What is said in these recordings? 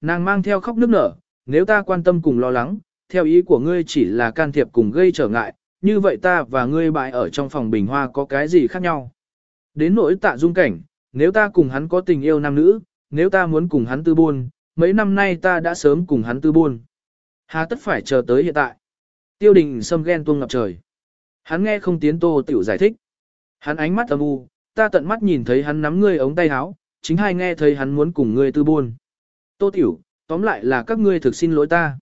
Nàng mang theo khóc nước nở, nếu ta quan tâm cùng lo lắng, theo ý của ngươi chỉ là can thiệp cùng gây trở ngại, như vậy ta và ngươi bại ở trong phòng bình hoa có cái gì khác nhau. Đến nỗi tạ dung cảnh, nếu ta cùng hắn có tình yêu nam nữ, nếu ta muốn cùng hắn tư buôn, mấy năm nay ta đã sớm cùng hắn tư buôn. Hà tất phải chờ tới hiện tại. Tiêu đình xâm ghen tuông ngập trời. Hắn nghe không tiến tô tiểu giải thích. Hắn ánh mắt âm u, ta tận mắt nhìn thấy hắn nắm ngươi ống tay áo, chính hai nghe thấy hắn muốn cùng ngươi tư buôn. Tô tiểu, tóm lại là các ngươi thực xin lỗi ta.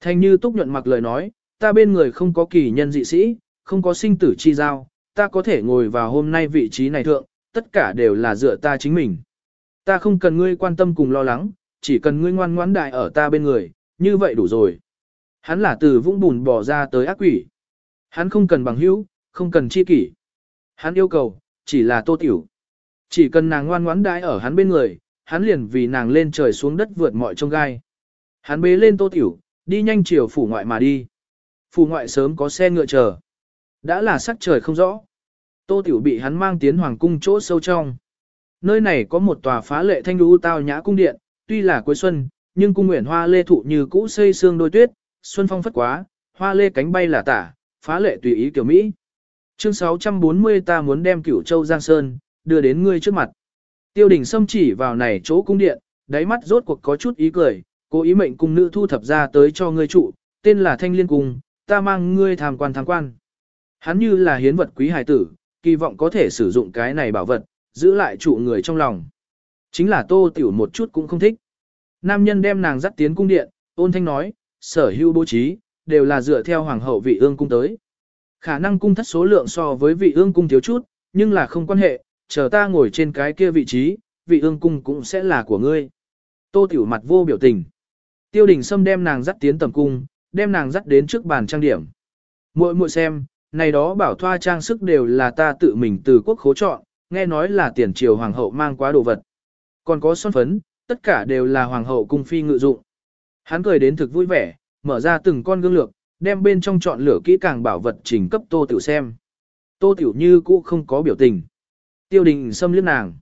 Thành như túc nhuận mặc lời nói, ta bên người không có kỳ nhân dị sĩ, không có sinh tử chi giao, ta có thể ngồi vào hôm nay vị trí này thượng, tất cả đều là dựa ta chính mình. Ta không cần ngươi quan tâm cùng lo lắng, chỉ cần ngươi ngoan ngoãn đại ở ta bên người, như vậy đủ rồi. Hắn là từ vũng bùn bỏ ra tới ác quỷ. Hắn không cần bằng hữu, không cần chi kỷ. Hắn yêu cầu, chỉ là tô tiểu. Chỉ cần nàng ngoan ngoãn đại ở hắn bên người, hắn liền vì nàng lên trời xuống đất vượt mọi trông gai. Hắn bế lên tô tiểu, đi nhanh chiều phủ ngoại mà đi. Phủ ngoại sớm có xe ngựa chờ. Đã là sắc trời không rõ. Tô tiểu bị hắn mang tiến hoàng cung chỗ sâu trong. Nơi này có một tòa phá lệ thanh lũ tao nhã cung điện, tuy là cuối xuân, nhưng cung nguyện hoa lê thụ như cũ xây xương đôi tuyết, xuân phong phất quá, hoa lê cánh bay là tả, phá lệ tùy ý kiểu Mỹ. Chương 640 ta muốn đem cửu châu Giang Sơn, đưa đến ngươi trước mặt. Tiêu đình xâm chỉ vào này chỗ cung điện, đáy mắt rốt cuộc có chút ý cười, cố ý mệnh cung nữ thu thập ra tới cho ngươi trụ, tên là Thanh Liên Cung, ta mang ngươi tham quan tham quan. Hắn như là hiến vật quý hải tử, kỳ vọng có thể sử dụng cái này bảo vật, giữ lại trụ người trong lòng. Chính là tô tiểu một chút cũng không thích. Nam nhân đem nàng dắt tiến cung điện, ôn thanh nói, sở hữu bố trí, đều là dựa theo hoàng hậu vị ương cung tới. Khả năng cung thất số lượng so với vị ương cung thiếu chút, nhưng là không quan hệ, chờ ta ngồi trên cái kia vị trí, vị ương cung cũng sẽ là của ngươi. Tô tiểu mặt vô biểu tình. Tiêu đình Sâm đem nàng dắt tiến tầm cung, đem nàng dắt đến trước bàn trang điểm. Muội muội xem, này đó bảo thoa trang sức đều là ta tự mình từ quốc khố chọn, nghe nói là tiền triều hoàng hậu mang quá đồ vật. Còn có son phấn, tất cả đều là hoàng hậu cung phi ngự dụng. Hắn cười đến thực vui vẻ, mở ra từng con gương lược, đem bên trong chọn lửa kỹ càng bảo vật trình cấp Tô Tiểu xem. Tô Tiểu như cũ không có biểu tình. Tiêu đình xâm liếc nàng.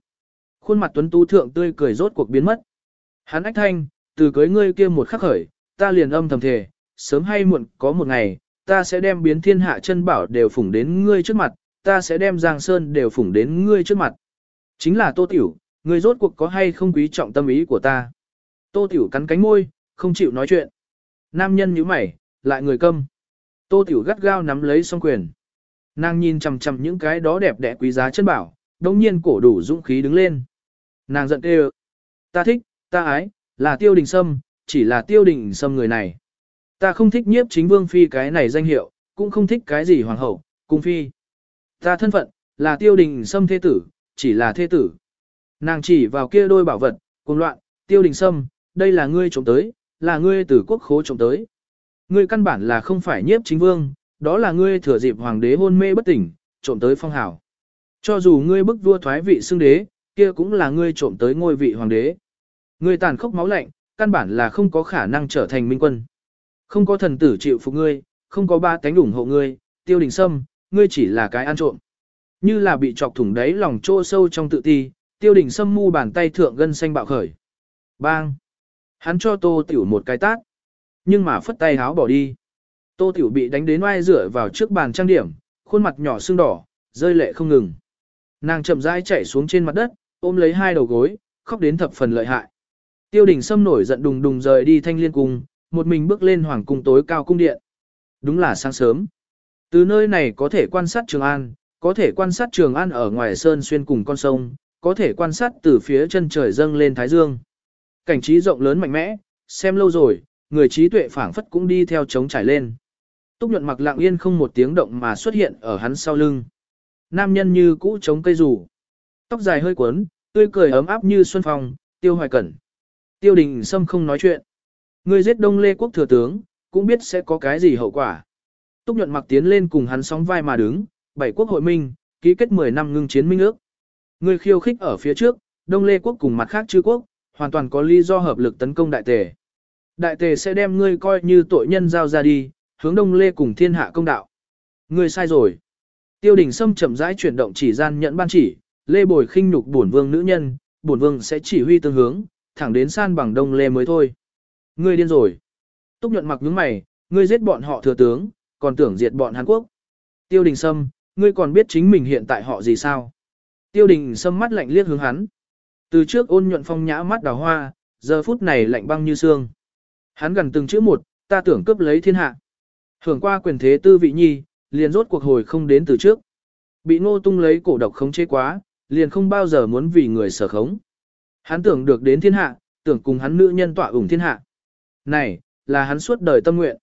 Khuôn mặt tuấn tú thượng tươi cười rốt cuộc biến mất. Hắn ách thanh, từ cưới ngươi kia một khắc khởi, ta liền âm thầm thề, sớm hay muộn có một ngày, ta sẽ đem biến thiên hạ chân bảo đều phủng đến ngươi trước mặt, ta sẽ đem Giang Sơn đều phủng đến ngươi trước mặt. Chính là Tô Tiểu, ngươi rốt cuộc có hay không quý trọng tâm ý của ta. Tô Tiểu cắn cánh môi, không chịu nói chuyện. Nam nhân nhíu mày, lại người câm. Tô Tiểu gắt gao nắm lấy song quyền. Nàng nhìn chằm chằm những cái đó đẹp đẽ quý giá chân bảo, đồng nhiên cổ đủ dũng khí đứng lên. Nàng giận kêu. Ta thích, ta ái, là tiêu đình sâm, chỉ là tiêu đình sâm người này. Ta không thích nhiếp chính vương phi cái này danh hiệu, cũng không thích cái gì hoàng hậu, cung phi. Ta thân phận, là tiêu đình sâm thế tử, chỉ là thế tử. Nàng chỉ vào kia đôi bảo vật, cùng loạn, tiêu đình sâm, đây là ngươi trộm tới, là ngươi từ quốc khố trộm tới. Ngươi căn bản là không phải nhiếp chính vương, đó là ngươi thừa dịp hoàng đế hôn mê bất tỉnh, trộm tới phong hào. Cho dù ngươi bức vua thoái vị xưng đế, kia cũng là ngươi trộm tới ngôi vị hoàng đế. Ngươi tàn khốc máu lạnh, căn bản là không có khả năng trở thành minh quân. Không có thần tử chịu phục ngươi, không có ba tánh ủng hộ ngươi, tiêu đình sâm, ngươi chỉ là cái ăn trộm. Như là bị chọc thủng đáy lòng trô sâu trong tự ti, tiêu đình sâm mu bàn tay thượng gân xanh bạo khởi. Bang! Hắn cho tô tiểu một cái tát. Nhưng mà phất tay háo bỏ đi. Tô tiểu bị đánh đến oai rửa vào trước bàn trang điểm, khuôn mặt nhỏ sưng đỏ, rơi lệ không ngừng. Nàng chậm rãi chạy xuống trên mặt đất, ôm lấy hai đầu gối, khóc đến thập phần lợi hại. Tiêu đình sâm nổi giận đùng đùng rời đi thanh liên cung, một mình bước lên hoàng cung tối cao cung điện. Đúng là sáng sớm. Từ nơi này có thể quan sát Trường An, có thể quan sát Trường An ở ngoài sơn xuyên cùng con sông, có thể quan sát từ phía chân trời dâng lên Thái Dương. Cảnh trí rộng lớn mạnh mẽ, xem lâu rồi, người trí tuệ phảng phất cũng đi theo chống trải lên. Túc nhuận mặc lặng yên không một tiếng động mà xuất hiện ở hắn sau lưng. Nam nhân như cũ chống cây rủ. Tóc dài hơi cuốn, tươi cười ấm áp như xuân phong, tiêu hoài cẩn. Tiêu đình sâm không nói chuyện. Người giết đông lê quốc thừa tướng, cũng biết sẽ có cái gì hậu quả. Túc nhuận mặc tiến lên cùng hắn sóng vai mà đứng, bảy quốc hội minh, ký kết 10 năm ngưng chiến minh ước. Người khiêu khích ở phía trước, đông lê quốc cùng mặt khác chư quốc, hoàn toàn có lý do hợp lực tấn công đại tề. Đại tề sẽ đem ngươi coi như tội nhân giao ra đi, hướng đông lê cùng thiên hạ công đạo. Ngươi sai rồi. Tiêu đình Sâm chậm rãi chuyển động chỉ gian nhận ban chỉ, lê bồi khinh nhục bổn vương nữ nhân, bổn vương sẽ chỉ huy tương hướng, thẳng đến san bằng đông lê mới thôi. Ngươi điên rồi. Túc nhuận mặc nhướng mày, ngươi giết bọn họ thừa tướng, còn tưởng diệt bọn Hàn Quốc. Tiêu đình sâm, ngươi còn biết chính mình hiện tại họ gì sao? Tiêu đình sâm mắt lạnh liếc hướng hắn. Từ trước ôn nhuận phong nhã mắt đào hoa, giờ phút này lạnh băng như xương. Hắn gần từng chữ một, ta tưởng cướp lấy thiên hạ. Hưởng qua quyền thế tư vị nhi, liền rốt cuộc hồi không đến từ trước. Bị ngô tung lấy cổ độc khống chế quá, liền không bao giờ muốn vì người sở khống. Hắn tưởng được đến thiên hạ, tưởng cùng hắn nữ nhân tọa ủng thiên hạ. Này, là hắn suốt đời tâm nguyện.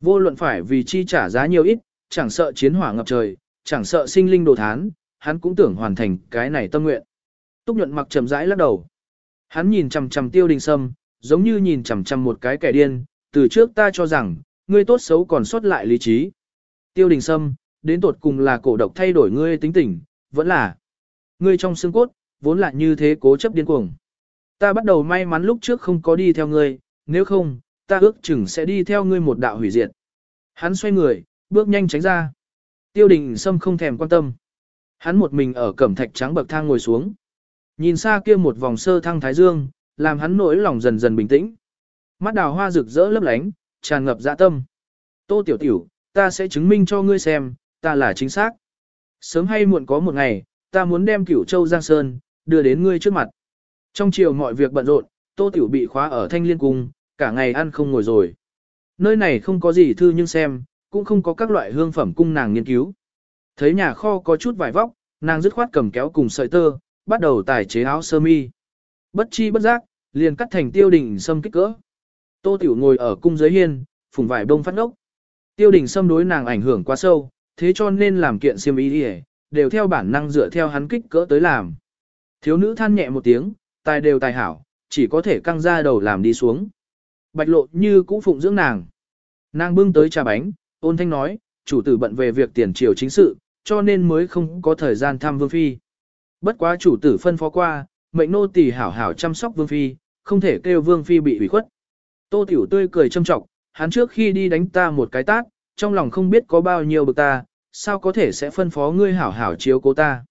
Vô luận phải vì chi trả giá nhiều ít, chẳng sợ chiến hỏa ngập trời, chẳng sợ sinh linh đồ thán, hắn cũng tưởng hoàn thành cái này tâm nguyện. Túc nhuận mặc trầm rãi lắc đầu. Hắn nhìn chằm chằm tiêu đình sâm, giống như nhìn chằm chằm một cái kẻ điên, từ trước ta cho rằng, ngươi tốt xấu còn sót lại lý trí. Tiêu đình sâm, đến tột cùng là cổ độc thay đổi ngươi tính tình, vẫn là ngươi trong xương cốt, vốn là như thế cố chấp điên cuồng. Ta bắt đầu may mắn lúc trước không có đi theo ngươi, nếu không, ta ước chừng sẽ đi theo ngươi một đạo hủy diệt. Hắn xoay người, bước nhanh tránh ra. Tiêu đình sâm không thèm quan tâm. Hắn một mình ở cẩm thạch trắng bậc thang ngồi xuống. Nhìn xa kia một vòng sơ thăng thái dương, làm hắn nỗi lòng dần dần bình tĩnh. Mắt đào hoa rực rỡ lấp lánh, tràn ngập dạ tâm. Tô tiểu tiểu, ta sẽ chứng minh cho ngươi xem, ta là chính xác. Sớm hay muộn có một ngày, ta muốn đem cửu châu Giang Sơn, đưa đến ngươi trước mặt. Trong chiều mọi việc bận rộn, tô tiểu bị khóa ở thanh liên cung, cả ngày ăn không ngồi rồi. Nơi này không có gì thư nhưng xem, cũng không có các loại hương phẩm cung nàng nghiên cứu. Thấy nhà kho có chút vải vóc, nàng dứt khoát cầm kéo cùng sợi tơ, bắt đầu tài chế áo sơ mi. Bất chi bất giác, liền cắt thành tiêu đỉnh sâm kích cỡ. Tô Tiểu ngồi ở cung giới hiên, phùng vải bông phát ốc. Tiêu đình xâm đối nàng ảnh hưởng quá sâu, thế cho nên làm kiện siêm ý đi đều theo bản năng dựa theo hắn kích cỡ tới làm. Thiếu nữ than nhẹ một tiếng, tài đều tài hảo, chỉ có thể căng ra đầu làm đi xuống. Bạch lộ như cũ phụng dưỡng nàng. Nàng bưng tới trà bánh, ôn thanh nói, chủ tử bận về việc tiền triều chính sự, cho nên mới không có thời gian thăm vương phi. Bất quá chủ tử phân phó qua, mệnh nô tỳ hảo hảo chăm sóc vương phi, không thể kêu vương phi bị ủy khuất. Tô tiểu tươi cười châm trọng, hắn trước khi đi đánh ta một cái tát, trong lòng không biết có bao nhiêu bực ta, sao có thể sẽ phân phó ngươi hảo hảo chiếu cố ta.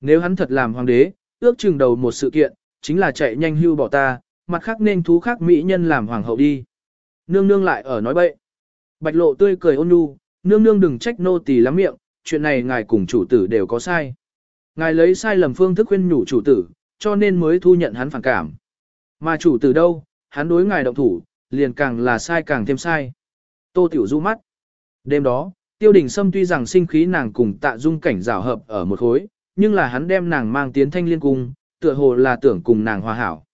Nếu hắn thật làm hoàng đế, ước chừng đầu một sự kiện, chính là chạy nhanh hưu bỏ ta, mặt khác nên thú khác mỹ nhân làm hoàng hậu đi. Nương nương lại ở nói bậy. Bạch lộ tươi cười ôn nhu, nương nương đừng trách nô tỳ lắm miệng, chuyện này ngài cùng chủ tử đều có sai. Ngài lấy sai lầm phương thức khuyên nhủ chủ tử, cho nên mới thu nhận hắn phản cảm. Mà chủ tử đâu, hắn đối ngài động thủ, liền càng là sai càng thêm sai. Tô Tiểu Du mắt. Đêm đó, Tiêu Đình Sâm tuy rằng sinh khí nàng cùng tạ dung cảnh rào hợp ở một khối, nhưng là hắn đem nàng mang tiến thanh liên cung, tựa hồ là tưởng cùng nàng hòa hảo.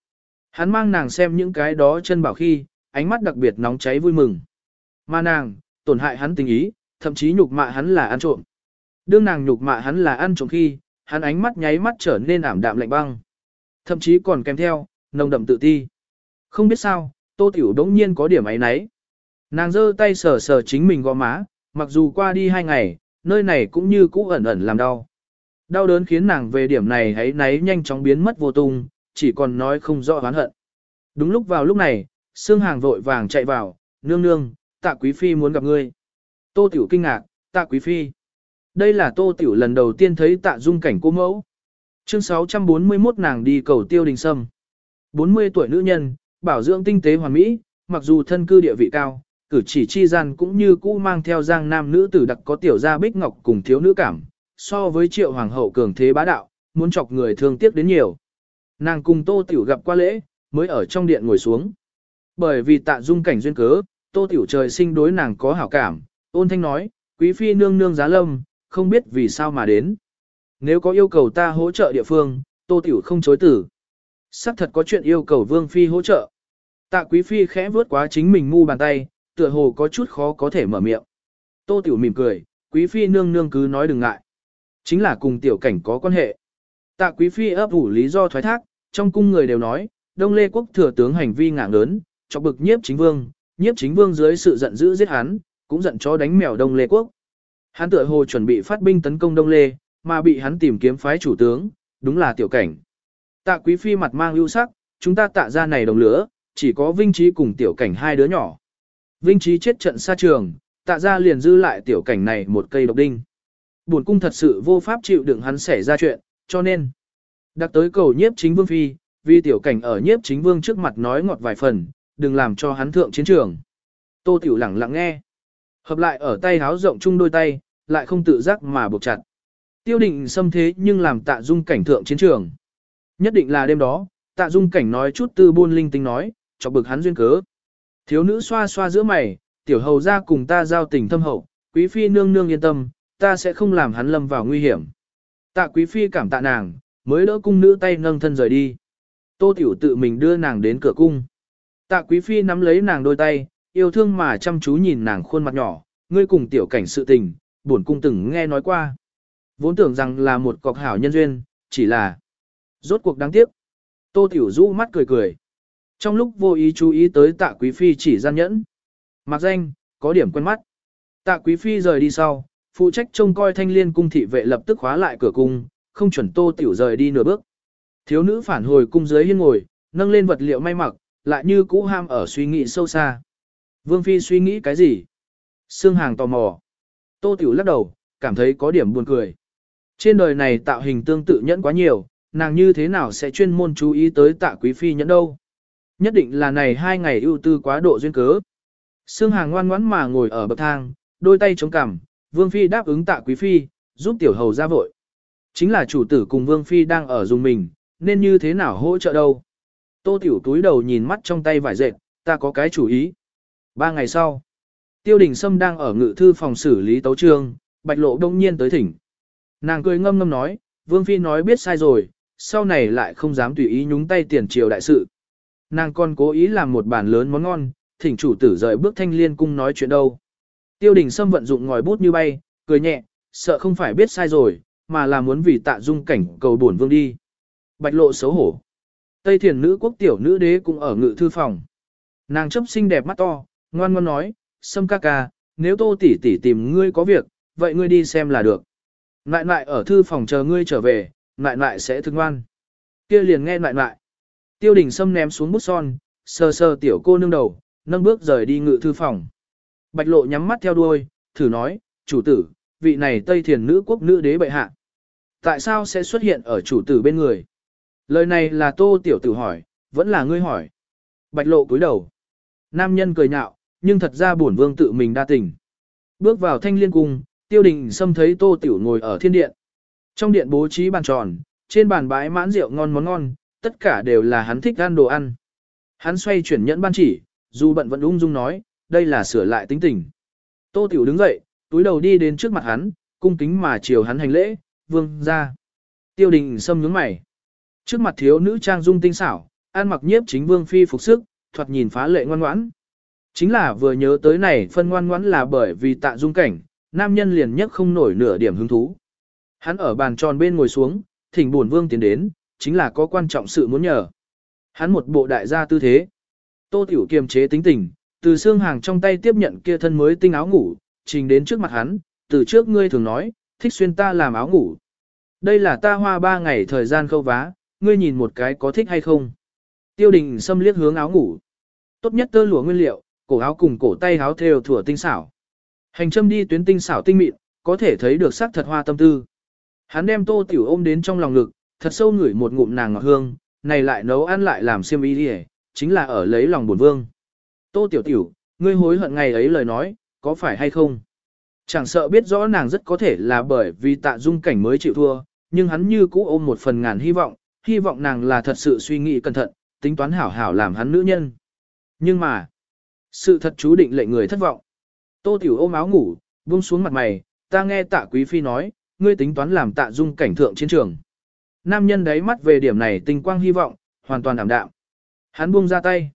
Hắn mang nàng xem những cái đó chân bảo khi, ánh mắt đặc biệt nóng cháy vui mừng. Mà nàng, tổn hại hắn tình ý, thậm chí nhục mạ hắn là ăn trộm. Đương nàng nhục mạ hắn là ăn trộm khi, hắn ánh mắt nháy mắt trở nên ảm đạm lạnh băng. Thậm chí còn kèm theo, nồng đậm tự ti. Không biết sao, Tô Tiểu đống nhiên có điểm ấy nấy. Nàng giơ tay sờ sờ chính mình gò má, mặc dù qua đi hai ngày, nơi này cũng như cũ ẩn ẩn làm đau. Đau đớn khiến nàng về điểm này ấy nấy nhanh chóng biến mất vô tung, chỉ còn nói không rõ oán hận. Đúng lúc vào lúc này, Sương Hàng vội vàng chạy vào, nương nương, tạ quý phi muốn gặp ngươi. Tô Tiểu kinh ngạc, tạ quý phi. Đây là Tô Tiểu lần đầu tiên thấy tạ dung cảnh cô mẫu. Chương 641 nàng đi cầu tiêu đình sâm. 40 tuổi nữ nhân, bảo dưỡng tinh tế hoàn mỹ, mặc dù thân cư địa vị cao, cử chỉ chi gian cũng như cũ mang theo giang nam nữ tử đặc có tiểu gia bích ngọc cùng thiếu nữ cảm, so với triệu hoàng hậu cường thế bá đạo, muốn chọc người thương tiếc đến nhiều. Nàng cùng tô tiểu gặp qua lễ, mới ở trong điện ngồi xuống. Bởi vì tạ dung cảnh duyên cớ, tô tiểu trời sinh đối nàng có hảo cảm, ôn thanh nói, quý phi nương nương giá lâm, không biết vì sao mà đến. Nếu có yêu cầu ta hỗ trợ địa phương, tô tiểu không chối tử. Sắc thật có chuyện yêu cầu vương phi hỗ trợ. Tạ quý phi khẽ vướt quá chính mình ngu bàn tay, tựa hồ có chút khó có thể mở miệng. Tô tiểu mỉm cười, quý phi nương nương cứ nói đừng ngại. Chính là cùng tiểu cảnh có quan hệ. Tạ quý phi ấp ủ lý do thoái thác, trong cung người đều nói, Đông Lê quốc thừa tướng hành vi ngạng lớn, cho bực nhiếp chính vương, nhiếp chính vương dưới sự giận dữ giết hắn, cũng giận chó đánh mèo Đông Lê quốc. Hắn tựa hồ chuẩn bị phát binh tấn công Đông Lê, mà bị hắn tìm kiếm phái chủ tướng, đúng là tiểu cảnh. Tạ quý phi mặt mang ưu sắc, chúng ta tạ ra này đồng lửa, chỉ có Vinh Trí cùng tiểu cảnh hai đứa nhỏ. Vinh Trí chết trận xa trường, tạ ra liền dư lại tiểu cảnh này một cây độc đinh. Buồn cung thật sự vô pháp chịu đựng hắn xảy ra chuyện, cho nên. Đặc tới cầu nhiếp chính vương phi, Vì tiểu cảnh ở nhiếp chính vương trước mặt nói ngọt vài phần, đừng làm cho hắn thượng chiến trường. Tô tiểu lẳng lặng nghe. Hợp lại ở tay háo rộng chung đôi tay, lại không tự giác mà buộc chặt. Tiêu định xâm thế nhưng làm tạ dung cảnh thượng chiến trường. Nhất định là đêm đó, tạ dung cảnh nói chút tư buôn linh tinh nói, cho bực hắn duyên cớ. Thiếu nữ xoa xoa giữa mày, tiểu hầu ra cùng ta giao tình thâm hậu, quý phi nương nương yên tâm, ta sẽ không làm hắn lâm vào nguy hiểm. Tạ quý phi cảm tạ nàng, mới đỡ cung nữ tay nâng thân rời đi. Tô tiểu tự mình đưa nàng đến cửa cung. Tạ quý phi nắm lấy nàng đôi tay, yêu thương mà chăm chú nhìn nàng khuôn mặt nhỏ, ngươi cùng tiểu cảnh sự tình, buồn cung từng nghe nói qua. Vốn tưởng rằng là một cọc hảo nhân duyên, chỉ là rốt cuộc đáng tiếc. Tô tiểu du mắt cười cười. Trong lúc vô ý chú ý tới tạ quý phi chỉ gian nhẫn. Mặc danh, có điểm quen mắt. Tạ quý phi rời đi sau, phụ trách trông coi thanh liên cung thị vệ lập tức khóa lại cửa cung, không chuẩn tô tiểu rời đi nửa bước. Thiếu nữ phản hồi cung dưới hiên ngồi, nâng lên vật liệu may mặc, lại như cũ ham ở suy nghĩ sâu xa. Vương phi suy nghĩ cái gì? Sương hàng tò mò. Tô tiểu lắc đầu, cảm thấy có điểm buồn cười. Trên đời này tạo hình tương tự nhẫn quá nhiều, nàng như thế nào sẽ chuyên môn chú ý tới tạ quý phi nhẫn đâu? Nhất định là này hai ngày ưu tư quá độ duyên cớ. Sương Hàng ngoan ngoãn mà ngồi ở bậc thang, đôi tay chống cằm, Vương Phi đáp ứng tạ quý Phi, giúp tiểu hầu ra vội. Chính là chủ tử cùng Vương Phi đang ở dùng mình, nên như thế nào hỗ trợ đâu. Tô tiểu túi đầu nhìn mắt trong tay vải dệt, ta có cái chủ ý. Ba ngày sau, Tiêu Đình Sâm đang ở ngự thư phòng xử lý tấu trương, bạch lộ đông nhiên tới thỉnh. Nàng cười ngâm ngâm nói, Vương Phi nói biết sai rồi, sau này lại không dám tùy ý nhúng tay tiền triều đại sự. Nàng còn cố ý làm một bàn lớn món ngon, thỉnh chủ tử rời bước thanh liên cung nói chuyện đâu. Tiêu đình Sâm vận dụng ngòi bút như bay, cười nhẹ, sợ không phải biết sai rồi, mà là muốn vì tạ dung cảnh cầu bổn vương đi. Bạch lộ xấu hổ. Tây thiền nữ quốc tiểu nữ đế cũng ở ngự thư phòng. Nàng chấp xinh đẹp mắt to, ngoan ngoan nói, Sâm ca ca, nếu tô tỷ tỷ tìm ngươi có việc, vậy ngươi đi xem là được. Nại nại ở thư phòng chờ ngươi trở về, nại nại sẽ thương ngoan. Kia liền nghe nại nại. Tiêu đình Sâm ném xuống bút son, sờ sờ tiểu cô nương đầu, nâng bước rời đi ngự thư phòng. Bạch lộ nhắm mắt theo đuôi, thử nói, chủ tử, vị này Tây Thiền nữ quốc nữ đế bệ hạ. Tại sao sẽ xuất hiện ở chủ tử bên người? Lời này là tô tiểu tử hỏi, vẫn là ngươi hỏi. Bạch lộ cúi đầu. Nam nhân cười nhạo, nhưng thật ra bổn vương tự mình đa tình. Bước vào thanh liên cung, tiêu đình xâm thấy tô tiểu ngồi ở thiên điện. Trong điện bố trí bàn tròn, trên bàn bãi mãn rượu ngon món ngon, tất cả đều là hắn thích ăn đồ ăn. Hắn xoay chuyển nhẫn ban chỉ, dù bận vẫn ung dung nói, đây là sửa lại tính tình. Tô Tiểu đứng dậy, túi đầu đi đến trước mặt hắn, cung kính mà chiều hắn hành lễ, vương ra. Tiêu đình xâm nhướng mày. Trước mặt thiếu nữ trang dung tinh xảo, ăn mặc nhiếp chính vương phi phục sức, thoạt nhìn phá lệ ngoan ngoãn. Chính là vừa nhớ tới này phân ngoan ngoãn là bởi vì tạ dung cảnh, nam nhân liền nhất không nổi nửa điểm hứng thú. Hắn ở bàn tròn bên ngồi xuống, thỉnh buồn vương tiến đến, chính là có quan trọng sự muốn nhờ. Hắn một bộ đại gia tư thế. Tô Tiểu kiềm chế tính tình, từ xương hàng trong tay tiếp nhận kia thân mới tinh áo ngủ, trình đến trước mặt hắn, từ trước ngươi thường nói, thích xuyên ta làm áo ngủ. Đây là ta hoa ba ngày thời gian khâu vá, ngươi nhìn một cái có thích hay không. Tiêu đình xâm liếc hướng áo ngủ. Tốt nhất tơ lụa nguyên liệu, cổ áo cùng cổ tay áo thêu thủa tinh xảo. Hành châm đi tuyến tinh xảo tinh mịn, có thể thấy được sắc thật hoa tâm tư. Hắn đem tô tiểu ôm đến trong lòng ngực, thật sâu ngửi một ngụm nàng ngọt hương, này lại nấu ăn lại làm xiêm y đi chính là ở lấy lòng buồn vương. Tô tiểu tiểu, ngươi hối hận ngày ấy lời nói, có phải hay không? Chẳng sợ biết rõ nàng rất có thể là bởi vì tạ dung cảnh mới chịu thua, nhưng hắn như cũ ôm một phần ngàn hy vọng, hy vọng nàng là thật sự suy nghĩ cẩn thận, tính toán hảo hảo làm hắn nữ nhân. Nhưng mà, sự thật chú định lệnh người thất vọng. Tô tiểu ôm áo ngủ, buông xuống mặt mày, ta nghe tạ quý phi nói, ngươi tính toán làm tạ dung cảnh thượng chiến trường. Nam nhân đáy mắt về điểm này tinh quang hy vọng, hoàn toàn ảm đạm. Hắn buông ra tay.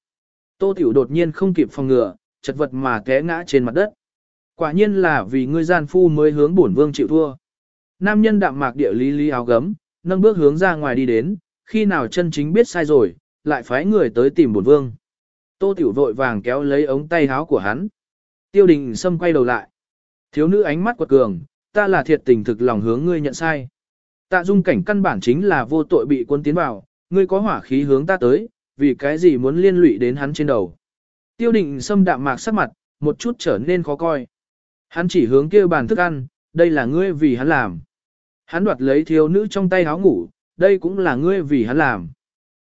Tô Tiểu đột nhiên không kịp phòng ngừa, chật vật mà té ngã trên mặt đất. Quả nhiên là vì ngươi gian phu mới hướng bổn vương chịu thua. Nam nhân đạm mạc địa lý lý áo gấm, nâng bước hướng ra ngoài đi đến, khi nào chân chính biết sai rồi, lại phái người tới tìm bổn vương. Tô Tiểu vội vàng kéo lấy ống tay áo của hắn. Tiêu đình Sâm quay đầu lại. Thiếu nữ ánh mắt quật cường, ta là thiệt tình thực lòng hướng ngươi nhận sai. Tạ dung cảnh căn bản chính là vô tội bị quân tiến vào, ngươi có hỏa khí hướng ta tới, vì cái gì muốn liên lụy đến hắn trên đầu. Tiêu định xâm đạm mạc sắc mặt, một chút trở nên khó coi. Hắn chỉ hướng kia bàn thức ăn, đây là ngươi vì hắn làm. Hắn đoạt lấy thiếu nữ trong tay áo ngủ, đây cũng là ngươi vì hắn làm.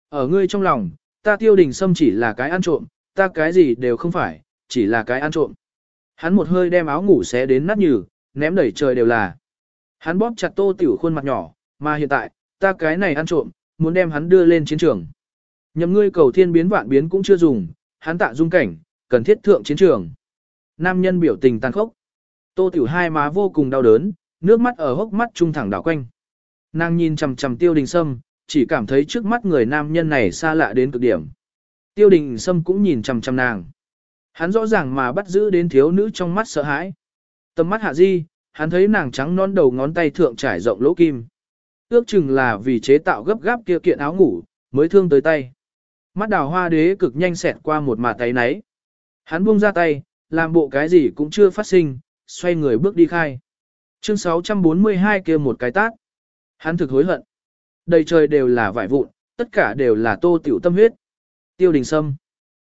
ở ngươi trong lòng, ta tiêu đình sâm chỉ là cái ăn trộm, ta cái gì đều không phải, chỉ là cái ăn trộm. Hắn một hơi đem áo ngủ xé đến nát nhừ, ném đẩy trời đều là. Hắn bóp chặt tô tiểu khuôn mặt nhỏ, mà hiện tại, ta cái này ăn trộm, muốn đem hắn đưa lên chiến trường. Nhầm ngươi cầu thiên biến vạn biến cũng chưa dùng, hắn tạ dung cảnh, cần thiết thượng chiến trường. Nam nhân biểu tình tàn khốc. Tô tiểu hai má vô cùng đau đớn, nước mắt ở hốc mắt trung thẳng đảo quanh. Nàng nhìn chằm chằm tiêu đình sâm, chỉ cảm thấy trước mắt người nam nhân này xa lạ đến cực điểm. Tiêu đình sâm cũng nhìn chằm chằm nàng. Hắn rõ ràng mà bắt giữ đến thiếu nữ trong mắt sợ hãi. Tầm mắt hạ di, hắn thấy nàng trắng non đầu ngón tay thượng trải rộng lỗ kim. Ước chừng là vì chế tạo gấp gáp kia kiện áo ngủ, mới thương tới tay. Mắt đào hoa đế cực nhanh xẹt qua một mà tay náy. Hắn buông ra tay, làm bộ cái gì cũng chưa phát sinh, xoay người bước đi khai. Chương 642 kia một cái tát. Hắn thực hối hận. Đầy trời đều là vải vụn, tất cả đều là tô tiểu tâm huyết. Tiêu đình sâm.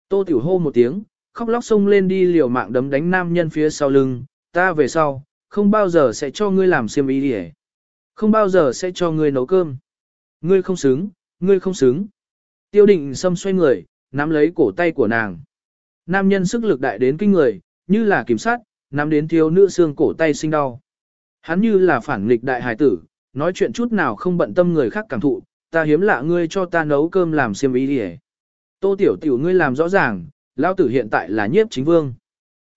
Tô tiểu hô một tiếng, khóc lóc xông lên đi liều mạng đấm đánh nam nhân phía sau lưng, ta về sau, không bao giờ sẽ cho ngươi làm xiêm y đi Không bao giờ sẽ cho ngươi nấu cơm. Ngươi không xứng, ngươi không xứng. Tiêu định xâm xoay người, nắm lấy cổ tay của nàng. Nam nhân sức lực đại đến kinh người, như là kiểm sát, nắm đến thiếu nữ xương cổ tay sinh đau. Hắn như là phản nghịch đại hải tử, nói chuyện chút nào không bận tâm người khác cảm thụ, ta hiếm lạ ngươi cho ta nấu cơm làm xiêm y đi Tô tiểu tiểu ngươi làm rõ ràng, lao tử hiện tại là nhiếp chính vương.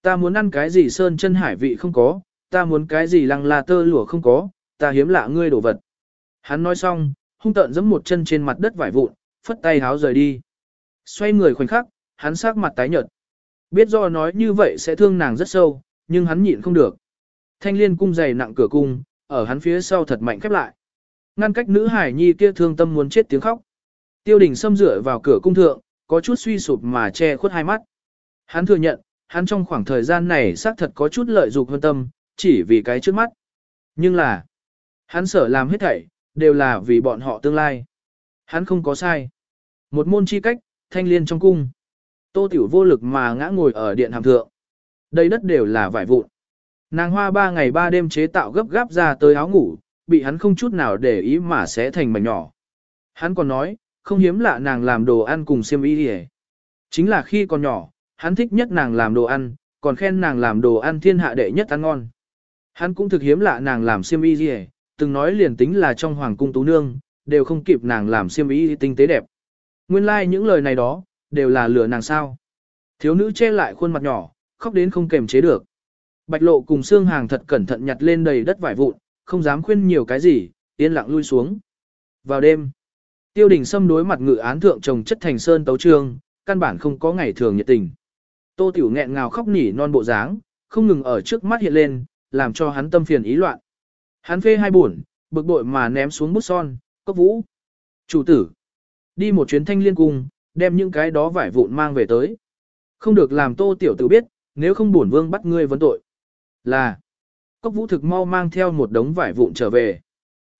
Ta muốn ăn cái gì sơn chân hải vị không có, ta muốn cái gì lăng la tơ lụa không có, ta hiếm lạ ngươi đổ vật. Hắn nói xong, hung tợn giẫm một chân trên mặt đất vải vụn, phất tay háo rời đi. Xoay người khoảnh khắc, hắn sắc mặt tái nhợt. Biết do nói như vậy sẽ thương nàng rất sâu, nhưng hắn nhịn không được. Thanh liên cung dày nặng cửa cung, ở hắn phía sau thật mạnh khép lại. Ngăn cách nữ hải nhi kia thương tâm muốn chết tiếng khóc. Tiêu đình xâm rửa vào cửa cung thượng, có chút suy sụp mà che khuất hai mắt. Hắn thừa nhận, hắn trong khoảng thời gian này xác thật có chút lợi dụng hơn tâm, chỉ vì cái trước mắt. Nhưng là, hắn sở làm hết thảy, đều là vì bọn họ tương lai. Hắn không có sai. Một môn chi cách, thanh liên trong cung. Tô tiểu vô lực mà ngã ngồi ở điện hàm thượng. Đây đất đều là vải vụn. Nàng hoa ba ngày ba đêm chế tạo gấp gáp ra tới áo ngủ, bị hắn không chút nào để ý mà sẽ thành mảnh nhỏ. Hắn còn nói, không hiếm lạ nàng làm đồ ăn cùng xiêm y hề. Chính là khi còn nhỏ, hắn thích nhất nàng làm đồ ăn, còn khen nàng làm đồ ăn thiên hạ đệ nhất ăn ngon. Hắn cũng thực hiếm lạ nàng làm xiêm y gì từng nói liền tính là trong hoàng cung tú nương, đều không kịp nàng làm xiêm y tinh tế đẹp. Nguyên lai like những lời này đó, đều là lừa nàng sao. Thiếu nữ che lại khuôn mặt nhỏ, khóc đến không kềm chế được. Bạch lộ cùng xương hàng thật cẩn thận nhặt lên đầy đất vải vụn, không dám khuyên nhiều cái gì, yên lặng lui xuống. Vào đêm, tiêu đình xâm đối mặt ngự án thượng trồng chất thành sơn tấu trương, căn bản không có ngày thường nhiệt tình. Tô tiểu nghẹn ngào khóc nỉ non bộ dáng, không ngừng ở trước mắt hiện lên, làm cho hắn tâm phiền ý loạn. Hắn phê hai buồn, bực bội mà ném xuống bút son, cốc vũ. Chủ tử, đi một chuyến thanh liên cung, đem những cái đó vải vụn mang về tới. Không được làm tô tiểu tử biết, nếu không bổn vương bắt ngươi vấn tội. Là, cốc vũ thực mau mang theo một đống vải vụn trở về.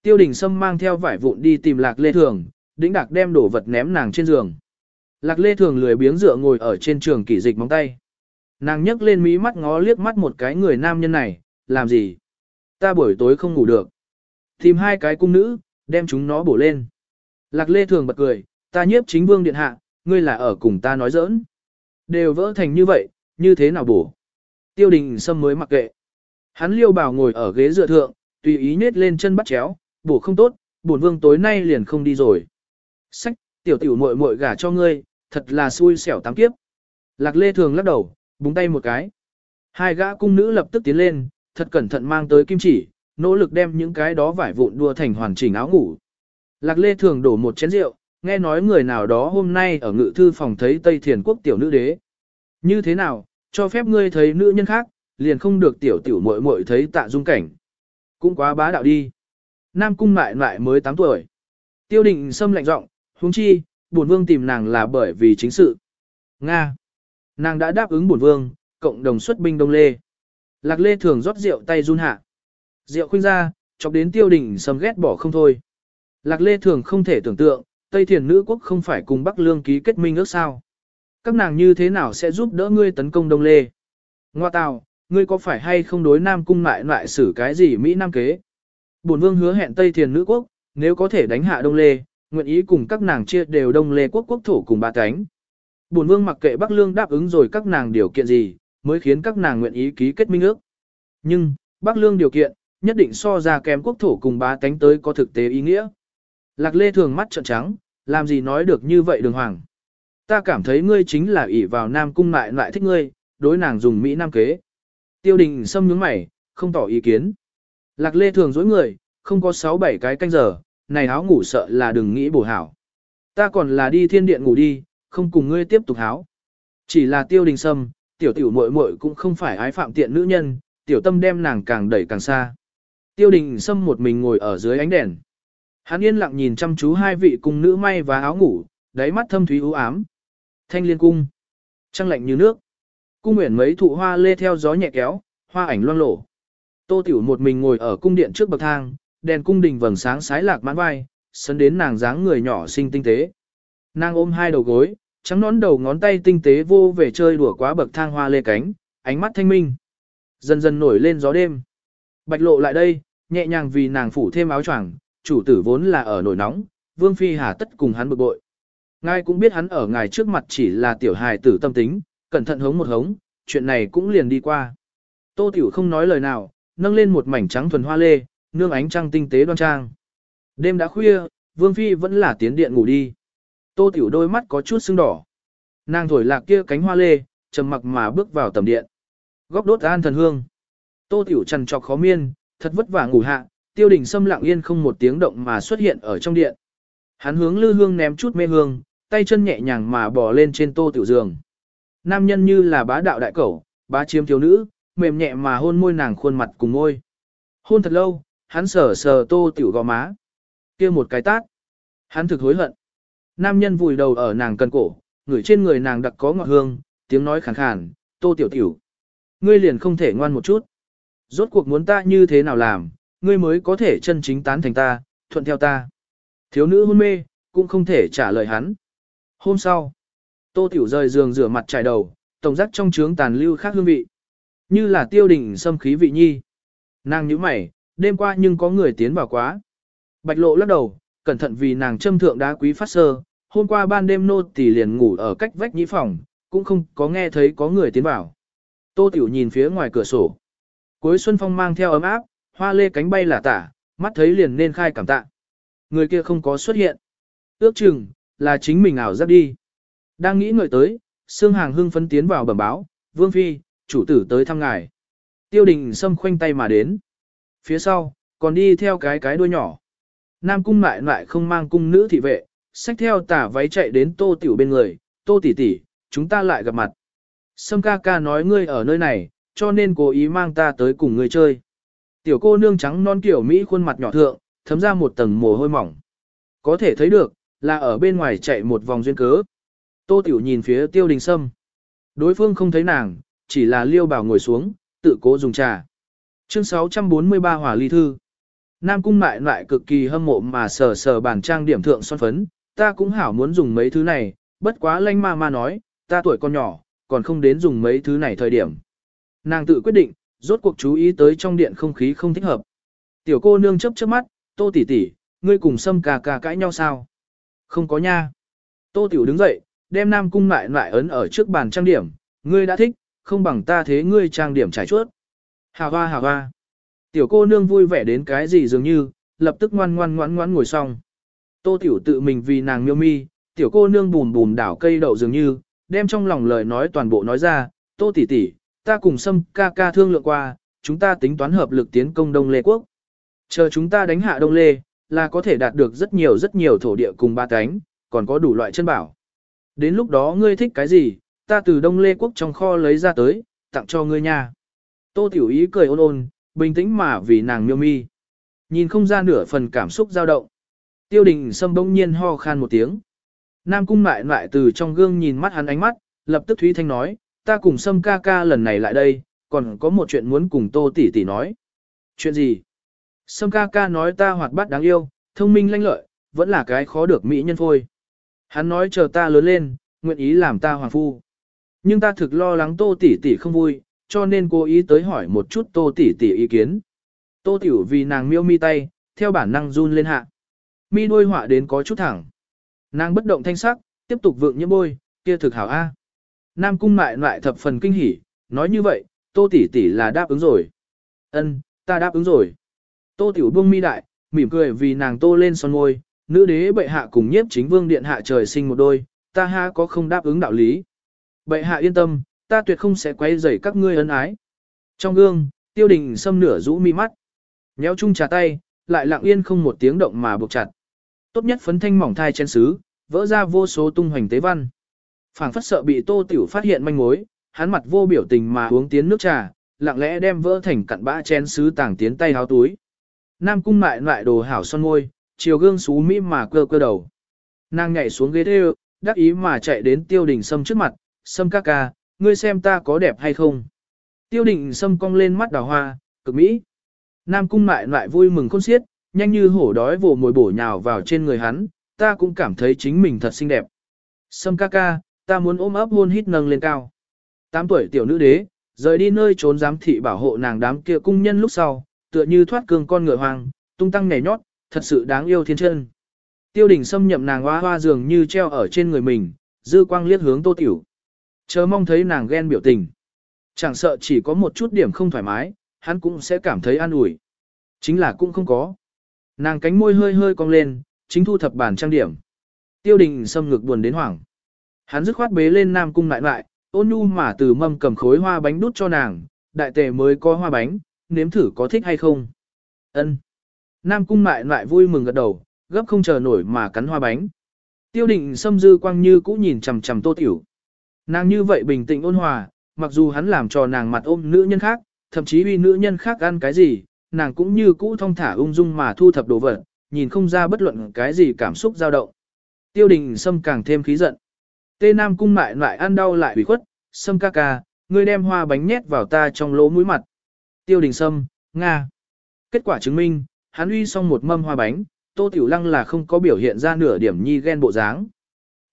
Tiêu đình Sâm mang theo vải vụn đi tìm lạc lê thường, đĩnh đạc đem đổ vật ném nàng trên giường. Lạc lê thường lười biếng dựa ngồi ở trên trường kỷ dịch móng tay. Nàng nhấc lên mí mắt ngó liếc mắt một cái người nam nhân này, làm gì? Ta buổi tối không ngủ được. Tìm hai cái cung nữ, đem chúng nó bổ lên. Lạc lê thường bật cười, ta nhiếp chính vương điện hạ, ngươi là ở cùng ta nói giỡn. Đều vỡ thành như vậy, như thế nào bổ? Tiêu đình sâm mới mặc kệ. Hắn liêu bảo ngồi ở ghế dựa thượng, tùy ý nết lên chân bắt chéo, bổ không tốt, bổn vương tối nay liền không đi rồi. Sách, tiểu tiểu muội muội gả cho ngươi, thật là xui xẻo tám kiếp. Lạc lê thường lắc đầu, búng tay một cái. Hai gã cung nữ lập tức tiến lên, thật cẩn thận mang tới kim chỉ, nỗ lực đem những cái đó vải vụn đua thành hoàn chỉnh áo ngủ. Lạc lê thường đổ một chén rượu, nghe nói người nào đó hôm nay ở ngự thư phòng thấy Tây Thiền quốc tiểu nữ đế. Như thế nào, cho phép ngươi thấy nữ nhân khác, liền không được tiểu tiểu muội muội thấy tạ dung cảnh. Cũng quá bá đạo đi. Nam cung mại lại mới 8 tuổi. Tiêu định xâm lạnh giọng, huống chi, bổn vương tìm nàng là bởi vì chính sự. Nga. Nàng đã đáp ứng bổn vương, cộng đồng xuất binh đông lê. Lạc lê thường rót rượu tay run hạ. Rượu khuynh ra, chọc đến tiêu đình sầm ghét bỏ không thôi. Lạc lê thường không thể tưởng tượng, Tây Thiền nữ quốc không phải cùng Bắc Lương ký kết minh ước sao. Các nàng như thế nào sẽ giúp đỡ ngươi tấn công Đông Lê? Ngoa tào, ngươi có phải hay không đối Nam Cung mại lại xử cái gì Mỹ Nam kế? Bổn vương hứa hẹn Tây Thiền nữ quốc, nếu có thể đánh hạ Đông Lê, nguyện ý cùng các nàng chia đều đông lê quốc quốc thổ cùng ba cánh. Bổn vương mặc kệ Bắc Lương đáp ứng rồi các nàng điều kiện gì, mới khiến các nàng nguyện ý ký kết minh ước. Nhưng, Bắc Lương điều kiện, nhất định so ra kém quốc thổ cùng ba cánh tới có thực tế ý nghĩa. Lạc Lê thường mắt trợn trắng, làm gì nói được như vậy đường hoàng. Ta cảm thấy ngươi chính là ỷ vào Nam Cung lại lại thích ngươi, đối nàng dùng Mỹ Nam kế. Tiêu đình xâm nhướng mày, không tỏ ý kiến. Lạc Lê thường dối người, không có 6-7 cái canh giờ, này áo ngủ sợ là đừng nghĩ bổ hảo. Ta còn là đi thiên điện ngủ đi, không cùng ngươi tiếp tục háo. Chỉ là tiêu đình sâm, tiểu tiểu muội muội cũng không phải ái phạm tiện nữ nhân, tiểu tâm đem nàng càng đẩy càng xa. Tiêu đình sâm một mình ngồi ở dưới ánh đèn. Hắn yên lặng nhìn chăm chú hai vị cung nữ may và áo ngủ, đáy mắt thâm thúy u ám. Thanh liên cung. Trăng lạnh như nước. Cung nguyện mấy thụ hoa lê theo gió nhẹ kéo, hoa ảnh loang lổ. Tô tiểu một mình ngồi ở cung điện trước bậc thang, đèn cung đình vầng sáng sái lạc mãn vai, sấn đến nàng dáng người nhỏ xinh tinh tế. Nàng ôm hai đầu gối, trắng nón đầu ngón tay tinh tế vô về chơi đùa quá bậc thang hoa lê cánh, ánh mắt thanh minh. Dần dần nổi lên gió đêm. Bạch lộ lại đây, nhẹ nhàng vì nàng phủ thêm áo choàng, chủ tử vốn là ở nổi nóng, vương phi hà tất cùng hắn bực bội. Ngài cũng biết hắn ở ngài trước mặt chỉ là tiểu hài tử tâm tính, cẩn thận hống một hống, chuyện này cũng liền đi qua. Tô tiểu không nói lời nào, nâng lên một mảnh trắng thuần hoa lê, nương ánh trăng tinh tế đoan trang. Đêm đã khuya, vương phi vẫn là tiến điện ngủ đi. Tô tiểu đôi mắt có chút sưng đỏ. Nàng thổi lạc kia cánh hoa lê, trầm mặc mà bước vào tầm điện. Góc đốt an thần hương. Tô tiểu trằn trọc khó miên, thật vất vả ngủ hạ, tiêu đình xâm lặng yên không một tiếng động mà xuất hiện ở trong điện. Hắn hướng lư hương ném chút mê hương, tay chân nhẹ nhàng mà bò lên trên tô tiểu giường. Nam nhân như là bá đạo đại cẩu, bá chiếm thiếu nữ, mềm nhẹ mà hôn môi nàng khuôn mặt cùng môi. Hôn thật lâu, hắn sờ sờ tô tiểu gò má. kia một cái tát. Hắn thực hối hận. Nam nhân vùi đầu ở nàng cần cổ, ngửi trên người nàng đặc có ngọt hương, tiếng nói khàn khàn, tô tiểu tiểu. Ngươi liền không thể ngoan một chút. Rốt cuộc muốn ta như thế nào làm, ngươi mới có thể chân chính tán thành ta, thuận theo ta. Thiếu nữ hôn mê, cũng không thể trả lời hắn. Hôm sau, tô tiểu rời giường rửa mặt trải đầu, tổng giác trong trướng tàn lưu khác hương vị. Như là tiêu đỉnh xâm khí vị nhi. Nàng nhíu mày, đêm qua nhưng có người tiến vào quá. Bạch lộ lắc đầu, cẩn thận vì nàng châm thượng đá quý phát sơ, hôm qua ban đêm nô tỳ liền ngủ ở cách vách nhĩ phòng, cũng không có nghe thấy có người tiến vào. Tô Tiểu nhìn phía ngoài cửa sổ. Cuối xuân phong mang theo ấm áp, hoa lê cánh bay là tả, mắt thấy liền nên khai cảm tạ. Người kia không có xuất hiện. Ước chừng, là chính mình ảo giác đi. Đang nghĩ ngợi tới, Sương Hàng hưng phấn tiến vào bẩm báo, Vương Phi, chủ tử tới thăm ngài. Tiêu đình xâm khoanh tay mà đến. Phía sau, còn đi theo cái cái đuôi nhỏ. Nam cung lại lại không mang cung nữ thị vệ, xách theo tả váy chạy đến tô tiểu bên người, tô tỷ tỷ, chúng ta lại gặp mặt. Sâm ca ca nói ngươi ở nơi này, cho nên cố ý mang ta tới cùng ngươi chơi. Tiểu cô nương trắng non kiểu Mỹ khuôn mặt nhỏ thượng, thấm ra một tầng mồ hôi mỏng. Có thể thấy được, là ở bên ngoài chạy một vòng duyên cớ. Tô tiểu nhìn phía tiêu đình sâm. Đối phương không thấy nàng, chỉ là liêu bảo ngồi xuống, tự cố dùng trà. Chương 643 Hỏa Ly Thư Nam Cung mại lại cực kỳ hâm mộ mà sờ sờ bản trang điểm thượng son phấn, ta cũng hảo muốn dùng mấy thứ này, bất quá lanh ma ma nói, ta tuổi còn nhỏ, còn không đến dùng mấy thứ này thời điểm. Nàng tự quyết định, rốt cuộc chú ý tới trong điện không khí không thích hợp. Tiểu cô nương chấp chớp mắt, tô tỷ tỷ, ngươi cùng xâm cà cà cãi nhau sao? Không có nha. Tô tiểu đứng dậy, đem Nam Cung mại lại ấn ở trước bàn trang điểm, ngươi đã thích, không bằng ta thế ngươi trang điểm trải chuốt. Hà hoa hà hoa. Tiểu cô nương vui vẻ đến cái gì dường như, lập tức ngoan ngoan ngoan ngoan ngồi xong. Tô tiểu tự mình vì nàng miêu mi, tiểu cô nương bùn bùn đảo cây đậu dường như, đem trong lòng lời nói toàn bộ nói ra, tô tỷ tỷ, ta cùng sâm ca ca thương lượng qua, chúng ta tính toán hợp lực tiến công Đông Lê Quốc. Chờ chúng ta đánh hạ Đông Lê, là có thể đạt được rất nhiều rất nhiều thổ địa cùng ba cánh, còn có đủ loại chân bảo. Đến lúc đó ngươi thích cái gì, ta từ Đông Lê Quốc trong kho lấy ra tới, tặng cho ngươi nha. Tô Tiểu Ý cười ôn ôn, bình tĩnh mà vì nàng miêu mi. Nhìn không ra nửa phần cảm xúc dao động. Tiêu đình sâm bỗng nhiên ho khan một tiếng. Nam cung lại lại từ trong gương nhìn mắt hắn ánh mắt, lập tức Thúy Thanh nói, ta cùng sâm ca ca lần này lại đây, còn có một chuyện muốn cùng tô tỷ tỷ nói. Chuyện gì? Sâm ca ca nói ta hoạt bát đáng yêu, thông minh lanh lợi, vẫn là cái khó được mỹ nhân phôi. Hắn nói chờ ta lớn lên, nguyện ý làm ta hoàng phu. Nhưng ta thực lo lắng tô tỷ tỷ không vui, cho nên cố ý tới hỏi một chút tô tỷ tỷ ý kiến. Tô tiểu vì nàng miêu mi tay, theo bản năng run lên hạ. mi đuôi họa đến có chút thẳng. Nàng bất động thanh sắc, tiếp tục vượng những bôi, kia thực hảo A. Nam cung mại lại thập phần kinh hỉ, nói như vậy, tô tỷ tỷ là đáp ứng rồi. Ân, ta đáp ứng rồi. Tô tiểu buông mi đại, mỉm cười vì nàng tô lên son môi, nữ đế bệ hạ cùng nhiếp chính vương điện hạ trời sinh một đôi, ta ha có không đáp ứng đạo lý. Bệ hạ yên tâm, ta tuyệt không sẽ quay rầy các ngươi ân ái. Trong gương, tiêu đình xâm nửa rũ mi mắt. Nhéo chung trà tay, lại lặng yên không một tiếng động mà buộc chặt. Tốt nhất phấn thanh mỏng thai chen sứ, vỡ ra vô số tung hoành tế văn. phảng phất sợ bị tô tiểu phát hiện manh mối, hắn mặt vô biểu tình mà uống tiến nước trà, lặng lẽ đem vỡ thành cặn bã chén sứ tàng tiến tay háo túi. Nam cung mại lại đồ hảo son môi, chiều gương xú mỹ mà cơ cơ đầu. Nàng nhảy xuống ghế đê đắc ý mà chạy đến tiêu đình sâm trước mặt, sâm ca ca, ngươi xem ta có đẹp hay không. Tiêu đình sâm cong lên mắt đào hoa, cực mỹ. Nam cung mại lại vui mừng khôn xiết, nhanh như hổ đói vồ mồi bổ nhào vào trên người hắn, ta cũng cảm thấy chính mình thật xinh đẹp. Sâm ca ca, ta muốn ôm ấp hôn hít nâng lên cao. Tám tuổi tiểu nữ đế, rời đi nơi trốn giám thị bảo hộ nàng đám kia cung nhân lúc sau, tựa như thoát cường con ngựa hoàng, tung tăng nhảy nhót, thật sự đáng yêu thiên chân. Tiêu đình xâm nhậm nàng hoa hoa dường như treo ở trên người mình, dư quang liếc hướng tô tiểu. Chờ mong thấy nàng ghen biểu tình. Chẳng sợ chỉ có một chút điểm không thoải mái, hắn cũng sẽ cảm thấy an ủi. Chính là cũng không có. Nàng cánh môi hơi hơi cong lên, chính thu thập bản trang điểm. Tiêu đình xâm ngực buồn đến hoảng. Hắn dứt khoát bế lên nam cung lại lại, ôn nhu mà từ mâm cầm khối hoa bánh đút cho nàng, đại tề mới có hoa bánh, nếm thử có thích hay không. Ân. Nam cung mại lại vui mừng gật đầu, gấp không chờ nổi mà cắn hoa bánh. Tiêu định xâm dư quang như cũ nhìn chằm chằm tô tiểu. Nàng như vậy bình tĩnh ôn hòa, mặc dù hắn làm cho nàng mặt ôm nữ nhân khác, thậm chí uy nữ nhân khác ăn cái gì, nàng cũng như cũ thong thả ung dung mà thu thập đồ vật, nhìn không ra bất luận cái gì cảm xúc dao động. Tiêu đình sâm càng thêm khí giận. Tê Nam cung mại lại ăn đau lại bị khuất, sâm ca ca, ngươi đem hoa bánh nhét vào ta trong lỗ mũi mặt. Tiêu đình sâm, Nga. Kết quả chứng minh, hắn uy xong một mâm hoa bánh, tô tiểu lăng là không có biểu hiện ra nửa điểm nhi ghen bộ dáng.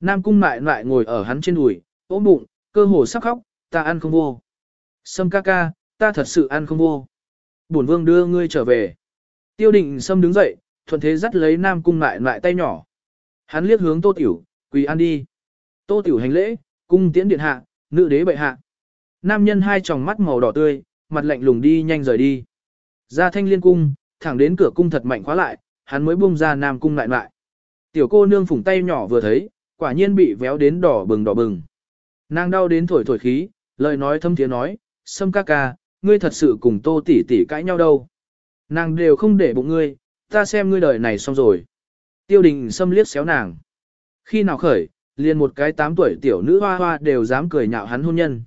Nam cung mại lại ngồi ở hắn trên đùi, ôm bụng, cơ hồ sắp khóc, ta ăn không vô. Sâm ca ca, ta thật sự ăn không vô. Bổn vương đưa ngươi trở về. Tiêu định sâm đứng dậy, thuận thế dắt lấy nam cung lại lại tay nhỏ. Hắn liếc hướng tô tiểu, quỳ ăn đi. Tô tiểu hành lễ, cung tiễn điện hạ, nữ đế bệ hạ. Nam nhân hai tròng mắt màu đỏ tươi, mặt lạnh lùng đi nhanh rời đi. Ra thanh liên cung, thẳng đến cửa cung thật mạnh khóa lại, hắn mới buông ra nam cung lại lại. Tiểu cô nương phủng tay nhỏ vừa thấy, quả nhiên bị véo đến đỏ bừng đỏ bừng. Nàng đau đến thổi thổi khí, lời nói thâm tiếng nói, sâm ca ca, ngươi thật sự cùng tô tỷ tỷ cãi nhau đâu. Nàng đều không để bụng ngươi, ta xem ngươi đời này xong rồi. Tiêu đình sâm liếc xéo nàng. Khi nào khởi, liền một cái tám tuổi tiểu nữ hoa hoa đều dám cười nhạo hắn hôn nhân.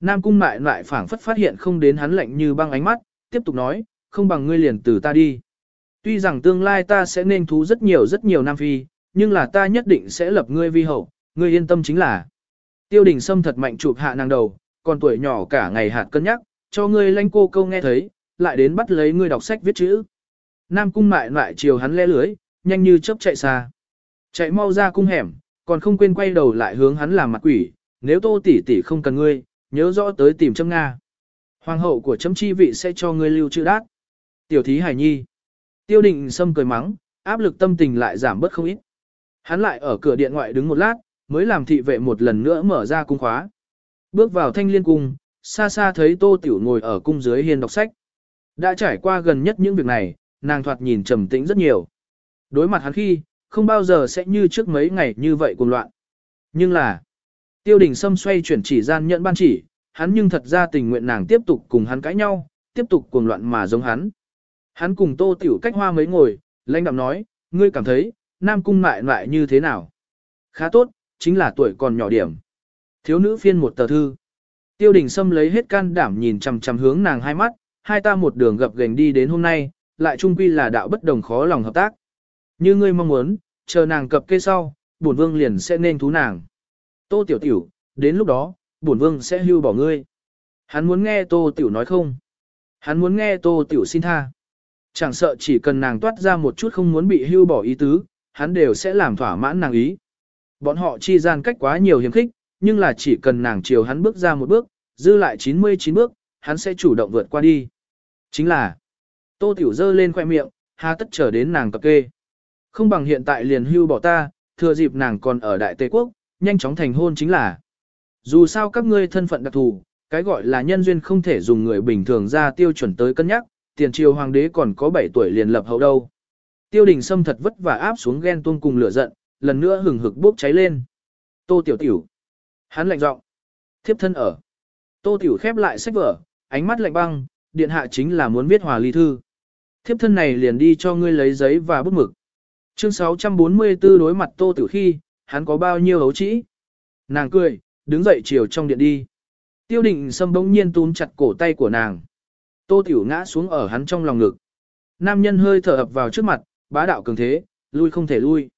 Nam cung mại lại phảng phất phát hiện không đến hắn lạnh như băng ánh mắt, tiếp tục nói, không bằng ngươi liền từ ta đi. Tuy rằng tương lai ta sẽ nên thú rất nhiều rất nhiều nam phi, nhưng là ta nhất định sẽ lập ngươi vi hậu, ngươi yên tâm chính là. Tiêu đình Sâm thật mạnh chụp hạ nàng đầu, còn tuổi nhỏ cả ngày hạt cân nhắc, cho ngươi lanh cô câu nghe thấy, lại đến bắt lấy ngươi đọc sách viết chữ. Nam cung mại lại chiều hắn le lưới, nhanh như chớp chạy xa. Chạy mau ra cung hẻm, còn không quên quay đầu lại hướng hắn làm mặt quỷ, nếu tô tỷ tỷ không cần ngươi, nhớ rõ tới tìm châm Nga. Hoàng hậu của chấm chi vị sẽ cho ngươi lưu chữ đát. Tiểu thí hải nhi. Tiêu định sâm cười mắng, áp lực tâm tình lại giảm bớt không ít. Hắn lại ở cửa điện ngoại đứng một lát, mới làm thị vệ một lần nữa mở ra cung khóa. Bước vào thanh liên cung, xa xa thấy tô tiểu ngồi ở cung dưới hiên đọc sách. Đã trải qua gần nhất những việc này, nàng thoạt nhìn trầm tĩnh rất nhiều. Đối mặt hắn khi, không bao giờ sẽ như trước mấy ngày như vậy cuồng loạn. Nhưng là, tiêu đình xâm xoay chuyển chỉ gian nhận ban chỉ, hắn nhưng thật ra tình nguyện nàng tiếp tục cùng hắn cãi nhau, tiếp tục cuồng loạn mà giống hắn. Hắn cùng tô tiểu cách hoa mấy ngồi, lãnh đạm nói, ngươi cảm thấy, nam cung mại lại như thế nào? Khá tốt, chính là tuổi còn nhỏ điểm. Thiếu nữ phiên một tờ thư. Tiêu đình Sâm lấy hết can đảm nhìn chằm chằm hướng nàng hai mắt, hai ta một đường gặp gành đi đến hôm nay, lại chung quy là đạo bất đồng khó lòng hợp tác. Như ngươi mong muốn, chờ nàng cập kê sau, bổn vương liền sẽ nên thú nàng. Tô tiểu tiểu, đến lúc đó, bổn vương sẽ hưu bỏ ngươi. Hắn muốn nghe tô tiểu nói không? Hắn muốn nghe tô tiểu xin tha. Chẳng sợ chỉ cần nàng toát ra một chút không muốn bị hưu bỏ ý tứ, hắn đều sẽ làm thỏa mãn nàng ý. Bọn họ chi gian cách quá nhiều hiểm khích, nhưng là chỉ cần nàng chiều hắn bước ra một bước, dư lại 99 bước, hắn sẽ chủ động vượt qua đi. Chính là, tô tiểu dơ lên khoe miệng, hà tất trở đến nàng cập kê. Không bằng hiện tại liền hưu bỏ ta, thừa dịp nàng còn ở Đại Tây Quốc, nhanh chóng thành hôn chính là. Dù sao các ngươi thân phận đặc thù, cái gọi là nhân duyên không thể dùng người bình thường ra tiêu chuẩn tới cân nhắc, tiền triều hoàng đế còn có 7 tuổi liền lập hậu đâu. Tiêu đình Sâm thật vất vả áp xuống ghen tuông cùng lửa giận, lần nữa hừng hực bốc cháy lên. Tô tiểu tiểu. Hắn lạnh giọng. Thiếp thân ở. Tô tiểu khép lại sách vở, ánh mắt lạnh băng, điện hạ chính là muốn viết hòa ly thư. Thiếp thân này liền đi cho ngươi lấy giấy và bút mực. Chương 644 đối mặt tô tiểu khi, hắn có bao nhiêu hấu trĩ. Nàng cười, đứng dậy chiều trong điện đi. Tiêu định sâm bỗng nhiên túm chặt cổ tay của nàng. Tô tiểu ngã xuống ở hắn trong lòng ngực. Nam nhân hơi thở ập vào trước mặt, bá đạo cường thế, lui không thể lui.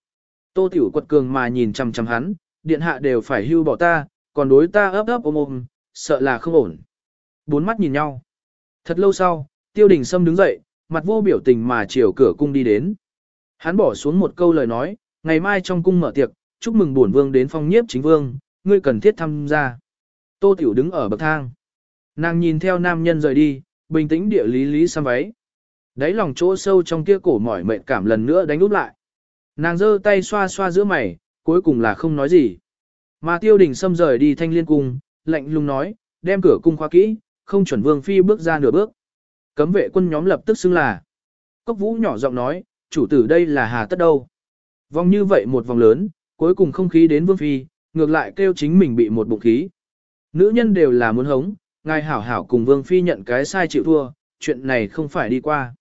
Tô tiểu quật cường mà nhìn chằm chằm hắn, điện hạ đều phải hưu bỏ ta, còn đối ta ấp ấp ôm ôm, sợ là không ổn. Bốn mắt nhìn nhau. Thật lâu sau, tiêu đình sâm đứng dậy, mặt vô biểu tình mà chiều cửa cung đi đến. Hắn bỏ xuống một câu lời nói, ngày mai trong cung mở tiệc, chúc mừng bổn vương đến phong nhiếp chính vương, ngươi cần thiết tham gia. Tô Tiểu đứng ở bậc thang. Nàng nhìn theo nam nhân rời đi, bình tĩnh địa lý lý xăm váy. Đáy lòng chỗ sâu trong kia cổ mỏi mệt cảm lần nữa đánh úp lại. Nàng giơ tay xoa xoa giữa mày, cuối cùng là không nói gì. Mà tiêu đình xâm rời đi thanh liên cung, lạnh lùng nói, đem cửa cung khóa kỹ, không chuẩn vương phi bước ra nửa bước. Cấm vệ quân nhóm lập tức xưng là. Cốc vũ nhỏ giọng nói, chủ tử đây là hà tất đâu. Vòng như vậy một vòng lớn, cuối cùng không khí đến vương phi, ngược lại kêu chính mình bị một bụng khí. Nữ nhân đều là muốn hống, ngài hảo hảo cùng vương phi nhận cái sai chịu thua, chuyện này không phải đi qua.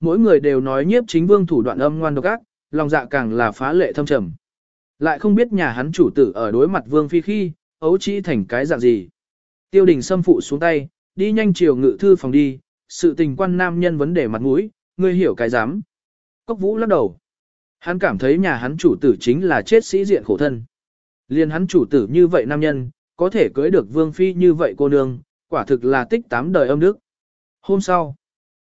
Mỗi người đều nói nhiếp chính vương thủ đoạn âm ngoan độc ác, lòng dạ càng là phá lệ thâm trầm. Lại không biết nhà hắn chủ tử ở đối mặt vương phi khi, ấu chỉ thành cái dạng gì. Tiêu đình xâm phụ xuống tay, đi nhanh chiều ngự thư phòng đi, sự tình quan nam nhân vấn đề mặt mũi, ngươi hiểu cái dám. Cốc vũ lắc đầu. Hắn cảm thấy nhà hắn chủ tử chính là chết sĩ diện khổ thân. Liên hắn chủ tử như vậy nam nhân, có thể cưới được vương phi như vậy cô nương, quả thực là tích tám đời âm đức. Hôm sau,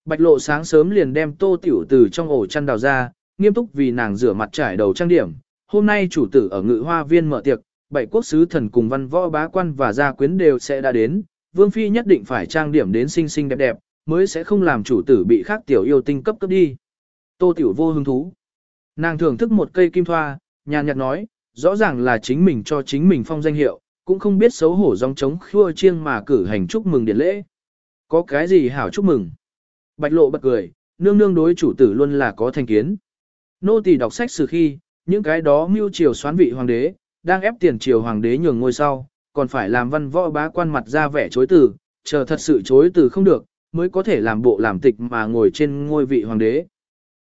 bạch lộ sáng sớm liền đem tô tiểu từ trong ổ chăn đào ra, nghiêm túc vì nàng rửa mặt trải đầu trang điểm. Hôm nay chủ tử ở ngự hoa viên mở tiệc, bảy quốc sứ thần cùng văn võ bá quan và gia quyến đều sẽ đã đến, vương phi nhất định phải trang điểm đến xinh xinh đẹp đẹp, mới sẽ không làm chủ tử bị khác tiểu yêu tinh cấp cấp đi. Tô tiểu vô hứng thú. Nàng thưởng thức một cây kim thoa, nhàn nhạt nói, rõ ràng là chính mình cho chính mình phong danh hiệu, cũng không biết xấu hổ dòng trống khua chiêng mà cử hành chúc mừng điện lễ. Có cái gì hảo chúc mừng? Bạch lộ bật cười, nương nương đối chủ tử luôn là có thành kiến. Nô tỳ đọc sách sử khi, những cái đó mưu triều xoán vị hoàng đế, đang ép tiền triều hoàng đế nhường ngôi sau, còn phải làm văn võ bá quan mặt ra vẻ chối từ, chờ thật sự chối từ không được, mới có thể làm bộ làm tịch mà ngồi trên ngôi vị hoàng đế.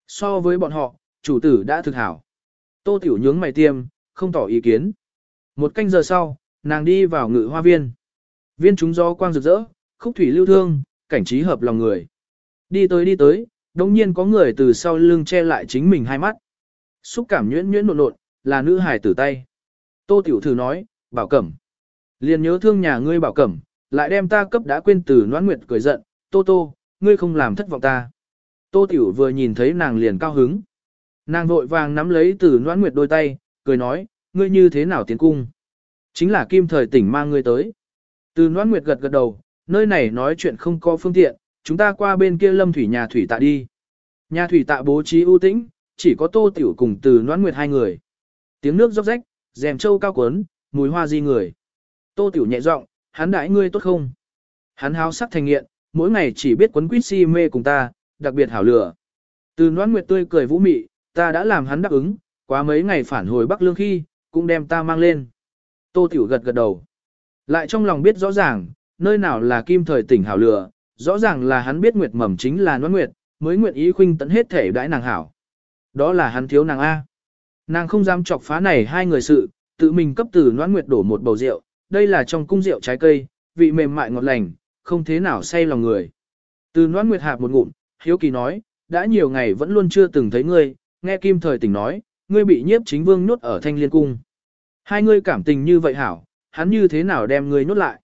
So với bọn họ, chủ tử đã thực hảo. Tô Tiểu nhướng mày tiêm, không tỏ ý kiến. Một canh giờ sau, nàng đi vào ngự hoa viên. Viên chúng do quang rực rỡ, khúc thủy lưu thương, cảnh trí hợp lòng người. Đi tới đi tới, đồng nhiên có người từ sau lưng che lại chính mình hai mắt. Xúc cảm nhuyễn nhuyễn nộn nộn, là nữ hài tử tay. Tô Tiểu thử nói, bảo cẩm. Liền nhớ thương nhà ngươi bảo cẩm, lại đem ta cấp đã quên từ noãn nguyệt cười giận, Tô Tô, ngươi không làm thất vọng ta. Tô Tiểu vừa nhìn thấy nàng liền cao hứng. Nàng vội vàng nắm lấy từ noãn nguyệt đôi tay, cười nói, ngươi như thế nào tiến cung. Chính là kim thời tỉnh mang ngươi tới. Từ noãn nguyệt gật gật đầu, nơi này nói chuyện không có phương tiện, chúng ta qua bên kia lâm thủy nhà thủy tạ đi. Nhà thủy tạ bố trí ưu tĩnh, chỉ có tô tiểu cùng từ noãn nguyệt hai người. Tiếng nước róc rách, rèm trâu cao quấn, mùi hoa di người. Tô tiểu nhẹ giọng, hắn đãi ngươi tốt không? Hắn háo sắc thành nghiện, mỗi ngày chỉ biết quấn quýt si mê cùng ta, đặc biệt hảo lửa. Từ noãn nguyệt tươi cười vũ mị, ta đã làm hắn đáp ứng, quá mấy ngày phản hồi Bắc Lương khi, cũng đem ta mang lên. Tô Tiểu gật gật đầu. Lại trong lòng biết rõ ràng, nơi nào là kim thời tỉnh hảo lửa, rõ ràng là hắn biết nguyệt mầm chính là noãn nguyệt, mới nguyện ý khuynh tận hết thể đãi nàng hảo. Đó là hắn thiếu nàng A. Nàng không dám chọc phá này hai người sự, tự mình cấp từ noan nguyệt đổ một bầu rượu, đây là trong cung rượu trái cây, vị mềm mại ngọt lành, không thế nào say lòng người. Từ noan nguyệt hạp một ngụm, hiếu kỳ nói, đã nhiều ngày vẫn luôn chưa từng thấy ngươi, nghe kim thời tỉnh nói, ngươi bị nhiếp chính vương nhốt ở thanh liên cung. Hai ngươi cảm tình như vậy hảo, hắn như thế nào đem ngươi nhốt lại.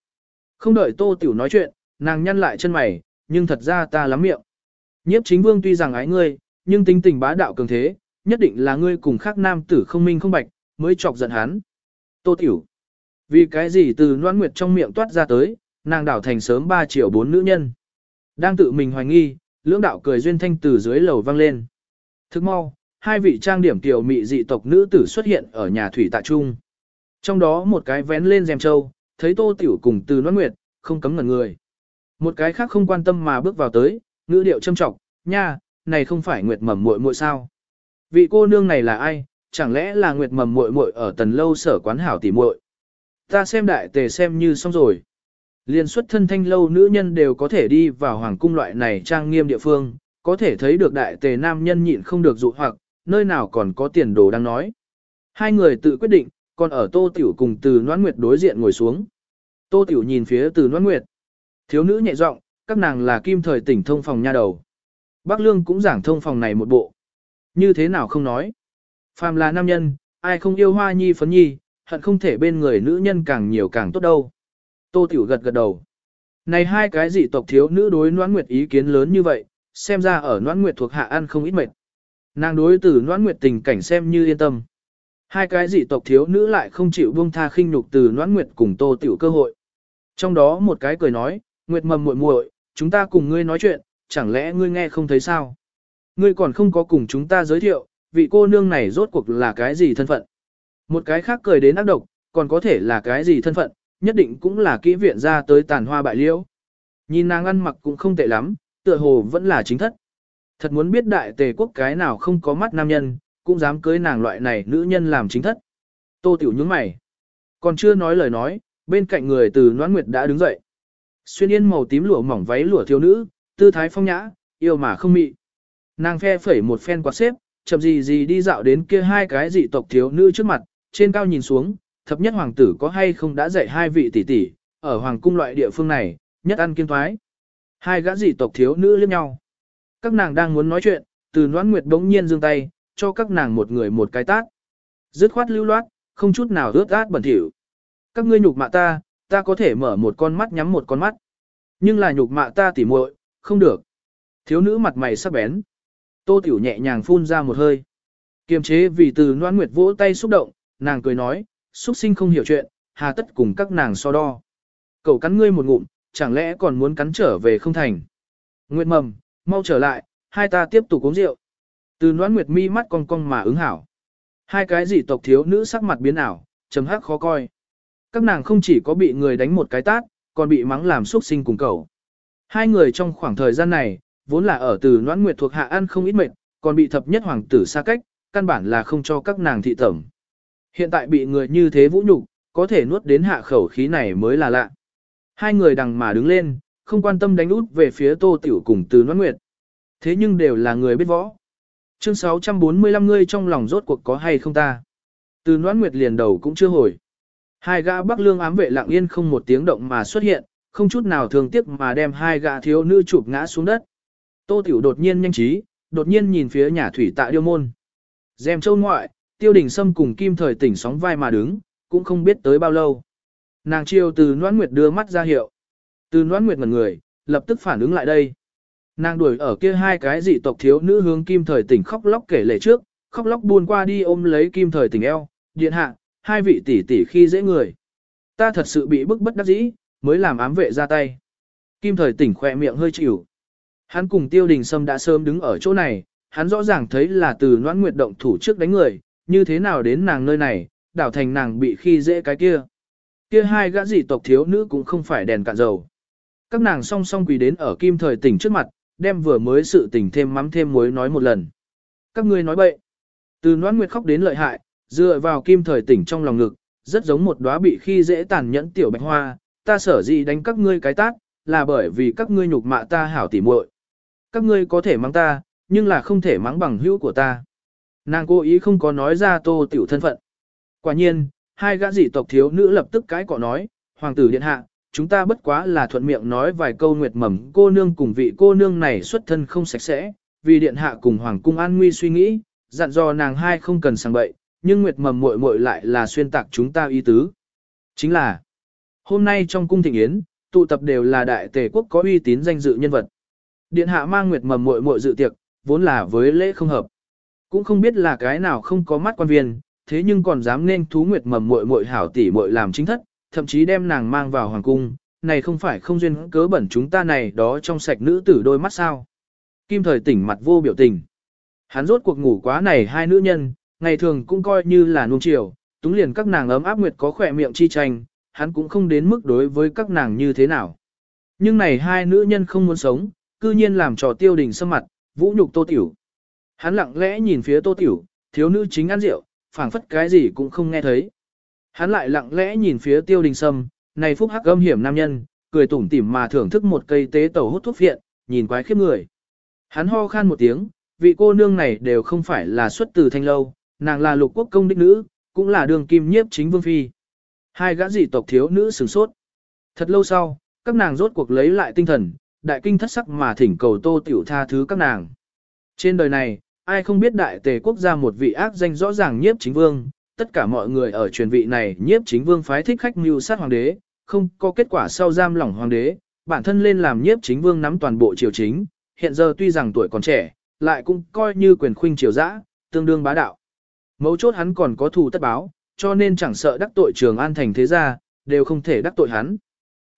Không đợi tô tiểu nói chuyện, nàng nhăn lại chân mày, nhưng thật ra ta lắm miệng. Nhiếp chính vương tuy rằng ái ngươi, nhưng tính tình bá đạo cường thế, nhất định là ngươi cùng khác nam tử không minh không bạch, mới chọc giận hắn. Tô tiểu. Vì cái gì từ noan nguyệt trong miệng toát ra tới, nàng đảo thành sớm ba triệu bốn nữ nhân. Đang tự mình hoài nghi, lưỡng đạo cười duyên thanh từ dưới lầu vang lên. Thức mau, hai vị trang điểm tiểu mị dị tộc nữ tử xuất hiện ở nhà thủy tạ trung. Trong đó một cái vén lên rèm trâu, thấy Tô Tiểu cùng Từ noan Nguyệt, không cấm ngẩn người. Một cái khác không quan tâm mà bước vào tới, ngữ điệu châm trọng, nha, này không phải Nguyệt mầm muội muội sao? Vị cô nương này là ai, chẳng lẽ là Nguyệt mầm muội muội ở tần lâu sở quán hảo tỷ muội? Ta xem đại tề xem như xong rồi. Liên xuất thân thanh lâu nữ nhân đều có thể đi vào hoàng cung loại này trang nghiêm địa phương, có thể thấy được đại tề nam nhân nhịn không được dụ hoặc, nơi nào còn có tiền đồ đang nói. Hai người tự quyết định, còn ở Tô Tiểu cùng Từ Noãn Nguyệt đối diện ngồi xuống. Tô Tiểu nhìn phía Từ Noãn Nguyệt. Thiếu nữ nhẹ giọng, các nàng là kim thời tỉnh thông phòng nha đầu. Bác Lương cũng giảng thông phòng này một bộ. Như thế nào không nói. Phàm là nam nhân, ai không yêu hoa nhi phấn nhi, hận không thể bên người nữ nhân càng nhiều càng tốt đâu. Tô Tiểu gật gật đầu. Này hai cái dị tộc thiếu nữ đối Noãn Nguyệt ý kiến lớn như vậy, xem ra ở Noãn Nguyệt thuộc hạ ăn không ít mệt. Nàng đối từ Noãn Nguyệt tình cảnh xem như yên tâm. Hai cái dị tộc thiếu nữ lại không chịu buông tha khinh nhục từ Noãn Nguyệt cùng Tô Tiểu cơ hội. Trong đó một cái cười nói, Nguyệt mầm muội muội, chúng ta cùng ngươi nói chuyện, chẳng lẽ ngươi nghe không thấy sao? Ngươi còn không có cùng chúng ta giới thiệu, vị cô nương này rốt cuộc là cái gì thân phận? Một cái khác cười đến ác độc, còn có thể là cái gì thân phận, nhất định cũng là kỹ viện ra tới tàn hoa bại liễu. Nhìn nàng ăn mặc cũng không tệ lắm, tựa hồ vẫn là chính thất. Thật muốn biết đại tề quốc cái nào không có mắt nam nhân, cũng dám cưới nàng loại này nữ nhân làm chính thất. Tô tiểu nhướng mày. Còn chưa nói lời nói, bên cạnh người từ noãn nguyệt đã đứng dậy. Xuyên yên màu tím lụa mỏng váy lụa thiếu nữ, tư thái phong nhã, yêu mà không mị. Nàng phe phẩy một phen quạt xếp, chậm gì gì đi dạo đến kia hai cái dị tộc thiếu nữ trước mặt, trên cao nhìn xuống, thập nhất hoàng tử có hay không đã dạy hai vị tỷ tỷ, ở hoàng cung loại địa phương này, nhất ăn kiên thoái. Hai gã dị tộc thiếu nữ liếc nhau. Các nàng đang muốn nói chuyện, từ noãn nguyệt bỗng nhiên giương tay, cho các nàng một người một cái tát. Dứt khoát lưu loát, không chút nào ướt át bẩn thỉu. Các ngươi nhục mạ ta, ta có thể mở một con mắt nhắm một con mắt. Nhưng là nhục mạ ta tỉ muội, không được. Thiếu nữ mặt mày sắc bén. Tô Tiểu nhẹ nhàng phun ra một hơi. Kiềm chế vì từ noan nguyệt vỗ tay xúc động, nàng cười nói, xuất sinh không hiểu chuyện, hà tất cùng các nàng so đo. Cậu cắn ngươi một ngụm, chẳng lẽ còn muốn cắn trở về không thành. Nguyệt mầm, mau trở lại, hai ta tiếp tục uống rượu. Từ noan nguyệt mi mắt cong cong mà ứng hảo. Hai cái dị tộc thiếu nữ sắc mặt biến ảo, chấm hắc khó coi. Các nàng không chỉ có bị người đánh một cái tát, còn bị mắng làm xuất sinh cùng cậu. Hai người trong khoảng thời gian này, vốn là ở từ noãn nguyệt thuộc hạ ăn không ít mệt, còn bị thập nhất hoàng tử xa cách, căn bản là không cho các nàng thị tẩm. Hiện tại bị người như thế vũ nhục, có thể nuốt đến hạ khẩu khí này mới là lạ. Hai người đằng mà đứng lên, không quan tâm đánh út về phía tô tiểu cùng từ noãn nguyệt. Thế nhưng đều là người biết võ. Chương 645 ngươi trong lòng rốt cuộc có hay không ta? Từ noãn nguyệt liền đầu cũng chưa hồi. Hai gã bắc lương ám vệ lặng yên không một tiếng động mà xuất hiện, không chút nào thường tiếc mà đem hai gã thiếu nữ chụp ngã xuống đất. Tô Tiểu đột nhiên nhanh trí, đột nhiên nhìn phía nhà thủy tạ điêu môn. Dèm châu ngoại, tiêu đình sâm cùng kim thời tỉnh sóng vai mà đứng, cũng không biết tới bao lâu. Nàng chiêu từ noãn nguyệt đưa mắt ra hiệu. Từ noãn nguyệt ngần người, lập tức phản ứng lại đây. Nàng đuổi ở kia hai cái dị tộc thiếu nữ hướng kim thời tỉnh khóc lóc kể lệ trước, khóc lóc buôn qua đi ôm lấy kim thời tỉnh eo, điện hạ, hai vị tỷ tỷ khi dễ người. Ta thật sự bị bức bất đắc dĩ, mới làm ám vệ ra tay. Kim thời tỉnh khỏe miệng hơi chịu. Hắn cùng tiêu đình sâm đã sớm đứng ở chỗ này, hắn rõ ràng thấy là từ noãn nguyệt động thủ trước đánh người, như thế nào đến nàng nơi này, đảo thành nàng bị khi dễ cái kia. Kia hai gã dị tộc thiếu nữ cũng không phải đèn cạn dầu. Các nàng song song quỳ đến ở kim thời tỉnh trước mặt, đem vừa mới sự tình thêm mắm thêm muối nói một lần. Các ngươi nói bậy. Từ noãn nguyệt khóc đến lợi hại, dựa vào kim thời tỉnh trong lòng ngực, rất giống một đóa bị khi dễ tàn nhẫn tiểu bạch hoa, ta sở gì đánh các ngươi cái tát là bởi vì các ngươi nhục mạ ta hảo tỉ muội. Các ngươi có thể mắng ta, nhưng là không thể mắng bằng hữu của ta. Nàng cố ý không có nói ra tô tiểu thân phận. Quả nhiên, hai gã dị tộc thiếu nữ lập tức cái cọ nói, hoàng tử điện hạ, chúng ta bất quá là thuận miệng nói vài câu nguyệt mầm cô nương cùng vị cô nương này xuất thân không sạch sẽ, vì điện hạ cùng hoàng cung an nguy suy nghĩ, dặn dò nàng hai không cần sang bậy, nhưng nguyệt mầm muội muội lại là xuyên tạc chúng ta ý tứ. Chính là, hôm nay trong cung thịnh yến, tụ tập đều là đại tề quốc có uy tín danh dự nhân vật. Điện hạ mang nguyệt mầm muội muội dự tiệc, vốn là với lễ không hợp. Cũng không biết là cái nào không có mắt quan viên, thế nhưng còn dám nên thú nguyệt mầm muội muội hảo tỷ muội làm chính thất, thậm chí đem nàng mang vào hoàng cung, này không phải không duyên cớ bẩn chúng ta này đó trong sạch nữ tử đôi mắt sao. Kim thời tỉnh mặt vô biểu tình. Hắn rốt cuộc ngủ quá này hai nữ nhân, ngày thường cũng coi như là nuông chiều, túng liền các nàng ấm áp nguyệt có khỏe miệng chi tranh, hắn cũng không đến mức đối với các nàng như thế nào. Nhưng này hai nữ nhân không muốn sống, cư nhiên làm trò tiêu đình sâm mặt, vũ nhục tô tiểu. Hắn lặng lẽ nhìn phía tô tiểu, thiếu nữ chính ăn rượu, phảng phất cái gì cũng không nghe thấy. Hắn lại lặng lẽ nhìn phía tiêu đình sâm, này phúc hắc âm hiểm nam nhân, cười tủm tỉm mà thưởng thức một cây tế tẩu hút thuốc viện, nhìn quái khiếp người. Hắn ho khan một tiếng, vị cô nương này đều không phải là xuất từ thanh lâu, nàng là lục quốc công đích nữ, cũng là đường kim nhiếp chính vương phi. Hai gã dị tộc thiếu nữ sửng sốt. Thật lâu sau, các nàng rốt cuộc lấy lại tinh thần, đại kinh thất sắc mà thỉnh cầu tô tiểu tha thứ các nàng. Trên đời này, ai không biết đại tề quốc gia một vị ác danh rõ ràng nhiếp chính vương, tất cả mọi người ở truyền vị này nhiếp chính vương phái thích khách mưu sát hoàng đế, không có kết quả sau giam lỏng hoàng đế, bản thân lên làm nhiếp chính vương nắm toàn bộ triều chính, hiện giờ tuy rằng tuổi còn trẻ, lại cũng coi như quyền khuynh triều dã, tương đương bá đạo. Mấu chốt hắn còn có thù tất báo, cho nên chẳng sợ đắc tội trường an thành thế gia, đều không thể đắc tội hắn.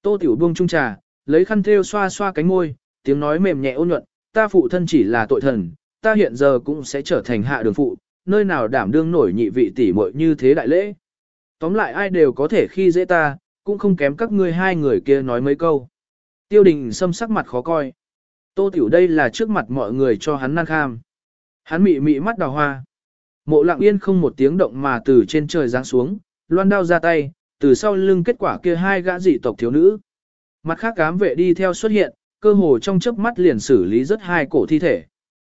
Tô Tiểu buông trung trà, lấy khăn thêu xoa xoa cánh môi, tiếng nói mềm nhẹ ôn nhuận, ta phụ thân chỉ là tội thần, ta hiện giờ cũng sẽ trở thành hạ đường phụ, nơi nào đảm đương nổi nhị vị tỷ muội như thế đại lễ. Tóm lại ai đều có thể khi dễ ta, cũng không kém các ngươi hai người kia nói mấy câu. Tiêu đình xâm sắc mặt khó coi. Tô Tiểu đây là trước mặt mọi người cho hắn năng kham. Hắn mị mị mắt đào hoa. Mộ lặng yên không một tiếng động mà từ trên trời giáng xuống, loan đao ra tay, từ sau lưng kết quả kia hai gã dị tộc thiếu nữ. Mặt khác cám vệ đi theo xuất hiện, cơ hồ trong chớp mắt liền xử lý rất hai cổ thi thể.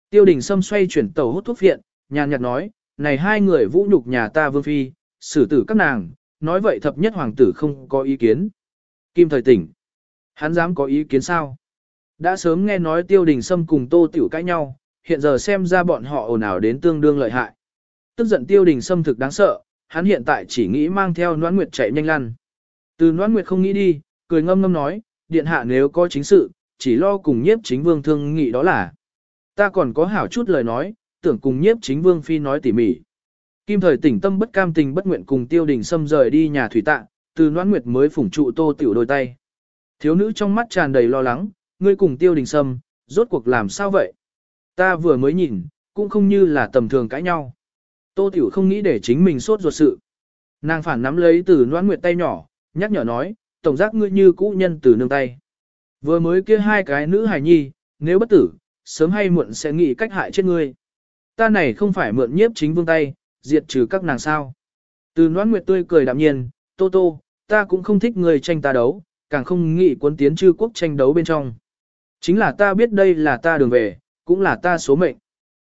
Tiêu đình Sâm xoay chuyển tàu hút thuốc viện, nhàn nhạt nói, này hai người vũ nhục nhà ta vương phi, xử tử các nàng, nói vậy thập nhất hoàng tử không có ý kiến. Kim thời tỉnh. Hắn dám có ý kiến sao? Đã sớm nghe nói tiêu đình Sâm cùng tô tiểu cãi nhau, hiện giờ xem ra bọn họ ồn ào đến tương đương lợi hại. Tức giận tiêu đình Sâm thực đáng sợ, hắn hiện tại chỉ nghĩ mang theo noãn nguyệt chạy nhanh lăn. Từ noãn nguyệt không nghĩ đi, cười ngâm ngâm nói, điện hạ nếu có chính sự, chỉ lo cùng nhiếp chính vương thương nghị đó là. Ta còn có hảo chút lời nói, tưởng cùng nhiếp chính vương phi nói tỉ mỉ. Kim thời tỉnh tâm bất cam tình bất nguyện cùng tiêu đình xâm rời đi nhà thủy tạ, từ noãn nguyệt mới phủng trụ tô tiểu đôi tay. Thiếu nữ trong mắt tràn đầy lo lắng, ngươi cùng tiêu đình sâm, rốt cuộc làm sao vậy? Ta vừa mới nhìn, cũng không như là tầm thường cãi nhau. Tô tiểu không nghĩ để chính mình sốt ruột sự. Nàng phản nắm lấy từ noãn nguyệt tay nhỏ, nhắc nhở nói, tổng giác ngươi như cũ nhân từ nương tay. Vừa mới kia hai cái nữ hài nhi, nếu bất tử, sớm hay muộn sẽ nghĩ cách hại chết ngươi. Ta này không phải mượn nhiếp chính vương tay, diệt trừ các nàng sao. Từ noãn nguyệt tươi cười đạm nhiên, tô tô, ta cũng không thích người tranh ta đấu, càng không nghĩ quân tiến chư quốc tranh đấu bên trong. Chính là ta biết đây là ta đường về, cũng là ta số mệnh.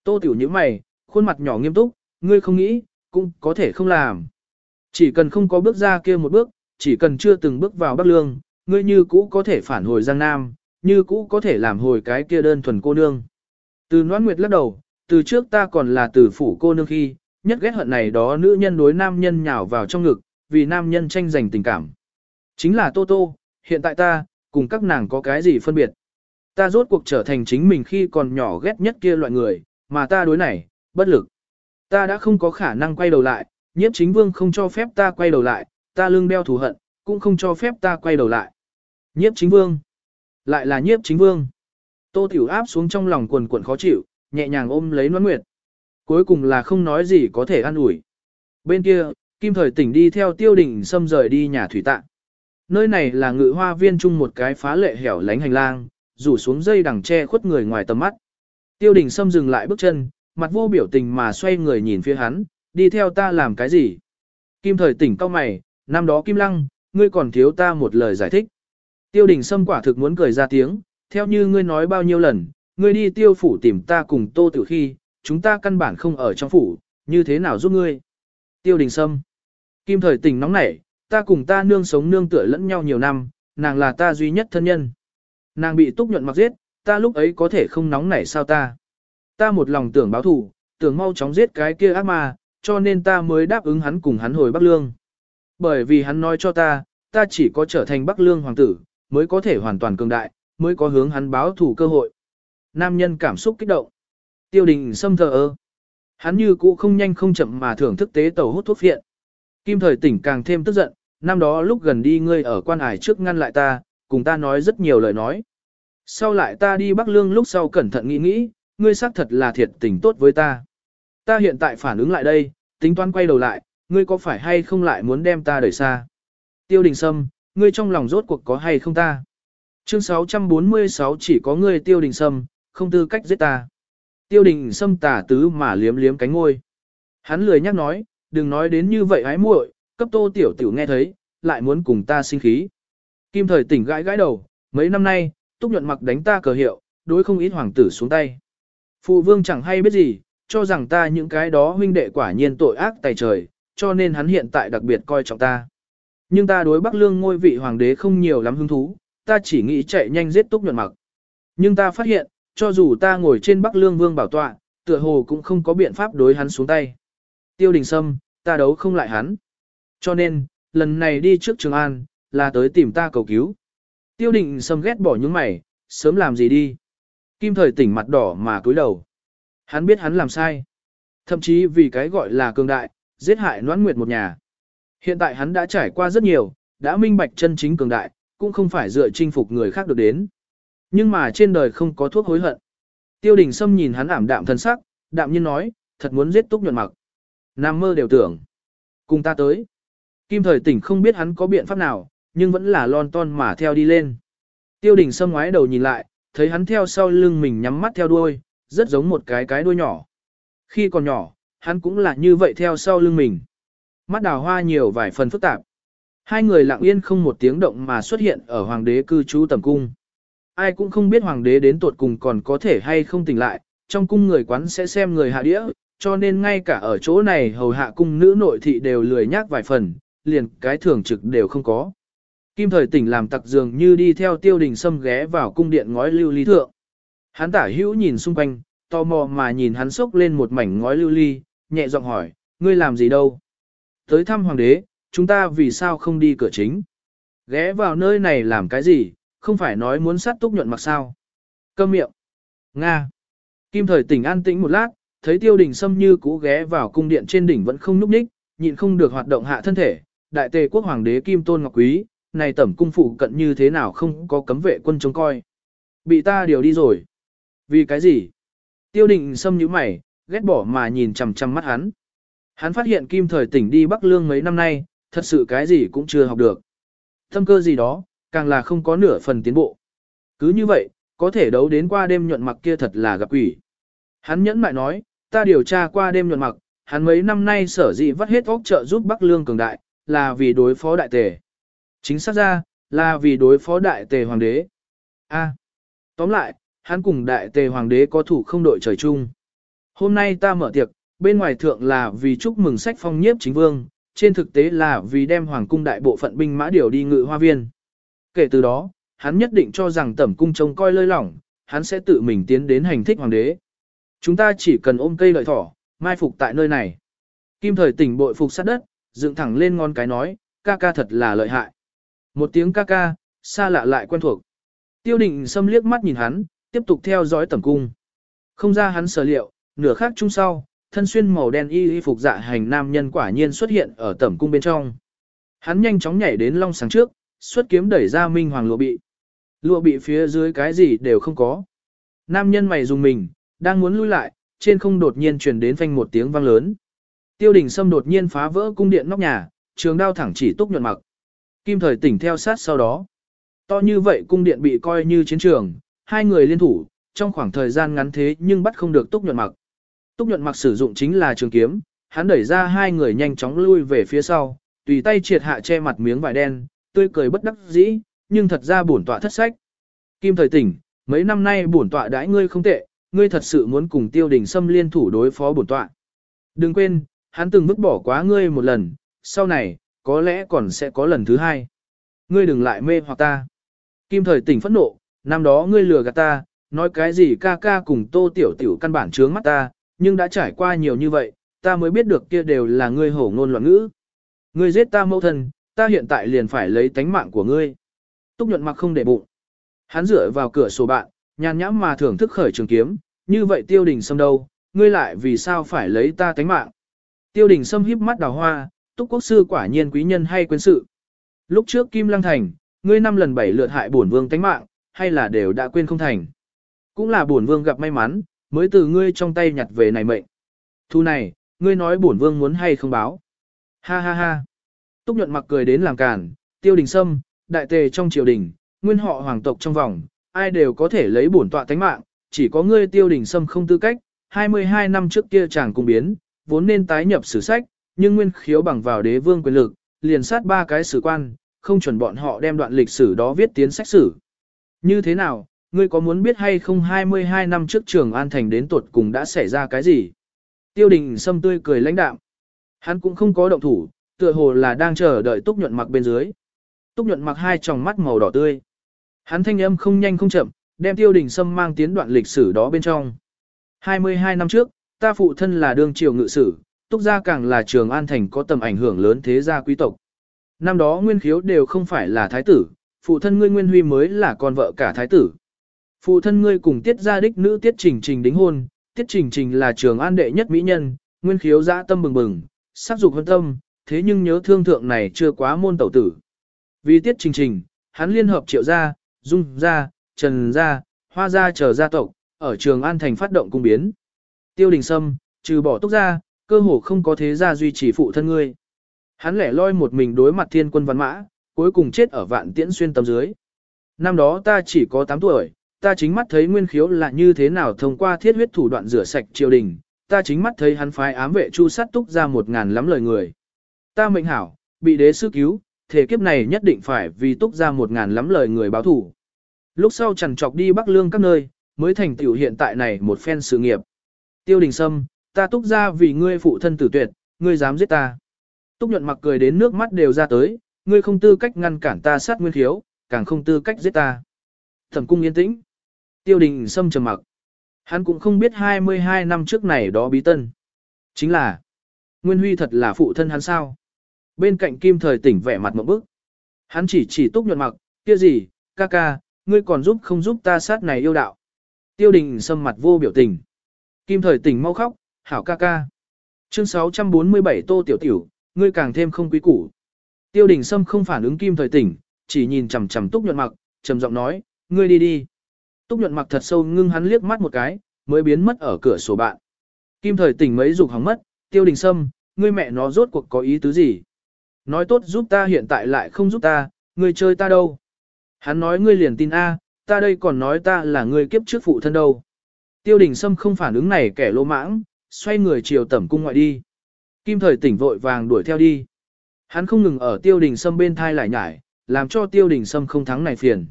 Tô tiểu như mày, khuôn mặt nhỏ nghiêm túc, ngươi không nghĩ, cũng có thể không làm. Chỉ cần không có bước ra kia một bước, chỉ cần chưa từng bước vào Bắc Lương, ngươi như cũ có thể phản hồi Giang Nam, như cũ có thể làm hồi cái kia đơn thuần cô nương. Từ Noãn Nguyệt lắc đầu, từ trước ta còn là từ phủ cô nương khi, nhất ghét hận này đó nữ nhân đối nam nhân nhào vào trong ngực, vì nam nhân tranh giành tình cảm. Chính là Tô Tô, hiện tại ta, cùng các nàng có cái gì phân biệt. Ta rốt cuộc trở thành chính mình khi còn nhỏ ghét nhất kia loại người, mà ta đối này, bất lực. Ta đã không có khả năng quay đầu lại, nhiếp chính vương không cho phép ta quay đầu lại, ta lương đeo thù hận, cũng không cho phép ta quay đầu lại. Nhiếp chính vương. Lại là nhiếp chính vương. Tô Tiểu áp xuống trong lòng quần quần khó chịu, nhẹ nhàng ôm lấy Noãn Nguyệt. Cuối cùng là không nói gì có thể an ủi. Bên kia, Kim Thời tỉnh đi theo tiêu đình xâm rời đi nhà thủy tạ. Nơi này là ngự hoa viên chung một cái phá lệ hẻo lánh hành lang, rủ xuống dây đằng che khuất người ngoài tầm mắt. Tiêu đình xâm dừng lại bước chân, mặt vô biểu tình mà xoay người nhìn phía hắn, đi theo ta làm cái gì? Kim Thời tỉnh cao mày, năm đó Kim Lăng, ngươi còn thiếu ta một lời giải thích. Tiêu đình Sâm quả thực muốn cười ra tiếng, theo như ngươi nói bao nhiêu lần, ngươi đi tiêu phủ tìm ta cùng tô tử khi, chúng ta căn bản không ở trong phủ, như thế nào giúp ngươi? Tiêu đình Sâm. Kim thời Tỉnh nóng nảy, ta cùng ta nương sống nương tựa lẫn nhau nhiều năm, nàng là ta duy nhất thân nhân. Nàng bị túc nhuận mặc giết, ta lúc ấy có thể không nóng nảy sao ta? Ta một lòng tưởng báo thù, tưởng mau chóng giết cái kia ác ma, cho nên ta mới đáp ứng hắn cùng hắn hồi Bắc Lương. Bởi vì hắn nói cho ta, ta chỉ có trở thành Bắc Lương hoàng tử, mới có thể hoàn toàn cường đại, mới có hướng hắn báo thù cơ hội. Nam nhân cảm xúc kích động. Tiêu đình xâm thờ ơ. Hắn như cũ không nhanh không chậm mà thưởng thức tế tàu hút thuốc phiện. Kim thời tỉnh càng thêm tức giận, năm đó lúc gần đi ngươi ở quan ải trước ngăn lại ta, cùng ta nói rất nhiều lời nói. Sau lại ta đi Bắc Lương lúc sau cẩn thận nghĩ nghĩ, ngươi xác thật là thiệt tình tốt với ta. Ta hiện tại phản ứng lại đây, tính toán quay đầu lại, ngươi có phải hay không lại muốn đem ta đẩy xa? Tiêu đình sâm, ngươi trong lòng rốt cuộc có hay không ta? Chương 646 chỉ có ngươi tiêu đình sâm, không tư cách giết ta. Tiêu đình sâm tả tứ mà liếm liếm cánh ngôi. Hắn lười nhắc nói, đừng nói đến như vậy hái muội, cấp tô tiểu tiểu nghe thấy, lại muốn cùng ta sinh khí. Kim thời tỉnh gãi gãi đầu, mấy năm nay, túc nhuận mặc đánh ta cờ hiệu, đối không ít hoàng tử xuống tay. Phụ vương chẳng hay biết gì, cho rằng ta những cái đó huynh đệ quả nhiên tội ác tài trời, cho nên hắn hiện tại đặc biệt coi trọng ta. Nhưng ta đối Bắc Lương ngôi vị hoàng đế không nhiều lắm hứng thú, ta chỉ nghĩ chạy nhanh giết túc nhuận mặc. Nhưng ta phát hiện, cho dù ta ngồi trên Bắc Lương vương bảo tọa, tựa hồ cũng không có biện pháp đối hắn xuống tay. Tiêu đình sâm, ta đấu không lại hắn. Cho nên, lần này đi trước Trường An, là tới tìm ta cầu cứu. Tiêu đình sâm ghét bỏ những mày, sớm làm gì đi. Kim thời tỉnh mặt đỏ mà cúi đầu. Hắn biết hắn làm sai. Thậm chí vì cái gọi là cường đại, giết hại noãn nguyệt một nhà. Hiện tại hắn đã trải qua rất nhiều, đã minh bạch chân chính cường đại, cũng không phải dựa chinh phục người khác được đến. Nhưng mà trên đời không có thuốc hối hận. Tiêu đình Sâm nhìn hắn ảm đạm thân sắc, đạm nhiên nói, thật muốn giết túc nhuận mặc. Nam mơ đều tưởng. Cùng ta tới. Kim thời tỉnh không biết hắn có biện pháp nào, nhưng vẫn là lon ton mà theo đi lên. Tiêu đình Sâm ngoái đầu nhìn lại, thấy hắn theo sau lưng mình nhắm mắt theo đuôi, rất giống một cái cái đuôi nhỏ. Khi còn nhỏ, hắn cũng là như vậy theo sau lưng mình. Mắt đào hoa nhiều vài phần phức tạp. Hai người lặng yên không một tiếng động mà xuất hiện ở hoàng đế cư trú tầm cung. Ai cũng không biết hoàng đế đến tuột cùng còn có thể hay không tỉnh lại, trong cung người quán sẽ xem người hạ đĩa, cho nên ngay cả ở chỗ này hầu hạ cung nữ nội thị đều lười nhác vài phần, liền cái thường trực đều không có. Kim thời tỉnh làm tặc dường như đi theo tiêu đình sâm ghé vào cung điện ngói lưu ly thượng. Hắn tả hữu nhìn xung quanh, tò mò mà nhìn hắn sốc lên một mảnh ngói lưu ly, nhẹ giọng hỏi, ngươi làm gì đâu? Tới thăm hoàng đế, chúng ta vì sao không đi cửa chính? Ghé vào nơi này làm cái gì, không phải nói muốn sát túc nhuận mặc sao? Câm miệng. Nga. Kim thời tỉnh an tĩnh một lát, thấy tiêu đình sâm như cũ ghé vào cung điện trên đỉnh vẫn không núp ních, nhịn không được hoạt động hạ thân thể. Đại tề quốc hoàng đế Kim Tôn Ngọc Quý, này tẩm cung phụ cận như thế nào không có cấm vệ quân trông coi. Bị ta điều đi rồi. Vì cái gì? Tiêu định xâm như mày, ghét bỏ mà nhìn chằm chằm mắt hắn. Hắn phát hiện kim thời tỉnh đi Bắc Lương mấy năm nay, thật sự cái gì cũng chưa học được. Thâm cơ gì đó, càng là không có nửa phần tiến bộ. Cứ như vậy, có thể đấu đến qua đêm nhuận mặc kia thật là gặp quỷ. Hắn nhẫn mại nói, ta điều tra qua đêm nhuận mặc, hắn mấy năm nay sở dĩ vắt hết óc trợ giúp Bắc Lương cường đại, là vì đối phó đại tề. Chính xác ra, là vì đối phó đại tề hoàng đế. A. tóm lại, hắn cùng đại tề hoàng đế có thủ không đội trời chung. Hôm nay ta mở tiệc, bên ngoài thượng là vì chúc mừng sách phong nhiếp chính vương, trên thực tế là vì đem hoàng cung đại bộ phận binh mã điều đi ngự hoa viên. Kể từ đó, hắn nhất định cho rằng tẩm cung trông coi lơi lỏng, hắn sẽ tự mình tiến đến hành thích hoàng đế. Chúng ta chỉ cần ôm cây lợi thỏ, mai phục tại nơi này. Kim thời tỉnh bội phục sát đất, dựng thẳng lên ngon cái nói, ca ca thật là lợi hại. Một tiếng ca ca, xa lạ lại quen thuộc. Tiêu định xâm liếc mắt nhìn hắn, tiếp tục theo dõi tầm cung. Không ra hắn sở liệu, nửa khác chung sau, thân xuyên màu đen y y phục dạ hành nam nhân quả nhiên xuất hiện ở tầm cung bên trong. Hắn nhanh chóng nhảy đến long sáng trước, xuất kiếm đẩy ra minh hoàng lụa bị. Lụa bị phía dưới cái gì đều không có. Nam nhân mày dùng mình, đang muốn lui lại, trên không đột nhiên truyền đến phanh một tiếng vang lớn. Tiêu đình Sâm đột nhiên phá vỡ cung điện nóc nhà, trường đao thẳng chỉ túc nhuận mặc. Kim thời tỉnh theo sát sau đó. To như vậy cung điện bị coi như chiến trường, hai người liên thủ, trong khoảng thời gian ngắn thế nhưng bắt không được túc nhuận mặc. Túc nhuận mặc sử dụng chính là trường kiếm, hắn đẩy ra hai người nhanh chóng lui về phía sau, tùy tay triệt hạ che mặt miếng vải đen, tươi cười bất đắc dĩ, nhưng thật ra bổn tọa thất sách. Kim thời tỉnh, mấy năm nay bổn tọa đãi ngươi không tệ, ngươi thật sự muốn cùng tiêu đình xâm liên thủ đối phó bổn tọa. Đừng quên, hắn từng vứt bỏ quá ngươi một lần, sau này, có lẽ còn sẽ có lần thứ hai. Ngươi đừng lại mê hoặc ta. Kim thời tỉnh phẫn nộ, năm đó ngươi lừa gạt ta, nói cái gì ca ca cùng tô tiểu tiểu căn bản trướng mắt ta, nhưng đã trải qua nhiều như vậy, ta mới biết được kia đều là ngươi hổ ngôn loạn ngữ. Ngươi giết ta mẫu thân, ta hiện tại liền phải lấy tánh mạng của ngươi. Túc nhuận mặc không để bụng. Hắn dựa vào cửa sổ bạn, nhàn nhãm mà thưởng thức khởi trường kiếm, như vậy tiêu đình xâm đâu, ngươi lại vì sao phải lấy ta tánh mạng. Tiêu đình xâm híp mắt đào hoa, túc quốc sư quả nhiên quý nhân hay quên sự. Lúc trước Kim Lăng Thành, ngươi năm lần bảy lượt hại bổn vương tánh mạng, hay là đều đã quên không thành. Cũng là bổn vương gặp may mắn, mới từ ngươi trong tay nhặt về này mệnh. Thu này, ngươi nói bổn vương muốn hay không báo. Ha ha ha. Túc nhuận mặc cười đến làm cản, tiêu đình sâm, đại tề trong triều đình, nguyên họ hoàng tộc trong vòng, ai đều có thể lấy bổn tọa tánh mạng, chỉ có ngươi tiêu đình sâm không tư cách, 22 năm trước kia chàng cung biến, vốn nên tái nhập sử sách, nhưng nguyên khiếu bằng vào đế vương quyền lực, liền sát ba cái sử quan, không chuẩn bọn họ đem đoạn lịch sử đó viết tiến sách sử. Như thế nào, ngươi có muốn biết hay không 22 năm trước trường An Thành đến tuột cùng đã xảy ra cái gì? Tiêu đình sâm tươi cười lãnh đạm. Hắn cũng không có động thủ, tựa hồ là đang chờ đợi túc nhuận mặc bên dưới. Túc nhuận mặc hai tròng mắt màu đỏ tươi. Hắn thanh âm không nhanh không chậm, đem tiêu đình sâm mang tiến đoạn lịch sử đó bên trong. 22 năm trước, ta phụ thân là đương triều ngự sử, túc gia càng là trường an thành có tầm ảnh hưởng lớn thế gia quý tộc. Năm đó nguyên khiếu đều không phải là thái tử, phụ thân ngươi nguyên huy mới là con vợ cả thái tử. Phụ thân ngươi cùng tiết gia đích nữ tiết trình trình đính hôn, tiết trình trình là trường an đệ nhất mỹ nhân, nguyên khiếu dã tâm bừng bừng, sắc dục hân tâm, thế nhưng nhớ thương thượng này chưa quá môn tẩu tử. Vì tiết trình trình, hắn liên hợp triệu gia, dung gia, trần gia, hoa gia chờ gia tộc, ở trường an thành phát động cung biến. Tiêu đình sâm, trừ bỏ túc gia, cơ hồ không có thế gia duy trì phụ thân ngươi. Hắn lẻ loi một mình đối mặt thiên quân văn mã, cuối cùng chết ở vạn tiễn xuyên tầm dưới. Năm đó ta chỉ có 8 tuổi, ta chính mắt thấy nguyên khiếu là như thế nào thông qua thiết huyết thủ đoạn rửa sạch triều đình, ta chính mắt thấy hắn phái ám vệ chu sát túc ra một ngàn lắm lời người. Ta mệnh hảo, bị đế sư cứu, thể kiếp này nhất định phải vì túc ra một ngàn lắm lời người báo thủ. Lúc sau chẳng chọc đi Bắc Lương các nơi, mới thành tiểu hiện tại này một phen sự nghiệp. Tiêu đình sâm, ta túc ra vì ngươi phụ thân tử tuyệt, ngươi dám giết ta. Túc nhuận mặc cười đến nước mắt đều ra tới, ngươi không tư cách ngăn cản ta sát nguyên khiếu, càng không tư cách giết ta. Thẩm cung yên tĩnh. Tiêu đình xâm trầm mặc. Hắn cũng không biết 22 năm trước này đó bí tân. Chính là, Nguyên Huy thật là phụ thân hắn sao. Bên cạnh Kim Thời tỉnh vẻ mặt một bức. Hắn chỉ chỉ túc nhuận mặc, kia gì, ca ca, ngươi còn giúp không giúp ta sát này yêu đạo. Tiêu đình xâm mặt vô biểu tình. Kim Thời tỉnh mau khóc, hảo ca ca. Chương 647 Tô Tiểu Tiểu, ngươi càng thêm không quý củ. Tiêu đình sâm không phản ứng Kim Thời tỉnh, chỉ nhìn chằm chằm túc nhuận mặc, trầm giọng nói, ngươi đi đi. Túc nhuận mặc thật sâu ngưng hắn liếc mắt một cái, mới biến mất ở cửa sổ bạn. Kim thời tỉnh mấy dục hóng mất, tiêu đình sâm, ngươi mẹ nó rốt cuộc có ý tứ gì? Nói tốt giúp ta hiện tại lại không giúp ta, ngươi chơi ta đâu? Hắn nói ngươi liền tin A, ta đây còn nói ta là ngươi kiếp trước phụ thân đâu. Tiêu đình sâm không phản ứng này kẻ lỗ mãng, xoay người chiều tẩm cung ngoại đi. Kim thời tỉnh vội vàng đuổi theo đi. Hắn không ngừng ở tiêu đình sâm bên thai lại nhải, làm cho tiêu đình sâm không thắng này phiền.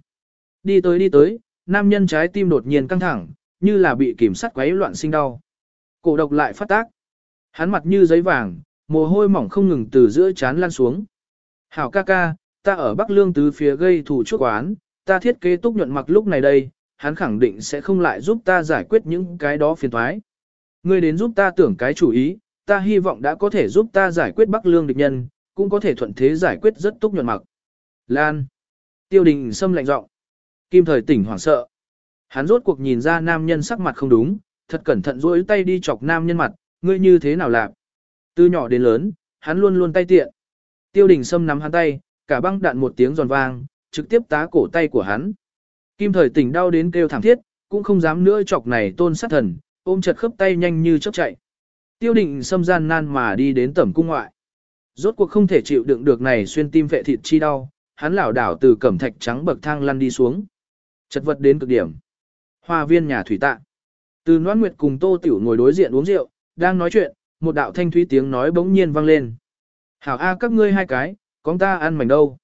Đi tới đi tới, nam nhân trái tim đột nhiên căng thẳng, như là bị kiểm sát quấy loạn sinh đau. Cổ độc lại phát tác. Hắn mặt như giấy vàng, mồ hôi mỏng không ngừng từ giữa chán lan xuống. Hảo ca ca, ta ở Bắc Lương tứ phía gây thủ chuốc quán, ta thiết kế túc nhuận mặc lúc này đây, hắn khẳng định sẽ không lại giúp ta giải quyết những cái đó phiền thoái. Ngươi đến giúp ta tưởng cái chủ ý, ta hy vọng đã có thể giúp ta giải quyết Bắc Lương địch nhân, cũng có thể thuận thế giải quyết rất túc nhuận mặc. Lan. Tiêu đình xâm lạnh giọng. Kim thời tỉnh hoảng sợ. Hắn rốt cuộc nhìn ra nam nhân sắc mặt không đúng, thật cẩn thận duỗi tay đi chọc nam nhân mặt, ngươi như thế nào làm? Từ nhỏ đến lớn, hắn luôn luôn tay tiện. Tiêu đình Sâm nắm hắn tay, cả băng đạn một tiếng giòn vang, trực tiếp tá cổ tay của hắn. Kim thời tỉnh đau đến kêu thảm thiết, cũng không dám nữa chọc này tôn sát thần, ôm chặt khớp tay nhanh như chớp chạy. Tiêu định xâm gian nan mà đi đến tẩm cung ngoại. Rốt cuộc không thể chịu đựng được này xuyên tim vệ thịt chi đau, hắn lảo đảo từ cẩm thạch trắng bậc thang lăn đi xuống. Chật vật đến cực điểm. Hoa viên nhà thủy tạ. Từ Noãn Nguyệt cùng Tô Tiểu ngồi đối diện uống rượu, đang nói chuyện, một đạo thanh thúy tiếng nói bỗng nhiên vang lên. Hảo A các ngươi hai cái, con ta ăn mảnh đâu.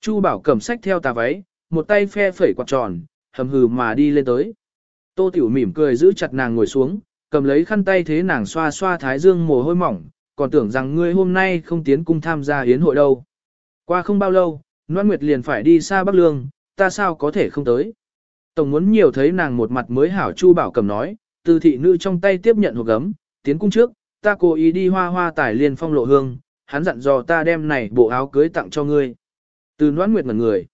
Chu bảo cầm sách theo tà váy, một tay phe phẩy quạt tròn, hầm hừ mà đi lên tới. Tô Tiểu mỉm cười giữ chặt nàng ngồi xuống, cầm lấy khăn tay thế nàng xoa xoa thái dương mồ hôi mỏng, còn tưởng rằng ngươi hôm nay không tiến cung tham gia hiến hội đâu. Qua không bao lâu, Noan Nguyệt liền phải đi xa Bắc Lương, ta sao có thể không tới. Tổng muốn nhiều thấy nàng một mặt mới hảo Chu Bảo cầm nói, từ thị nữ trong tay tiếp nhận hộp gấm, tiến cung trước, ta cố ý đi hoa hoa tải liền phong lộ hương, hắn dặn dò ta đem này bộ áo cưới tặng cho ngươi. Từ noãn nguyệt ngẩn người,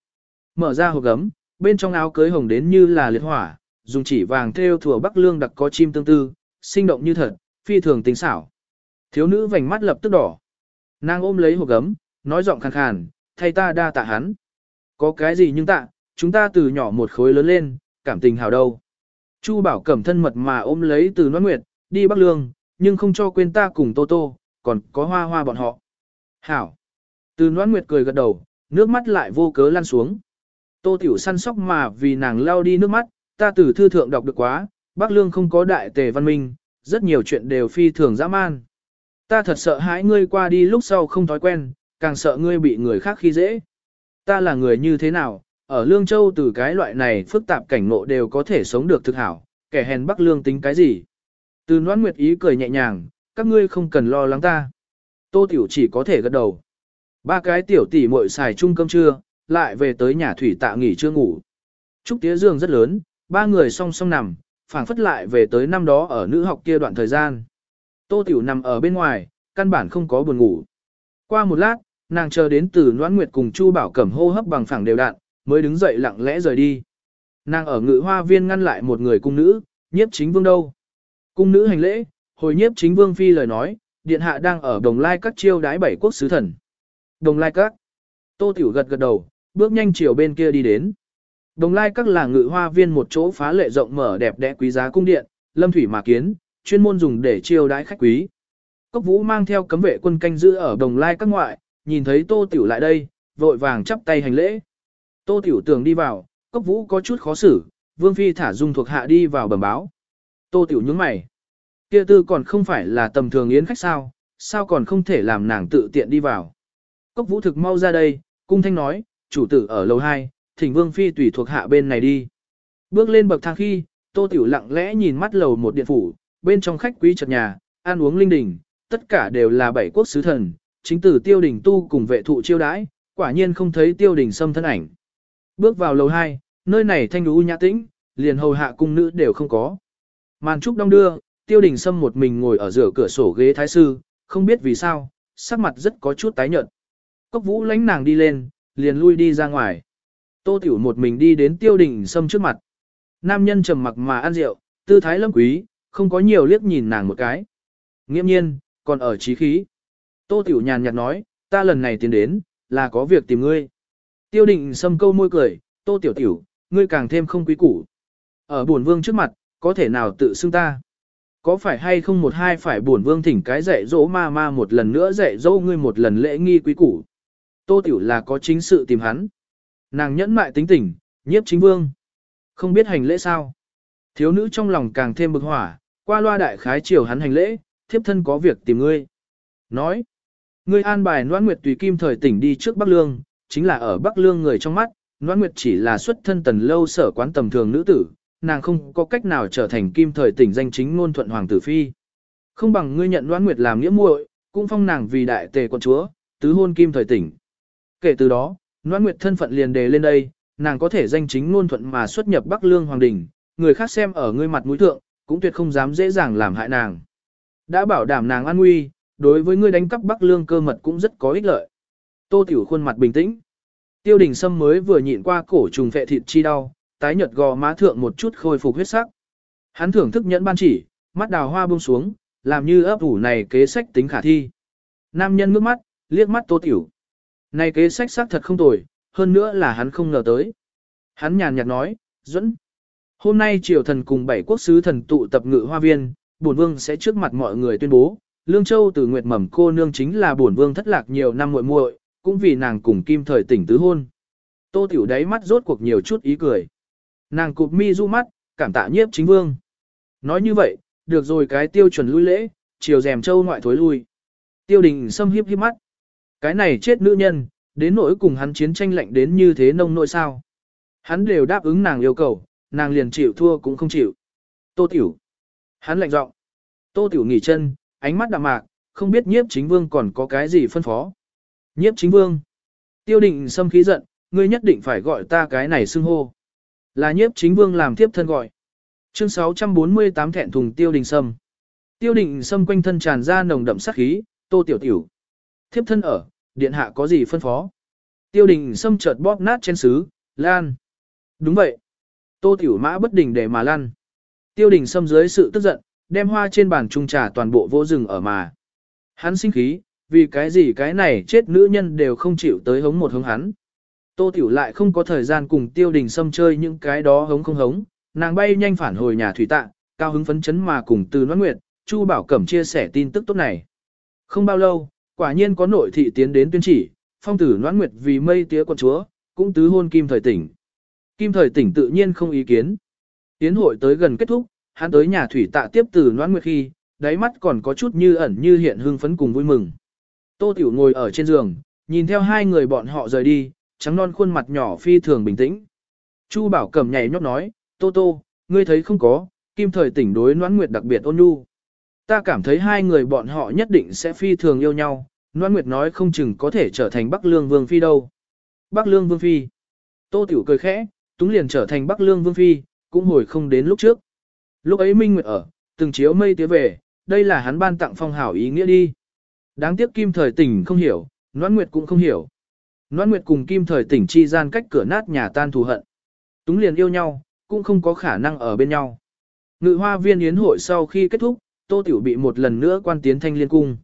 mở ra hộp gấm, bên trong áo cưới hồng đến như là liệt hỏa, dùng chỉ vàng thêu thủa bắc lương đặc có chim tương tư, sinh động như thật, phi thường tính xảo. Thiếu nữ vành mắt lập tức đỏ. Nàng ôm lấy hộp gấm, nói giọng khàn khàn, thay ta đa tạ hắn. Có cái gì nhưng tạ, chúng ta từ nhỏ một khối lớn lên, cảm tình hào đâu. Chu Bảo Cẩm thân mật mà ôm lấy từ noan Nguyệt, đi Bắc Lương, nhưng không cho quên ta cùng Tô Tô, còn có hoa hoa bọn họ. Hảo. Từ noan Nguyệt cười gật đầu, nước mắt lại vô cớ lăn xuống. Tô Tiểu săn sóc mà vì nàng lao đi nước mắt, ta từ thư thượng đọc được quá, Bắc Lương không có đại tề văn minh, rất nhiều chuyện đều phi thường dã man. Ta thật sợ hãi ngươi qua đi lúc sau không thói quen, càng sợ ngươi bị người khác khi dễ. Ta là người như thế nào, ở Lương Châu từ cái loại này phức tạp cảnh ngộ đều có thể sống được thực hảo, kẻ hèn Bắc Lương tính cái gì. Từ noan Nguyệt ý cười nhẹ nhàng, các ngươi không cần lo lắng ta. Tô Tiểu chỉ có thể gật đầu. Ba cái tiểu tỷ muội xài chung cơm trưa, lại về tới nhà thủy tạ nghỉ chưa ngủ. Trúc tía giường rất lớn, ba người song song nằm, phảng phất lại về tới năm đó ở nữ học kia đoạn thời gian. Tô Tiểu nằm ở bên ngoài, căn bản không có buồn ngủ. Qua một lát, nàng chờ đến từ Noãn Nguyệt cùng Chu Bảo Cẩm hô hấp bằng phẳng đều đặn, mới đứng dậy lặng lẽ rời đi. Nàng ở ngự hoa viên ngăn lại một người cung nữ, nhiếp chính vương đâu. Cung nữ hành lễ, hồi nhiếp chính vương phi lời nói, điện hạ đang ở đồng lai các chiêu đái bảy quốc sứ thần. Đồng lai các. Tô Tiểu gật gật đầu, bước nhanh chiều bên kia đi đến. Đồng lai các là ngự hoa viên một chỗ phá lệ rộng mở đẹp đẽ quý giá cung điện, lâm thủy mà kiến, chuyên môn dùng để chiêu đãi khách quý. Cốc vũ mang theo cấm vệ quân canh giữ ở đồng lai các ngoại, nhìn thấy tô tiểu lại đây, vội vàng chắp tay hành lễ. Tô tiểu tưởng đi vào, cốc vũ có chút khó xử, vương phi thả dung thuộc hạ đi vào bẩm báo. Tô tiểu nhướng mày. Kia tư còn không phải là tầm thường yến khách sao, sao còn không thể làm nàng tự tiện đi vào. Cốc vũ thực mau ra đây, cung thanh nói, chủ tử ở lầu 2, thỉnh vương phi tùy thuộc hạ bên này đi. Bước lên bậc thang khi, tô tiểu lặng lẽ nhìn mắt lầu một điện phủ, bên trong khách quý chật nhà, ăn uống linh đình, tất cả đều là bảy quốc sứ thần, chính tử tiêu đình tu cùng vệ thụ chiêu đãi, quả nhiên không thấy tiêu đình xâm thân ảnh. Bước vào lầu 2, nơi này thanh đú nhã tĩnh, liền hầu hạ cung nữ đều không có. Màn trúc đông đưa, tiêu đình xâm một mình ngồi ở giữa cửa sổ ghế thái sư, không biết vì sao, sắc mặt rất có chút tái nhợt. Cốc vũ lánh nàng đi lên, liền lui đi ra ngoài. Tô tiểu một mình đi đến tiêu đình Sâm trước mặt. Nam nhân trầm mặc mà ăn rượu, tư thái lâm quý, không có nhiều liếc nhìn nàng một cái. Nghiễm nhiên, còn ở trí khí. Tô Tiểu nhàn nhạt nói, ta lần này tiến đến, là có việc tìm ngươi. Tiêu định Sâm câu môi cười, Tô Tiểu Tiểu, ngươi càng thêm không quý củ. Ở buồn vương trước mặt, có thể nào tự xưng ta? Có phải hay không một hai phải buồn vương thỉnh cái dạy dỗ ma ma một lần nữa dạy dỗ ngươi một lần lễ nghi quý củ? Tô Tiểu là có chính sự tìm hắn. Nàng nhẫn mại tính tình, nhiếp chính vương. Không biết hành lễ sao? Thiếu nữ trong lòng càng thêm bực hỏa, qua loa đại khái chiều hắn hành lễ, thiếp thân có việc tìm ngươi. Nói, ngươi an bài Noãn Nguyệt tùy kim thời tỉnh đi trước Bắc Lương, chính là ở Bắc Lương người trong mắt, Noãn Nguyệt chỉ là xuất thân tần lâu sở quán tầm thường nữ tử, nàng không có cách nào trở thành kim thời tỉnh danh chính ngôn thuận hoàng tử phi. Không bằng ngươi nhận Noãn Nguyệt làm nghĩa muội, cũng phong nàng vì đại tề quân chúa, tứ hôn kim thời tỉnh. Kể từ đó, Noãn Nguyệt thân phận liền đề lên đây, nàng có thể danh chính ngôn thuận mà xuất nhập Bắc Lương hoàng đình, người khác xem ở ngươi mặt mũi thượng, cũng tuyệt không dám dễ dàng làm hại nàng. Đã bảo đảm nàng an nguy, đối với ngươi đánh cắp Bắc Lương cơ mật cũng rất có ích lợi. Tô Tiểu khuôn mặt bình tĩnh. Tiêu đình Sâm mới vừa nhịn qua cổ trùng phệ thịt chi đau, tái nhợt gò má thượng một chút khôi phục huyết sắc. Hắn thưởng thức nhẫn ban chỉ, mắt đào hoa buông xuống, làm như ấp ủ này kế sách tính khả thi. Nam nhân ngước mắt, liếc mắt Tô Tiểu. Này kế sách xác thật không tồi, hơn nữa là hắn không ngờ tới. Hắn nhàn nhạt nói, dẫn. Hôm nay triều thần cùng bảy quốc sứ thần tụ tập ngự hoa viên, bổn vương sẽ trước mặt mọi người tuyên bố, Lương Châu từ Nguyệt Mầm cô nương chính là bổn vương thất lạc nhiều năm muội muội, cũng vì nàng cùng Kim thời tỉnh tứ hôn. Tô Tiểu đáy mắt rốt cuộc nhiều chút ý cười. Nàng cụp mi du mắt, cảm tạ nhiếp chính vương. Nói như vậy, được rồi cái tiêu chuẩn lui lễ, chiều rèm châu ngoại thối lui. Tiêu đình xâm hiếp hiếp mắt. Cái này chết nữ nhân, đến nỗi cùng hắn chiến tranh lạnh đến như thế nông nỗi sao. Hắn đều đáp ứng nàng yêu cầu, nàng liền chịu thua cũng không chịu. Tô Tiểu. Hắn lạnh giọng. Tô Tiểu nghỉ chân, ánh mắt đạm mạc, không biết nhiếp chính vương còn có cái gì phân phó. Nhiếp chính vương. Tiêu định xâm khí giận, ngươi nhất định phải gọi ta cái này xưng hô. Là nhiếp chính vương làm tiếp thân gọi. Chương 648 thẹn thùng tiêu đình sâm. Tiêu đình sâm quanh thân tràn ra nồng đậm sát khí, tô tiểu tiểu. Thiếp thân ở, điện hạ có gì phân phó. Tiêu đình sâm chợt bóp nát trên sứ, lan. Đúng vậy. Tô tiểu mã bất đình để mà lan. Tiêu đình xâm dưới sự tức giận, đem hoa trên bàn trung trà toàn bộ vô rừng ở mà. Hắn sinh khí, vì cái gì cái này chết nữ nhân đều không chịu tới hống một hống hắn. Tô Tiểu lại không có thời gian cùng tiêu đình xâm chơi những cái đó hống không hống, nàng bay nhanh phản hồi nhà thủy tạ, cao hứng phấn chấn mà cùng từ Noãn Nguyệt, Chu Bảo Cẩm chia sẻ tin tức tốt này. Không bao lâu, quả nhiên có nội thị tiến đến tuyên chỉ, phong tử Noãn Nguyệt vì mây tía quận chúa, cũng tứ hôn Kim Thời Tỉnh. Kim Thời Tỉnh tự nhiên không ý kiến. Tiến hội tới gần kết thúc, hắn tới nhà thủy tạ tiếp từ Noãn Nguyệt khi, đáy mắt còn có chút như ẩn như hiện hưng phấn cùng vui mừng. Tô Tiểu ngồi ở trên giường, nhìn theo hai người bọn họ rời đi, trắng non khuôn mặt nhỏ phi thường bình tĩnh. Chu Bảo Cẩm nhảy nhót nói, Tô Tô, ngươi thấy không có, Kim Thời Tỉnh đối Noãn Nguyệt đặc biệt ôn nhu. Ta cảm thấy hai người bọn họ nhất định sẽ phi thường yêu nhau, Noan Nguyệt nói không chừng có thể trở thành Bắc Lương Vương Phi đâu. Bắc Lương Vương Phi. Tô Tiểu cười khẽ, túng liền trở thành Bắc Lương Vương Phi, cũng hồi không đến lúc trước. Lúc ấy Minh Nguyệt ở, từng chiếu mây tía về, đây là hắn ban tặng phong hảo ý nghĩa đi. Đáng tiếc Kim Thời Tỉnh không hiểu, Noãn Nguyệt cũng không hiểu. Noãn Nguyệt cùng Kim Thời Tỉnh chi gian cách cửa nát nhà tan thù hận. Túng liền yêu nhau, cũng không có khả năng ở bên nhau. Ngự hoa viên yến hội sau khi kết thúc, Tô Tiểu bị một lần nữa quan tiến thanh liên cung.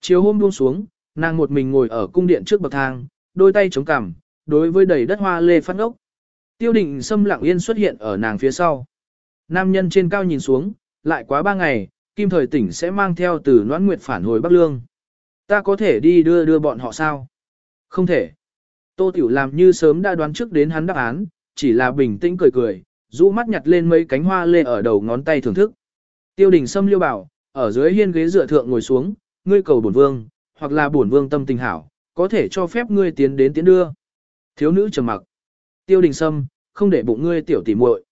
Chiều hôm buông xuống, nàng một mình ngồi ở cung điện trước bậc thang, đôi tay chống cằm, đối với đầy đất hoa lê phát ngốc. Tiêu định xâm lặng yên xuất hiện ở nàng phía sau. Nam nhân trên cao nhìn xuống, lại quá ba ngày, Kim Thời Tỉnh sẽ mang theo từ Noãn Nguyệt phản hồi Bắc Lương. Ta có thể đi đưa đưa bọn họ sao? Không thể. Tô Tiểu làm như sớm đã đoán trước đến hắn đáp án, chỉ là bình tĩnh cười cười, rũ mắt nhặt lên mấy cánh hoa lê ở đầu ngón tay thưởng thức. Tiêu đình Sâm liêu bảo, ở dưới hiên ghế dựa thượng ngồi xuống, ngươi cầu bổn vương, hoặc là bổn vương tâm tình hảo, có thể cho phép ngươi tiến đến tiến đưa. Thiếu nữ trầm mặc. Tiêu đình Sâm, không để bụng ngươi tiểu tỉ muội.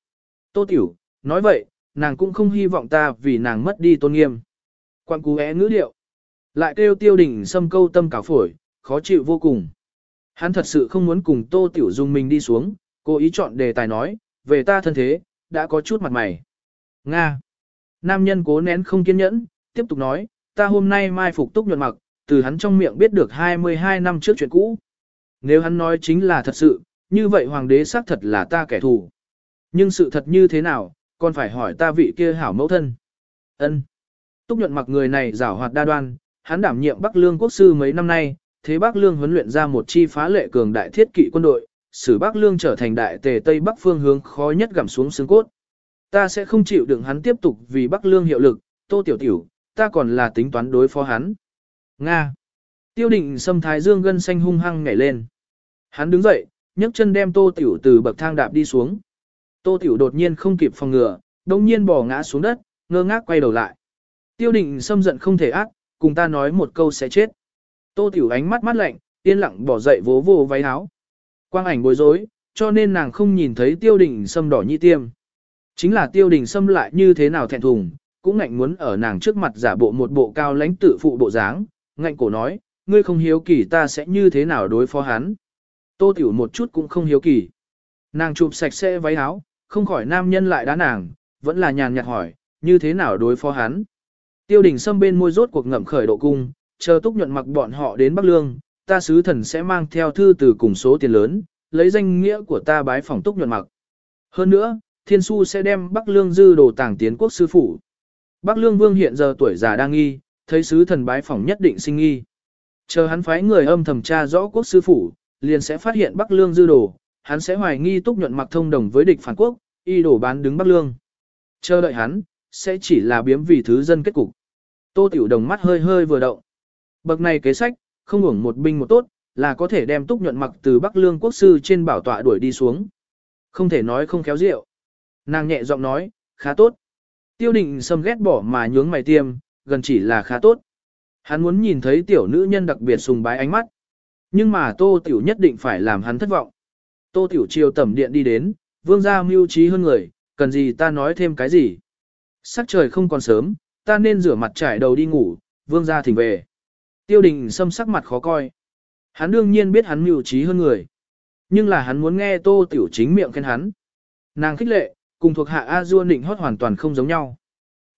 Tô tiểu, nói vậy, nàng cũng không hy vọng ta vì nàng mất đi tôn nghiêm. Quan cú é ngữ điệu. Lại kêu tiêu đình Sâm câu tâm cảo phổi, khó chịu vô cùng. Hắn thật sự không muốn cùng tô tiểu dung mình đi xuống, cố ý chọn đề tài nói, về ta thân thế, đã có chút mặt mày. Nga. Nam nhân cố nén không kiên nhẫn, tiếp tục nói, ta hôm nay mai phục túc nhuận mặc, từ hắn trong miệng biết được 22 năm trước chuyện cũ. Nếu hắn nói chính là thật sự, như vậy hoàng đế xác thật là ta kẻ thù. Nhưng sự thật như thế nào, còn phải hỏi ta vị kia hảo mẫu thân. Ân. Túc nhuận mặc người này giảo hoạt đa đoan, hắn đảm nhiệm Bắc Lương quốc sư mấy năm nay, thế Bắc Lương huấn luyện ra một chi phá lệ cường đại thiết kỵ quân đội, sử Bắc Lương trở thành đại tề Tây Bắc phương hướng khó nhất gặm xuống xương cốt. Ta sẽ không chịu đựng hắn tiếp tục vì Bắc Lương hiệu lực, tô tiểu tiểu, ta còn là tính toán đối phó hắn. Nga. Tiêu định xâm thái dương gân xanh hung hăng nhảy lên. Hắn đứng dậy, nhấc chân đem tô tiểu từ bậc thang đạp đi xuống. Tô tiểu đột nhiên không kịp phòng ngừa, đồng nhiên bỏ ngã xuống đất, ngơ ngác quay đầu lại. Tiêu định xâm giận không thể ác, cùng ta nói một câu sẽ chết. Tô tiểu ánh mắt mắt lạnh, yên lặng bỏ dậy vố vô váy áo. Quang ảnh bối rối, cho nên nàng không nhìn thấy tiêu định sâm đỏ nhị tiêm. Chính là tiêu đình xâm lại như thế nào thẹn thùng, cũng ngạnh muốn ở nàng trước mặt giả bộ một bộ cao lãnh tự phụ bộ dáng, ngạnh cổ nói, ngươi không hiếu kỳ ta sẽ như thế nào đối phó hắn. Tô tiểu một chút cũng không hiếu kỳ. Nàng chụp sạch sẽ váy áo, không khỏi nam nhân lại đá nàng, vẫn là nhàn nhạt hỏi, như thế nào đối phó hắn. Tiêu đình xâm bên môi rốt cuộc ngậm khởi độ cung, chờ túc nhuận mặc bọn họ đến Bắc Lương, ta sứ thần sẽ mang theo thư từ cùng số tiền lớn, lấy danh nghĩa của ta bái phòng túc nhuận mặc. Hơn nữa, thiên su sẽ đem Bắc Lương dư đồ tàng tiến quốc sư phủ. Bắc Lương vương hiện giờ tuổi già đang nghi, thấy sứ thần bái phỏng nhất định sinh nghi. Chờ hắn phái người âm thầm tra rõ quốc sư phủ, liền sẽ phát hiện Bắc Lương dư đồ, hắn sẽ hoài nghi túc nhuận mặc thông đồng với địch phản quốc, y đổ bán đứng Bắc Lương. Chờ đợi hắn, sẽ chỉ là biếm vì thứ dân kết cục. Tô Tiểu Đồng mắt hơi hơi vừa động. Bậc này kế sách, không hưởng một binh một tốt, là có thể đem túc nhuận mặc từ Bắc Lương quốc sư trên bảo tọa đuổi đi xuống. Không thể nói không khéo diệu. Nàng nhẹ giọng nói, khá tốt. Tiêu định sâm ghét bỏ mà nhướng mày tiêm, gần chỉ là khá tốt. Hắn muốn nhìn thấy tiểu nữ nhân đặc biệt sùng bái ánh mắt. Nhưng mà tô tiểu nhất định phải làm hắn thất vọng. Tô tiểu chiều tẩm điện đi đến, vương gia mưu trí hơn người, cần gì ta nói thêm cái gì. Sắc trời không còn sớm, ta nên rửa mặt trải đầu đi ngủ, vương gia thỉnh về. Tiêu đình sâm sắc mặt khó coi. Hắn đương nhiên biết hắn mưu trí hơn người. Nhưng là hắn muốn nghe tô tiểu chính miệng khen hắn. Nàng khích lệ, cùng thuộc hạ A Du nịnh hót hoàn toàn không giống nhau.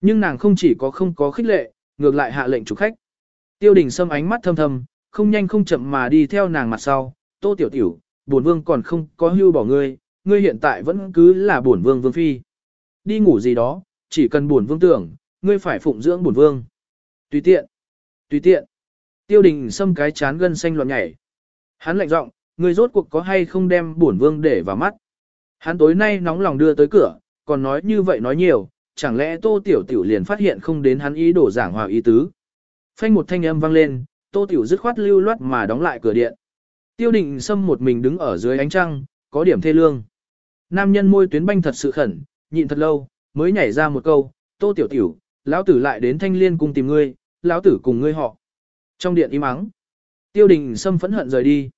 Nhưng nàng không chỉ có không có khích lệ, ngược lại hạ lệnh chủ khách. Tiêu đình sâm ánh mắt thâm thâm, không nhanh không chậm mà đi theo nàng mặt sau, tô tiểu tiểu, bổn vương còn không có hưu bỏ ngươi, ngươi hiện tại vẫn cứ là bổn vương vương phi. Đi ngủ gì đó, chỉ cần bổn vương tưởng, ngươi phải phụng dưỡng bổn vương. Tùy tiện, tùy tiện. Tiêu đình sâm cái chán gân xanh loạn nhảy. Hắn lạnh giọng, ngươi rốt cuộc có hay không đem bổn vương để vào mắt. Hắn tối nay nóng lòng đưa tới cửa, còn nói như vậy nói nhiều, chẳng lẽ tô tiểu tiểu liền phát hiện không đến hắn ý đổ giảng hòa ý tứ. Phanh một thanh âm vang lên, tô tiểu dứt khoát lưu loát mà đóng lại cửa điện. Tiêu định xâm một mình đứng ở dưới ánh trăng, có điểm thê lương. Nam nhân môi tuyến banh thật sự khẩn, nhịn thật lâu, mới nhảy ra một câu, tô tiểu tiểu, lão tử lại đến thanh liên cùng tìm ngươi, lão tử cùng ngươi họ. Trong điện im ắng, tiêu đình xâm phẫn hận rời đi.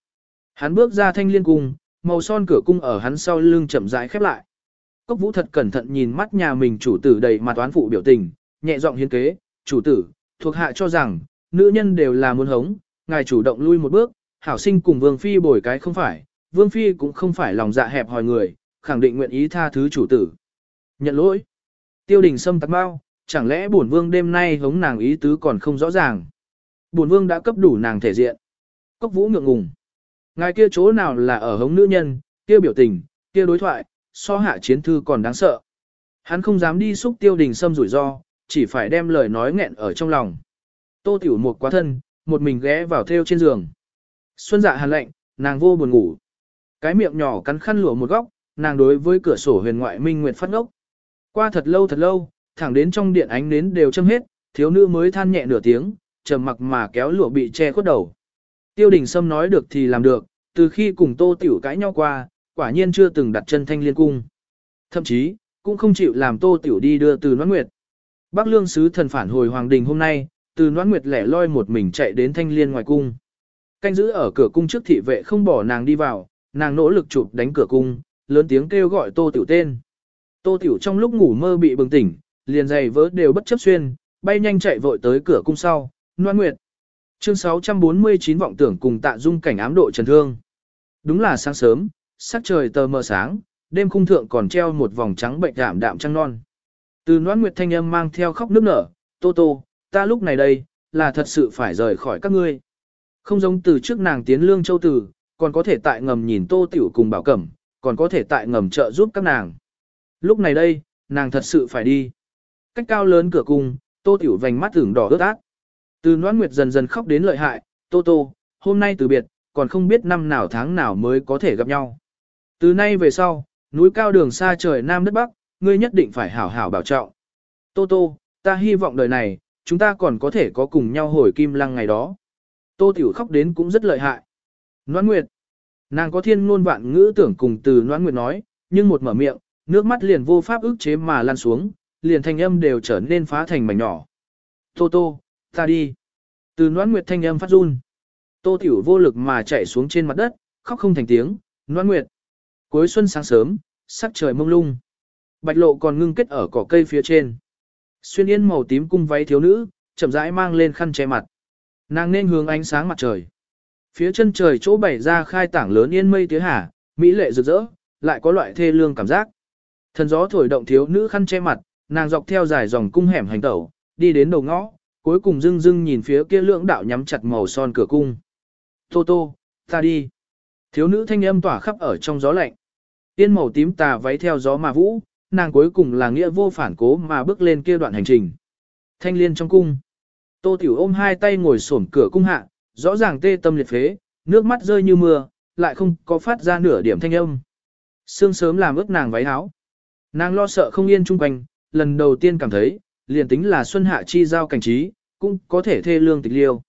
Hắn bước ra thanh liên cung, màu son cửa cung ở hắn sau lưng chậm rãi khép lại. Cốc vũ thật cẩn thận nhìn mắt nhà mình chủ tử đầy mặt toán phụ biểu tình, nhẹ giọng hiến kế, chủ tử, thuộc hạ cho rằng, nữ nhân đều là muốn hống, ngài chủ động lui một bước, hảo sinh cùng vương phi bồi cái không phải, vương phi cũng không phải lòng dạ hẹp hòi người, khẳng định nguyện ý tha thứ chủ tử. Nhận lỗi. Tiêu đình sâm tắc bao, chẳng lẽ bổn vương đêm nay hống nàng ý tứ còn không rõ ràng. Bổn vương đã cấp đủ nàng thể diện. Cốc vũ ngượng ngùng. Ngài kia chỗ nào là ở hống nữ nhân, kia biểu tình, kia đối thoại, so hạ chiến thư còn đáng sợ. Hắn không dám đi xúc tiêu đình xâm rủi ro, chỉ phải đem lời nói nghẹn ở trong lòng. Tô tiểu một quá thân, một mình ghé vào theo trên giường. Xuân dạ hàn lạnh, nàng vô buồn ngủ. Cái miệng nhỏ cắn khăn lụa một góc, nàng đối với cửa sổ huyền ngoại minh nguyệt phát ngốc. Qua thật lâu thật lâu, thẳng đến trong điện ánh nến đều châm hết, thiếu nữ mới than nhẹ nửa tiếng, trầm mặc mà kéo lụa bị che khuất đầu. Tiêu đình Sâm nói được thì làm được, từ khi cùng tô tiểu cãi nhau qua, quả nhiên chưa từng đặt chân thanh liên cung. Thậm chí, cũng không chịu làm tô tiểu đi đưa từ noãn nguyệt. Bác lương sứ thần phản hồi hoàng đình hôm nay, từ noãn nguyệt lẻ loi một mình chạy đến thanh liên ngoài cung. Canh giữ ở cửa cung trước thị vệ không bỏ nàng đi vào, nàng nỗ lực chụp đánh cửa cung, lớn tiếng kêu gọi tô tiểu tên. Tô tiểu trong lúc ngủ mơ bị bừng tỉnh, liền giày vớ đều bất chấp xuyên, bay nhanh chạy vội tới cửa cung sau, noãn nguyệt. Chương 649 vọng tưởng cùng tạ dung cảnh ám độ trần thương. Đúng là sáng sớm, sắc trời tờ mờ sáng, đêm khung thượng còn treo một vòng trắng bệnh đạm đạm trăng non. Từ noan nguyệt thanh âm mang theo khóc nước nở, tô tô, ta lúc này đây, là thật sự phải rời khỏi các ngươi. Không giống từ trước nàng tiến lương châu tử, còn có thể tại ngầm nhìn tô tiểu cùng bảo cẩm, còn có thể tại ngầm trợ giúp các nàng. Lúc này đây, nàng thật sự phải đi. Cách cao lớn cửa cung, tô tiểu vành mắt tưởng đỏ ướt át. Từ noãn nguyệt dần dần khóc đến lợi hại, tô tô, hôm nay từ biệt, còn không biết năm nào tháng nào mới có thể gặp nhau. Từ nay về sau, núi cao đường xa trời Nam đất Bắc, ngươi nhất định phải hảo hảo bảo trọng. Tô tô, ta hy vọng đời này, chúng ta còn có thể có cùng nhau hồi kim lăng ngày đó. Tô tiểu khóc đến cũng rất lợi hại. Noãn nguyệt, nàng có thiên ngôn vạn ngữ tưởng cùng từ noãn nguyệt nói, nhưng một mở miệng, nước mắt liền vô pháp ức chế mà lan xuống, liền thanh âm đều trở nên phá thành mảnh nhỏ. Tô tô, ta đi. Từ noãn nguyệt thanh âm phát run. Tô tiểu vô lực mà chạy xuống trên mặt đất, khóc không thành tiếng, noãn nguyệt. Cuối xuân sáng sớm, sắc trời mông lung. Bạch lộ còn ngưng kết ở cỏ cây phía trên. Xuyên yên màu tím cung váy thiếu nữ, chậm rãi mang lên khăn che mặt. Nàng nên hướng ánh sáng mặt trời. Phía chân trời chỗ bảy ra khai tảng lớn yên mây tía hả, mỹ lệ rực rỡ, lại có loại thê lương cảm giác. Thần gió thổi động thiếu nữ khăn che mặt, nàng dọc theo dài dòng cung hẻm hành tẩu, đi đến đầu ngõ, cuối cùng dưng dưng nhìn phía kia lưỡng đạo nhắm chặt màu son cửa cung. Tô tô, ta đi. Thiếu nữ thanh âm tỏa khắp ở trong gió lạnh. Tiên màu tím tà váy theo gió mà vũ, nàng cuối cùng là nghĩa vô phản cố mà bước lên kia đoạn hành trình. Thanh liên trong cung. Tô tiểu ôm hai tay ngồi xổm cửa cung hạ, rõ ràng tê tâm liệt phế, nước mắt rơi như mưa, lại không có phát ra nửa điểm thanh âm. Sương sớm làm ướt nàng váy áo. Nàng lo sợ không yên chung quanh, lần đầu tiên cảm thấy, liền tính là xuân hạ chi giao cảnh trí, cũng có thể thê lương tịch liêu.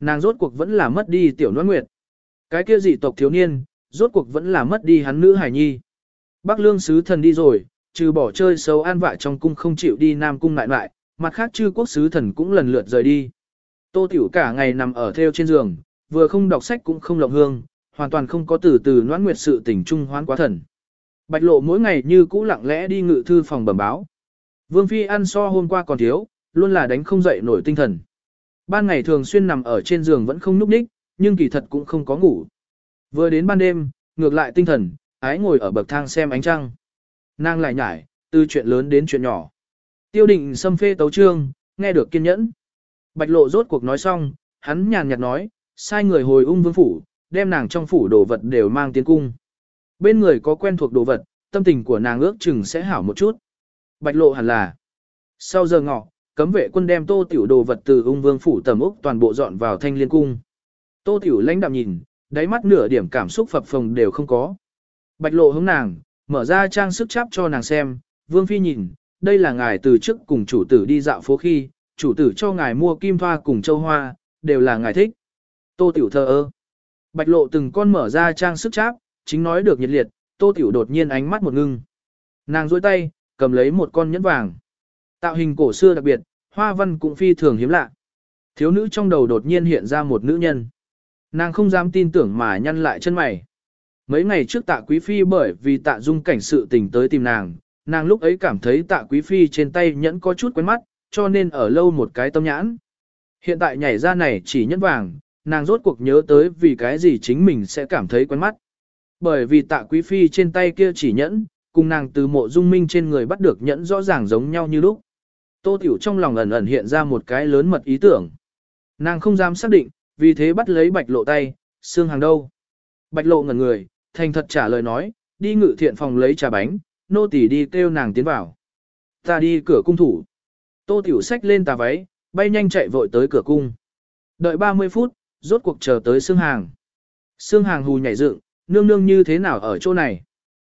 Nàng rốt cuộc vẫn là mất đi tiểu noan nguyệt. Cái kia dị tộc thiếu niên, rốt cuộc vẫn là mất đi hắn nữ hải nhi. Bác lương sứ thần đi rồi, trừ bỏ chơi xấu an vạ trong cung không chịu đi nam cung lại lại, mặt khác chư quốc sứ thần cũng lần lượt rời đi. Tô tiểu cả ngày nằm ở theo trên giường, vừa không đọc sách cũng không lộng hương, hoàn toàn không có từ từ noãn nguyệt sự tình trung hoán quá thần. Bạch lộ mỗi ngày như cũ lặng lẽ đi ngự thư phòng bẩm báo. Vương Phi ăn so hôm qua còn thiếu, luôn là đánh không dậy nổi tinh thần. Ban ngày thường xuyên nằm ở trên giường vẫn không núp đích, nhưng kỳ thật cũng không có ngủ. Vừa đến ban đêm, ngược lại tinh thần, ái ngồi ở bậc thang xem ánh trăng. Nàng lại nhải, từ chuyện lớn đến chuyện nhỏ. Tiêu định xâm phê tấu trương, nghe được kiên nhẫn. Bạch lộ rốt cuộc nói xong, hắn nhàn nhạt nói, sai người hồi ung vương phủ, đem nàng trong phủ đồ vật đều mang tiến cung. Bên người có quen thuộc đồ vật, tâm tình của nàng ước chừng sẽ hảo một chút. Bạch lộ hẳn là. Sau giờ ngọ, cấm vệ quân đem tô tiểu đồ vật từ ung vương phủ tầm úc toàn bộ dọn vào thanh liên cung. Tô tiểu lãnh đạm nhìn, đáy mắt nửa điểm cảm xúc phập phồng đều không có. Bạch lộ hướng nàng, mở ra trang sức cháp cho nàng xem, Vương Phi nhìn, đây là ngài từ trước cùng chủ tử đi dạo phố khi, chủ tử cho ngài mua kim thoa cùng châu hoa, đều là ngài thích. Tô Tiểu thờ ơ. Bạch lộ từng con mở ra trang sức cháp, chính nói được nhiệt liệt, Tô Tiểu đột nhiên ánh mắt một ngưng. Nàng duỗi tay, cầm lấy một con nhẫn vàng. Tạo hình cổ xưa đặc biệt, hoa văn cũng phi thường hiếm lạ. Thiếu nữ trong đầu đột nhiên hiện ra một nữ nhân. Nàng không dám tin tưởng mà nhăn lại chân mày. Mấy ngày trước tạ quý phi bởi vì tạ dung cảnh sự tình tới tìm nàng, nàng lúc ấy cảm thấy tạ quý phi trên tay nhẫn có chút quen mắt, cho nên ở lâu một cái tâm nhãn. Hiện tại nhảy ra này chỉ nhẫn vàng, nàng rốt cuộc nhớ tới vì cái gì chính mình sẽ cảm thấy quen mắt. Bởi vì tạ quý phi trên tay kia chỉ nhẫn, cùng nàng từ mộ dung minh trên người bắt được nhẫn rõ ràng giống nhau như lúc. Tô Tiểu trong lòng ẩn ẩn hiện ra một cái lớn mật ý tưởng. Nàng không dám xác định, vì thế bắt lấy bạch lộ tay, xương hàng đâu. Bạch lộ ngẩn người, thành thật trả lời nói, đi ngự thiện phòng lấy trà bánh, nô tỳ đi kêu nàng tiến vào. Ta đi cửa cung thủ. Tô Tiểu xách lên tà váy, bay nhanh chạy vội tới cửa cung. Đợi 30 phút, rốt cuộc chờ tới xương hàng. Xương hàng hù nhảy dựng, nương nương như thế nào ở chỗ này.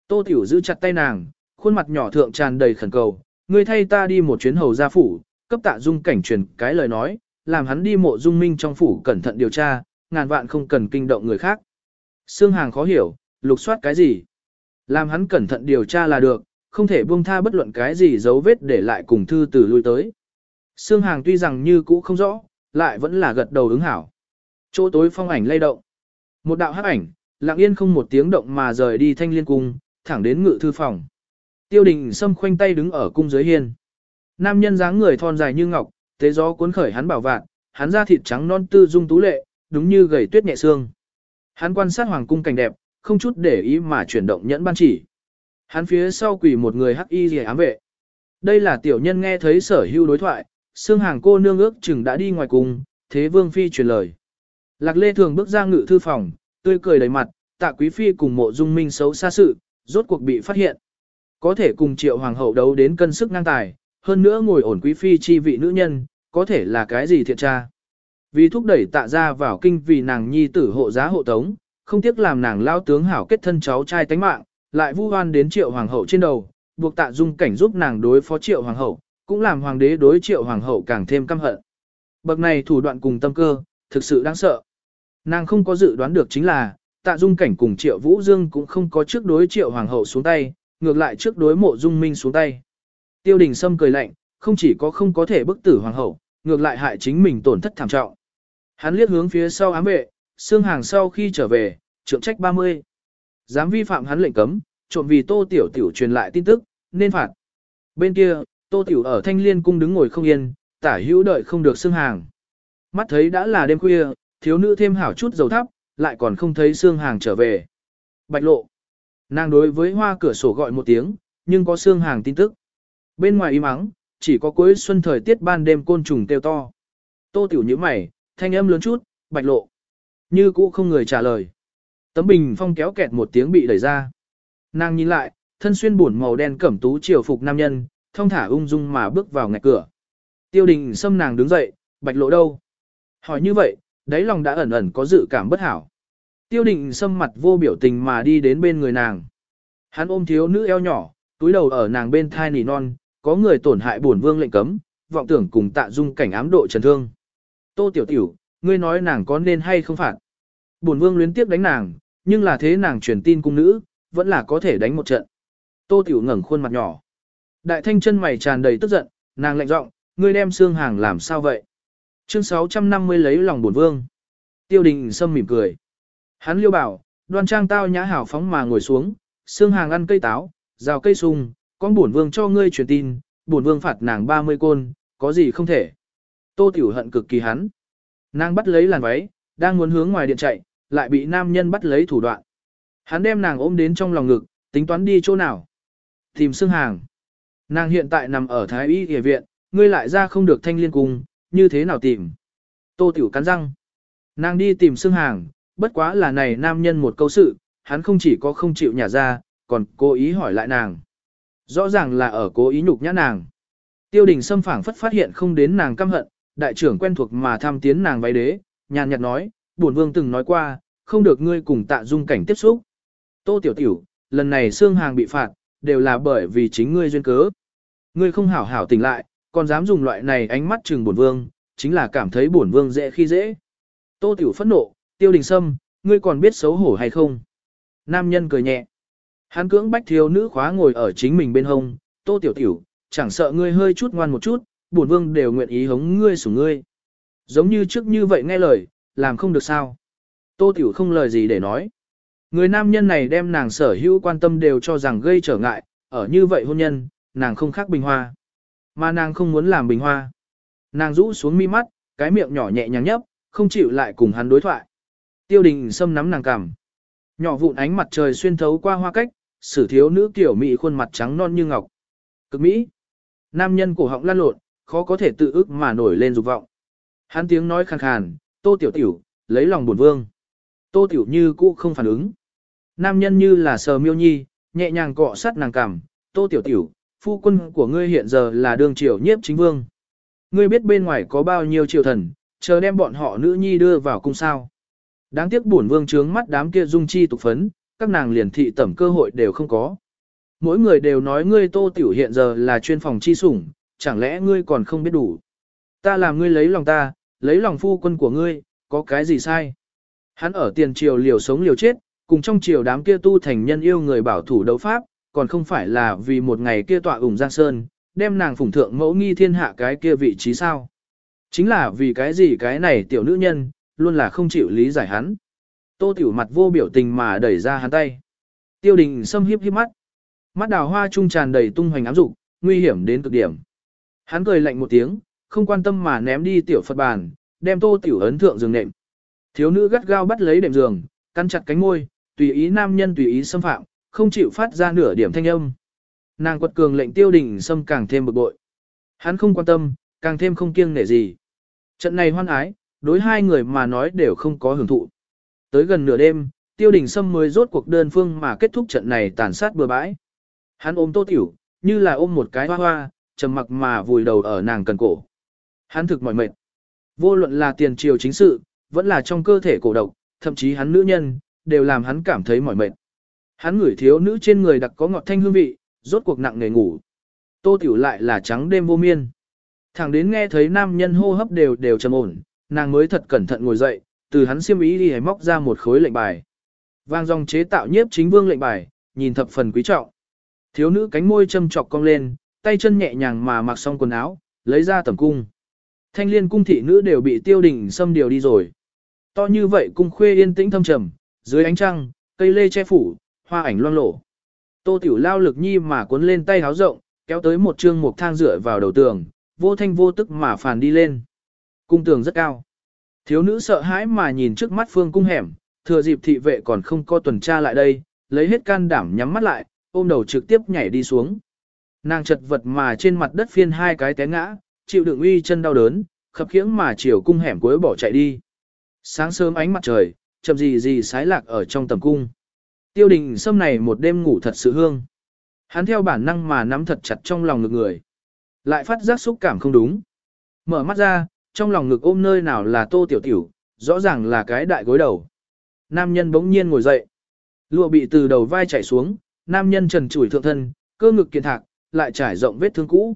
Tô Tiểu giữ chặt tay nàng, khuôn mặt nhỏ thượng tràn đầy khẩn cầu, ngươi thay ta đi một chuyến hầu gia phủ, cấp tạ dung cảnh truyền cái lời nói, làm hắn đi mộ dung minh trong phủ cẩn thận điều tra, ngàn vạn không cần kinh động người khác. Sương Hàng khó hiểu, lục soát cái gì? Làm hắn cẩn thận điều tra là được, không thể buông tha bất luận cái gì dấu vết để lại cùng thư từ lui tới. Sương Hàng tuy rằng như cũ không rõ, lại vẫn là gật đầu ứng hảo. Chỗ tối phong ảnh lay động. Một đạo hắc ảnh, lặng yên không một tiếng động mà rời đi thanh liên cung, thẳng đến ngự thư phòng. Tiêu đình Sâm khoanh tay đứng ở cung dưới hiên. Nam nhân dáng người thon dài như ngọc, thế gió cuốn khởi hắn bảo vạn, hắn da thịt trắng non tư dung tú lệ, đúng như gầy tuyết nhẹ xương. Hắn quan sát hoàng cung cảnh đẹp, không chút để ý mà chuyển động nhẫn ban chỉ. Hắn phía sau quỳ một người hắc y rìa ám vệ. Đây là tiểu nhân nghe thấy sở hưu đối thoại, xương hàng cô nương ước chừng đã đi ngoài cung, thế vương phi truyền lời. Lạc lê thường bước ra ngự thư phòng, tươi cười đầy mặt, tạ quý phi cùng mộ dung minh xấu xa sự, rốt cuộc bị phát hiện. Có thể cùng triệu hoàng hậu đấu đến cân sức ngang tài, hơn nữa ngồi ổn quý phi chi vị nữ nhân, có thể là cái gì thiện tra. Vì thúc đẩy tạ ra vào kinh vì nàng nhi tử hộ giá hộ tống, không tiếc làm nàng lao tướng hảo kết thân cháu trai tánh mạng, lại vu oan đến triệu hoàng hậu trên đầu, buộc tạ dung cảnh giúp nàng đối phó triệu hoàng hậu, cũng làm hoàng đế đối triệu hoàng hậu càng thêm căm hận. Bậc này thủ đoạn cùng tâm cơ, thực sự đáng sợ. Nàng không có dự đoán được chính là, tạ dung cảnh cùng triệu vũ dương cũng không có trước đối triệu hoàng hậu xuống tay, ngược lại trước đối mộ dung minh xuống tay. Tiêu đình Sâm cười lạnh, không chỉ có không có thể bức tử hoàng hậu, ngược lại hại chính mình tổn thất thảm trọng. Hắn liếc hướng phía sau ám vệ, xương hàng sau khi trở về, trượng trách 30. Dám vi phạm hắn lệnh cấm, trộm vì tô tiểu tiểu truyền lại tin tức, nên phạt. Bên kia, tô tiểu ở thanh liên cung đứng ngồi không yên, tả hữu đợi không được xương hàng. Mắt thấy đã là đêm khuya, thiếu nữ thêm hảo chút dầu thắp, lại còn không thấy xương hàng trở về. Bạch lộ. Nàng đối với hoa cửa sổ gọi một tiếng, nhưng có xương hàng tin tức. Bên ngoài im ắng, chỉ có cuối xuân thời tiết ban đêm côn trùng kêu to. Tô tiểu như mày, thanh âm lớn chút, bạch lộ. Như cũ không người trả lời. Tấm bình phong kéo kẹt một tiếng bị đẩy ra. Nàng nhìn lại, thân xuyên buồn màu đen cẩm tú triều phục nam nhân, thông thả ung dung mà bước vào ngạch cửa. Tiêu đình xâm nàng đứng dậy, bạch lộ đâu? Hỏi như vậy, đáy lòng đã ẩn ẩn có dự cảm bất hảo. Tiêu định xâm mặt vô biểu tình mà đi đến bên người nàng. Hắn ôm thiếu nữ eo nhỏ, túi đầu ở nàng bên thai nỉ non, có người tổn hại bổn vương lệnh cấm, vọng tưởng cùng tạ dung cảnh ám độ trần thương. Tô tiểu tiểu, ngươi nói nàng có nên hay không phạt. Bổn vương luyến tiếp đánh nàng, nhưng là thế nàng truyền tin cung nữ, vẫn là có thể đánh một trận. Tô tiểu ngẩng khuôn mặt nhỏ. Đại thanh chân mày tràn đầy tức giận, nàng lạnh giọng, ngươi đem xương hàng làm sao vậy? Chương 650 lấy lòng bổn vương. Tiêu đình sâm mỉm cười. Hắn liêu bảo, đoan trang tao nhã hảo phóng mà ngồi xuống, xương hàng ăn cây táo, rào cây sung, con bổn vương cho ngươi truyền tin, bổn vương phạt nàng 30 côn, có gì không thể. Tô Tiểu hận cực kỳ hắn. Nàng bắt lấy làn váy, đang muốn hướng ngoài điện chạy, lại bị nam nhân bắt lấy thủ đoạn. Hắn đem nàng ôm đến trong lòng ngực, tính toán đi chỗ nào. Tìm xương hàng. Nàng hiện tại nằm ở Thái Y Y viện, ngươi lại ra không được thanh liên cung, như thế nào tìm. Tô Tiểu cắn răng. Nàng đi tìm xương hàng, bất quá là này nam nhân một câu sự, hắn không chỉ có không chịu nhả ra, còn cố ý hỏi lại nàng. Rõ ràng là ở cố ý nhục nhã nàng. Tiêu đình xâm phảng phất phát hiện không đến nàng căm hận, đại trưởng quen thuộc mà tham tiến nàng váy đế, nhàn nhạt nói, bổn vương từng nói qua, không được ngươi cùng tạ dung cảnh tiếp xúc. Tô tiểu tiểu, lần này xương hàng bị phạt, đều là bởi vì chính ngươi duyên cớ. Ngươi không hảo hảo tỉnh lại, còn dám dùng loại này ánh mắt trừng bổn vương, chính là cảm thấy bổn vương dễ khi dễ. Tô Tiểu phẫn nộ, tiêu đình sâm, ngươi còn biết xấu hổ hay không? Nam nhân cười nhẹ. Hắn cưỡng bách thiếu nữ khóa ngồi ở chính mình bên hông, Tô Tiểu Tiểu, chẳng sợ ngươi hơi chút ngoan một chút, bổn vương đều nguyện ý hống ngươi sủng ngươi. Giống như trước như vậy nghe lời, làm không được sao. Tô Tiểu không lời gì để nói. Người nam nhân này đem nàng sở hữu quan tâm đều cho rằng gây trở ngại, ở như vậy hôn nhân, nàng không khác bình hoa. Mà nàng không muốn làm bình hoa. Nàng rũ xuống mi mắt, cái miệng nhỏ nhẹ nhàng nhấp, không chịu lại cùng hắn đối thoại. Tiêu đình xâm nắm nàng cằm. Nhỏ vụn ánh mặt trời xuyên thấu qua hoa cách, sử thiếu nữ tiểu mỹ khuôn mặt trắng non như ngọc. Cực mỹ. Nam nhân cổ họng lăn lộn, khó có thể tự ức mà nổi lên dục vọng. Hắn tiếng nói khàn khàn, tô tiểu tiểu, lấy lòng buồn vương. Tô tiểu như cũ không phản ứng. Nam nhân như là sờ miêu nhi, nhẹ nhàng cọ sát nàng cằm, tô tiểu tiểu, phu quân của ngươi hiện giờ là đường triều nhiếp chính vương. Ngươi biết bên ngoài có bao nhiêu triều thần, chờ đem bọn họ nữ nhi đưa vào cung sao. Đáng tiếc bổn vương trướng mắt đám kia dung chi tục phấn, các nàng liền thị tẩm cơ hội đều không có. Mỗi người đều nói ngươi tô tiểu hiện giờ là chuyên phòng chi sủng, chẳng lẽ ngươi còn không biết đủ. Ta làm ngươi lấy lòng ta, lấy lòng phu quân của ngươi, có cái gì sai. Hắn ở tiền triều liều sống liều chết, cùng trong triều đám kia tu thành nhân yêu người bảo thủ đấu pháp, còn không phải là vì một ngày kia tọa ủng Giang Sơn, đem nàng phủng thượng mẫu nghi thiên hạ cái kia vị trí sao. Chính là vì cái gì cái này tiểu nữ nhân, luôn là không chịu lý giải hắn. Tô tiểu mặt vô biểu tình mà đẩy ra hắn tay. Tiêu đình xâm hiếp hiếp mắt. Mắt đào hoa trung tràn đầy tung hoành ám dục, nguy hiểm đến cực điểm. Hắn cười lạnh một tiếng, không quan tâm mà ném đi tiểu Phật bàn, đem tô tiểu ấn thượng giường nệm. Thiếu nữ gắt gao bắt lấy đệm giường, căn chặt cánh môi, tùy ý nam nhân tùy ý xâm phạm, không chịu phát ra nửa điểm thanh âm. Nàng quật cường lệnh tiêu đình xâm càng thêm bực bội. Hắn không quan tâm, càng thêm không kiêng nể gì. Trận này hoan ái, đối hai người mà nói đều không có hưởng thụ. Tới gần nửa đêm, tiêu đình sâm mới rốt cuộc đơn phương mà kết thúc trận này tàn sát bừa bãi. Hắn ôm tô tiểu, như là ôm một cái hoa hoa, trầm mặc mà vùi đầu ở nàng cần cổ. Hắn thực mỏi mệt. Vô luận là tiền triều chính sự, vẫn là trong cơ thể cổ độc, thậm chí hắn nữ nhân, đều làm hắn cảm thấy mỏi mệt. Hắn ngửi thiếu nữ trên người đặc có ngọt thanh hương vị, rốt cuộc nặng nề ngủ. Tô tiểu lại là trắng đêm vô miên. Thẳng đến nghe thấy nam nhân hô hấp đều đều trầm ổn, nàng mới thật cẩn thận ngồi dậy, từ hắn xiêm ý đi móc ra một khối lệnh bài. Vang dòng chế tạo nhiếp chính vương lệnh bài, nhìn thập phần quý trọng. Thiếu nữ cánh môi châm chọc cong lên, tay chân nhẹ nhàng mà mặc xong quần áo, lấy ra tầm cung. Thanh liên cung thị nữ đều bị tiêu đình xâm điều đi rồi. To như vậy cung khuê yên tĩnh thâm trầm, dưới ánh trăng, cây lê che phủ, hoa ảnh loang lổ. Tô tiểu lao lực nhi mà cuốn lên tay háo rộng, kéo tới một chương một thang rửa vào đầu tường, vô thanh vô tức mà phàn đi lên. Cung tường rất cao. Thiếu nữ sợ hãi mà nhìn trước mắt phương cung hẻm, thừa dịp thị vệ còn không có tuần tra lại đây, lấy hết can đảm nhắm mắt lại, ôm đầu trực tiếp nhảy đi xuống. Nàng chật vật mà trên mặt đất phiên hai cái té ngã, chịu đựng uy chân đau đớn, khập khiễng mà chiều cung hẻm cuối bỏ chạy đi. Sáng sớm ánh mặt trời, chậm gì gì sái lạc ở trong tầm cung. Tiêu đình sâm này một đêm ngủ thật sự hương. Hắn theo bản năng mà nắm thật chặt trong lòng ngực người. Lại phát giác xúc cảm không đúng. Mở mắt ra, trong lòng ngực ôm nơi nào là tô tiểu tiểu, rõ ràng là cái đại gối đầu. Nam nhân bỗng nhiên ngồi dậy. Lụa bị từ đầu vai chảy xuống, nam nhân trần trụi thượng thân, cơ ngực kiện thạc, lại trải rộng vết thương cũ.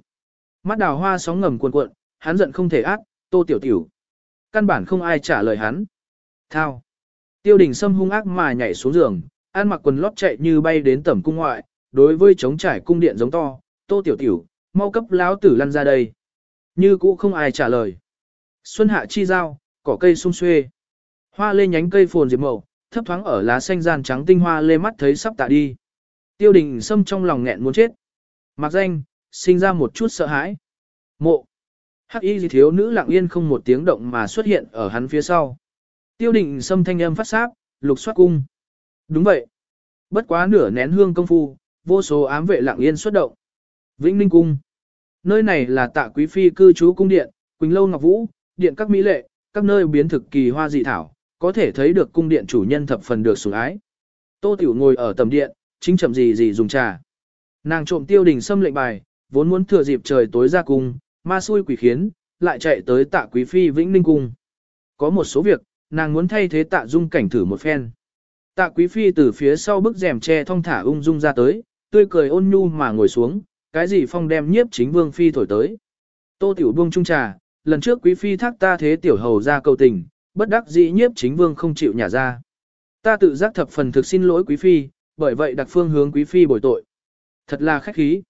Mắt đào hoa sóng ngầm cuộn cuộn, hắn giận không thể ác, tô tiểu tiểu. Căn bản không ai trả lời hắn. Thao. Tiêu đình sâm hung ác mà nhảy xuống giường, ăn mặc quần lót chạy như bay đến tẩm cung ngoại, đối với chống trải cung điện giống to, tô tiểu tiểu, mau cấp láo tử lăn ra đây. Như cũ không ai trả lời. Xuân hạ chi giao, cỏ cây sung xuê. Hoa lê nhánh cây phồn diệp màu, thấp thoáng ở lá xanh gian trắng tinh hoa lê mắt thấy sắp tạ đi. Tiêu đình sâm trong lòng nghẹn muốn chết. Mặc danh, sinh ra một chút sợ hãi. Mộ. Hắc y gì thiếu nữ lặng yên không một tiếng động mà xuất hiện ở hắn phía sau. Tiêu đình sâm thanh âm phát sáp, lục soát cung. Đúng vậy. Bất quá nửa nén hương công phu, vô số ám vệ lặng yên xuất động. Vĩnh Ninh Cung. Nơi này là tạ quý phi cư trú cung điện, Quỳnh Lâu Ngọc Vũ, điện các mỹ lệ, các nơi biến thực kỳ hoa dị thảo, có thể thấy được cung điện chủ nhân thập phần được sủng ái. Tô Tiểu ngồi ở tầm điện, chính chậm gì gì dùng trà. Nàng trộm tiêu đình xâm lệnh bài, vốn muốn thừa dịp trời tối ra cung, ma xui quỷ khiến, lại chạy tới tạ quý phi vĩnh ninh cung. Có một số việc, nàng muốn thay thế tạ dung cảnh thử một phen. Tạ quý phi từ phía sau bức rèm che thong thả ung dung ra tới, tươi cười ôn nhu mà ngồi xuống, cái gì phong đem nhiếp chính vương phi thổi tới. Tô tiểu buông trung trà, lần trước quý phi thác ta thế tiểu hầu ra cầu tình, bất đắc dĩ nhiếp chính vương không chịu nhả ra. Ta tự giác thập phần thực xin lỗi quý phi, bởi vậy đặc phương hướng quý phi bồi tội. Thật là khách khí.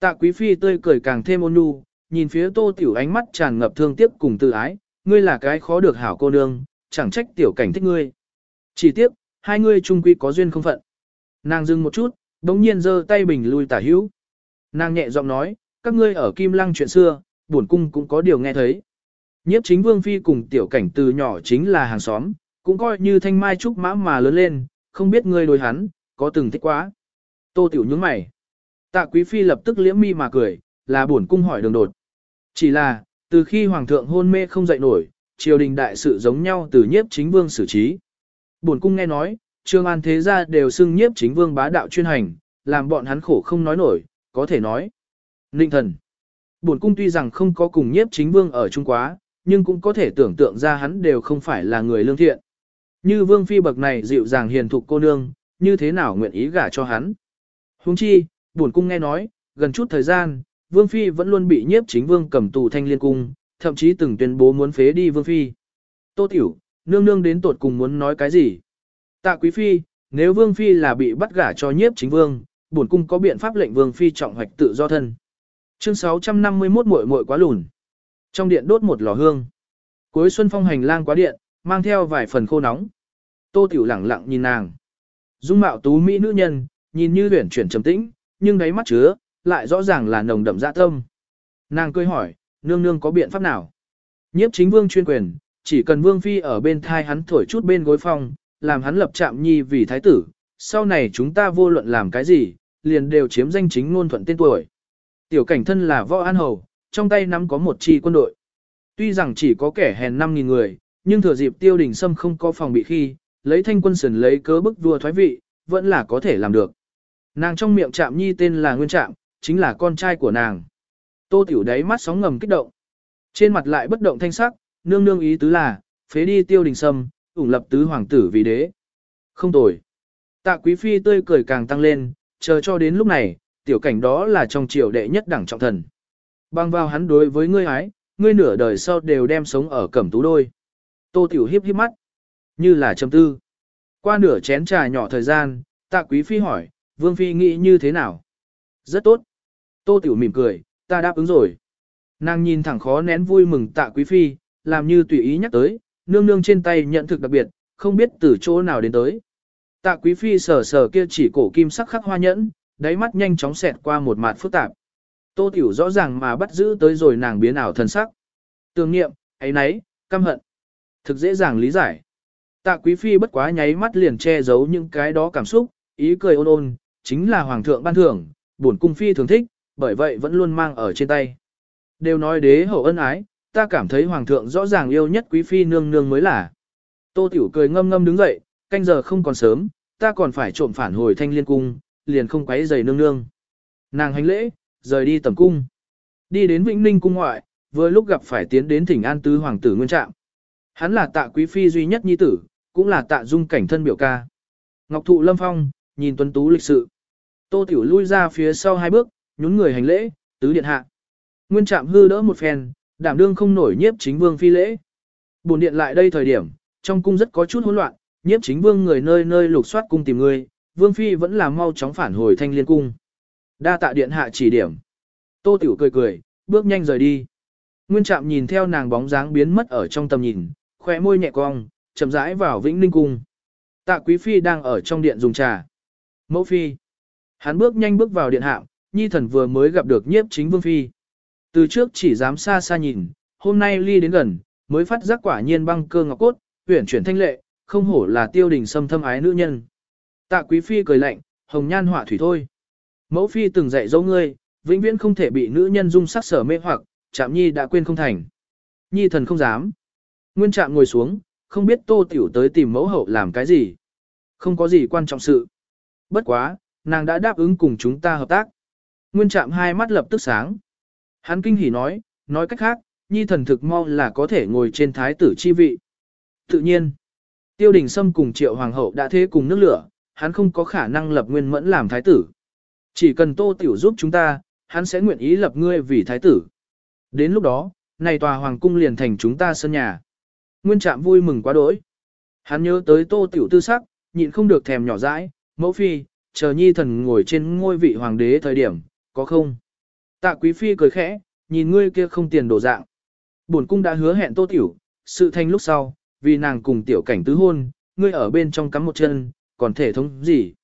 Tạ quý phi tươi cười càng thêm ôn nhu, nhìn phía tô tiểu ánh mắt tràn ngập thương tiếc cùng tự ái, ngươi là cái khó được hảo cô nương, chẳng trách tiểu cảnh thích ngươi. Chỉ tiếc, hai ngươi chung quy có duyên không phận. Nàng dừng một chút, đống nhiên giơ tay bình lui tả hữu. Nàng nhẹ giọng nói, các ngươi ở Kim Lăng chuyện xưa, buồn cung cũng có điều nghe thấy. Nhiếp chính vương phi cùng tiểu cảnh từ nhỏ chính là hàng xóm, cũng coi như thanh mai trúc mã mà lớn lên, không biết ngươi đối hắn, có từng thích quá. Tô tiểu nhướng mày. Tạ quý phi lập tức liễm mi mà cười, là buồn cung hỏi đường đột. Chỉ là, từ khi hoàng thượng hôn mê không dậy nổi, triều đình đại sự giống nhau từ nhiếp chính vương xử trí. Buồn cung nghe nói, trương an thế gia đều xưng nhiếp chính vương bá đạo chuyên hành, làm bọn hắn khổ không nói nổi, có thể nói. Ninh thần. Bổn cung tuy rằng không có cùng nhiếp chính vương ở Trung Quá, nhưng cũng có thể tưởng tượng ra hắn đều không phải là người lương thiện. Như vương phi bậc này dịu dàng hiền thục cô nương, như thế nào nguyện ý gả cho hắn. Huống chi, bổn cung nghe nói, gần chút thời gian, vương phi vẫn luôn bị nhiếp chính vương cầm tù thanh liên cung, thậm chí từng tuyên bố muốn phế đi vương phi. Tô tiểu, nương nương đến tột cùng muốn nói cái gì? Tạ quý phi, nếu vương phi là bị bắt gả cho nhiếp chính vương, bổn cung có biện pháp lệnh vương phi trọng hoạch tự do thân. Chương 651 muội muội quá lùn. Trong điện đốt một lò hương. Cuối xuân phong hành lang quá điện, mang theo vài phần khô nóng. Tô Tiểu lẳng lặng nhìn nàng. Dung mạo tú mỹ nữ nhân, nhìn như luyện chuyển trầm tĩnh, nhưng đáy mắt chứa, lại rõ ràng là nồng đậm dạ tâm. Nàng cười hỏi, nương nương có biện pháp nào? Nhiếp chính vương chuyên quyền, chỉ cần vương phi ở bên thai hắn thổi chút bên gối phong, làm hắn lập chạm nhi vì thái tử, sau này chúng ta vô luận làm cái gì, liền đều chiếm danh chính ngôn thuận tên tuổi. Tiểu cảnh thân là võ an hầu, trong tay nắm có một chi quân đội. Tuy rằng chỉ có kẻ hèn 5.000 người, nhưng thừa dịp tiêu đình sâm không có phòng bị khi, lấy thanh quân sần lấy cớ bức vua thoái vị, vẫn là có thể làm được. Nàng trong miệng chạm nhi tên là Nguyên Trạm, chính là con trai của nàng. Tô tiểu đáy mắt sóng ngầm kích động. Trên mặt lại bất động thanh sắc, nương nương ý tứ là, phế đi tiêu đình sâm, ủng lập tứ hoàng tử vì đế. Không tồi. Tạ quý phi tươi cười càng tăng lên, chờ cho đến lúc này, tiểu cảnh đó là trong triều đệ nhất đẳng trọng thần. Bằng vào hắn đối với ngươi ái, ngươi nửa đời sau đều đem sống ở cẩm tú đôi. Tô tiểu hiếp hiếp mắt, như là trầm tư. Qua nửa chén trà nhỏ thời gian, tạ quý phi hỏi, vương phi nghĩ như thế nào? Rất tốt. Tô tiểu mỉm cười, ta đáp ứng rồi. Nàng nhìn thẳng khó nén vui mừng tạ quý phi, làm như tùy ý nhắc tới, nương nương trên tay nhận thực đặc biệt, không biết từ chỗ nào đến tới. Tạ quý phi sờ sờ kia chỉ cổ kim sắc khắc hoa nhẫn, đáy mắt nhanh chóng xẹt qua một mặt phức tạp. Tô tiểu rõ ràng mà bắt giữ tới rồi nàng biến ảo thần sắc. Tường nghiệm, ấy nấy, căm hận. Thực dễ dàng lý giải. Tạ quý phi bất quá nháy mắt liền che giấu những cái đó cảm xúc, ý cười ôn ôn, chính là hoàng thượng ban thưởng, bổn cung phi thường thích, bởi vậy vẫn luôn mang ở trên tay. Đều nói đế hậu ân ái, ta cảm thấy hoàng thượng rõ ràng yêu nhất quý phi nương nương mới là. Tô tiểu cười ngâm ngâm đứng dậy, canh giờ không còn sớm, ta còn phải trộm phản hồi thanh liên cung, liền không quấy giày nương nương. Nàng hành lễ, rời đi tầm cung. Đi đến Vĩnh Ninh cung ngoại, vừa lúc gặp phải tiến đến thỉnh an tứ hoàng tử nguyên trạm. Hắn là tạ quý phi duy nhất nhi tử, cũng là tạ dung cảnh thân biểu ca. Ngọc thụ lâm phong, nhìn tuấn tú lịch sự. Tô tiểu lui ra phía sau hai bước, nhún người hành lễ, tứ điện hạ. Nguyên trạm hư đỡ một phen, đảm đương không nổi nhiếp chính vương phi lễ. Bồn điện lại đây thời điểm, trong cung rất có chút hỗn loạn, nhiếp chính vương người nơi nơi lục soát cung tìm người, vương phi vẫn là mau chóng phản hồi thanh liên cung. Đa tạ điện hạ chỉ điểm. Tô tiểu cười cười, bước nhanh rời đi. Nguyên trạm nhìn theo nàng bóng dáng biến mất ở trong tầm nhìn, khóe môi nhẹ cong, chậm rãi vào vĩnh ninh cung. Tạ quý phi đang ở trong điện dùng trà. Mẫu phi. Hắn bước nhanh bước vào điện hạm, nhi thần vừa mới gặp được nhiếp chính vương phi. Từ trước chỉ dám xa xa nhìn, hôm nay ly đến gần, mới phát giác quả nhiên băng cơ ngọc cốt, huyển chuyển thanh lệ, không hổ là tiêu đình xâm thâm ái nữ nhân. Tạ quý phi cười lạnh, hồng nhan họa thủy thôi. Mẫu phi từng dạy dỗ ngươi, vĩnh viễn không thể bị nữ nhân dung sắc sở mê hoặc, chạm nhi đã quên không thành. Nhi thần không dám. Nguyên trạm ngồi xuống, không biết tô tiểu tới tìm mẫu hậu làm cái gì. Không có gì quan trọng sự. Bất quá, nàng đã đáp ứng cùng chúng ta hợp tác. Nguyên trạm hai mắt lập tức sáng. Hắn kinh hỉ nói, nói cách khác, nhi thần thực mau là có thể ngồi trên thái tử chi vị. Tự nhiên, tiêu đình sâm cùng triệu hoàng hậu đã thế cùng nước lửa, hắn không có khả năng lập nguyên mẫn làm thái tử. Chỉ cần tô tiểu giúp chúng ta, hắn sẽ nguyện ý lập ngươi vì thái tử. Đến lúc đó, này tòa hoàng cung liền thành chúng ta sân nhà. Nguyên trạm vui mừng quá đỗi. Hắn nhớ tới tô tiểu tư sắc, nhịn không được thèm nhỏ dãi, mẫu phi, chờ nhi thần ngồi trên ngôi vị hoàng đế thời điểm, có không? Tạ quý phi cười khẽ, nhìn ngươi kia không tiền đổ dạng. Bổn cung đã hứa hẹn tô tiểu, sự thành lúc sau, vì nàng cùng tiểu cảnh tứ hôn, ngươi ở bên trong cắm một chân, còn thể thống gì?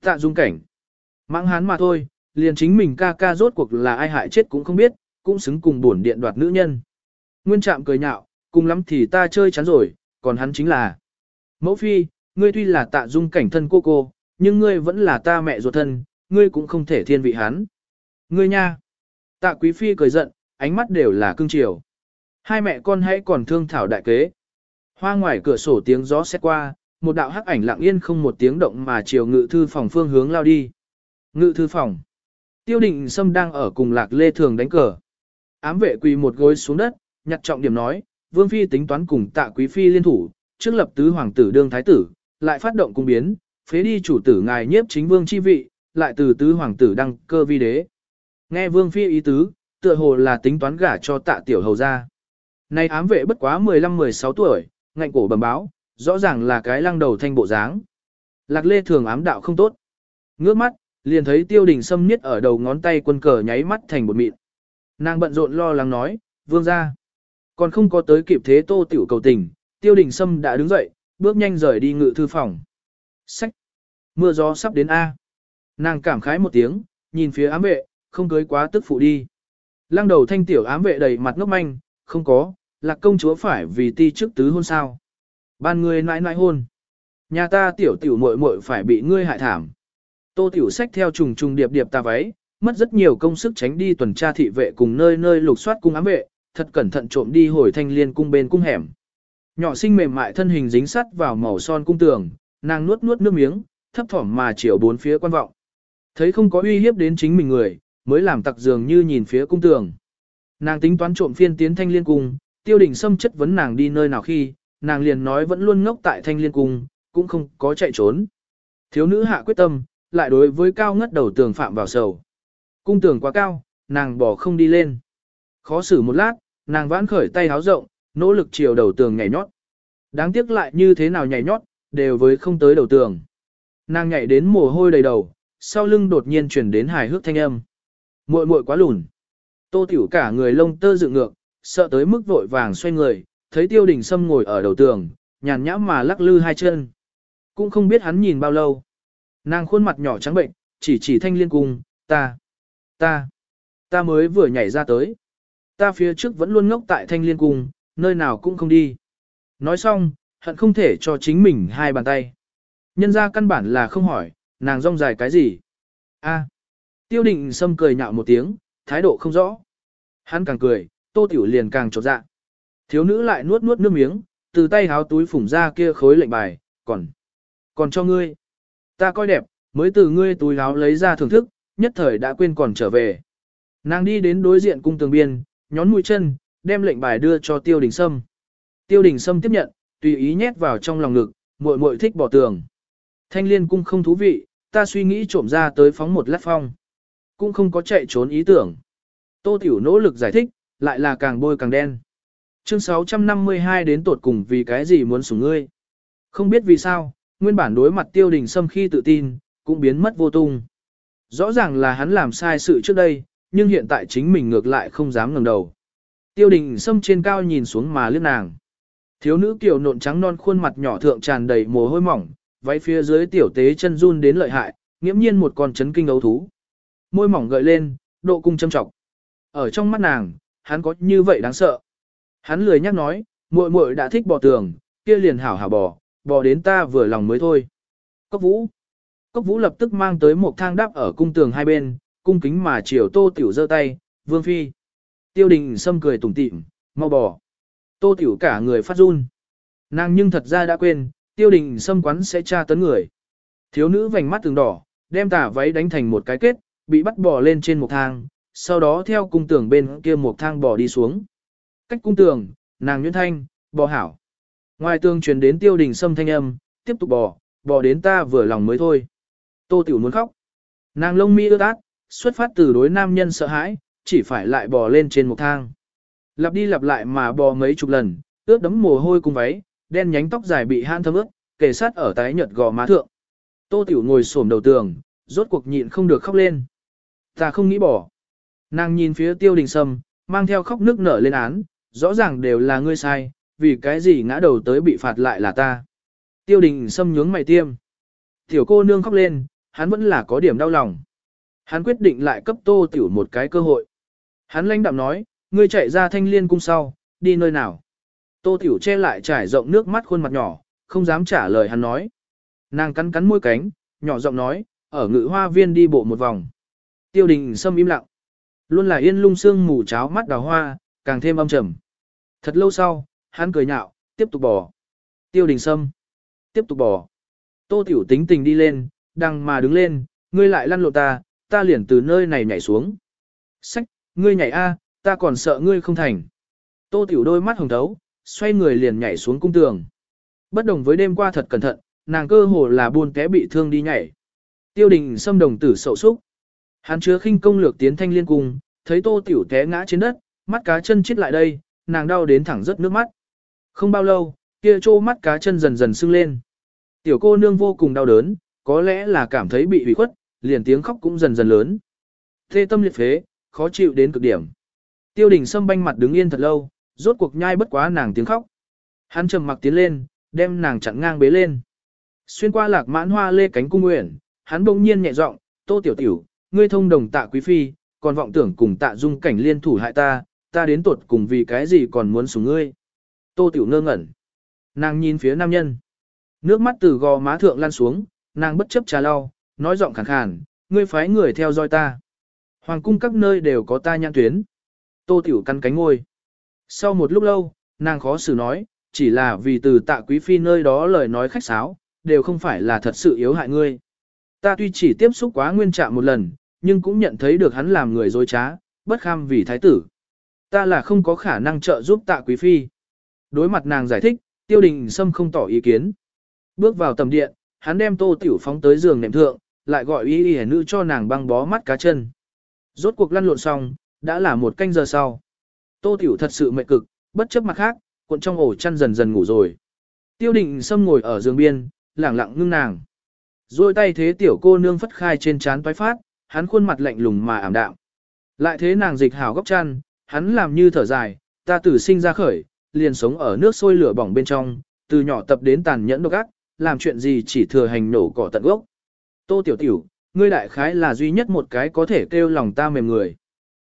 Tạ dung cảnh. Mãng hán mà thôi, liền chính mình ca ca rốt cuộc là ai hại chết cũng không biết, cũng xứng cùng bổn điện đoạt nữ nhân. Nguyên trạm cười nhạo, cùng lắm thì ta chơi chán rồi, còn hắn chính là. Mẫu phi, ngươi tuy là tạ dung cảnh thân cô cô, nhưng ngươi vẫn là ta mẹ ruột thân, ngươi cũng không thể thiên vị hắn. Ngươi nha. Tạ quý phi cười giận, ánh mắt đều là cưng chiều. Hai mẹ con hãy còn thương thảo đại kế. Hoa ngoài cửa sổ tiếng gió xét qua, một đạo hắc ảnh lặng yên không một tiếng động mà chiều ngự thư phòng phương hướng lao đi. Ngự thư phòng. Tiêu định Sâm đang ở cùng lạc lê thường đánh cờ. Ám vệ quỳ một gối xuống đất, nhặt trọng điểm nói, Vương Phi tính toán cùng tạ quý Phi liên thủ, trước lập tứ hoàng tử đương thái tử, lại phát động cung biến, phế đi chủ tử ngài nhiếp chính vương chi vị, lại từ tứ hoàng tử đăng cơ vi đế. Nghe Vương Phi ý tứ, tựa hồ là tính toán gả cho tạ tiểu hầu ra. Nay ám vệ bất quá 15-16 tuổi, ngạnh cổ bẩm báo, rõ ràng là cái lăng đầu thanh bộ dáng. Lạc lê thường ám đạo không tốt. Ngước mắt, liền thấy tiêu đình sâm niết ở đầu ngón tay quân cờ nháy mắt thành một mịn. Nàng bận rộn lo lắng nói, vương ra. Còn không có tới kịp thế tô tiểu cầu tình, tiêu đình sâm đã đứng dậy, bước nhanh rời đi ngự thư phòng. Sách! Mưa gió sắp đến A. Nàng cảm khái một tiếng, nhìn phía ám vệ, không cưới quá tức phụ đi. Lăng đầu thanh tiểu ám vệ đầy mặt ngốc manh, không có, lạc công chúa phải vì ti trước tứ hôn sao. Ban ngươi nãi nãi hôn. Nhà ta tiểu tiểu muội muội phải bị ngươi hại thảm. Tô tiểu sách theo trùng trùng điệp điệp ta váy, mất rất nhiều công sức tránh đi tuần tra thị vệ cùng nơi nơi lục soát cung ám vệ, thật cẩn thận trộm đi hồi thanh liên cung bên cung hẻm. Nhỏ sinh mềm mại thân hình dính sắt vào màu son cung tường, nàng nuốt nuốt nước miếng, thấp thỏm mà chiều bốn phía quan vọng. Thấy không có uy hiếp đến chính mình người, mới làm tặc dường như nhìn phía cung tường. Nàng tính toán trộm phiên tiến thanh liên cung, tiêu đình xâm chất vấn nàng đi nơi nào khi, nàng liền nói vẫn luôn ngốc tại thanh liên cung, cũng không có chạy trốn. Thiếu nữ hạ quyết tâm, lại đối với cao ngất đầu tường phạm vào sầu. Cung tường quá cao, nàng bỏ không đi lên. Khó xử một lát, nàng vãn khởi tay háo rộng, nỗ lực chiều đầu tường nhảy nhót. Đáng tiếc lại như thế nào nhảy nhót, đều với không tới đầu tường. Nàng nhảy đến mồ hôi đầy đầu, sau lưng đột nhiên chuyển đến hài hước thanh âm. Muội muội quá lùn. Tô tiểu cả người lông tơ dựng ngược, sợ tới mức vội vàng xoay người, thấy tiêu đình sâm ngồi ở đầu tường, nhàn nhã mà lắc lư hai chân. Cũng không biết hắn nhìn bao lâu. Nàng khuôn mặt nhỏ trắng bệnh, chỉ chỉ thanh liên cung, ta, ta, ta mới vừa nhảy ra tới. Ta phía trước vẫn luôn ngốc tại thanh liên cung, nơi nào cũng không đi. Nói xong, hận không thể cho chính mình hai bàn tay. Nhân ra căn bản là không hỏi, nàng rong dài cái gì. a tiêu định sâm cười nhạo một tiếng, thái độ không rõ. Hắn càng cười, tô tiểu liền càng trột dạ. Thiếu nữ lại nuốt nuốt nước miếng, từ tay háo túi phủng ra kia khối lệnh bài, còn, còn cho ngươi. Ta coi đẹp, mới từ ngươi túi háo lấy ra thưởng thức, nhất thời đã quên còn trở về. Nàng đi đến đối diện cung tường biên, nhón mũi chân, đem lệnh bài đưa cho tiêu đình sâm. Tiêu đình sâm tiếp nhận, tùy ý nhét vào trong lòng ngực, muội muội thích bỏ tường. Thanh liên cung không thú vị, ta suy nghĩ trộm ra tới phóng một lát phong. Cũng không có chạy trốn ý tưởng. Tô Tiểu nỗ lực giải thích, lại là càng bôi càng đen. Chương 652 đến tột cùng vì cái gì muốn sủng ngươi. Không biết vì sao, nguyên bản đối mặt tiêu đình sâm khi tự tin, cũng biến mất vô tung. Rõ ràng là hắn làm sai sự trước đây, nhưng hiện tại chính mình ngược lại không dám ngẩng đầu. Tiêu đình sâm trên cao nhìn xuống mà liếc nàng. Thiếu nữ kiểu nộn trắng non khuôn mặt nhỏ thượng tràn đầy mồ hôi mỏng, váy phía dưới tiểu tế chân run đến lợi hại, nghiễm nhiên một con chấn kinh ấu thú. Môi mỏng gợi lên, độ cung châm trọng. Ở trong mắt nàng, hắn có như vậy đáng sợ. Hắn lười nhắc nói, muội muội đã thích bò tường, kia liền hảo hảo bò, bò đến ta vừa lòng mới thôi. Cốc vũ. Cốc vũ lập tức mang tới một thang đắp ở cung tường hai bên, cung kính mà chiều tô tiểu giơ tay, vương phi. Tiêu đình sâm cười tủm tỉm, mau bò. Tô tiểu cả người phát run. Nàng nhưng thật ra đã quên, tiêu đình sâm quán sẽ tra tấn người. Thiếu nữ vành mắt từng đỏ, đem tả váy đánh thành một cái kết, bị bắt bò lên trên một thang, sau đó theo cung tường bên kia một thang bò đi xuống. Cách cung tường, nàng nhuyễn thanh, bò hảo. Ngoài tường truyền đến tiêu đình sâm thanh âm, tiếp tục bò, bò đến ta vừa lòng mới thôi. Tô Tiểu muốn khóc. Nàng lông mi ướt át, xuất phát từ đối nam nhân sợ hãi, chỉ phải lại bò lên trên một thang. Lặp đi lặp lại mà bò mấy chục lần, ướt đấm mồ hôi cùng váy, đen nhánh tóc dài bị han thấm ướt, kề sát ở tái nhợt gò má thượng. Tô Tiểu ngồi xổm đầu tường, rốt cuộc nhịn không được khóc lên. Ta không nghĩ bỏ. Nàng nhìn phía tiêu đình sâm, mang theo khóc nước nở lên án, rõ ràng đều là ngươi sai, vì cái gì ngã đầu tới bị phạt lại là ta. Tiêu đình sâm nhướng mày tiêm. Tiểu cô nương khóc lên, hắn vẫn là có điểm đau lòng. Hắn quyết định lại cấp tô tiểu một cái cơ hội. Hắn lãnh đạm nói, ngươi chạy ra thanh liên cung sau, đi nơi nào. Tô tiểu che lại trải rộng nước mắt khuôn mặt nhỏ, không dám trả lời hắn nói. Nàng cắn cắn môi cánh, nhỏ giọng nói, ở ngự hoa viên đi bộ một vòng. Tiêu đình sâm im lặng. Luôn là yên lung sương mù cháo mắt đào hoa, càng thêm âm trầm. Thật lâu sau, hắn cười nhạo, tiếp tục bỏ. Tiêu đình sâm. Tiếp tục bỏ. Tô tiểu tính tình đi lên, đằng mà đứng lên, ngươi lại lăn lộ ta, ta liền từ nơi này nhảy xuống. Sách, ngươi nhảy a, ta còn sợ ngươi không thành. Tô tiểu đôi mắt hồng thấu, xoay người liền nhảy xuống cung tường. Bất đồng với đêm qua thật cẩn thận, nàng cơ hồ là buôn té bị thương đi nhảy. Tiêu đình xâm đồng tử sậu súc. Hắn chứa khinh công lược tiến thanh liên cung, thấy tô tiểu té ngã trên đất, mắt cá chân chết lại đây, nàng đau đến thẳng rất nước mắt. Không bao lâu, kia trô mắt cá chân dần dần sưng lên. Tiểu cô nương vô cùng đau đớn, có lẽ là cảm thấy bị hủy khuất, liền tiếng khóc cũng dần dần lớn. Thê tâm liệt phế, khó chịu đến cực điểm. Tiêu đình sâm banh mặt đứng yên thật lâu, rốt cuộc nhai bất quá nàng tiếng khóc. Hắn trầm mặc tiến lên, đem nàng chặn ngang bế lên. Xuyên qua lạc mãn hoa lê cánh cung nguyện, hắn bỗng nhiên nhẹ giọng, tô tiểu tiểu, ngươi thông đồng tạ quý phi, còn vọng tưởng cùng tạ dung cảnh liên thủ hại ta, ta đến tuột cùng vì cái gì còn muốn sủng ngươi. Tô tiểu ngơ ngẩn. Nàng nhìn phía nam nhân. Nước mắt từ gò má thượng lan xuống, nàng bất chấp trà lau, nói giọng khàn khàn, ngươi phái người theo dõi ta. Hoàng cung các nơi đều có ta nhãn tuyến. Tô tiểu căn cánh ngôi. Sau một lúc lâu, nàng khó xử nói, chỉ là vì từ tạ quý phi nơi đó lời nói khách sáo, đều không phải là thật sự yếu hại ngươi. Ta tuy chỉ tiếp xúc quá nguyên trạm một lần, nhưng cũng nhận thấy được hắn làm người dối trá, bất kham vì thái tử. Ta là không có khả năng trợ giúp tạ quý phi. Đối mặt nàng giải thích, tiêu đình sâm không tỏ ý kiến. Bước vào tầm điện, hắn đem tô tiểu phóng tới giường nệm thượng, lại gọi y y nữ cho nàng băng bó mắt cá chân. Rốt cuộc lăn lộn xong, đã là một canh giờ sau. Tô tiểu thật sự mệt cực, bất chấp mặt khác, cuộn trong ổ chăn dần dần ngủ rồi. Tiêu đình sâm ngồi ở giường biên, lẳng lặng ngưng nàng. Rồi tay thế tiểu cô nương phất khai trên trán toái phát, hắn khuôn mặt lạnh lùng mà ảm đạm. Lại thế nàng dịch hảo góc chăn, hắn làm như thở dài, ta tử sinh ra khởi, liền sống ở nước sôi lửa bỏng bên trong, từ nhỏ tập đến tàn nhẫn độc ác, làm chuyện gì chỉ thừa hành nổ cỏ tận gốc. Tô tiểu tiểu, ngươi đại khái là duy nhất một cái có thể kêu lòng ta mềm người.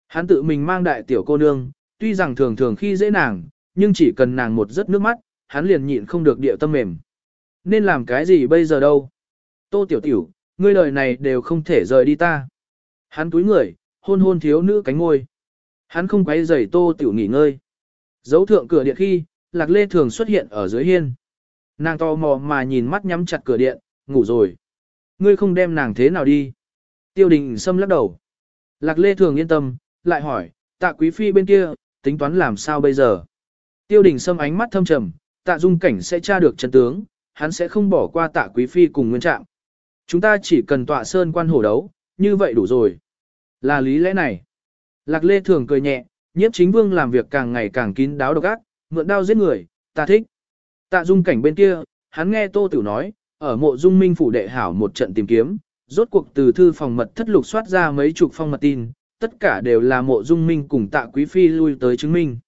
Hắn tự mình mang đại tiểu cô nương, tuy rằng thường thường khi dễ nàng, nhưng chỉ cần nàng một giấc nước mắt, hắn liền nhịn không được điệu tâm mềm. Nên làm cái gì bây giờ đâu? Tô tiểu tiểu, ngươi lời này đều không thể rời đi ta. Hắn túi người, hôn hôn thiếu nữ cánh ngôi. Hắn không quấy rầy tô tiểu nghỉ ngơi. Dấu thượng cửa điện khi, lạc lê thường xuất hiện ở dưới hiên. Nàng to mò mà nhìn mắt nhắm chặt cửa điện, ngủ rồi. Ngươi không đem nàng thế nào đi? Tiêu đình xâm lắc đầu. Lạc lê thường yên tâm, lại hỏi, tạ quý phi bên kia, tính toán làm sao bây giờ? Tiêu đình xâm ánh mắt thâm trầm, tạ dung cảnh sẽ tra được chân tướng, hắn sẽ không bỏ qua tạ quý phi cùng nguyên trạng. Chúng ta chỉ cần tọa sơn quan hổ đấu, như vậy đủ rồi. Là lý lẽ này. Lạc lê thường cười nhẹ, nhiếp chính vương làm việc càng ngày càng kín đáo độc ác, mượn đao giết người, ta thích. Tạ dung cảnh bên kia, hắn nghe tô tiểu nói, ở mộ dung minh phủ đệ hảo một trận tìm kiếm, rốt cuộc từ thư phòng mật thất lục soát ra mấy chục phong mật tin, tất cả đều là mộ dung minh cùng tạ quý phi lui tới chứng minh.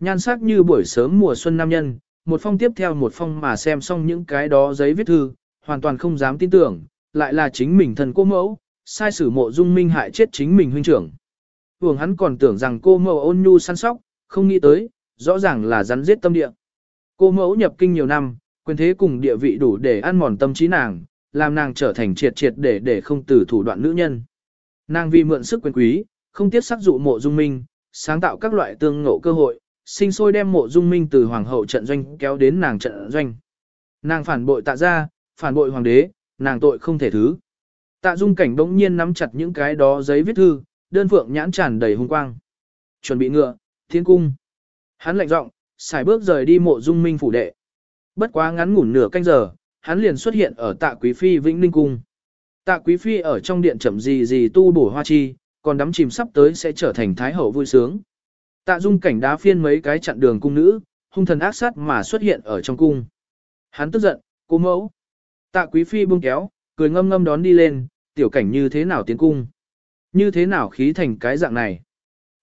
Nhan sắc như buổi sớm mùa xuân nam nhân, một phong tiếp theo một phong mà xem xong những cái đó giấy viết thư, hoàn toàn không dám tin tưởng, lại là chính mình thần cô mẫu, sai sử mộ dung minh hại chết chính mình huynh trưởng. Vương hắn còn tưởng rằng cô mẫu ôn nhu săn sóc, không nghĩ tới, rõ ràng là rắn giết tâm địa. Cô mẫu nhập kinh nhiều năm, quyền thế cùng địa vị đủ để ăn mòn tâm trí nàng, làm nàng trở thành triệt triệt để để không từ thủ đoạn nữ nhân. Nàng vì mượn sức quyền quý, không tiếc sắc dụ mộ dung minh, sáng tạo các loại tương ngộ cơ hội, sinh sôi đem mộ dung minh từ hoàng hậu trận doanh kéo đến nàng trận doanh. Nàng phản bội tạ ra, phản bội hoàng đế, nàng tội không thể thứ. Tạ dung cảnh bỗng nhiên nắm chặt những cái đó giấy viết thư, đơn phượng nhãn tràn đầy hung quang. Chuẩn bị ngựa, thiên cung. Hắn lạnh giọng, xài bước rời đi mộ dung minh phủ đệ. Bất quá ngắn ngủn nửa canh giờ, hắn liền xuất hiện ở tạ quý phi vĩnh ninh cung. Tạ Quý Phi ở trong điện chậm gì gì tu bổ hoa chi, còn đắm chìm sắp tới sẽ trở thành thái hậu vui sướng. Tạ Dung cảnh đá phiên mấy cái chặn đường cung nữ, hung thần ác sát mà xuất hiện ở trong cung. Hắn tức giận, cô mẫu. Tạ Quý Phi buông kéo, cười ngâm ngâm đón đi lên, tiểu cảnh như thế nào tiến cung. Như thế nào khí thành cái dạng này.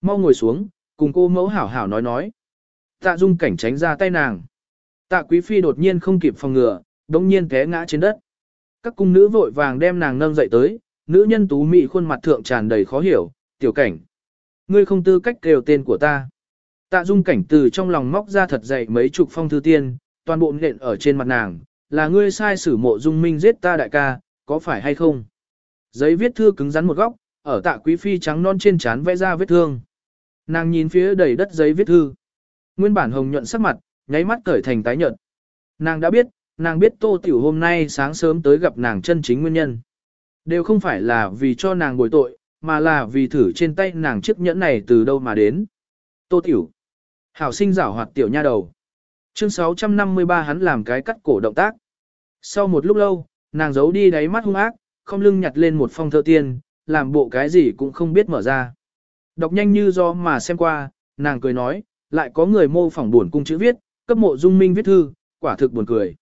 Mau ngồi xuống, cùng cô mẫu hảo hảo nói nói. Tạ Dung cảnh tránh ra tay nàng. Tạ Quý Phi đột nhiên không kịp phòng ngừa, đống nhiên té ngã trên đất. Các cung nữ vội vàng đem nàng nâng dậy tới, nữ nhân tú mị khuôn mặt thượng tràn đầy khó hiểu, tiểu cảnh. Ngươi không tư cách kêu tên của ta. Tạ dung cảnh từ trong lòng móc ra thật dày mấy chục phong thư tiên, toàn bộ nện ở trên mặt nàng, là ngươi sai sử mộ dung minh giết ta đại ca, có phải hay không? Giấy viết thư cứng rắn một góc, ở tạ quý phi trắng non trên trán vẽ ra vết thương. Nàng nhìn phía đầy đất giấy viết thư. Nguyên bản hồng nhuận sắc mặt, nháy mắt cởi thành tái nhợt. Nàng đã biết, nàng biết tô tiểu hôm nay sáng sớm tới gặp nàng chân chính nguyên nhân. Đều không phải là vì cho nàng bồi tội, mà là vì thử trên tay nàng chiếc nhẫn này từ đâu mà đến. Tô tiểu. Hảo sinh giảo hoạt tiểu nha đầu. Chương 653 hắn làm cái cắt cổ động tác. Sau một lúc lâu, nàng giấu đi đáy mắt hung ác, không lưng nhặt lên một phong thơ tiên, làm bộ cái gì cũng không biết mở ra. Đọc nhanh như do mà xem qua, nàng cười nói, lại có người mô phỏng buồn cung chữ viết, cấp mộ dung minh viết thư, quả thực buồn cười.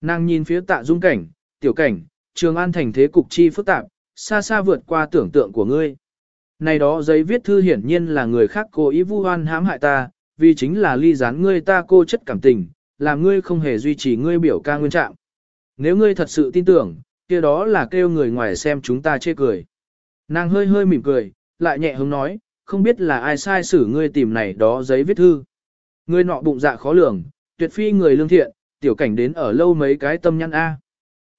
Nàng nhìn phía tạ dung cảnh, tiểu cảnh, trường an thành thế cục chi phức tạp, xa xa vượt qua tưởng tượng của ngươi. Này đó giấy viết thư hiển nhiên là người khác cố ý vu oan hãm hại ta, vì chính là ly gián ngươi ta cô chất cảm tình, làm ngươi không hề duy trì ngươi biểu ca nguyên trạng. Nếu ngươi thật sự tin tưởng, kia đó là kêu người ngoài xem chúng ta chê cười. Nàng hơi hơi mỉm cười, lại nhẹ hứng nói, không biết là ai sai xử ngươi tìm này đó giấy viết thư. Ngươi nọ bụng dạ khó lường, tuyệt phi người lương thiện, tiểu cảnh đến ở lâu mấy cái tâm nhăn A.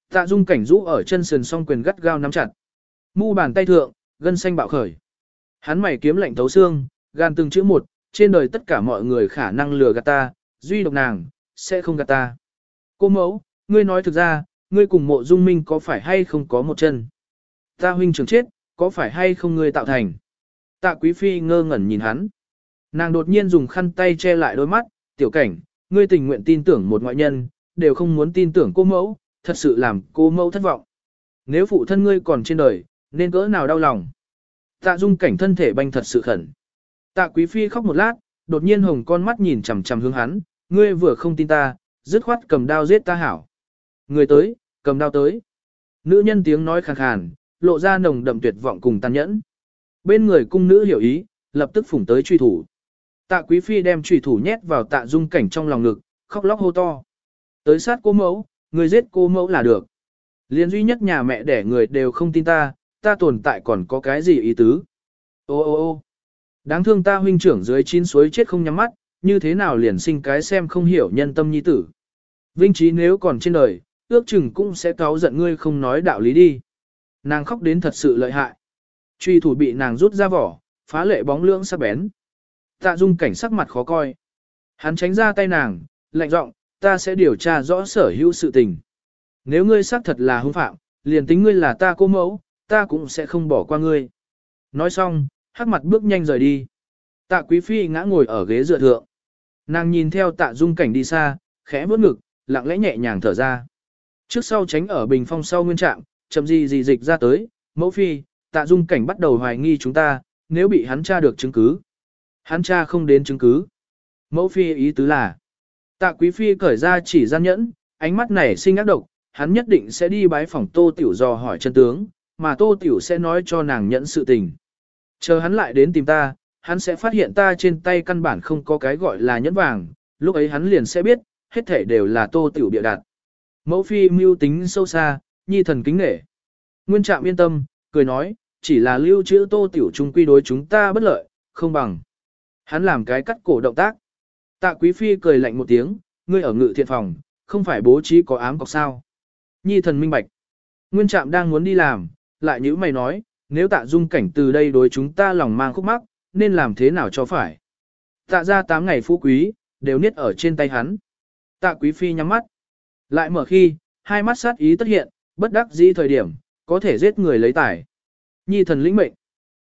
Tạ dung cảnh rũ ở chân sườn song quyền gắt gao nắm chặt. Mu bàn tay thượng, gân xanh bạo khởi. Hắn mày kiếm lạnh thấu xương, gan từng chữ một, trên đời tất cả mọi người khả năng lừa gạt ta, duy độc nàng, sẽ không gạt ta. Cô mẫu, ngươi nói thực ra, ngươi cùng mộ dung minh có phải hay không có một chân? Ta huynh trưởng chết, có phải hay không ngươi tạo thành? Tạ quý phi ngơ ngẩn nhìn hắn. Nàng đột nhiên dùng khăn tay che lại đôi mắt, tiểu cảnh, ngươi tình nguyện tin tưởng một ngoại nhân, đều không muốn tin tưởng cô mẫu, thật sự làm cô mẫu thất vọng. Nếu phụ thân ngươi còn trên đời, nên cỡ nào đau lòng. Tạ dung cảnh thân thể banh thật sự khẩn. Tạ quý phi khóc một lát, đột nhiên hồng con mắt nhìn chằm chằm hướng hắn, ngươi vừa không tin ta, dứt khoát cầm đao giết ta hảo. Người tới, cầm đao tới. Nữ nhân tiếng nói khàn khàn, lộ ra nồng đậm tuyệt vọng cùng tàn nhẫn. Bên người cung nữ hiểu ý, lập tức phủng tới truy thủ. Tạ quý phi đem truy thủ nhét vào tạ dung cảnh trong lòng ngực, khóc lóc hô to. Tới sát cô mẫu, người giết cô mẫu là được. Liên duy nhất nhà mẹ đẻ người đều không tin ta, ta tồn tại còn có cái gì ý tứ. Ô ô ô đáng thương ta huynh trưởng dưới chín suối chết không nhắm mắt, như thế nào liền sinh cái xem không hiểu nhân tâm nhi tử. Vinh trí nếu còn trên đời, ước chừng cũng sẽ cáo giận ngươi không nói đạo lý đi. Nàng khóc đến thật sự lợi hại. Truy thủ bị nàng rút ra vỏ, phá lệ bóng lưỡng sắc bén. Tạ dung cảnh sắc mặt khó coi. Hắn tránh ra tay nàng, lạnh giọng, ta sẽ điều tra rõ sở hữu sự tình. Nếu ngươi xác thật là hung phạm, liền tính ngươi là ta cô mẫu, ta cũng sẽ không bỏ qua ngươi. Nói xong, hắc mặt bước nhanh rời đi. Tạ quý phi ngã ngồi ở ghế dựa thượng. Nàng nhìn theo tạ dung cảnh đi xa, khẽ bước ngực, lặng lẽ nhẹ nhàng thở ra. Trước sau tránh ở bình phong sau nguyên trạng, chậm gì gì dịch ra tới, mẫu phi, tạ dung cảnh bắt đầu hoài nghi chúng ta, nếu bị hắn tra được chứng cứ. Hắn tra không đến chứng cứ. Mẫu phi ý tứ là, tạ quý phi cởi ra chỉ gian nhẫn, ánh mắt này sinh ác độc, hắn nhất định sẽ đi bái phòng tô tiểu dò hỏi chân tướng, mà tô tiểu sẽ nói cho nàng nhẫn sự tình. Chờ hắn lại đến tìm ta, hắn sẽ phát hiện ta trên tay căn bản không có cái gọi là nhẫn vàng, lúc ấy hắn liền sẽ biết, hết thể đều là tô tiểu địa đặt, Mẫu phi mưu tính sâu xa, nhi thần kính nể. Nguyên trạm yên tâm, cười nói, chỉ là lưu trữ tô tiểu trung quy đối chúng ta bất lợi, không bằng. Hắn làm cái cắt cổ động tác. Tạ quý phi cười lạnh một tiếng, ngươi ở ngự thiện phòng, không phải bố trí có ám cọc sao. Nhi thần minh bạch. Nguyên trạm đang muốn đi làm, lại như mày nói, nếu tạ dung cảnh từ đây đối chúng ta lòng mang khúc mắc, nên làm thế nào cho phải. Tạ ra 8 ngày phú quý, đều niết ở trên tay hắn. Tạ quý phi nhắm mắt. Lại mở khi, hai mắt sát ý tất hiện, bất đắc dĩ thời điểm, có thể giết người lấy tài. Nhi thần lĩnh mệnh.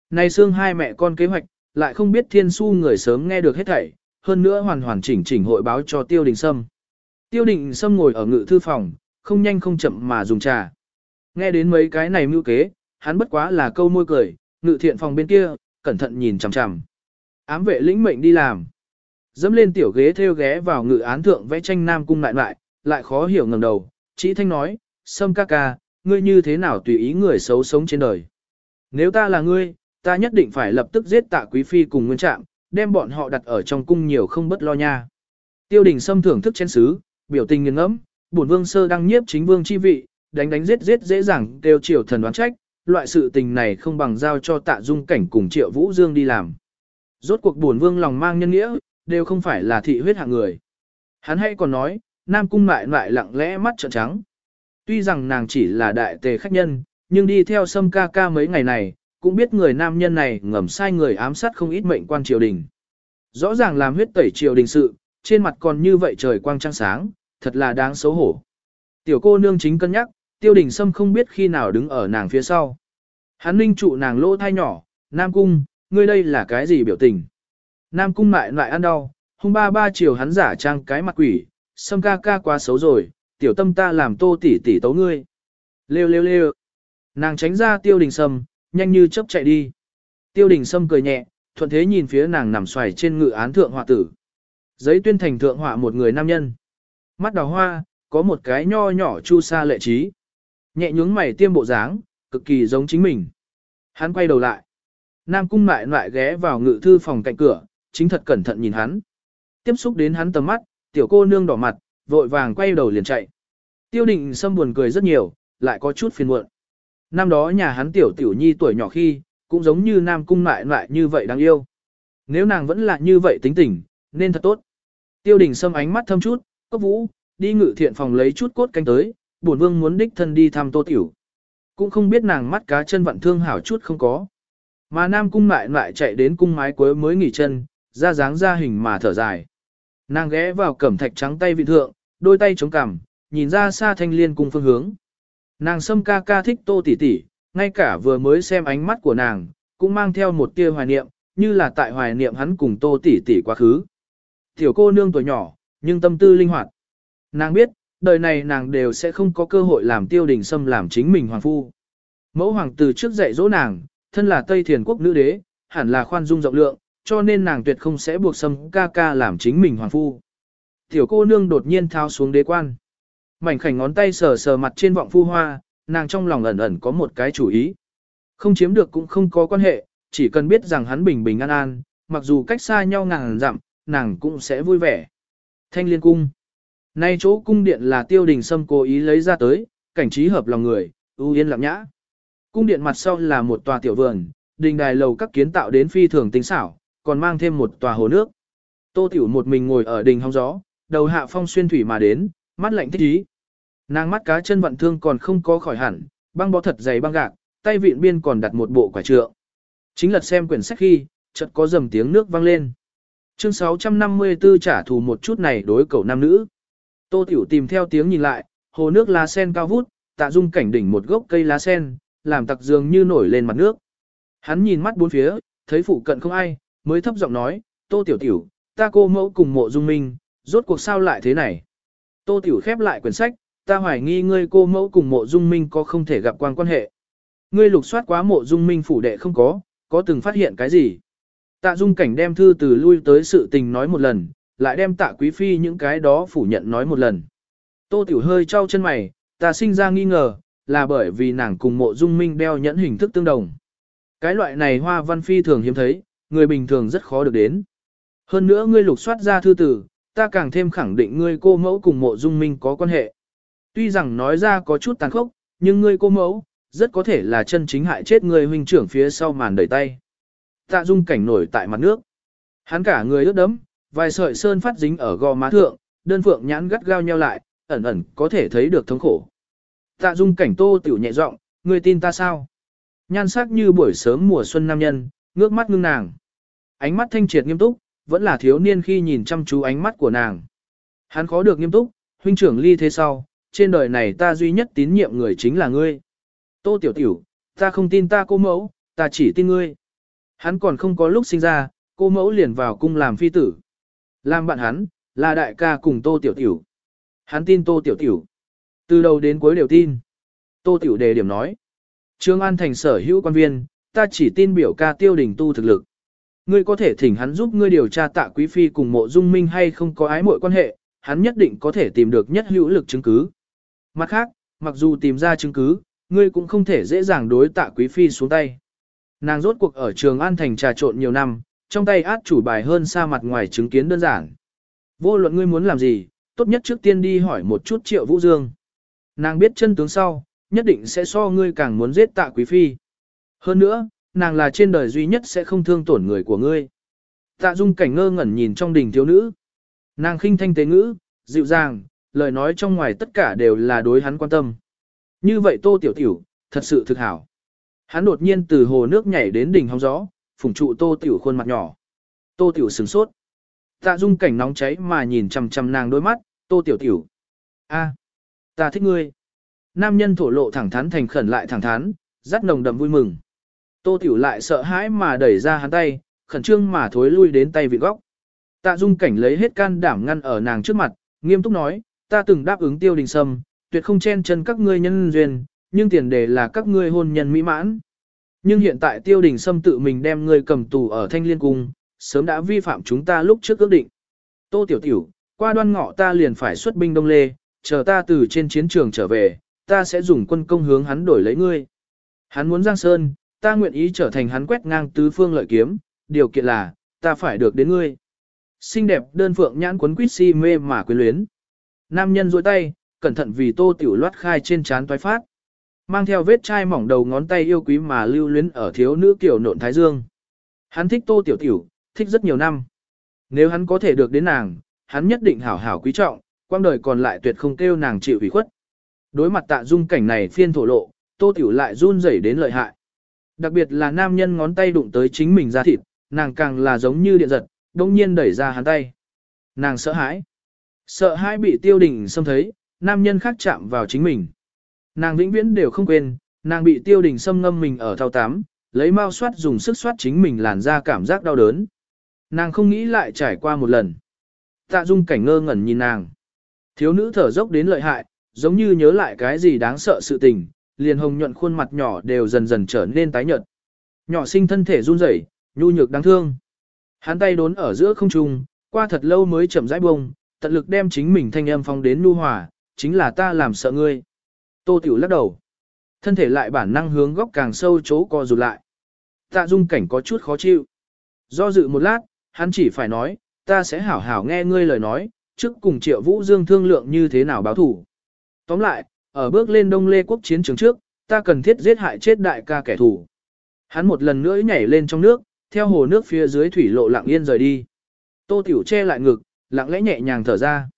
Này xương hai mẹ con kế hoạch, lại không biết thiên su người sớm nghe được hết thảy, hơn nữa hoàn hoàn chỉnh chỉnh hội báo cho tiêu đình sâm. Tiêu đình sâm ngồi ở ngự thư phòng, không nhanh không chậm mà dùng trà. Nghe đến mấy cái này mưu kế, hắn bất quá là câu môi cười, ngự thiện phòng bên kia, cẩn thận nhìn chằm chằm. Ám vệ lĩnh mệnh đi làm. Dẫm lên tiểu ghế theo ghé vào ngự án thượng vẽ tranh nam cung lại lại, lại khó hiểu ngầm đầu. Chỉ thanh nói, Sâm ca ca, ngươi như thế nào tùy ý người xấu sống trên đời. Nếu ta là ngươi, ta nhất định phải lập tức giết tạ quý phi cùng nguyên trạm, đem bọn họ đặt ở trong cung nhiều không bất lo nha. Tiêu đình Sâm thưởng thức chén sứ, biểu tình nghiêng ngẫm, bổn vương sơ đăng nhiếp chính vương chi vị, đánh đánh giết giết dễ dàng đều triều thần đoán trách, loại sự tình này không bằng giao cho tạ dung cảnh cùng triệu vũ dương đi làm. Rốt cuộc bổn vương lòng mang nhân nghĩa, đều không phải là thị huyết hạng người. Hắn hay còn nói, Nam Cung lại lại lặng lẽ mắt trợn trắng. Tuy rằng nàng chỉ là đại tề khách nhân, nhưng đi theo sâm ca ca mấy ngày này, cũng biết người nam nhân này ngầm sai người ám sát không ít mệnh quan triều đình. Rõ ràng làm huyết tẩy triều đình sự, trên mặt còn như vậy trời quang trăng sáng, thật là đáng xấu hổ. Tiểu cô nương chính cân nhắc, tiêu đình sâm không biết khi nào đứng ở nàng phía sau. Hắn ninh trụ nàng lỗ thai nhỏ, Nam Cung, ngươi đây là cái gì biểu tình? Nam Cung lại lại ăn đau, hung ba ba chiều hắn giả trang cái mặt quỷ, sâm ca ca quá xấu rồi, tiểu tâm ta làm tô tỉ tỉ tấu ngươi. Lêu lêu lêu. Nàng tránh ra tiêu đình sâm, nhanh như chớp chạy đi. Tiêu đình sâm cười nhẹ, thuận thế nhìn phía nàng nằm xoài trên ngự án thượng họa tử. Giấy tuyên thành thượng họa một người nam nhân. Mắt đào hoa, có một cái nho nhỏ chu sa lệ trí. Nhẹ nhướng mày tiêm bộ dáng, cực kỳ giống chính mình. Hắn quay đầu lại. Nam cung mại lại ghé vào ngự thư phòng cạnh cửa, chính thật cẩn thận nhìn hắn. Tiếp xúc đến hắn tầm mắt, tiểu cô nương đỏ mặt, vội vàng quay đầu liền chạy. Tiêu định sâm buồn cười rất nhiều, lại có chút phiền muộn. Năm đó nhà hắn tiểu tiểu nhi tuổi nhỏ khi, cũng giống như nam cung mại lại như vậy đáng yêu. Nếu nàng vẫn là như vậy tính tình, nên thật tốt. Tiêu đình sâm ánh mắt thâm chút, cốc vũ, đi ngự thiện phòng lấy chút cốt canh tới, bổn vương muốn đích thân đi thăm tô tiểu. Cũng không biết nàng mắt cá chân vận thương hảo chút không có. Mà nam cung mại lại chạy đến cung mái cuối mới nghỉ chân, ra dáng ra hình mà thở dài. Nàng ghé vào cẩm thạch trắng tay vị thượng, đôi tay chống cằm, nhìn ra xa thanh liên cùng phương hướng. Nàng sâm ca ca thích tô tỷ tỷ, ngay cả vừa mới xem ánh mắt của nàng, cũng mang theo một tia hoài niệm, như là tại hoài niệm hắn cùng tô tỷ tỷ quá khứ. Tiểu cô nương tuổi nhỏ, nhưng tâm tư linh hoạt. Nàng biết, đời này nàng đều sẽ không có cơ hội làm tiêu đình sâm làm chính mình hoàng phu. Mẫu hoàng từ trước dạy dỗ nàng, thân là Tây Thiền quốc nữ đế, hẳn là khoan dung rộng lượng, cho nên nàng tuyệt không sẽ buộc sâm ca ca làm chính mình hoàng phu. Tiểu cô nương đột nhiên thao xuống đế quan. Mảnh khảnh ngón tay sờ sờ mặt trên vọng phu hoa, nàng trong lòng ẩn ẩn có một cái chủ ý. Không chiếm được cũng không có quan hệ, chỉ cần biết rằng hắn bình bình an an, mặc dù cách xa nhau ngàn dặm, nàng cũng sẽ vui vẻ. Thanh liên cung. Nay chỗ cung điện là tiêu đình sâm cố ý lấy ra tới, cảnh trí hợp lòng người, ưu yên lặng nhã. Cung điện mặt sau là một tòa tiểu vườn, đình đài lầu các kiến tạo đến phi thường tinh xảo, còn mang thêm một tòa hồ nước. Tô Tiểu một mình ngồi ở đình hóng gió, đầu hạ phong xuyên thủy mà đến, mắt lạnh thích ý. Nàng mắt cá chân vận thương còn không có khỏi hẳn, băng bó thật dày băng gạc, tay vịn biên còn đặt một bộ quả trượng. Chính lật xem quyển sách khi, chợt có dầm tiếng nước vang lên. Chương 654 trả thù một chút này đối cầu nam nữ. Tô Tiểu tìm theo tiếng nhìn lại, hồ nước lá sen cao vút, tạ dung cảnh đỉnh một gốc cây lá sen, làm tặc dường như nổi lên mặt nước. Hắn nhìn mắt bốn phía, thấy phụ cận không ai, mới thấp giọng nói, Tô Tiểu Tiểu, ta cô mẫu cùng mộ dung minh, rốt cuộc sao lại thế này. Tô Tiểu khép lại quyển sách, ta hoài nghi ngươi cô mẫu cùng mộ dung minh có không thể gặp quan quan hệ. Ngươi lục soát quá mộ dung minh phủ đệ không có, có từng phát hiện cái gì. Tạ dung cảnh đem thư từ lui tới sự tình nói một lần, lại đem tạ quý phi những cái đó phủ nhận nói một lần. Tô Tiểu hơi trao chân mày, ta sinh ra nghi ngờ, là bởi vì nàng cùng mộ dung minh đeo nhẫn hình thức tương đồng. Cái loại này hoa văn phi thường hiếm thấy, người bình thường rất khó được đến. Hơn nữa ngươi lục soát ra thư tử, ta càng thêm khẳng định ngươi cô mẫu cùng mộ dung minh có quan hệ. Tuy rằng nói ra có chút tàn khốc, nhưng ngươi cô mẫu, rất có thể là chân chính hại chết người huynh trưởng phía sau màn đẩy tay. Tạ dung cảnh nổi tại mặt nước. Hắn cả người ướt đẫm, vài sợi sơn phát dính ở gò má thượng, đơn phượng nhãn gắt gao nheo lại, ẩn ẩn có thể thấy được thống khổ. Tạ dung cảnh tô tiểu nhẹ giọng, ngươi tin ta sao? Nhan sắc như buổi sớm mùa xuân nam nhân, ngước mắt ngưng nàng. Ánh mắt thanh triệt nghiêm túc, vẫn là thiếu niên khi nhìn chăm chú ánh mắt của nàng. Hắn khó được nghiêm túc, huynh trưởng ly thế sau, trên đời này ta duy nhất tín nhiệm người chính là ngươi. Tô tiểu tiểu, ta không tin ta cô mẫu, ta chỉ tin ngươi. Hắn còn không có lúc sinh ra, cô mẫu liền vào cung làm phi tử. Làm bạn hắn, là đại ca cùng tô tiểu tiểu. Hắn tin tô tiểu tiểu. Từ đầu đến cuối đều tin. Tô Tiểu đề điểm nói. Trương An thành sở hữu quan viên, ta chỉ tin biểu ca tiêu đình tu thực lực. Ngươi có thể thỉnh hắn giúp ngươi điều tra tạ quý phi cùng mộ dung minh hay không có ái mội quan hệ, hắn nhất định có thể tìm được nhất hữu lực chứng cứ. Mặt khác, mặc dù tìm ra chứng cứ, ngươi cũng không thể dễ dàng đối tạ quý phi xuống tay. Nàng rốt cuộc ở trường An Thành trà trộn nhiều năm, trong tay át chủ bài hơn xa mặt ngoài chứng kiến đơn giản. Vô luận ngươi muốn làm gì, tốt nhất trước tiên đi hỏi một chút triệu vũ dương. Nàng biết chân tướng sau, nhất định sẽ so ngươi càng muốn giết tạ quý phi. Hơn nữa, nàng là trên đời duy nhất sẽ không thương tổn người của ngươi. Tạ dung cảnh ngơ ngẩn nhìn trong đình thiếu nữ. Nàng khinh thanh tế ngữ, dịu dàng, lời nói trong ngoài tất cả đều là đối hắn quan tâm. Như vậy tô tiểu tiểu, thật sự thực hảo. Hắn đột nhiên từ hồ nước nhảy đến đỉnh hóng gió, phủng trụ tô tiểu khuôn mặt nhỏ. Tô tiểu sửng sốt. Tạ dung cảnh nóng cháy mà nhìn chằm chằm nàng đôi mắt, tô tiểu tiểu. a, ta thích ngươi. Nam nhân thổ lộ thẳng thắn thành khẩn lại thẳng thắn, rất nồng đậm vui mừng. Tô tiểu lại sợ hãi mà đẩy ra hắn tay, khẩn trương mà thối lui đến tay vị góc. Tạ dung cảnh lấy hết can đảm ngăn ở nàng trước mặt, nghiêm túc nói, ta từng đáp ứng tiêu đình sâm, tuyệt không chen chân các ngươi nhân duyên, nhưng tiền đề là các ngươi hôn nhân mỹ mãn. Nhưng hiện tại tiêu đình sâm tự mình đem ngươi cầm tù ở thanh liên cung, sớm đã vi phạm chúng ta lúc trước ước định. Tô tiểu tiểu, qua đoan ngọ ta liền phải xuất binh đông lê, chờ ta từ trên chiến trường trở về, ta sẽ dùng quân công hướng hắn đổi lấy ngươi. Hắn muốn giang sơn, ta nguyện ý trở thành hắn quét ngang tứ phương lợi kiếm, điều kiện là, ta phải được đến ngươi. Xinh đẹp đơn phượng nhãn quấn quýt si mê mà quyến luyến. Nam nhân duỗi tay, cẩn thận vì tô tiểu loát khai trên trán toái phát. Mang theo vết chai mỏng đầu ngón tay yêu quý mà lưu luyến ở thiếu nữ kiểu nộn thái dương. Hắn thích tô tiểu tiểu, thích rất nhiều năm. Nếu hắn có thể được đến nàng, hắn nhất định hảo hảo quý trọng, quang đời còn lại tuyệt không kêu nàng chịu ủy khuất. Đối mặt tạ dung cảnh này phiên thổ lộ, tô tiểu lại run rẩy đến lợi hại. Đặc biệt là nam nhân ngón tay đụng tới chính mình ra thịt, nàng càng là giống như điện giật, đông nhiên đẩy ra hắn tay. Nàng sợ hãi. Sợ hãi bị tiêu đình xâm thấy, nam nhân khác chạm vào chính mình. Nàng vĩnh viễn đều không quên, nàng bị tiêu đình xâm ngâm mình ở thao tám, lấy mau soát dùng sức soát chính mình làn ra cảm giác đau đớn. Nàng không nghĩ lại trải qua một lần. Tạ dung cảnh ngơ ngẩn nhìn nàng. Thiếu nữ thở dốc đến lợi hại, giống như nhớ lại cái gì đáng sợ sự tình, liền hồng nhuận khuôn mặt nhỏ đều dần dần trở nên tái nhợt. Nhỏ sinh thân thể run rẩy, nhu nhược đáng thương. Hắn tay đốn ở giữa không trung, qua thật lâu mới chậm rãi bông, tận lực đem chính mình thanh âm phong đến nhu hòa, chính là ta làm sợ ngươi. Tô Tiểu lắc đầu. Thân thể lại bản năng hướng góc càng sâu chỗ co rụt lại. Tạ dung cảnh có chút khó chịu. Do dự một lát, hắn chỉ phải nói, ta sẽ hảo hảo nghe ngươi lời nói, trước cùng triệu vũ dương thương lượng như thế nào báo thủ. Tóm lại, ở bước lên đông lê quốc chiến trường trước, ta cần thiết giết hại chết đại ca kẻ thù. Hắn một lần nữa nhảy lên trong nước, theo hồ nước phía dưới thủy lộ lặng yên rời đi. Tô Tiểu che lại ngực, lặng lẽ nhẹ nhàng thở ra.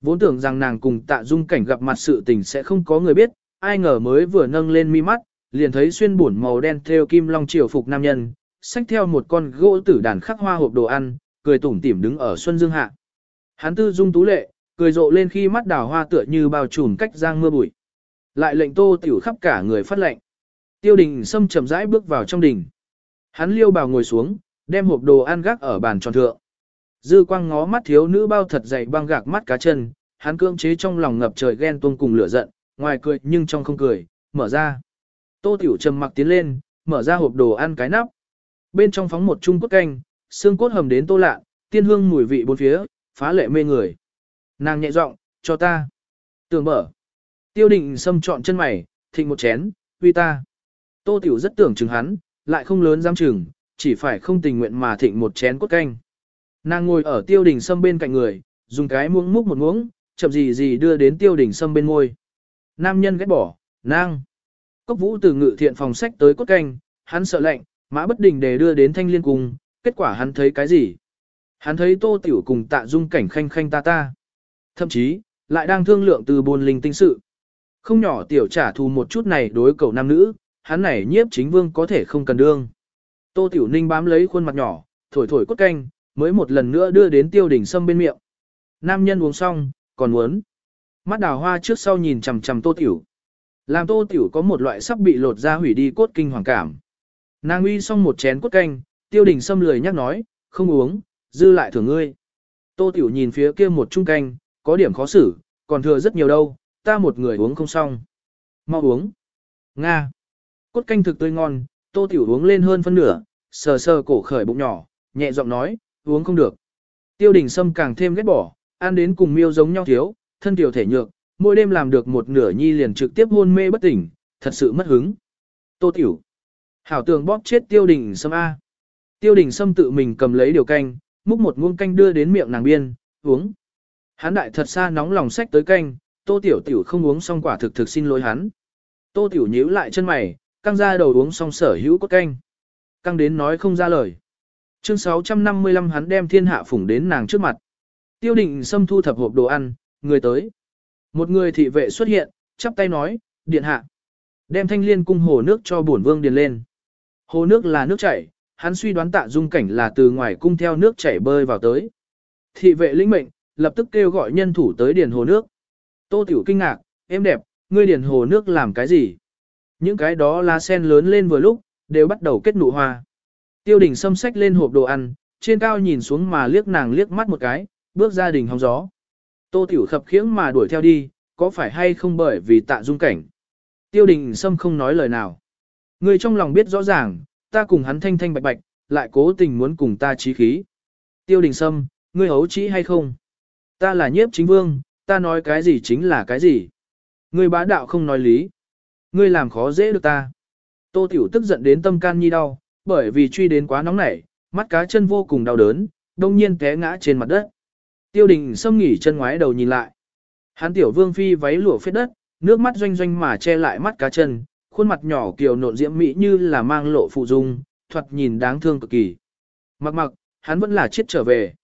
Vốn tưởng rằng nàng cùng tạ dung cảnh gặp mặt sự tình sẽ không có người biết, ai ngờ mới vừa nâng lên mi mắt, liền thấy xuyên bổn màu đen theo kim long triều phục nam nhân, xách theo một con gỗ tử đàn khắc hoa hộp đồ ăn, cười tủm tỉm đứng ở xuân dương hạ. Hắn tư dung tú lệ, cười rộ lên khi mắt đào hoa tựa như bao trùm cách giang mưa bụi. Lại lệnh tô tiểu khắp cả người phát lệnh. Tiêu đình xâm chậm rãi bước vào trong đình. Hắn liêu bào ngồi xuống, đem hộp đồ ăn gác ở bàn tròn thượng. Dư quang ngó mắt thiếu nữ bao thật dày băng gạc mắt cá chân, hắn cưỡng chế trong lòng ngập trời ghen tuông cùng lửa giận, ngoài cười nhưng trong không cười, mở ra. Tô Tiểu trầm mặc tiến lên, mở ra hộp đồ ăn cái nắp. Bên trong phóng một chung cốt canh, xương cốt hầm đến tô lạ, tiên hương mùi vị bốn phía, phá lệ mê người. Nàng nhẹ giọng, cho ta. Tường mở. Tiêu định xâm chọn chân mày, thịnh một chén, huy ta. Tô Tiểu rất tưởng chừng hắn, lại không lớn dám chừng, chỉ phải không tình nguyện mà thịnh một chén cốt canh. Nàng ngồi ở tiêu đình sâm bên cạnh người, dùng cái muỗng múc một muỗng, chậm gì gì đưa đến tiêu đình sâm bên môi. Nam nhân ghét bỏ, nang. Cốc vũ từ ngự thiện phòng sách tới cốt canh, hắn sợ lạnh, mã bất đình để đưa đến thanh liên cung, kết quả hắn thấy cái gì? Hắn thấy tô tiểu cùng tạ dung cảnh khanh khanh ta ta. Thậm chí, lại đang thương lượng từ buôn linh tinh sự. Không nhỏ tiểu trả thù một chút này đối cầu nam nữ, hắn này nhiếp chính vương có thể không cần đương. Tô tiểu ninh bám lấy khuôn mặt nhỏ, thổi thổi cốt canh, mới một lần nữa đưa đến tiêu đỉnh sâm bên miệng. Nam nhân uống xong, còn muốn. Mắt đào hoa trước sau nhìn chằm chằm tô tiểu. Làm tô tiểu có một loại sắp bị lột ra hủy đi cốt kinh hoàng cảm. Nàng uy xong một chén cốt canh, tiêu đỉnh sâm lười nhắc nói, không uống, dư lại thưởng ngươi. Tô tiểu nhìn phía kia một chung canh, có điểm khó xử, còn thừa rất nhiều đâu, ta một người uống không xong. Mau uống. Nga. Cốt canh thực tươi ngon, tô tiểu uống lên hơn phân nửa, sờ sờ cổ khởi bụng nhỏ, nhẹ giọng nói, uống không được. Tiêu đình sâm càng thêm ghét bỏ, ăn đến cùng miêu giống nhau thiếu, thân tiểu thể nhược, mỗi đêm làm được một nửa nhi liền trực tiếp hôn mê bất tỉnh, thật sự mất hứng. Tô tiểu. Hảo tường bóp chết tiêu đình sâm A. Tiêu đình sâm tự mình cầm lấy điều canh, múc một muỗng canh đưa đến miệng nàng biên, uống. Hắn đại thật xa nóng lòng sách tới canh, tô tiểu tiểu không uống xong quả thực thực xin lỗi hắn. Tô tiểu nhíu lại chân mày, căng ra đầu uống xong sở hữu cốt canh. Căng đến nói không ra lời. Chương 655 hắn đem thiên hạ phủng đến nàng trước mặt. Tiêu định xâm thu thập hộp đồ ăn, người tới. Một người thị vệ xuất hiện, chắp tay nói, điện hạ. Đem thanh liên cung hồ nước cho bổn vương điền lên. Hồ nước là nước chảy, hắn suy đoán tạ dung cảnh là từ ngoài cung theo nước chảy bơi vào tới. Thị vệ lĩnh mệnh, lập tức kêu gọi nhân thủ tới điền hồ nước. Tô tiểu kinh ngạc, em đẹp, ngươi điền hồ nước làm cái gì? Những cái đó lá sen lớn lên vừa lúc, đều bắt đầu kết nụ hoa. Tiêu đình xâm sách lên hộp đồ ăn, trên cao nhìn xuống mà liếc nàng liếc mắt một cái, bước ra đình hóng gió. Tô tiểu khập khiễng mà đuổi theo đi, có phải hay không bởi vì tạ dung cảnh. Tiêu đình xâm không nói lời nào. Người trong lòng biết rõ ràng, ta cùng hắn thanh thanh bạch bạch, lại cố tình muốn cùng ta trí khí. Tiêu đình sâm, ngươi hấu trí hay không? Ta là nhiếp chính vương, ta nói cái gì chính là cái gì. Ngươi bá đạo không nói lý. Ngươi làm khó dễ được ta. Tô Tiểu tức giận đến tâm can nhi đau, bởi vì truy đến quá nóng nảy, mắt cá chân vô cùng đau đớn, đông nhiên té ngã trên mặt đất. Tiêu đình xâm nghỉ chân ngoái đầu nhìn lại. Hắn tiểu vương phi váy lụa phết đất, nước mắt doanh doanh mà che lại mắt cá chân, khuôn mặt nhỏ kiều nộn diễm mỹ như là mang lộ phụ dung, thoạt nhìn đáng thương cực kỳ. Mặc mặc, hắn vẫn là chết trở về.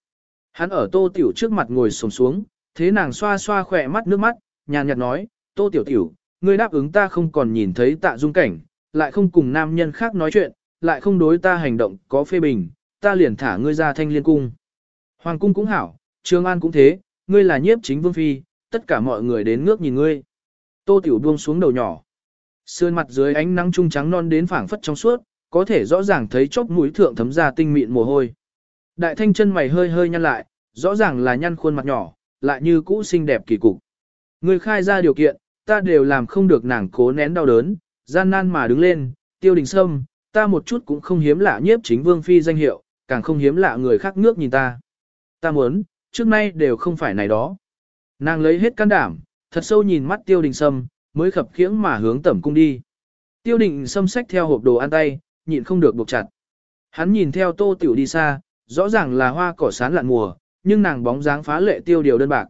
Hắn ở tô tiểu trước mặt ngồi sồm xuống, thế nàng xoa xoa khỏe mắt nước mắt, nhàn nhạt nói, tô tiểu tiểu, ngươi đáp ứng ta không còn nhìn thấy tạ dung cảnh, lại không cùng nam nhân khác nói chuyện, lại không đối ta hành động có phê bình, ta liền thả ngươi ra thanh liên cung. Hoàng cung cũng hảo, Trương An cũng thế, ngươi là nhiếp chính vương phi, tất cả mọi người đến ngước nhìn ngươi. Tô Tiểu buông xuống đầu nhỏ. Sườn mặt dưới ánh nắng trung trắng non đến phảng phất trong suốt, có thể rõ ràng thấy chốc mũi thượng thấm ra tinh mịn mồ hôi. Đại thanh chân mày hơi hơi nhăn lại, rõ ràng là nhăn khuôn mặt nhỏ, lại như cũ xinh đẹp kỳ cục. Người khai ra điều kiện, ta đều làm không được nàng cố nén đau đớn, gian nan mà đứng lên, tiêu đình sâm, ta một chút cũng không hiếm lạ nhiếp chính vương phi danh hiệu, càng không hiếm lạ người khác nước nhìn ta. Ta muốn, trước nay đều không phải này đó. Nàng lấy hết can đảm, thật sâu nhìn mắt tiêu đình sâm, mới khập khiễng mà hướng tẩm cung đi. Tiêu đình sâm xách theo hộp đồ ăn tay, nhịn không được buộc chặt. Hắn nhìn theo tô tiểu đi xa, rõ ràng là hoa cỏ sán lạn mùa, nhưng nàng bóng dáng phá lệ tiêu điều đơn bạc.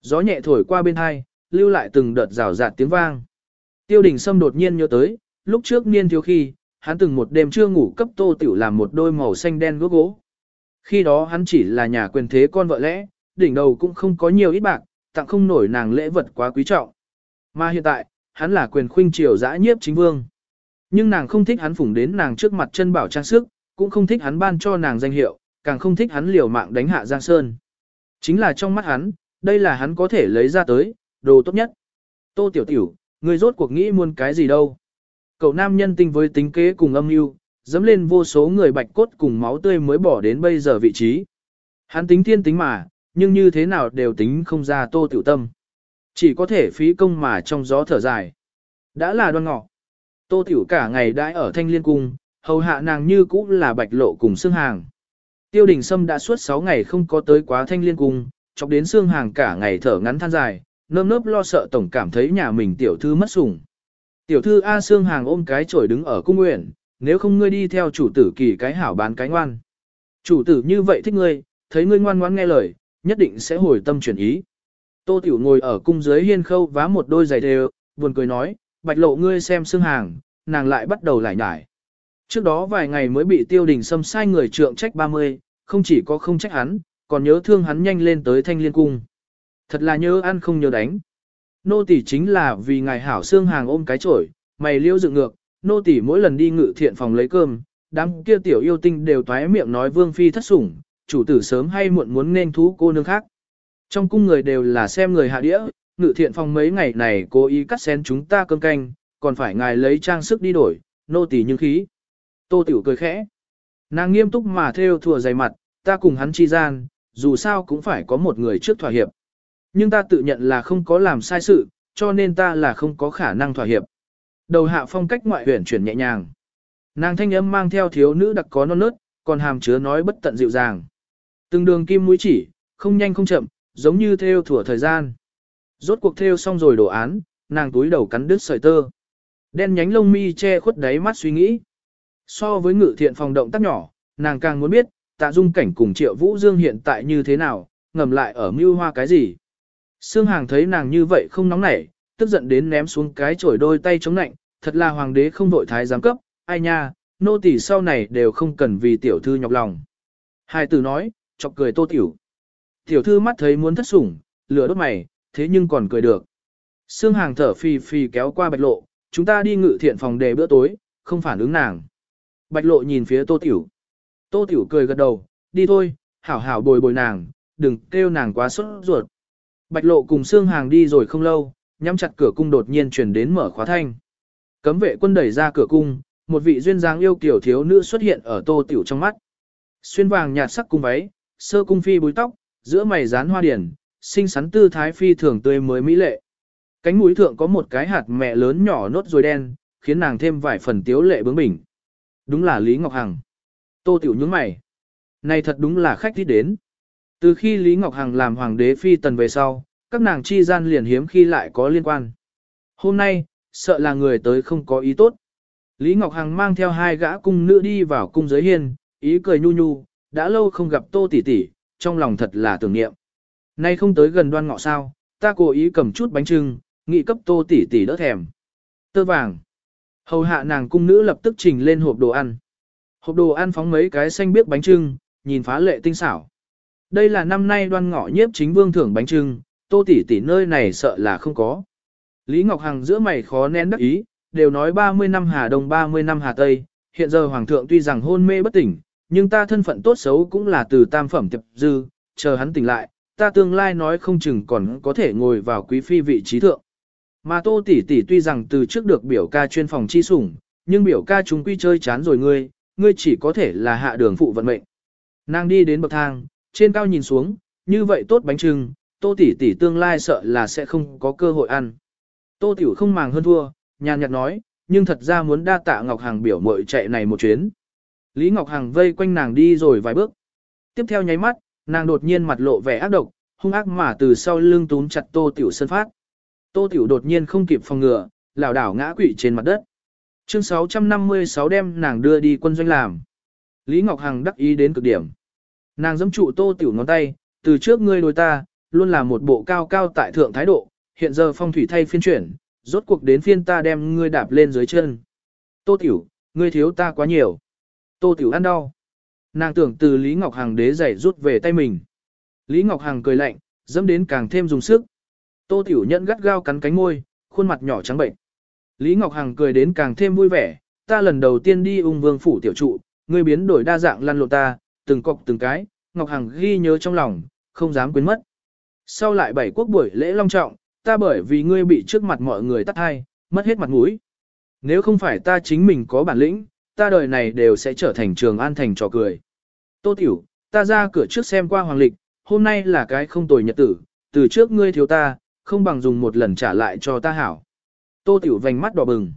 Gió nhẹ thổi qua bên hai, lưu lại từng đợt rào rạt tiếng vang. Tiêu đình Sâm đột nhiên nhớ tới, lúc trước niên thiếu khi, hắn từng một đêm chưa ngủ cấp tô tiểu làm một đôi màu xanh đen gốc gỗ. Khi đó hắn chỉ là nhà quyền thế con vợ lẽ, đỉnh đầu cũng không có nhiều ít bạc, tặng không nổi nàng lễ vật quá quý trọng. Mà hiện tại, hắn là quyền khuynh triều dã nhiếp chính vương. Nhưng nàng không thích hắn phủng đến nàng trước mặt chân bảo trang sức, cũng không thích hắn ban cho nàng danh hiệu, càng không thích hắn liều mạng đánh hạ Giang Sơn. Chính là trong mắt hắn, đây là hắn có thể lấy ra tới, đồ tốt nhất. Tô Tiểu Tiểu, người rốt cuộc nghĩ muốn cái gì đâu. Cậu nam nhân tinh với tính kế cùng âm mưu, dẫm lên vô số người bạch cốt cùng máu tươi mới bỏ đến bây giờ vị trí. Hắn tính thiên tính mà, nhưng như thế nào đều tính không ra Tô Tiểu Tâm. Chỉ có thể phí công mà trong gió thở dài. Đã là đoan ngọ. Tô Tiểu cả ngày đãi ở thanh liên cung, hầu hạ nàng như cũ là bạch lộ cùng xương hàng. Tiêu đình Sâm đã suốt 6 ngày không có tới quá thanh liên cung, chọc đến xương hàng cả ngày thở ngắn than dài, nơm nớp lo sợ tổng cảm thấy nhà mình tiểu thư mất sủng. Tiểu thư A xương hàng ôm cái chổi đứng ở cung nguyện, nếu không ngươi đi theo chủ tử kỳ cái hảo bán cái ngoan. Chủ tử như vậy thích ngươi, thấy ngươi ngoan ngoãn nghe lời, nhất định sẽ hồi tâm chuyển ý. Tô Tiểu ngồi ở cung dưới hiên khâu vá một đôi giày đều, buồn cười nói, bạch lộ ngươi xem xương hàng, nàng lại bắt đầu lại nhải. Trước đó vài ngày mới bị tiêu đình xâm sai người trượng trách 30, không chỉ có không trách hắn, còn nhớ thương hắn nhanh lên tới thanh liên cung. Thật là nhớ ăn không nhớ đánh. Nô tỷ chính là vì ngài hảo xương hàng ôm cái chổi, mày liêu dựng ngược, nô tỷ mỗi lần đi ngự thiện phòng lấy cơm, đám kia tiểu yêu tinh đều toái miệng nói vương phi thất sủng, chủ tử sớm hay muộn muốn nên thú cô nương khác. Trong cung người đều là xem người hạ đĩa, ngự thiện phòng mấy ngày này cố ý cắt xén chúng ta cơm canh, còn phải ngài lấy trang sức đi đổi, nô tỳ nhưng khí. Tô tiểu cười khẽ. Nàng nghiêm túc mà theo thừa dày mặt, ta cùng hắn chi gian, dù sao cũng phải có một người trước thỏa hiệp. Nhưng ta tự nhận là không có làm sai sự, cho nên ta là không có khả năng thỏa hiệp. Đầu hạ phong cách ngoại huyền chuyển nhẹ nhàng. Nàng thanh âm mang theo thiếu nữ đặc có non nớt, còn hàm chứa nói bất tận dịu dàng. Từng đường kim mũi chỉ, không nhanh không chậm, giống như theo thủa thời gian. Rốt cuộc theo xong rồi đồ án, nàng túi đầu cắn đứt sợi tơ. Đen nhánh lông mi che khuất đáy mắt suy nghĩ. So với ngự thiện phòng động tác nhỏ, nàng càng muốn biết, tạ dung cảnh cùng triệu vũ dương hiện tại như thế nào, ngầm lại ở mưu hoa cái gì. Sương Hàng thấy nàng như vậy không nóng nảy, tức giận đến ném xuống cái chổi đôi tay chống nạnh, thật là hoàng đế không đội thái giám cấp, ai nha, nô tỳ sau này đều không cần vì tiểu thư nhọc lòng. Hai từ nói, chọc cười tô tiểu. Tiểu thư mắt thấy muốn thất sủng, lửa đốt mày, thế nhưng còn cười được. Sương Hàng thở phì phì kéo qua bạch lộ, chúng ta đi ngự thiện phòng đề bữa tối, không phản ứng nàng. Bạch lộ nhìn phía tô tiểu. Tô tiểu cười gật đầu, đi thôi, hảo hảo bồi bồi nàng, đừng kêu nàng quá sốt ruột. Bạch lộ cùng xương hàng đi rồi không lâu, nhắm chặt cửa cung đột nhiên chuyển đến mở khóa thanh. Cấm vệ quân đẩy ra cửa cung, một vị duyên dáng yêu kiểu thiếu nữ xuất hiện ở tô tiểu trong mắt. Xuyên vàng nhạt sắc cung váy, sơ cung phi búi tóc, giữa mày dán hoa điển, xinh xắn tư thái phi thường tươi mới mỹ lệ. Cánh mũi thượng có một cái hạt mẹ lớn nhỏ nốt rồi đen, khiến nàng thêm vài phần tiếu lệ bướng bỉnh. Đúng là Lý Ngọc Hằng. Tô tiểu nhướng mày. Này thật đúng là khách đi đến. Từ khi Lý Ngọc Hằng làm hoàng đế phi tần về sau, các nàng chi gian liền hiếm khi lại có liên quan. Hôm nay, sợ là người tới không có ý tốt. Lý Ngọc Hằng mang theo hai gã cung nữ đi vào cung giới hiên, ý cười nhu nhu, đã lâu không gặp tô tỷ tỷ, trong lòng thật là tưởng niệm. Nay không tới gần đoan ngọ sao, ta cố ý cầm chút bánh trưng, nghị cấp tô tỷ tỷ đỡ thèm. Tơ vàng. Hầu hạ nàng cung nữ lập tức trình lên hộp đồ ăn. Hộp đồ ăn phóng mấy cái xanh biếc bánh trưng, nhìn phá lệ tinh xảo. Đây là năm nay đoan ngọ nhiếp chính vương thưởng bánh trưng, tô tỷ tỷ nơi này sợ là không có. Lý Ngọc Hằng giữa mày khó nén đắc ý, đều nói 30 năm Hà Đông 30 năm Hà Tây, hiện giờ Hoàng thượng tuy rằng hôn mê bất tỉnh, nhưng ta thân phận tốt xấu cũng là từ tam phẩm tiệp dư, chờ hắn tỉnh lại, ta tương lai nói không chừng còn có thể ngồi vào quý phi vị trí thượng. Mà tô tỷ tỷ tuy rằng từ trước được biểu ca chuyên phòng chi sủng, nhưng biểu ca chúng quy chơi chán rồi ngươi, ngươi chỉ có thể là hạ đường phụ vận mệnh. Nàng đi đến bậc thang, trên cao nhìn xuống, như vậy tốt bánh trưng, tô tỷ tỷ tương lai sợ là sẽ không có cơ hội ăn. Tô tiểu không màng hơn thua, nhàn nhạt nói, nhưng thật ra muốn đa tạ Ngọc Hằng biểu mội chạy này một chuyến. Lý Ngọc Hằng vây quanh nàng đi rồi vài bước. Tiếp theo nháy mắt, nàng đột nhiên mặt lộ vẻ ác độc, hung ác mà từ sau lưng túm chặt tô tiểu sân phát. Tô tiểu đột nhiên không kịp phòng ngừa, lảo đảo ngã quỵ trên mặt đất. Chương 656 đem nàng đưa đi quân doanh làm. Lý Ngọc Hằng đắc ý đến cực điểm. Nàng giẫm trụ tô tiểu ngón tay, từ trước ngươi đối ta, luôn là một bộ cao cao tại thượng thái độ, hiện giờ phong thủy thay phiên chuyển, rốt cuộc đến phiên ta đem ngươi đạp lên dưới chân. Tô tiểu, ngươi thiếu ta quá nhiều. Tô tiểu ăn đau. Nàng tưởng từ Lý Ngọc Hằng đế giày rút về tay mình. Lý Ngọc Hằng cười lạnh, dẫm đến càng thêm dùng sức. Tô tiểu Nhẫn gắt gao cắn cánh môi, khuôn mặt nhỏ trắng bệnh. Lý Ngọc Hằng cười đến càng thêm vui vẻ, ta lần đầu tiên đi ung vương phủ tiểu trụ, ngươi biến đổi đa dạng lăn lộn ta, từng cọc từng cái, Ngọc Hằng ghi nhớ trong lòng, không dám quên mất. Sau lại bảy quốc buổi lễ long trọng, ta bởi vì ngươi bị trước mặt mọi người tắt hai, mất hết mặt mũi. Nếu không phải ta chính mình có bản lĩnh, ta đời này đều sẽ trở thành trường an thành trò cười. Tô Tiểu, ta ra cửa trước xem qua hoàng lịch, hôm nay là cái không tồi nhật tử, từ trước ngươi thiếu ta, không bằng dùng một lần trả lại cho ta hảo. Tô Tiểu vành mắt đỏ bừng.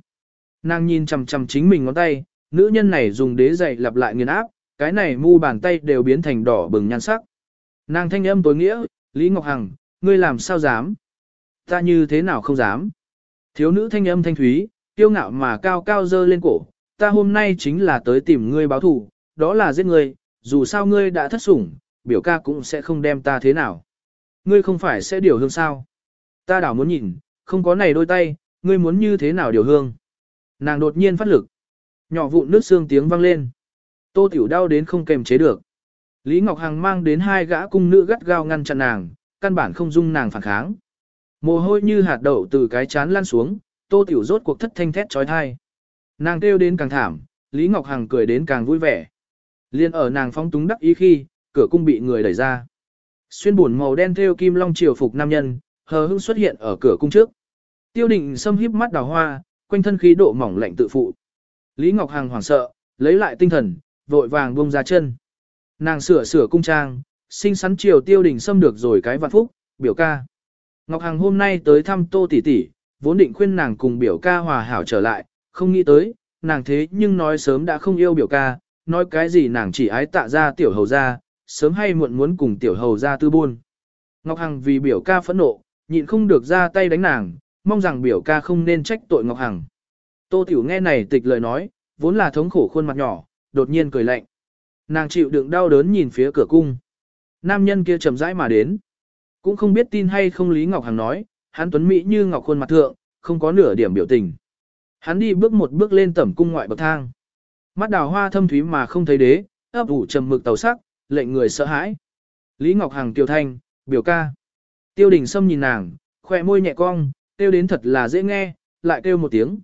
Nàng nhìn chằm chằm chính mình ngón tay, nữ nhân này dùng đế dày lặp lại nghiền áp, cái này mu bàn tay đều biến thành đỏ bừng nhan sắc. Nàng thanh âm tối nghĩa, Lý Ngọc Hằng, ngươi làm sao dám? Ta như thế nào không dám? Thiếu nữ thanh âm thanh thúy, kiêu ngạo mà cao cao dơ lên cổ, ta hôm nay chính là tới tìm ngươi báo thù, đó là giết ngươi, dù sao ngươi đã thất sủng, biểu ca cũng sẽ không đem ta thế nào. Ngươi không phải sẽ điều hương sao? Ta đảo muốn nhìn, không có này đôi tay, ngươi muốn như thế nào điều hương? Nàng đột nhiên phát lực. Nhỏ vụn nước xương tiếng vang lên. Tô Tiểu đau đến không kềm chế được. Lý Ngọc Hằng mang đến hai gã cung nữ gắt gao ngăn chặn nàng, căn bản không dung nàng phản kháng. Mồ hôi như hạt đậu từ cái chán lan xuống, Tô Tiểu rốt cuộc thất thanh thét trói thai. Nàng kêu đến càng thảm, Lý Ngọc Hằng cười đến càng vui vẻ. Liên ở nàng phóng túng đắc ý khi, cửa cung bị người đẩy ra. Xuyên buồn màu đen theo kim long triều phục nam nhân, hờ hững xuất hiện ở cửa cung trước. Tiêu định xâm híp mắt đào hoa, quanh thân khí độ mỏng lạnh tự phụ. Lý Ngọc Hằng hoảng sợ, lấy lại tinh thần, vội vàng buông ra chân. Nàng sửa sửa cung trang, xinh xắn chiều tiêu đình xâm được rồi cái vạn phúc, biểu ca. Ngọc Hằng hôm nay tới thăm tô tỷ tỷ, vốn định khuyên nàng cùng biểu ca hòa hảo trở lại, không nghĩ tới, nàng thế nhưng nói sớm đã không yêu biểu ca, nói cái gì nàng chỉ ái tạ ra tiểu hầu ra, sớm hay muộn muốn cùng tiểu hầu ra tư buôn. Ngọc Hằng vì biểu ca phẫn nộ, nhịn không được ra tay đánh nàng, mong rằng biểu ca không nên trách tội Ngọc Hằng. Tô Tiểu nghe này tịch lời nói, vốn là thống khổ khuôn mặt nhỏ, đột nhiên cười lạnh. Nàng chịu đựng đau đớn nhìn phía cửa cung. Nam nhân kia chậm rãi mà đến. Cũng không biết tin hay không Lý Ngọc Hằng nói, hắn tuấn mỹ như ngọc khuôn mặt thượng, không có nửa điểm biểu tình. Hắn đi bước một bước lên tẩm cung ngoại bậc thang. Mắt đào hoa thâm thúy mà không thấy đế, ấp ủ trầm mực tàu sắc, lệnh người sợ hãi. Lý Ngọc Hằng tiêu thanh, biểu ca. Tiêu đình Sâm nhìn nàng, khoe môi nhẹ cong, kêu đến thật là dễ nghe, lại kêu một tiếng.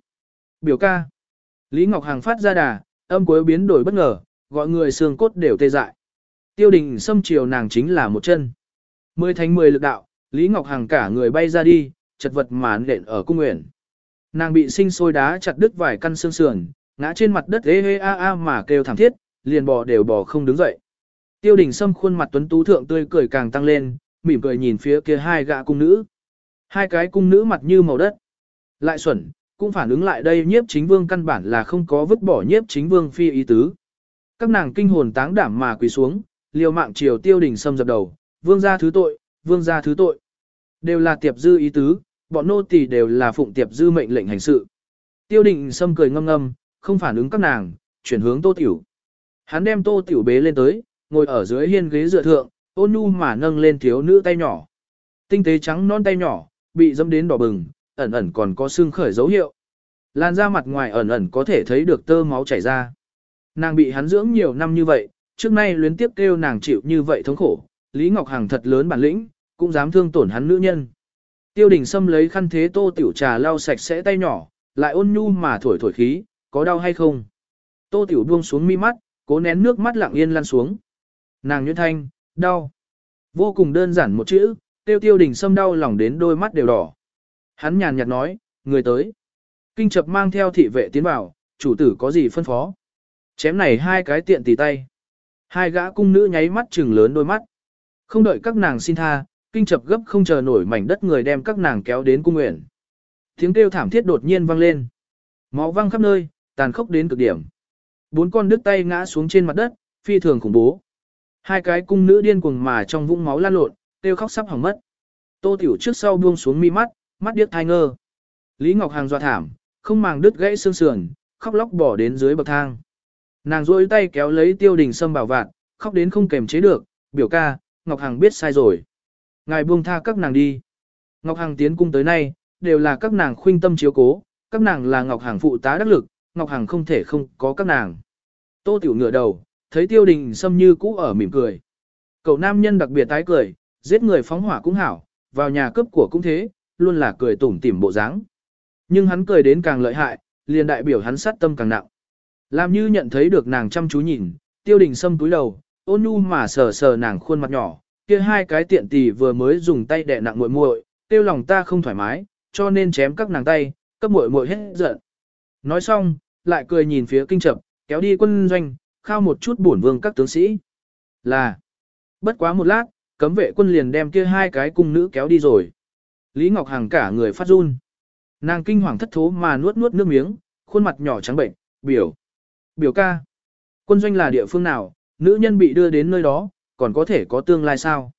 Biểu ca. Lý Ngọc Hằng phát ra đà, âm cuối biến đổi bất ngờ, gọi người xương cốt đều tê dại. Tiêu đình Sâm chiều nàng chính là một chân. Mười thành mười lực đạo, Lý Ngọc Hằng cả người bay ra đi, chật vật mà nện ở cung nguyện. Nàng bị sinh sôi đá chặt đứt vài căn xương sườn, ngã trên mặt đất ê ê a a mà kêu thảm thiết, liền bò đều bò không đứng dậy. Tiêu đình Sâm khuôn mặt tuấn tú thượng tươi cười càng tăng lên, mỉm cười nhìn phía kia hai gã cung nữ. Hai cái cung nữ mặt như màu đất. Lại xuẩn, cũng phản ứng lại đây nhiếp chính vương căn bản là không có vứt bỏ nhiếp chính vương phi ý tứ. Các nàng kinh hồn táng đảm mà quỳ xuống, liều mạng triều tiêu đình Sâm dập đầu, vương gia thứ tội, vương gia thứ tội. Đều là tiệp dư ý tứ, bọn nô tỳ đều là phụng tiệp dư mệnh lệnh hành sự. Tiêu đình Sâm cười ngâm ngâm, không phản ứng các nàng, chuyển hướng tô tiểu. Hắn đem tô tiểu bế lên tới, ngồi ở dưới hiên ghế dựa thượng, ôn nhu mà nâng lên thiếu nữ tay nhỏ. Tinh tế trắng non tay nhỏ, bị dâm đến đỏ bừng, ẩn ẩn còn có xương khởi dấu hiệu. Lan ra mặt ngoài ẩn ẩn có thể thấy được tơ máu chảy ra. Nàng bị hắn dưỡng nhiều năm như vậy, trước nay luyến tiếp kêu nàng chịu như vậy thống khổ, Lý Ngọc Hằng thật lớn bản lĩnh, cũng dám thương tổn hắn nữ nhân. Tiêu đình Sâm lấy khăn thế tô tiểu trà lau sạch sẽ tay nhỏ, lại ôn nhu mà thổi thổi khí, có đau hay không? Tô tiểu buông xuống mi mắt, cố nén nước mắt lặng yên lăn xuống. Nàng nhuyễn thanh, đau. Vô cùng đơn giản một chữ, tiêu tiêu đình Sâm đau lòng đến đôi mắt đều đỏ. Hắn nhàn nhạt nói, người tới. Kinh chập mang theo thị vệ tiến vào, chủ tử có gì phân phó. Chém này hai cái tiện tì tay. Hai gã cung nữ nháy mắt trừng lớn đôi mắt. Không đợi các nàng xin tha, kinh chập gấp không chờ nổi mảnh đất người đem các nàng kéo đến cung nguyện. Tiếng kêu thảm thiết đột nhiên vang lên. Máu văng khắp nơi, tàn khốc đến cực điểm. Bốn con đứt tay ngã xuống trên mặt đất, phi thường khủng bố. Hai cái cung nữ điên cuồng mà trong vũng máu lan lộn, kêu khóc sắp hỏng mất. Tô Tiểu trước sau buông xuống mi mắt, mắt điếc thai ngơ. Lý Ngọc Hàng dọa thảm, không màng đứt gãy xương sườn, khóc lóc bỏ đến dưới bậc thang. Nàng rôi tay kéo lấy tiêu đình sâm bảo vạn, khóc đến không kềm chế được, biểu ca, Ngọc Hằng biết sai rồi. Ngài buông tha các nàng đi. Ngọc Hằng tiến cung tới nay, đều là các nàng khuynh tâm chiếu cố, các nàng là Ngọc Hằng phụ tá đắc lực, Ngọc Hằng không thể không có các nàng. Tô Tiểu ngửa đầu, thấy tiêu đình sâm như cũ ở mỉm cười. Cậu nam nhân đặc biệt tái cười, giết người phóng hỏa cũng hảo, vào nhà cướp của cũng thế, luôn là cười tủm tỉm bộ dáng. Nhưng hắn cười đến càng lợi hại, liền đại biểu hắn sát tâm càng nặng. Làm như nhận thấy được nàng chăm chú nhìn, tiêu đình sâm túi đầu, ôn nhu mà sờ sờ nàng khuôn mặt nhỏ, kia hai cái tiện tỳ vừa mới dùng tay đè nặng muội muội, tiêu lòng ta không thoải mái, cho nên chém các nàng tay, cấp muội muội hết giận. Nói xong, lại cười nhìn phía kinh chập, kéo đi quân doanh, khao một chút bổn vương các tướng sĩ. Là, bất quá một lát, cấm vệ quân liền đem kia hai cái cung nữ kéo đi rồi. Lý Ngọc Hằng cả người phát run. Nàng kinh hoàng thất thố mà nuốt nuốt nước miếng, khuôn mặt nhỏ trắng bệnh, biểu. Biểu ca. Quân doanh là địa phương nào, nữ nhân bị đưa đến nơi đó, còn có thể có tương lai sao?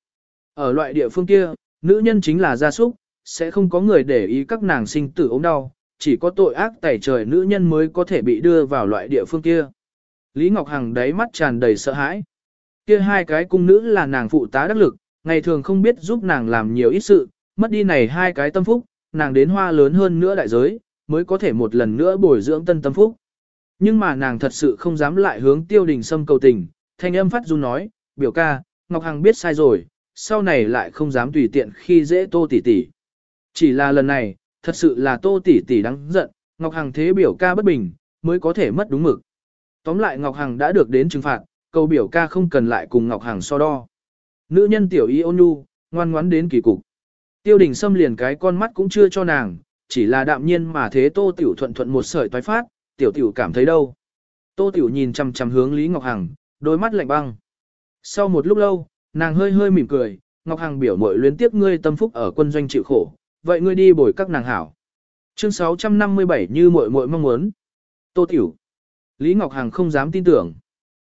Ở loại địa phương kia, nữ nhân chính là gia súc, sẽ không có người để ý các nàng sinh tử ốm đau, chỉ có tội ác tẩy trời nữ nhân mới có thể bị đưa vào loại địa phương kia. Lý Ngọc Hằng đáy mắt tràn đầy sợ hãi. Kia hai cái cung nữ là nàng phụ tá đắc lực, ngày thường không biết giúp nàng làm nhiều ít sự, mất đi này hai cái tâm phúc, nàng đến hoa lớn hơn nữa đại giới, mới có thể một lần nữa bồi dưỡng tân tâm phúc. Nhưng mà nàng thật sự không dám lại hướng tiêu đình sâm cầu tình, thanh âm phát run nói, biểu ca, Ngọc Hằng biết sai rồi, sau này lại không dám tùy tiện khi dễ tô tỷ tỷ. Chỉ là lần này, thật sự là tô tỷ tỷ đáng giận, Ngọc Hằng thế biểu ca bất bình, mới có thể mất đúng mực. Tóm lại Ngọc Hằng đã được đến trừng phạt, cầu biểu ca không cần lại cùng Ngọc Hằng so đo. Nữ nhân tiểu y ôn nhu, ngoan ngoãn đến kỳ cục. Tiêu đình xâm liền cái con mắt cũng chưa cho nàng, chỉ là đạm nhiên mà thế tô tiểu thuận thuận một sợi toái phát, tiểu tiểu cảm thấy đâu. Tô tiểu nhìn chằm chằm hướng Lý Ngọc Hằng, đôi mắt lạnh băng. Sau một lúc lâu, nàng hơi hơi mỉm cười, Ngọc Hằng biểu mội luyến tiếp ngươi tâm phúc ở quân doanh chịu khổ, vậy ngươi đi bồi các nàng hảo. Chương 657 như muội muội mong muốn. Tô Tiểu. Lý Ngọc Hằng không dám tin tưởng.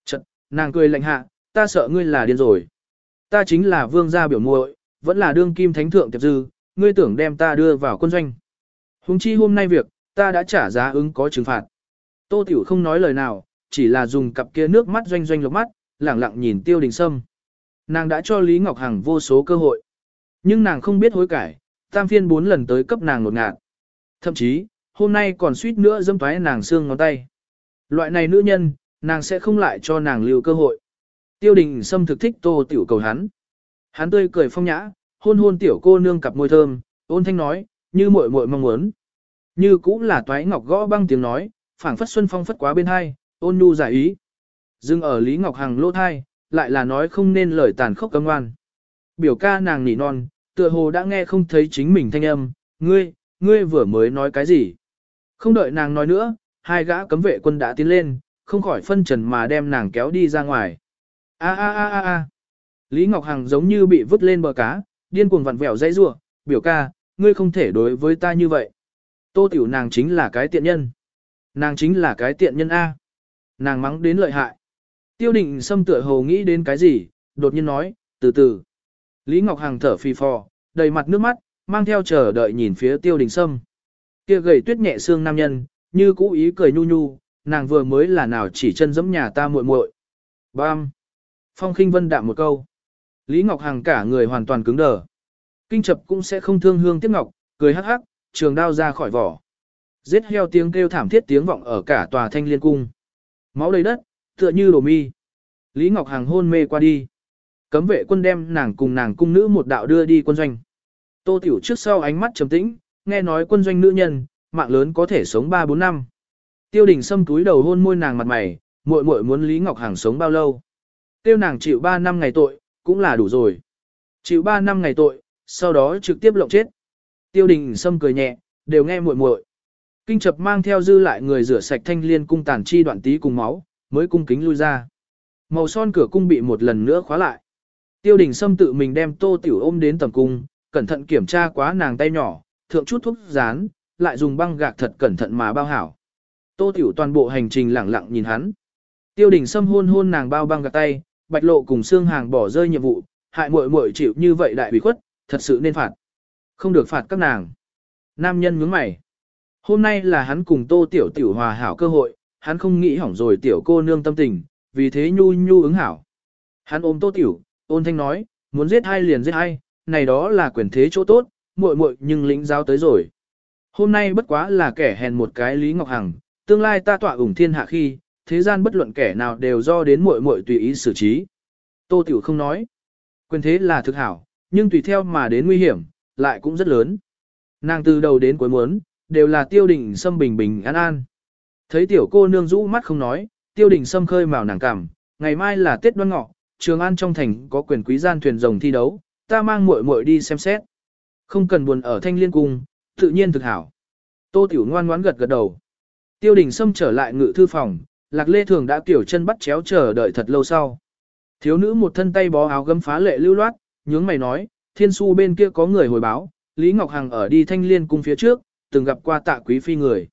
Chật, nàng cười lạnh hạ, ta sợ ngươi là điên rồi. Ta chính là vương gia biểu muội, vẫn là đương kim thánh thượng tiệp dư, ngươi tưởng đem ta đưa vào quân doanh. Hùng chi hôm nay việc, ta đã trả giá ứng có trừng phạt. Tô Tiểu không nói lời nào, chỉ là dùng cặp kia nước mắt doanh doanh lục mắt, lẳng lặng nhìn tiêu đình sâm. Nàng đã cho Lý Ngọc Hằng vô số cơ hội. Nhưng nàng không biết hối cải, tam phiên bốn lần tới cấp nàng ngột ngạt. Thậm chí, hôm nay còn suýt nữa dâm toái nàng xương ngón tay. Loại này nữ nhân, nàng sẽ không lại cho nàng lưu cơ hội. Tiêu đình Sâm thực thích tô tiểu cầu hắn. Hắn tươi cười phong nhã, hôn hôn tiểu cô nương cặp môi thơm, ôn thanh nói, như muội muội mong muốn. Như cũng là toái ngọc gõ băng tiếng nói, phảng phất xuân phong phất quá bên hai, ôn nhu giải ý. Dưng ở Lý Ngọc Hằng lỗ thai, lại là nói không nên lời tàn khốc cấm ngoan. Biểu ca nàng nỉ non, tựa hồ đã nghe không thấy chính mình thanh âm, ngươi, ngươi vừa mới nói cái gì. Không đợi nàng nói nữa, hai gã cấm vệ quân đã tiến lên, không khỏi phân trần mà đem nàng kéo đi ra ngoài. A a a a a. Lý Ngọc Hằng giống như bị vứt lên bờ cá, điên cuồng vặn vẹo dây rủa, biểu ca, ngươi không thể đối với ta như vậy. Tô tiểu nàng chính là cái tiện nhân. Nàng chính là cái tiện nhân A. Nàng mắng đến lợi hại. Tiêu định Sâm tựa hồ nghĩ đến cái gì, đột nhiên nói, từ từ. Lý Ngọc Hằng thở phì phò, đầy mặt nước mắt, mang theo chờ đợi nhìn phía tiêu đình sâm. Kia gầy tuyết nhẹ xương nam nhân, như cũ ý cười nhu nhu, nàng vừa mới là nào chỉ chân giẫm nhà ta muội muội. Bam! Phong khinh vân đạm một câu. Lý Ngọc Hằng cả người hoàn toàn cứng đờ. Kinh chập cũng sẽ không thương hương tiếc ngọc, cười hắc hắc, trường đao ra khỏi vỏ. Giết heo tiếng kêu thảm thiết tiếng vọng ở cả tòa thanh liên cung. Máu đầy đất, tựa như đồ mi. Lý Ngọc Hằng hôn mê qua đi. Cấm vệ quân đem nàng cùng nàng cung nữ một đạo đưa đi quân doanh. Tô Tiểu trước sau ánh mắt trầm tĩnh, nghe nói quân doanh nữ nhân, mạng lớn có thể sống 3-4 năm. Tiêu đình xâm túi đầu hôn môi nàng mặt mày, muội muội muốn Lý Ngọc Hằng sống bao lâu. Tiêu nàng chịu 3 năm ngày tội, cũng là đủ rồi. Chịu 3 năm ngày tội, sau đó trực tiếp lộng chết. Tiêu đình xâm cười nhẹ, đều nghe muội muội. Kinh chập mang theo dư lại người rửa sạch thanh liên cung tàn chi đoạn tí cùng máu, mới cung kính lui ra. Màu son cửa cung bị một lần nữa khóa lại. Tiêu đình Sâm tự mình đem tô tiểu ôm đến tầm cung, cẩn thận kiểm tra quá nàng tay nhỏ, thượng chút thuốc dán, lại dùng băng gạc thật cẩn thận mà bao hảo. Tô tiểu toàn bộ hành trình lẳng lặng nhìn hắn. Tiêu đình Sâm hôn hôn nàng bao băng gạc tay, bạch lộ cùng xương hàng bỏ rơi nhiệm vụ, hại muội muội chịu như vậy đại bị khuất, thật sự nên phạt. Không được phạt các nàng. Nam nhân nhướng mày. Hôm nay là hắn cùng tô tiểu tiểu hòa hảo cơ hội, hắn không nghĩ hỏng rồi tiểu cô nương tâm tình, vì thế nhu nhu ứng hảo. Hắn ôm tô tiểu, ôn thanh nói, muốn giết hai liền giết hai, này đó là quyền thế chỗ tốt, muội muội nhưng lĩnh giáo tới rồi. Hôm nay bất quá là kẻ hèn một cái Lý Ngọc Hằng, tương lai ta tọa ủng thiên hạ khi, thế gian bất luận kẻ nào đều do đến muội muội tùy ý xử trí. Tô Tiểu không nói. Quyền thế là thực hảo, nhưng tùy theo mà đến nguy hiểm, lại cũng rất lớn. Nàng từ đầu đến cuối muốn, đều là tiêu đình xâm bình bình an an. Thấy tiểu cô nương rũ mắt không nói, tiêu đình xâm khơi mào nàng cảm, ngày mai là Tết đoan ngọ, Trường An trong thành có quyền quý gian thuyền rồng thi đấu, ta mang muội muội đi xem xét. Không cần buồn ở thanh liên cung, tự nhiên thực hảo. Tô Tiểu ngoan ngoãn gật gật đầu. Tiêu đình Sâm trở lại ngự thư phòng, Lạc Lê Thường đã tiểu chân bắt chéo chờ đợi thật lâu sau. Thiếu nữ một thân tay bó áo gấm phá lệ lưu loát, nhướng mày nói, thiên su bên kia có người hồi báo, Lý Ngọc Hằng ở đi thanh liên cung phía trước, từng gặp qua tạ quý phi người.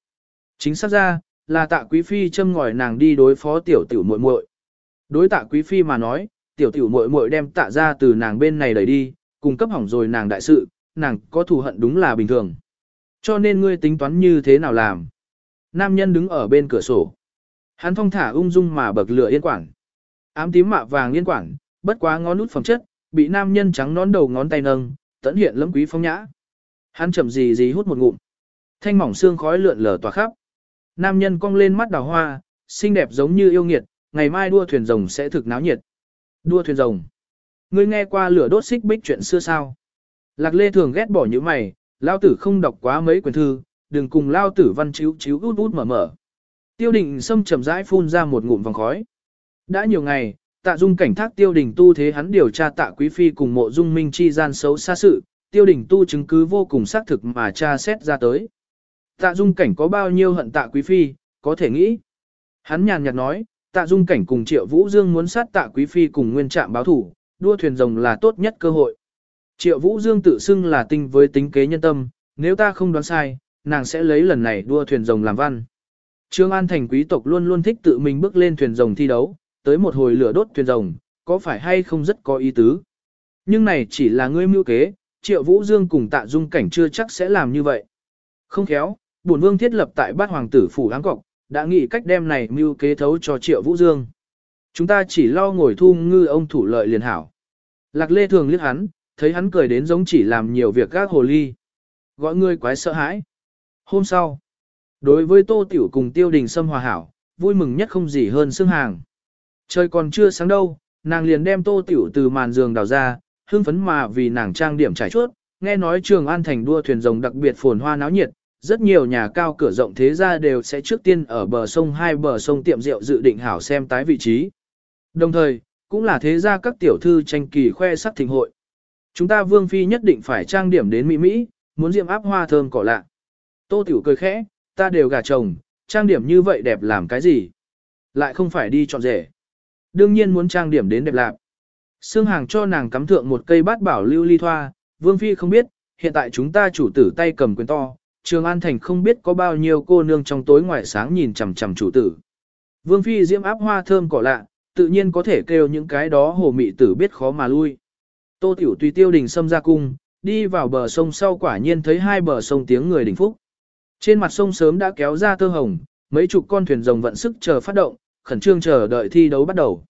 Chính xác ra, là tạ quý phi châm ngòi nàng đi đối phó tiểu tiểu muội muội. Đối tạ quý phi mà nói, tiểu tiểu muội muội đem tạ ra từ nàng bên này đẩy đi, cung cấp hỏng rồi nàng đại sự, nàng có thù hận đúng là bình thường. Cho nên ngươi tính toán như thế nào làm? Nam nhân đứng ở bên cửa sổ. Hắn thong thả ung dung mà bậc lửa yên quản. Ám tím mạ vàng yên quản, bất quá ngón nút phẩm chất, bị nam nhân trắng nón đầu ngón tay nâng, tận hiện lẫm quý phong nhã. Hắn chậm gì gì hút một ngụm. Thanh mỏng xương khói lượn lờ tỏa khắp. Nam nhân cong lên mắt đào hoa, xinh đẹp giống như yêu nghiệt, ngày mai đua thuyền rồng sẽ thực náo nhiệt. Đua thuyền rồng. Ngươi nghe qua lửa đốt xích bích chuyện xưa sao? Lạc Lê thường ghét bỏ những mày, lao tử không đọc quá mấy quyển thư, đừng cùng lao tử văn chiếu chiếu út út mở mở. Tiêu đình xâm chậm rãi phun ra một ngụm vòng khói. Đã nhiều ngày, tạ dung cảnh thác tiêu đình tu thế hắn điều tra tạ quý phi cùng mộ dung minh chi gian xấu xa sự, tiêu đình tu chứng cứ vô cùng xác thực mà tra xét ra tới. Tạ dung cảnh có bao nhiêu hận tạ quý phi, có thể nghĩ. Hắn nhàn nhạt nói, tạ dung cảnh cùng triệu vũ dương muốn sát tạ quý phi cùng nguyên trạm báo thủ, đua thuyền rồng là tốt nhất cơ hội. Triệu vũ dương tự xưng là tinh với tính kế nhân tâm, nếu ta không đoán sai, nàng sẽ lấy lần này đua thuyền rồng làm văn. Trương An thành quý tộc luôn luôn thích tự mình bước lên thuyền rồng thi đấu, tới một hồi lửa đốt thuyền rồng, có phải hay không rất có ý tứ. Nhưng này chỉ là ngươi mưu kế, Triệu Vũ Dương cùng Tạ Dung Cảnh chưa chắc sẽ làm như vậy. Không khéo, bổn vương thiết lập tại bát hoàng tử phủ áng cọc, đã nghĩ cách đem này mưu kế thấu cho Triệu Vũ Dương. Chúng ta chỉ lo ngồi thu ngư ông thủ lợi liền hảo. Lạc Lê thường liếc hắn, thấy hắn cười đến giống chỉ làm nhiều việc các hồ ly. Gọi người quái sợ hãi. Hôm sau, đối với Tô Tiểu cùng Tiêu Đình Sâm hòa hảo, vui mừng nhất không gì hơn xương hàng. Trời còn chưa sáng đâu, nàng liền đem Tô Tiểu từ màn giường đào ra, hương phấn mà vì nàng trang điểm trải chuốt, nghe nói trường an thành đua thuyền rồng đặc biệt phồn hoa náo nhiệt, rất nhiều nhà cao cửa rộng thế gia đều sẽ trước tiên ở bờ sông hai bờ sông tiệm rượu dự định hảo xem tái vị trí. Đồng thời, cũng là thế gia các tiểu thư tranh kỳ khoe sắc thịnh hội. Chúng ta vương phi nhất định phải trang điểm đến mỹ mỹ, muốn diệm áp hoa thơm cỏ lạ. Tô tiểu cười khẽ, ta đều gả chồng, trang điểm như vậy đẹp làm cái gì? Lại không phải đi chọn rể. Đương nhiên muốn trang điểm đến đẹp lạc. Sương Hàng cho nàng cắm thượng một cây bát bảo lưu ly thoa, Vương Phi không biết, hiện tại chúng ta chủ tử tay cầm quyền to, Trường An Thành không biết có bao nhiêu cô nương trong tối ngoài sáng nhìn chằm chằm chủ tử. Vương Phi diễm áp hoa thơm cỏ lạ, tự nhiên có thể kêu những cái đó hồ mị tử biết khó mà lui. Tô Tiểu tùy tiêu đình xâm ra cung, đi vào bờ sông sau quả nhiên thấy hai bờ sông tiếng người đỉnh phúc. Trên mặt sông sớm đã kéo ra tơ hồng, mấy chục con thuyền rồng vận sức chờ phát động, khẩn trương chờ đợi thi đấu bắt đầu.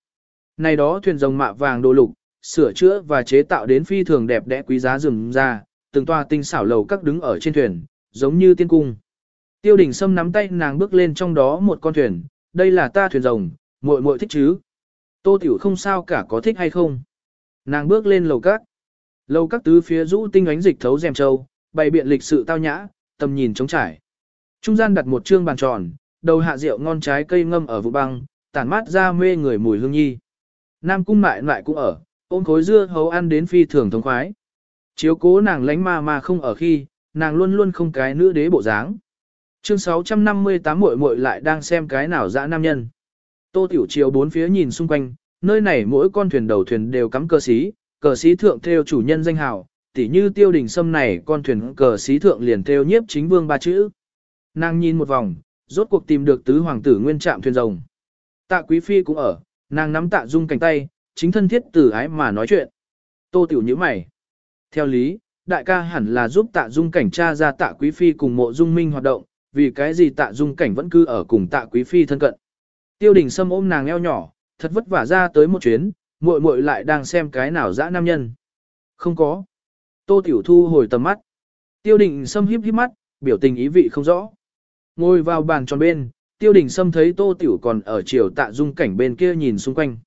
Này đó thuyền rồng mạ vàng đồ lục, sửa chữa và chế tạo đến phi thường đẹp đẽ quý giá rừng ra, từng toa tinh xảo lầu các đứng ở trên thuyền, giống như tiên cung. Tiêu đình Sâm nắm tay nàng bước lên trong đó một con thuyền, đây là ta thuyền rồng, muội muội thích chứ. Tô tiểu không sao cả có thích hay không. Nàng bước lên lầu các. Lầu các tứ phía rũ tinh ánh dịch thấu rèm châu, bày biện lịch sự tao nhã, tầm nhìn trống trải. Trung gian đặt một trương bàn tròn, đầu hạ rượu ngon trái cây ngâm ở vụ băng, tản mát ra mê người mùi hương nhi. Nam cung mại lại cũng ở, ôm khối dưa hấu ăn đến phi thường thống khoái. Chiếu cố nàng lánh ma mà không ở khi, nàng luôn luôn không cái nữ đế bộ dáng. Chương 658 muội muội lại đang xem cái nào dã nam nhân. Tô Tiểu Chiếu bốn phía nhìn xung quanh, nơi này mỗi con thuyền đầu thuyền đều cắm cờ xí, cờ xí thượng theo chủ nhân danh hào, tỉ như tiêu đình sâm này con thuyền cờ xí thượng liền theo nhiếp chính vương ba chữ. Nàng nhìn một vòng, rốt cuộc tìm được tứ hoàng tử nguyên trạm thuyền rồng. Tạ quý phi cũng ở, nàng nắm tạ dung cánh tay, chính thân thiết tử ái mà nói chuyện. Tô tiểu như mày. Theo lý, đại ca hẳn là giúp tạ dung cảnh tra ra tạ quý phi cùng mộ dung minh hoạt động, vì cái gì tạ dung cảnh vẫn cứ ở cùng tạ quý phi thân cận. Tiêu đình sâm ôm nàng eo nhỏ, thật vất vả ra tới một chuyến, muội muội lại đang xem cái nào dã nam nhân. Không có. Tô tiểu thu hồi tầm mắt. Tiêu đình sâm híp híp mắt, biểu tình ý vị không rõ. Ngồi vào bàn tròn bên, tiêu đình sâm thấy tô tiểu còn ở chiều tạ dung cảnh bên kia nhìn xung quanh.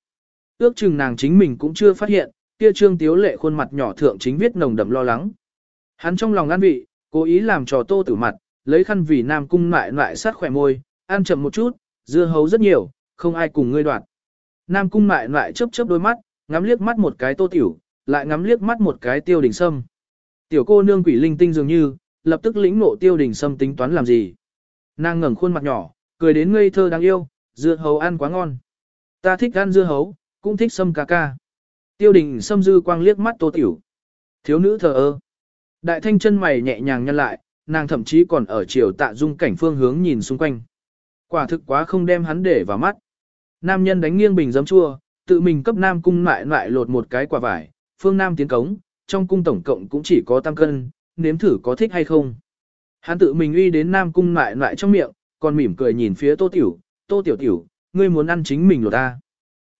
Ước chừng nàng chính mình cũng chưa phát hiện, kia trương tiếu lệ khuôn mặt nhỏ thượng chính viết nồng đậm lo lắng. Hắn trong lòng an vị, cố ý làm trò tô tử mặt, lấy khăn vì nam cung lại lại sát khỏe môi, ăn chậm một chút, dưa hấu rất nhiều, không ai cùng ngươi đoạt. Nam cung lại lại chớp chớp đôi mắt, ngắm liếc mắt một cái tô tiểu, lại ngắm liếc mắt một cái tiêu đình sâm. Tiểu cô nương quỷ linh tinh dường như, lập tức lĩnh nộ tiêu đình sâm tính toán làm gì. Nàng ngẩng khuôn mặt nhỏ, cười đến ngây thơ đáng yêu, dưa hấu ăn quá ngon. Ta thích ăn dưa hấu, cũng thích sâm ca ca. Tiêu đình sâm dư quang liếc mắt tô tiểu. Thiếu nữ thờ ơ. Đại thanh chân mày nhẹ nhàng nhăn lại, nàng thậm chí còn ở chiều tạ dung cảnh phương hướng nhìn xung quanh. Quả thực quá không đem hắn để vào mắt. Nam nhân đánh nghiêng bình giấm chua, tự mình cấp nam cung lại lại lột một cái quả vải, phương nam tiến cống, trong cung tổng cộng cũng chỉ có tam cân, nếm thử có thích hay không. Hắn tự mình uy đến nam cung lại lại trong miệng, còn mỉm cười nhìn phía tô tiểu, tô tiểu tiểu, ngươi muốn ăn chính mình lột ta.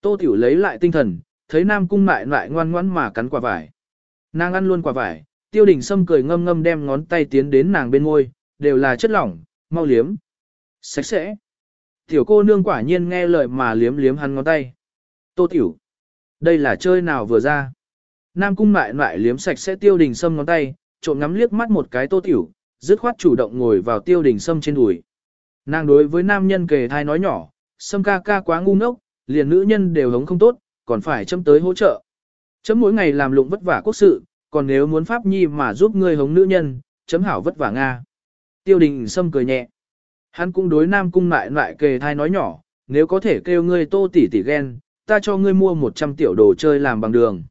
Tô tiểu lấy lại tinh thần, thấy nam cung lại lại ngoan ngoãn mà cắn quả vải. Nàng ăn luôn quả vải, tiêu đình sâm cười ngâm ngâm đem ngón tay tiến đến nàng bên môi, đều là chất lỏng, mau liếm. Sạch sẽ. Tiểu cô nương quả nhiên nghe lời mà liếm liếm hắn ngón tay. Tô tiểu. Đây là chơi nào vừa ra. Nam cung mại mại liếm sạch sẽ tiêu đình sâm ngón tay, trộm ngắm liếc mắt một cái tô tiểu, dứt khoát chủ động ngồi vào tiêu đình sâm trên đùi. Nàng đối với nam nhân kề thai nói nhỏ, sâm ca ca quá ngu ngốc, liền nữ nhân đều hống không tốt, còn phải châm tới hỗ trợ. Chấm mỗi ngày làm lụng vất vả quốc sự, còn nếu muốn pháp nhi mà giúp ngươi hống nữ nhân, chấm hảo vất vả Nga. Tiêu đình sâm cười nhẹ. Hắn cũng đối nam cung lại lại kề thai nói nhỏ, nếu có thể kêu ngươi tô tỷ tỷ ghen, ta cho ngươi mua 100 tiểu đồ chơi làm bằng đường.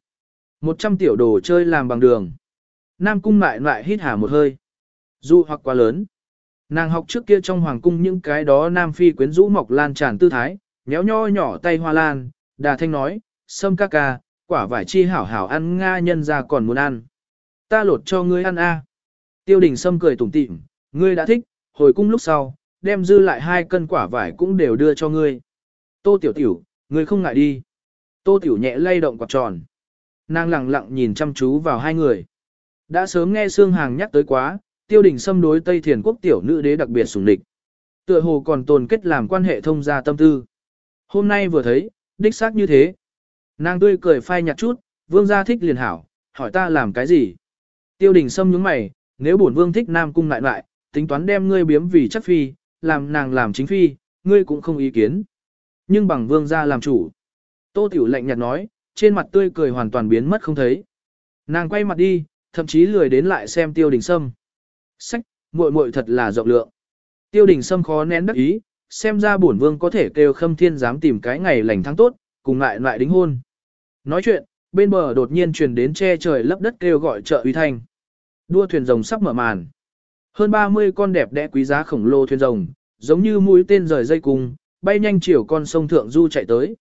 100 tiểu đồ chơi làm bằng đường. Nam cung lại lại hít hà một hơi. Dù hoặc quá lớn. Nàng học trước kia trong hoàng cung những cái đó nam phi quyến rũ mọc lan tràn tư thái, nhéo nho nhỏ tay hoa lan, đà thanh nói, sâm ca ca, quả vải chi hảo hảo ăn nga nhân ra còn muốn ăn. Ta lột cho ngươi ăn a. Tiêu đình sâm cười tủm tỉm, ngươi đã thích, hồi cung lúc sau, đem dư lại hai cân quả vải cũng đều đưa cho ngươi. Tô tiểu tiểu, ngươi không ngại đi. Tô tiểu nhẹ lay động quạt tròn. Nàng lặng lặng nhìn chăm chú vào hai người. Đã sớm nghe Sương Hàng nhắc tới quá, tiêu đình xâm đối Tây Thiền quốc tiểu nữ đế đặc biệt sủng địch. Tựa hồ còn tồn kết làm quan hệ thông gia tâm tư. Hôm nay vừa thấy, đích xác như thế. Nàng tươi cười phai nhạt chút, vương gia thích liền hảo, hỏi ta làm cái gì. Tiêu đình xâm nhướng mày, nếu bổn vương thích nam cung lại lại, tính toán đem ngươi biếm vì chắc phi, làm nàng làm chính phi, ngươi cũng không ý kiến. Nhưng bằng vương gia làm chủ. Tô tiểu lạnh nhạt nói, trên mặt tươi cười hoàn toàn biến mất không thấy. Nàng quay mặt đi, thậm chí lười đến lại xem tiêu đình sâm. Sách, muội muội thật là rộng lượng. Tiêu đình sâm khó nén đắc ý, xem ra bổn vương có thể kêu khâm thiên dám tìm cái ngày lành tháng tốt, cùng lại lại đính hôn. Nói chuyện, bên bờ đột nhiên truyền đến che trời lấp đất kêu gọi trợ uy thanh. Đua thuyền rồng sắp mở màn. Hơn 30 con đẹp đẽ quý giá khổng lồ thuyền rồng, giống như mũi tên rời dây cung, bay nhanh chiều con sông thượng du chạy tới.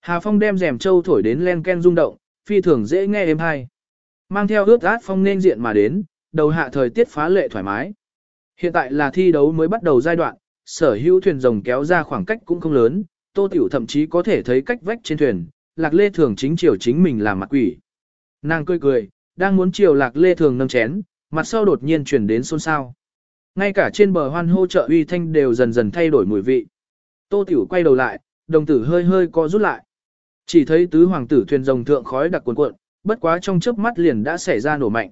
Hà Phong đem rèm châu thổi đến len ken rung động, phi thường dễ nghe êm hay. Mang theo ướt át phong nên diện mà đến, đầu hạ thời tiết phá lệ thoải mái. Hiện tại là thi đấu mới bắt đầu giai đoạn, sở hữu thuyền rồng kéo ra khoảng cách cũng không lớn, Tô Tiểu thậm chí có thể thấy cách vách trên thuyền, Lạc Lê Thường chính chiều chính mình làm mặt quỷ. Nàng cười cười, đang muốn chiều Lạc Lê Thường nâng chén, mặt sau đột nhiên chuyển đến xôn xao. Ngay cả trên bờ hoan hô trợ uy thanh đều dần dần thay đổi mùi vị. Tô Tiểu quay đầu lại, đồng tử hơi hơi co rút lại. Chỉ thấy tứ hoàng tử thuyền rồng thượng khói đặc cuồn cuộn, bất quá trong chớp mắt liền đã xảy ra nổ mạnh.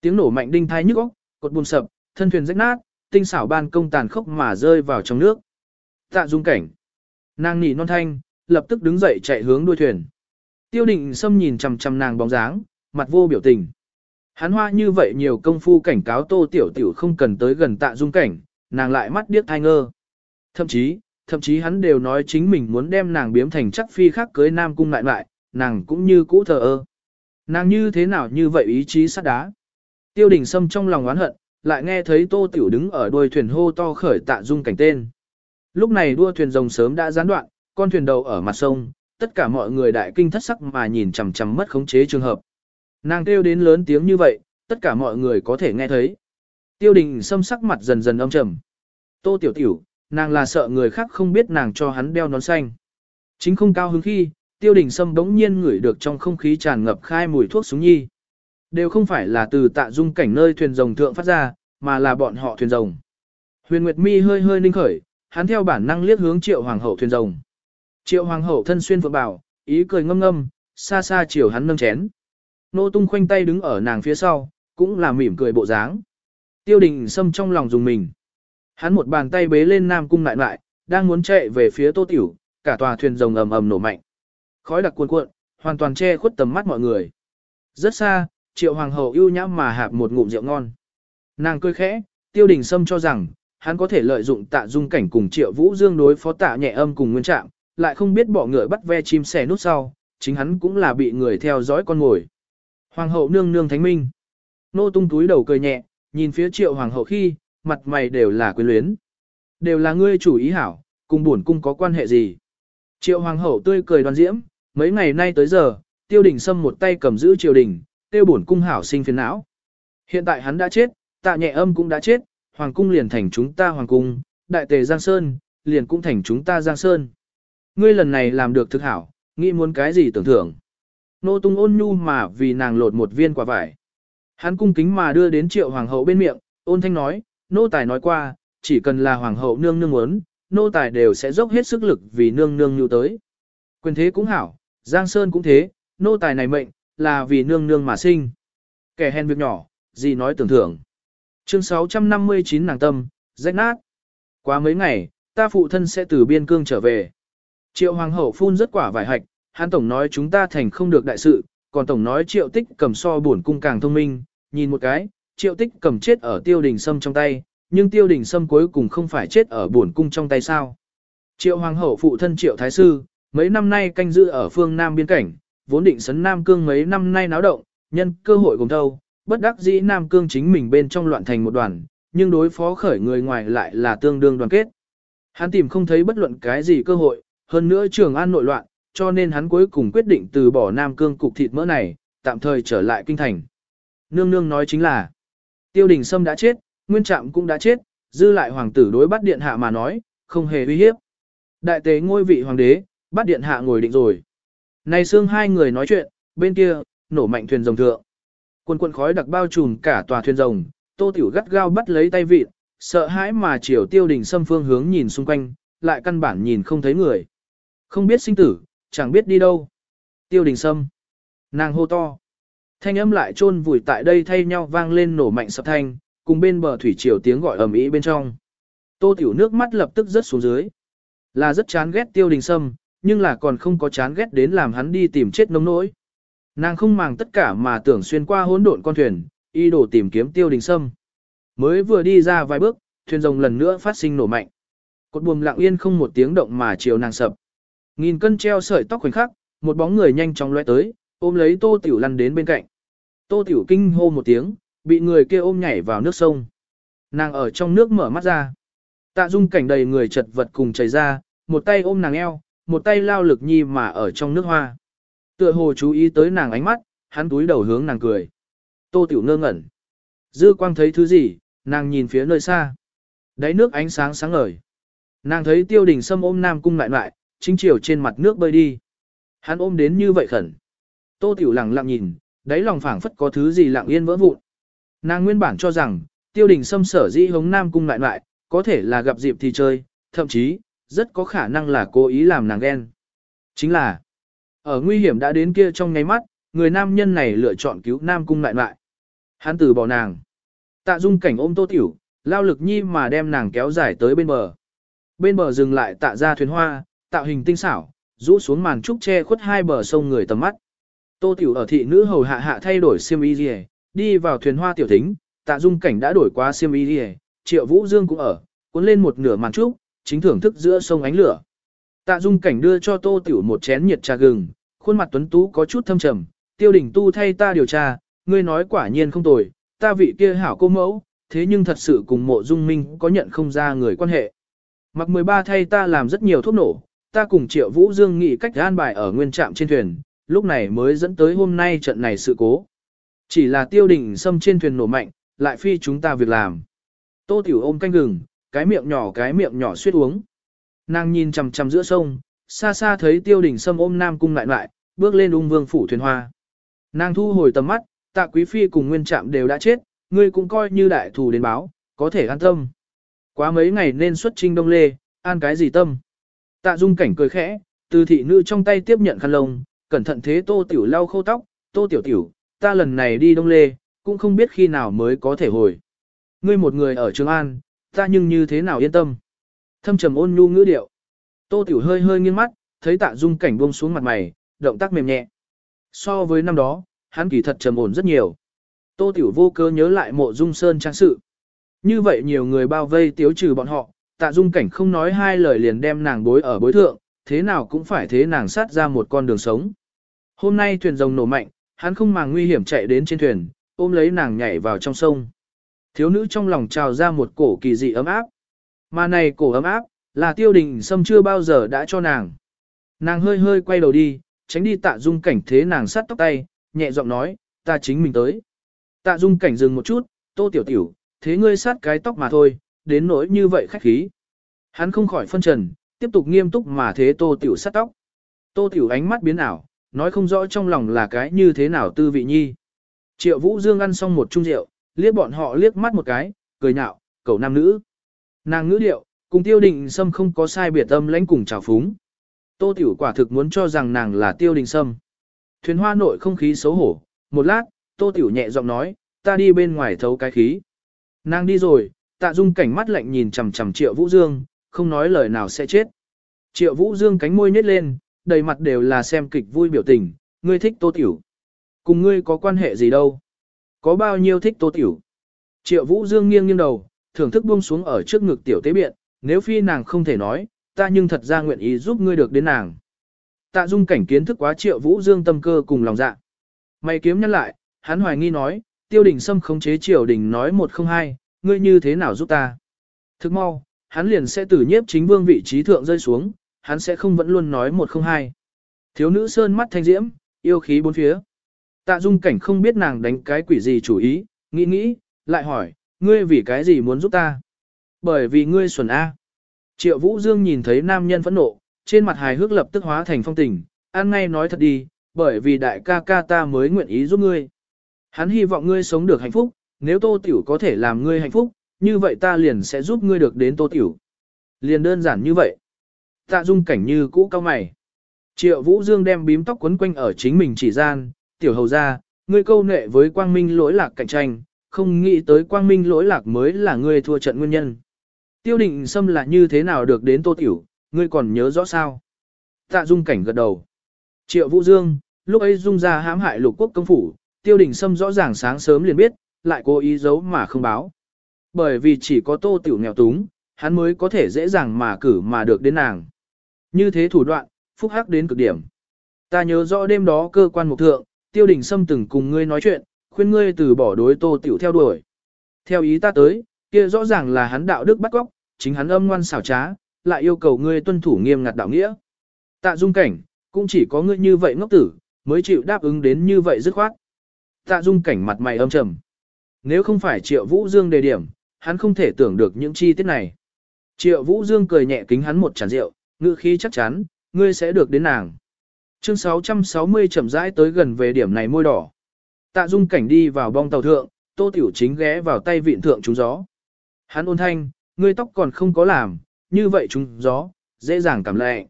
Tiếng nổ mạnh đinh thai nhức óc, cột buồn sập, thân thuyền rách nát, tinh xảo ban công tàn khốc mà rơi vào trong nước. Tạ dung cảnh. Nàng nỉ non thanh, lập tức đứng dậy chạy hướng đuôi thuyền. Tiêu định xâm nhìn chằm chằm nàng bóng dáng, mặt vô biểu tình. Hắn hoa như vậy nhiều công phu cảnh cáo tô tiểu tiểu không cần tới gần tạ dung cảnh, nàng lại mắt điếc thai ngơ. Thậm chí, thậm chí hắn đều nói chính mình muốn đem nàng biếm thành chắc phi khác cưới nam cung lại lại, nàng cũng như cũ thờ ơ. Nàng như thế nào như vậy ý chí sắt đá. Tiêu đình Sâm trong lòng oán hận, lại nghe thấy tô tiểu đứng ở đuôi thuyền hô to khởi tạ dung cảnh tên. Lúc này đua thuyền rồng sớm đã gián đoạn, con thuyền đầu ở mặt sông, tất cả mọi người đại kinh thất sắc mà nhìn chằm chằm mất khống chế trường hợp. Nàng kêu đến lớn tiếng như vậy, tất cả mọi người có thể nghe thấy. Tiêu đình Sâm sắc mặt dần dần âm trầm. Tô tiểu tiểu, nàng là sợ người khác không biết nàng cho hắn đeo nón xanh. Chính không cao hứng khi, tiêu đình sâm bỗng nhiên ngửi được trong không khí tràn ngập khai mùi thuốc súng nhi. Đều không phải là từ tạ dung cảnh nơi thuyền rồng thượng phát ra, mà là bọn họ thuyền rồng. Huyền Nguyệt Mi hơi hơi ninh khởi, hắn theo bản năng liếc hướng triệu hoàng hậu thuyền rồng. Triệu hoàng hậu thân xuyên phượng bảo, ý cười ngâm ngâm, xa xa chiều hắn nâng chén. Nô tung khoanh tay đứng ở nàng phía sau, cũng là mỉm cười bộ dáng. Tiêu đình sâm trong lòng dùng mình. Hắn một bàn tay bế lên Nam Cung lại lại, đang muốn chạy về phía Tô Tiểu, cả tòa thuyền rồng ầm ầm nổ mạnh. Khói đặc cuồn cuộn, hoàn toàn che khuất tầm mắt mọi người. Rất xa, Triệu Hoàng hậu ưu nhã mà hạp một ngụm rượu ngon. Nàng cười khẽ, Tiêu Đình Sâm cho rằng, hắn có thể lợi dụng tạ dung cảnh cùng Triệu Vũ Dương đối phó tạ nhẹ âm cùng nguyên trạng, lại không biết bỏ ngựa bắt ve chim sẻ nút sau, chính hắn cũng là bị người theo dõi con ngồi. Hoàng hậu nương nương thánh minh. Nô tung túi đầu cười nhẹ, nhìn phía Triệu Hoàng hậu khi, mặt mày đều là quyến luyến. Đều là ngươi chủ ý hảo, cùng buồn cung có quan hệ gì. Triệu hoàng hậu tươi cười đoan diễm, mấy ngày nay tới giờ, tiêu đình sâm một tay cầm giữ triều đình, tiêu buồn cung hảo sinh phiền não. Hiện tại hắn đã chết, tạ nhẹ âm cũng đã chết, hoàng cung liền thành chúng ta hoàng cung, đại tề Giang Sơn, liền cũng thành chúng ta Giang Sơn. Ngươi lần này làm được thực hảo, nghĩ muốn cái gì tưởng thưởng. Nô tung ôn nhu mà vì nàng lột một viên quả vải. Hắn cung kính mà đưa đến triệu hoàng hậu bên miệng, ôn thanh nói, nô tài nói qua, chỉ cần là hoàng hậu nương nương muốn, nô tài đều sẽ dốc hết sức lực vì nương nương nhu tới. Quyền thế cũng hảo, Giang Sơn cũng thế, nô tài này mệnh, là vì nương nương mà sinh. Kẻ hèn việc nhỏ, gì nói tưởng thưởng. Chương 659 nàng tâm, rách nát. Quá mấy ngày, ta phụ thân sẽ từ biên cương trở về. Triệu hoàng hậu phun rất quả vải hạch, hắn tổng nói chúng ta thành không được đại sự, còn tổng nói triệu tích cầm so buồn cung càng thông minh, nhìn một cái, triệu tích cầm chết ở tiêu đình sâm trong tay, nhưng tiêu đình sâm cuối cùng không phải chết ở buồn cung trong tay sao. Triệu hoàng hậu phụ thân triệu thái sư, mấy năm nay canh giữ ở phương Nam biên cảnh, vốn định sấn Nam Cương mấy năm nay náo động, nhân cơ hội cùng thâu, bất đắc dĩ Nam Cương chính mình bên trong loạn thành một đoàn, nhưng đối phó khởi người ngoài lại là tương đương đoàn kết. Hắn tìm không thấy bất luận cái gì cơ hội, hơn nữa trường an nội loạn, cho nên hắn cuối cùng quyết định từ bỏ Nam Cương cục thịt mỡ này, tạm thời trở lại kinh thành. Nương nương nói chính là, tiêu đình sâm đã chết, nguyên trạm cũng đã chết, dư lại hoàng tử đối bắt điện hạ mà nói, không hề uy hiếp. Đại tế ngôi vị hoàng đế, bắt điện hạ ngồi định rồi. Này xương hai người nói chuyện, bên kia, nổ mạnh thuyền rồng thượng. Quân quân khói đặc bao trùm cả tòa thuyền rồng, tô tiểu gắt gao bắt lấy tay vịt, sợ hãi mà chiều tiêu đình xâm phương hướng nhìn xung quanh, lại căn bản nhìn không thấy người. Không biết sinh tử, chẳng biết đi đâu. Tiêu đình sâm. Nàng hô to. Thanh âm lại chôn vùi tại đây thay nhau vang lên nổ mạnh sập thanh, cùng bên bờ thủy triều tiếng gọi ầm ĩ bên trong. Tô tiểu nước mắt lập tức rớt xuống dưới. Là rất chán ghét tiêu đình sâm, nhưng là còn không có chán ghét đến làm hắn đi tìm chết nông nỗi. Nàng không màng tất cả mà tưởng xuyên qua hỗn độn con thuyền, y đổ tìm kiếm tiêu đình sâm. Mới vừa đi ra vài bước, thuyền rồng lần nữa phát sinh nổ mạnh. Cột buồm lặng yên không một tiếng động mà chiều nàng sập. Nghìn cân treo sợi tóc khoảnh khắc, một bóng người nhanh chóng lóe tới, ôm lấy Tô Tiểu lăn đến bên cạnh. Tô Tiểu kinh hô một tiếng, bị người kia ôm nhảy vào nước sông. Nàng ở trong nước mở mắt ra. Tạ Dung cảnh đầy người chật vật cùng chảy ra, một tay ôm nàng eo, một tay lao lực nhi mà ở trong nước hoa. Tựa hồ chú ý tới nàng ánh mắt, hắn túi đầu hướng nàng cười. Tô Tiểu ngơ ngẩn. Dư quang thấy thứ gì, nàng nhìn phía nơi xa. Đáy nước ánh sáng sáng ngời. Nàng thấy tiêu đình sâm ôm nam cung lại lại, chính chiều trên mặt nước bơi đi. Hắn ôm đến như vậy khẩn. Tô Tiểu lặng lặng nhìn, đáy lòng phảng phất có thứ gì lặng yên vỡ vụn. Nàng nguyên bản cho rằng, tiêu đình xâm sở dĩ hống nam cung lại lại, có thể là gặp dịp thì chơi, thậm chí, rất có khả năng là cố ý làm nàng ghen. Chính là, ở nguy hiểm đã đến kia trong nháy mắt, người nam nhân này lựa chọn cứu nam cung lại lại. Hắn từ bỏ nàng. Tạ dung cảnh ôm tô tiểu, lao lực nhi mà đem nàng kéo dài tới bên bờ. Bên bờ dừng lại tạ ra thuyền hoa, tạo hình tinh xảo, rũ xuống màn trúc che khuất hai bờ sông người tầm mắt. Tô tiểu ở thị nữ hầu hạ hạ thay đổi xiêm y liề, đi vào thuyền hoa tiểu thính, tạ dung cảnh đã đổi qua xiêm y liề, triệu vũ dương cũng ở, cuốn lên một nửa màn trúc, chính thưởng thức giữa sông ánh lửa. Tạ dung cảnh đưa cho tô tiểu một chén nhiệt trà gừng, khuôn mặt tuấn tú có chút thâm trầm, tiêu đỉnh tu thay ta điều tra, ngươi nói quả nhiên không tồi, ta vị kia hảo cô mẫu, thế nhưng thật sự cùng mộ dung minh có nhận không ra người quan hệ. Mặc 13 thay ta làm rất nhiều thuốc nổ, ta cùng triệu vũ dương nghị cách an bài ở nguyên trạm trên thuyền, lúc này mới dẫn tới hôm nay trận này sự cố. Chỉ là tiêu đỉnh xâm trên thuyền nổ mạnh, lại phi chúng ta việc làm. Tô tiểu ôm canh gừng, cái miệng nhỏ cái miệng nhỏ suýt uống. Nàng nhìn chằm chằm giữa sông, xa xa thấy tiêu đỉnh xâm ôm nam cung lại lại, bước lên ung vương phủ thuyền hoa. Nàng thu hồi tầm mắt, tạ quý phi cùng nguyên trạm đều đã chết, ngươi cũng coi như đại thù đến báo, có thể an tâm. Quá mấy ngày nên xuất trinh đông lê, an cái gì tâm. Tạ dung cảnh cười khẽ, từ thị nữ trong tay tiếp nhận khăn lông, cẩn thận thế tô tiểu lau khô tóc, tô tiểu tiểu, ta lần này đi đông lê, cũng không biết khi nào mới có thể hồi. Ngươi một người ở Trường An, ta nhưng như thế nào yên tâm. Thâm trầm ôn nhu ngữ điệu. Tô tiểu hơi hơi nghiêng mắt, thấy tạ dung cảnh buông xuống mặt mày, động tác mềm nhẹ. So với năm đó, hắn kỳ thật trầm ổn rất nhiều. Tô Tiểu vô cơ nhớ lại mộ dung sơn trang sự. Như vậy nhiều người bao vây tiếu trừ bọn họ, tạ dung cảnh không nói hai lời liền đem nàng bối ở bối thượng, thế nào cũng phải thế nàng sát ra một con đường sống. Hôm nay thuyền rồng nổ mạnh, hắn không màng nguy hiểm chạy đến trên thuyền, ôm lấy nàng nhảy vào trong sông. Thiếu nữ trong lòng trào ra một cổ kỳ dị ấm áp. Mà này cổ ấm áp, là tiêu đình sâm chưa bao giờ đã cho nàng. Nàng hơi hơi quay đầu đi, tránh đi tạ dung cảnh thế nàng sát tóc tay, nhẹ giọng nói, ta chính mình tới. Tạ dung cảnh dừng một chút, tô tiểu tiểu, thế ngươi sát cái tóc mà thôi, đến nỗi như vậy khách khí. Hắn không khỏi phân trần, tiếp tục nghiêm túc mà thế tô tiểu sát tóc. Tô tiểu ánh mắt biến ảo, nói không rõ trong lòng là cái như thế nào tư vị nhi. Triệu Vũ Dương ăn xong một chung rượu, liếc bọn họ liếc mắt một cái, cười nhạo, cầu nam nữ. Nàng ngữ điệu, cùng tiêu định sâm không có sai biệt âm lãnh cùng trào phúng. Tô Tiểu quả thực muốn cho rằng nàng là tiêu đình sâm. Thuyền hoa nội không khí xấu hổ, một lát, Tô Tiểu nhẹ giọng nói, ta đi bên ngoài thấu cái khí. Nàng đi rồi, tạ dung cảnh mắt lạnh nhìn chằm chằm Triệu Vũ Dương, không nói lời nào sẽ chết. Triệu Vũ Dương cánh môi nhếch lên, đầy mặt đều là xem kịch vui biểu tình, ngươi thích Tô Tiểu. Cùng ngươi có quan hệ gì đâu? Có bao nhiêu thích Tô Tiểu? Triệu Vũ Dương nghiêng nghiêng đầu, thưởng thức buông xuống ở trước ngực tiểu tế biện, nếu phi nàng không thể nói, ta nhưng thật ra nguyện ý giúp ngươi được đến nàng. Tạ dung cảnh kiến thức quá triệu vũ dương tâm cơ cùng lòng dạ. Mày kiếm nhắc lại, hắn hoài nghi nói, tiêu đình xâm khống chế triều đình nói một không hai, ngươi như thế nào giúp ta? Thức mau, hắn liền sẽ từ nhiếp chính vương vị trí thượng rơi xuống, hắn sẽ không vẫn luôn nói một không hai. Thiếu nữ sơn mắt thanh diễm, yêu khí bốn phía. Tạ dung cảnh không biết nàng đánh cái quỷ gì chủ ý, nghĩ nghĩ, lại hỏi, ngươi vì cái gì muốn giúp ta? Bởi vì ngươi xuẩn A. Triệu Vũ Dương nhìn thấy nam nhân phẫn nộ, trên mặt hài hước lập tức hóa thành phong tình, ăn ngay nói thật đi, bởi vì đại ca ca ta mới nguyện ý giúp ngươi. Hắn hy vọng ngươi sống được hạnh phúc, nếu tô tiểu có thể làm ngươi hạnh phúc, như vậy ta liền sẽ giúp ngươi được đến tô tiểu. Liền đơn giản như vậy. Tạ dung cảnh như cũ cao mày. Triệu Vũ Dương đem bím tóc quấn quanh ở chính mình chỉ gian, tiểu hầu ra, ngươi câu nệ với quang minh lỗi lạc cạnh tranh, không nghĩ tới quang minh lỗi lạc mới là ngươi thua trận nguyên nhân. Tiêu định xâm là như thế nào được đến tô tiểu, ngươi còn nhớ rõ sao? Tạ dung cảnh gật đầu. Triệu Vũ Dương, lúc ấy dung ra hãm hại lục quốc công phủ, tiêu đình xâm rõ ràng sáng sớm liền biết, lại cố ý giấu mà không báo. Bởi vì chỉ có tô tiểu nghèo túng, hắn mới có thể dễ dàng mà cử mà được đến nàng. Như thế thủ đoạn, phúc hắc đến cực điểm. Ta nhớ rõ đêm đó cơ quan mục thượng, tiêu đình xâm từng cùng ngươi nói chuyện, khuyên ngươi từ bỏ đối tô tiểu theo đuổi. Theo ý ta tới, kia rõ ràng là hắn đạo đức bắt góc, chính hắn âm ngoan xảo trá, lại yêu cầu ngươi tuân thủ nghiêm ngặt đạo nghĩa. Tạ dung cảnh, cũng chỉ có ngươi như vậy ngốc tử, mới chịu đáp ứng đến như vậy dứt khoát. Tạ dung cảnh mặt mày âm trầm. Nếu không phải triệu vũ dương đề điểm, hắn không thể tưởng được những chi tiết này. Triệu vũ dương cười nhẹ kính hắn một chản rượu, ngữ khí chắc chắn, ngươi sẽ được đến nàng. Chương 660 chậm rãi tới gần về điểm này môi đỏ. Tạ dung cảnh đi vào bong tàu thượng, tô tiểu chính ghé vào tay vịn thượng trúng gió. Hắn ôn thanh, ngươi tóc còn không có làm, như vậy trúng gió, dễ dàng cảm lệ.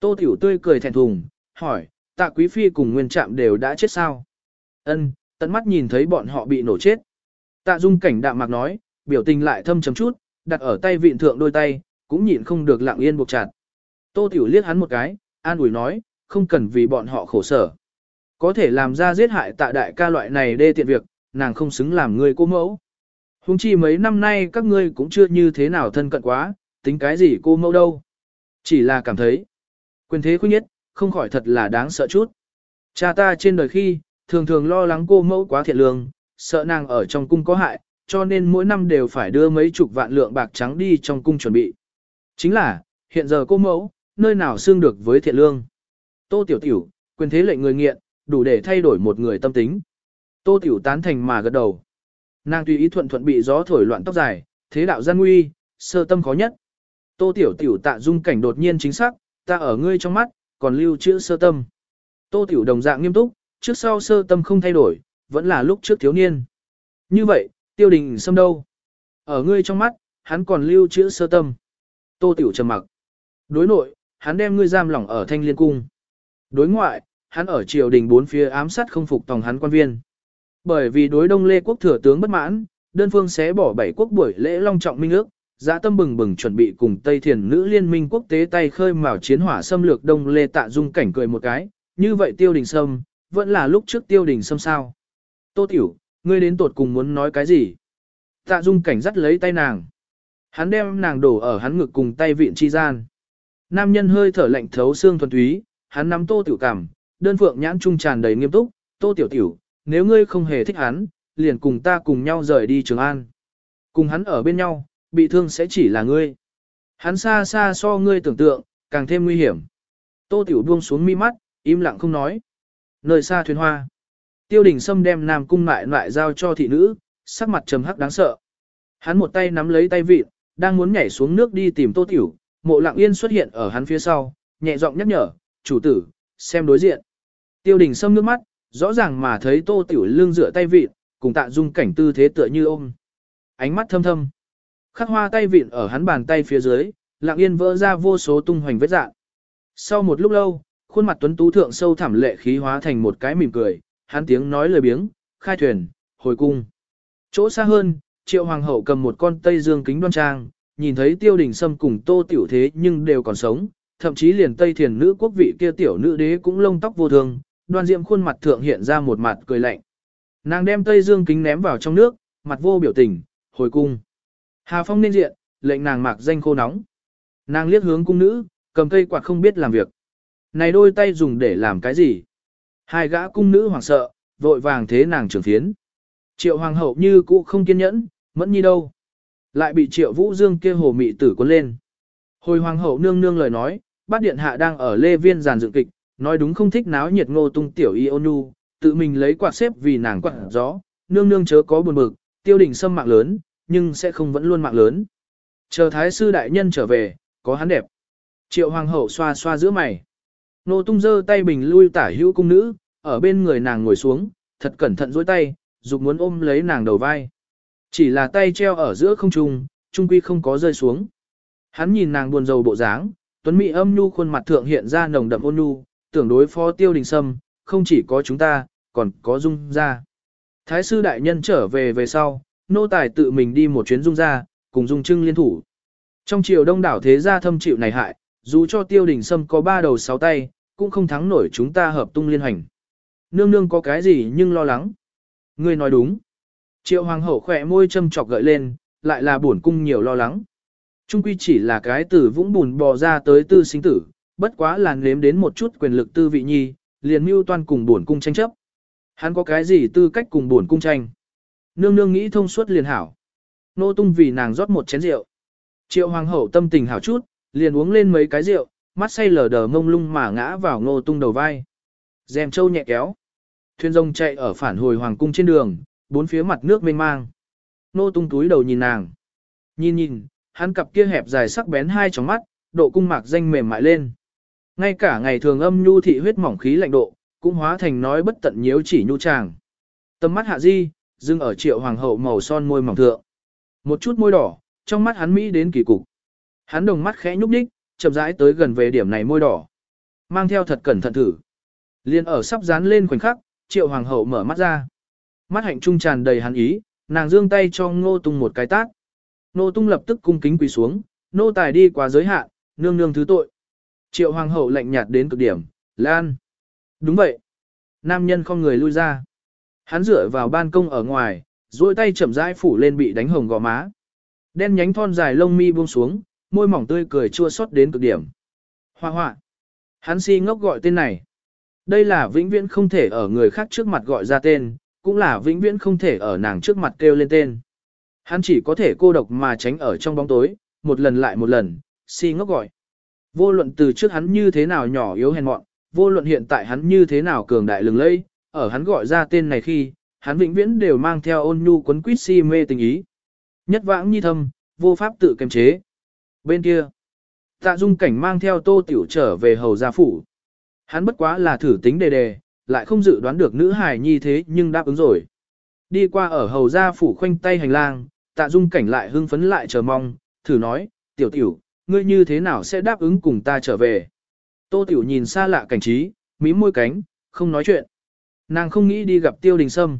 Tô tiểu tươi cười thẹn thùng, hỏi, tạ quý phi cùng nguyên trạm đều đã chết sao? Ân, tận mắt nhìn thấy bọn họ bị nổ chết. Tạ dung cảnh đạm mạc nói, biểu tình lại thâm chấm chút, đặt ở tay vịn thượng đôi tay, cũng nhịn không được lặng yên buộc chặt. Tô tiểu liếc hắn một cái, an ủi nói, không cần vì bọn họ khổ sở. Có thể làm ra giết hại tạ đại ca loại này đê tiện việc, nàng không xứng làm người cô mẫu. Hùng chi mấy năm nay các ngươi cũng chưa như thế nào thân cận quá, tính cái gì cô mẫu đâu. Chỉ là cảm thấy, quyền thế khuyết nhất, không khỏi thật là đáng sợ chút. Cha ta trên đời khi, thường thường lo lắng cô mẫu quá thiện lương, sợ nàng ở trong cung có hại, cho nên mỗi năm đều phải đưa mấy chục vạn lượng bạc trắng đi trong cung chuẩn bị. Chính là, hiện giờ cô mẫu, nơi nào xương được với thiện lương. Tô Tiểu Tiểu, quyền thế lệnh người nghiện, đủ để thay đổi một người tâm tính. Tô Tiểu tán thành mà gật đầu. Nàng tùy ý thuận thuận bị gió thổi loạn tóc dài, thế đạo gian nguy, sơ tâm khó nhất. Tô Tiểu Tiểu tạ dung cảnh đột nhiên chính xác, ta ở ngươi trong mắt, còn lưu trữ sơ tâm. Tô Tiểu đồng dạng nghiêm túc, trước sau sơ tâm không thay đổi, vẫn là lúc trước thiếu niên. Như vậy, tiêu đình xâm đâu? Ở ngươi trong mắt, hắn còn lưu trữ sơ tâm. Tô Tiểu trầm mặc. Đối nội, hắn đem ngươi giam lỏng ở thanh liên cung. Đối ngoại, hắn ở triều đình bốn phía ám sát không phục tòng hắn quan viên. Bởi vì đối đông lê quốc thừa tướng bất mãn, đơn phương sẽ bỏ bảy quốc buổi lễ long trọng minh ước, dã tâm bừng bừng chuẩn bị cùng Tây Thiền nữ liên minh quốc tế tay khơi mào chiến hỏa xâm lược đông lê tạ dung cảnh cười một cái, như vậy tiêu đình sâm, vẫn là lúc trước tiêu đình sâm sao. Tô tiểu, ngươi đến tột cùng muốn nói cái gì? Tạ dung cảnh dắt lấy tay nàng. Hắn đem nàng đổ ở hắn ngực cùng tay vịn chi gian. Nam nhân hơi thở lạnh thấu xương thuần túy, hắn nắm tô tiểu cảm, đơn phượng nhãn trung tràn đầy nghiêm túc, tô tiểu tiểu, nếu ngươi không hề thích hắn, liền cùng ta cùng nhau rời đi Trường An. Cùng hắn ở bên nhau, bị thương sẽ chỉ là ngươi. Hắn xa xa so ngươi tưởng tượng, càng thêm nguy hiểm. Tô tiểu buông xuống mi mắt, im lặng không nói. Nơi xa thuyền hoa. Tiêu đình Sâm đem nam cung lại lại giao cho thị nữ, sắc mặt trầm hắc đáng sợ. Hắn một tay nắm lấy tay vịt, đang muốn nhảy xuống nước đi tìm tô tiểu, mộ lặng yên xuất hiện ở hắn phía sau, nhẹ giọng nhắc nhở, chủ tử, xem đối diện. Tiêu đình Sâm nước mắt, rõ ràng mà thấy tô tiểu lưng dựa tay vịt, cùng tạ dung cảnh tư thế tựa như ôm. Ánh mắt thâm thâm. Khắc hoa tay vịn ở hắn bàn tay phía dưới, lặng yên vỡ ra vô số tung hoành vết dạng. Sau một lúc lâu, khuôn mặt tuấn tú thượng sâu thẳm lệ khí hóa thành một cái mỉm cười, hắn tiếng nói lời biếng, khai thuyền, hồi cung. Chỗ xa hơn, triệu hoàng hậu cầm một con tây dương kính đoan trang, nhìn thấy tiêu đình sâm cùng tô tiểu thế nhưng đều còn sống, thậm chí liền tây thiền nữ quốc vị kia tiểu nữ đế cũng lông tóc vô thường, đoan diệm khuôn mặt thượng hiện ra một mặt cười lạnh. Nàng đem tây dương kính ném vào trong nước, mặt vô biểu tình, hồi cung. Hà phong nên diện, lệnh nàng mạc danh khô nóng. Nàng liếc hướng cung nữ, cầm cây quạt không biết làm việc. Này đôi tay dùng để làm cái gì? Hai gã cung nữ hoảng sợ, vội vàng thế nàng trưởng phiến. Triệu hoàng hậu như cũ không kiên nhẫn, mẫn nhi đâu? Lại bị triệu vũ dương kia hồ mị tử cuốn lên. Hồi hoàng hậu nương nương lời nói, bát điện hạ đang ở lê viên giàn dựng kịch, nói đúng không thích náo nhiệt ngô tung tiểu y ônu, tự mình lấy quạt xếp vì nàng quạt gió, nương nương chớ có buồn bực, tiêu đỉnh xâm mạng lớn, nhưng sẽ không vẫn luôn mạng lớn. Chờ thái sư đại nhân trở về, có hắn đẹp. Triệu hoàng hậu xoa xoa giữa mày. Nô tung giơ tay bình lui tả hữu cung nữ, ở bên người nàng ngồi xuống, thật cẩn thận dối tay, dục muốn ôm lấy nàng đầu vai. Chỉ là tay treo ở giữa không trung, trung quy không có rơi xuống. Hắn nhìn nàng buồn rầu bộ dáng, tuấn mỹ âm nhu khuôn mặt thượng hiện ra nồng đậm ôn nhu, tưởng đối phó tiêu đình sâm, không chỉ có chúng ta, còn có dung ra. Thái sư đại nhân trở về về sau, nô tài tự mình đi một chuyến dung ra, cùng dung trưng liên thủ. Trong triều đông đảo thế gia thâm chịu này hại, dù cho tiêu đình sâm có ba đầu sáu tay, cũng không thắng nổi chúng ta hợp tung liên hành. Nương nương có cái gì nhưng lo lắng. Ngươi nói đúng. Triệu hoàng hậu khỏe môi châm chọc gợi lên, lại là buồn cung nhiều lo lắng. Trung quy chỉ là cái tử vũng bùn bò ra tới tư sinh tử, bất quá là nếm đến một chút quyền lực tư vị nhi, liền mưu toan cùng buồn cung tranh chấp. Hắn có cái gì tư cách cùng buồn cung tranh? Nương nương nghĩ thông suốt liền hảo. Nô tung vì nàng rót một chén rượu. Triệu hoàng hậu tâm tình hảo chút, liền uống lên mấy cái rượu, mắt say lờ đờ mông lung mà ngã vào Ngô tung đầu vai. Dèm châu nhẹ kéo. Thuyền rồng chạy ở phản hồi hoàng cung trên đường, bốn phía mặt nước mênh mang. Ngô tung túi đầu nhìn nàng. Nhìn nhìn, hắn cặp kia hẹp dài sắc bén hai tròng mắt, độ cung mạc danh mềm mại lên. Ngay cả ngày thường âm nhu thị huyết mỏng khí lạnh độ, cũng hóa thành nói bất tận nhiễu chỉ nhu tràng. tâm mắt hạ di, dưng ở triệu hoàng hậu màu son môi mỏng thượng. Một chút môi đỏ, trong mắt hắn Mỹ đến kỳ cục. Hắn đồng mắt khẽ nhúc nhích, chậm rãi tới gần về điểm này môi đỏ. Mang theo thật cẩn thận thử. Liên ở sắp dán lên khoảnh khắc, triệu hoàng hậu mở mắt ra. Mắt hạnh trung tràn đầy hắn ý, nàng giương tay cho ngô tung một cái tát. Ngô tung lập tức cung kính quỳ xuống, nô tài đi quá giới hạn, nương nương thứ tội. Triệu hoàng hậu lạnh nhạt đến cực điểm, lan. Đúng vậy. Nam nhân không người lui ra. Hắn dựa vào ban công ở ngoài, duỗi tay chậm rãi phủ lên bị đánh hồng gò má. Đen nhánh thon dài lông mi buông xuống, môi mỏng tươi cười chua xót đến cực điểm. Hoa hoa. Hắn si ngốc gọi tên này. Đây là vĩnh viễn không thể ở người khác trước mặt gọi ra tên, cũng là vĩnh viễn không thể ở nàng trước mặt kêu lên tên. Hắn chỉ có thể cô độc mà tránh ở trong bóng tối, một lần lại một lần, si ngốc gọi. Vô luận từ trước hắn như thế nào nhỏ yếu hèn mọn, vô luận hiện tại hắn như thế nào cường đại lừng lẫy, ở hắn gọi ra tên này khi, hắn vĩnh viễn đều mang theo ôn nhu quấn quýt si mê tình ý. Nhất vãng nhi thâm, vô pháp tự kiềm chế. Bên kia, tạ dung cảnh mang theo tô tiểu trở về hầu gia phủ. Hắn bất quá là thử tính đề đề, lại không dự đoán được nữ hài nhi thế nhưng đáp ứng rồi. Đi qua ở hầu gia phủ khoanh tay hành lang, tạ dung cảnh lại hưng phấn lại chờ mong, thử nói, tiểu tiểu, ngươi như thế nào sẽ đáp ứng cùng ta trở về. Tô tiểu nhìn xa lạ cảnh trí, mím môi cánh, không nói chuyện. Nàng không nghĩ đi gặp tiêu đình sâm.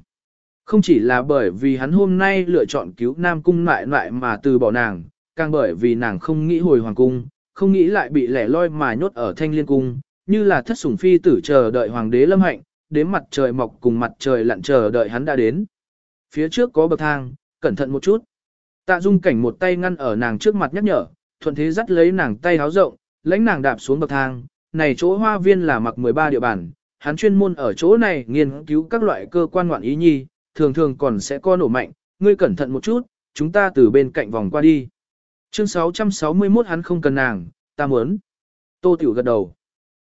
Không chỉ là bởi vì hắn hôm nay lựa chọn cứu Nam Cung lại lại mà từ bỏ nàng, càng bởi vì nàng không nghĩ hồi hoàng cung, không nghĩ lại bị lẻ loi mà nhốt ở thanh liên cung, như là thất sủng phi tử chờ đợi hoàng đế lâm hạnh, đến mặt trời mọc cùng mặt trời lặn chờ đợi hắn đã đến. Phía trước có bậc thang, cẩn thận một chút. Tạ dung cảnh một tay ngăn ở nàng trước mặt nhắc nhở, thuận thế dắt lấy nàng tay háo rộng, lãnh nàng đạp xuống bậc thang, này chỗ hoa viên là mặc 13 địa bàn, hắn chuyên môn ở chỗ này nghiên cứu các loại cơ quan ngoạn ý nhi, thường thường còn sẽ có nổ mạnh, ngươi cẩn thận một chút, chúng ta từ bên cạnh vòng qua đi. Chương 661 hắn không cần nàng, ta muốn. Tô Tiểu gật đầu.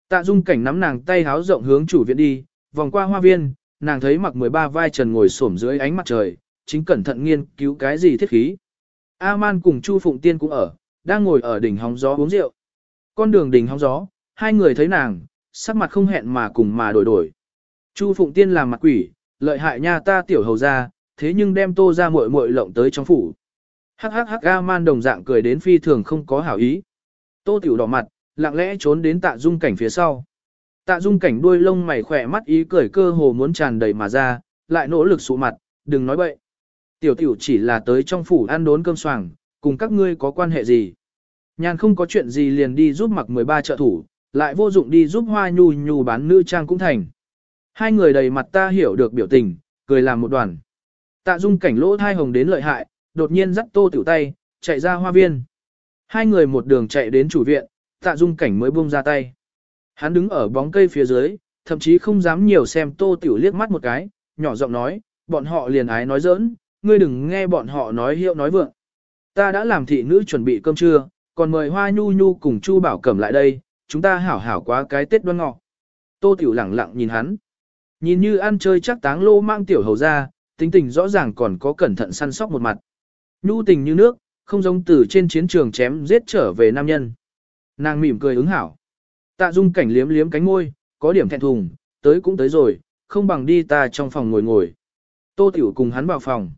Tạ Dung cảnh nắm nàng tay háo rộng hướng chủ viện đi, vòng qua hoa viên, nàng thấy mặc 13 vai trần ngồi xổm dưới ánh mặt trời, chính cẩn thận nghiên cứu cái gì thiết khí. A-man cùng Chu Phụng Tiên cũng ở, đang ngồi ở đỉnh hóng gió uống rượu. Con đường đỉnh hóng gió, hai người thấy nàng, sắc mặt không hẹn mà cùng mà đổi đổi. Chu Phụng Tiên làm mặt quỷ, lợi hại nha ta tiểu hầu ra, thế nhưng đem tô ra muội muội lộng tới trong phủ. Hắc hắc hắc Ga Man đồng dạng cười đến phi thường không có hảo ý. Tô tiểu đỏ mặt, lặng lẽ trốn đến tạ dung cảnh phía sau. Tạ dung cảnh đuôi lông mày khỏe mắt ý cười cơ hồ muốn tràn đầy mà ra, lại nỗ lực sụ mặt, đừng nói bậy. Tiểu tiểu chỉ là tới trong phủ ăn đốn cơm soảng, cùng các ngươi có quan hệ gì. Nhàn không có chuyện gì liền đi giúp mặc 13 trợ thủ, lại vô dụng đi giúp hoa nhu nhu bán nữ trang cũng thành. Hai người đầy mặt ta hiểu được biểu tình, cười làm một đoàn. Tạ dung cảnh lỗ thai hồng đến lợi hại, đột nhiên dắt tô tiểu tay, chạy ra hoa viên. Hai người một đường chạy đến chủ viện, tạ dung cảnh mới buông ra tay. Hắn đứng ở bóng cây phía dưới, thậm chí không dám nhiều xem tô tiểu liếc mắt một cái, nhỏ giọng nói, bọn họ liền ái nói giỡn, ngươi đừng nghe bọn họ nói hiệu nói vượng. Ta đã làm thị nữ chuẩn bị cơm trưa, còn mời Hoa Nhu Nhu cùng Chu Bảo Cẩm lại đây, chúng ta hảo hảo quá cái Tết đoan ngọ. Tô Tiểu lẳng lặng nhìn hắn. Nhìn như ăn chơi chắc táng lô mang tiểu hầu ra, tính tình rõ ràng còn có cẩn thận săn sóc một mặt. Nhu tình như nước, không giống từ trên chiến trường chém giết trở về nam nhân. Nàng mỉm cười ứng hảo. Tạ dung cảnh liếm liếm cánh môi, có điểm thẹn thùng, tới cũng tới rồi, không bằng đi ta trong phòng ngồi ngồi. Tô Tiểu cùng hắn vào phòng.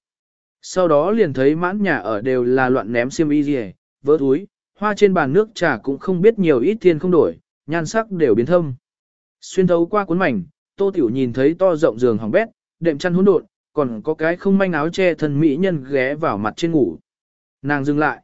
Sau đó liền thấy mãn nhà ở đều là loạn ném xiêm y gì, vỡ túi, hoa trên bàn nước trà cũng không biết nhiều ít thiên không đổi, nhan sắc đều biến thâm. Xuyên thấu qua cuốn mảnh, Tô Tiểu nhìn thấy to rộng giường hỏng bét, đệm chăn hỗn độn, còn có cái không manh áo che thân mỹ nhân ghé vào mặt trên ngủ. Nàng dừng lại.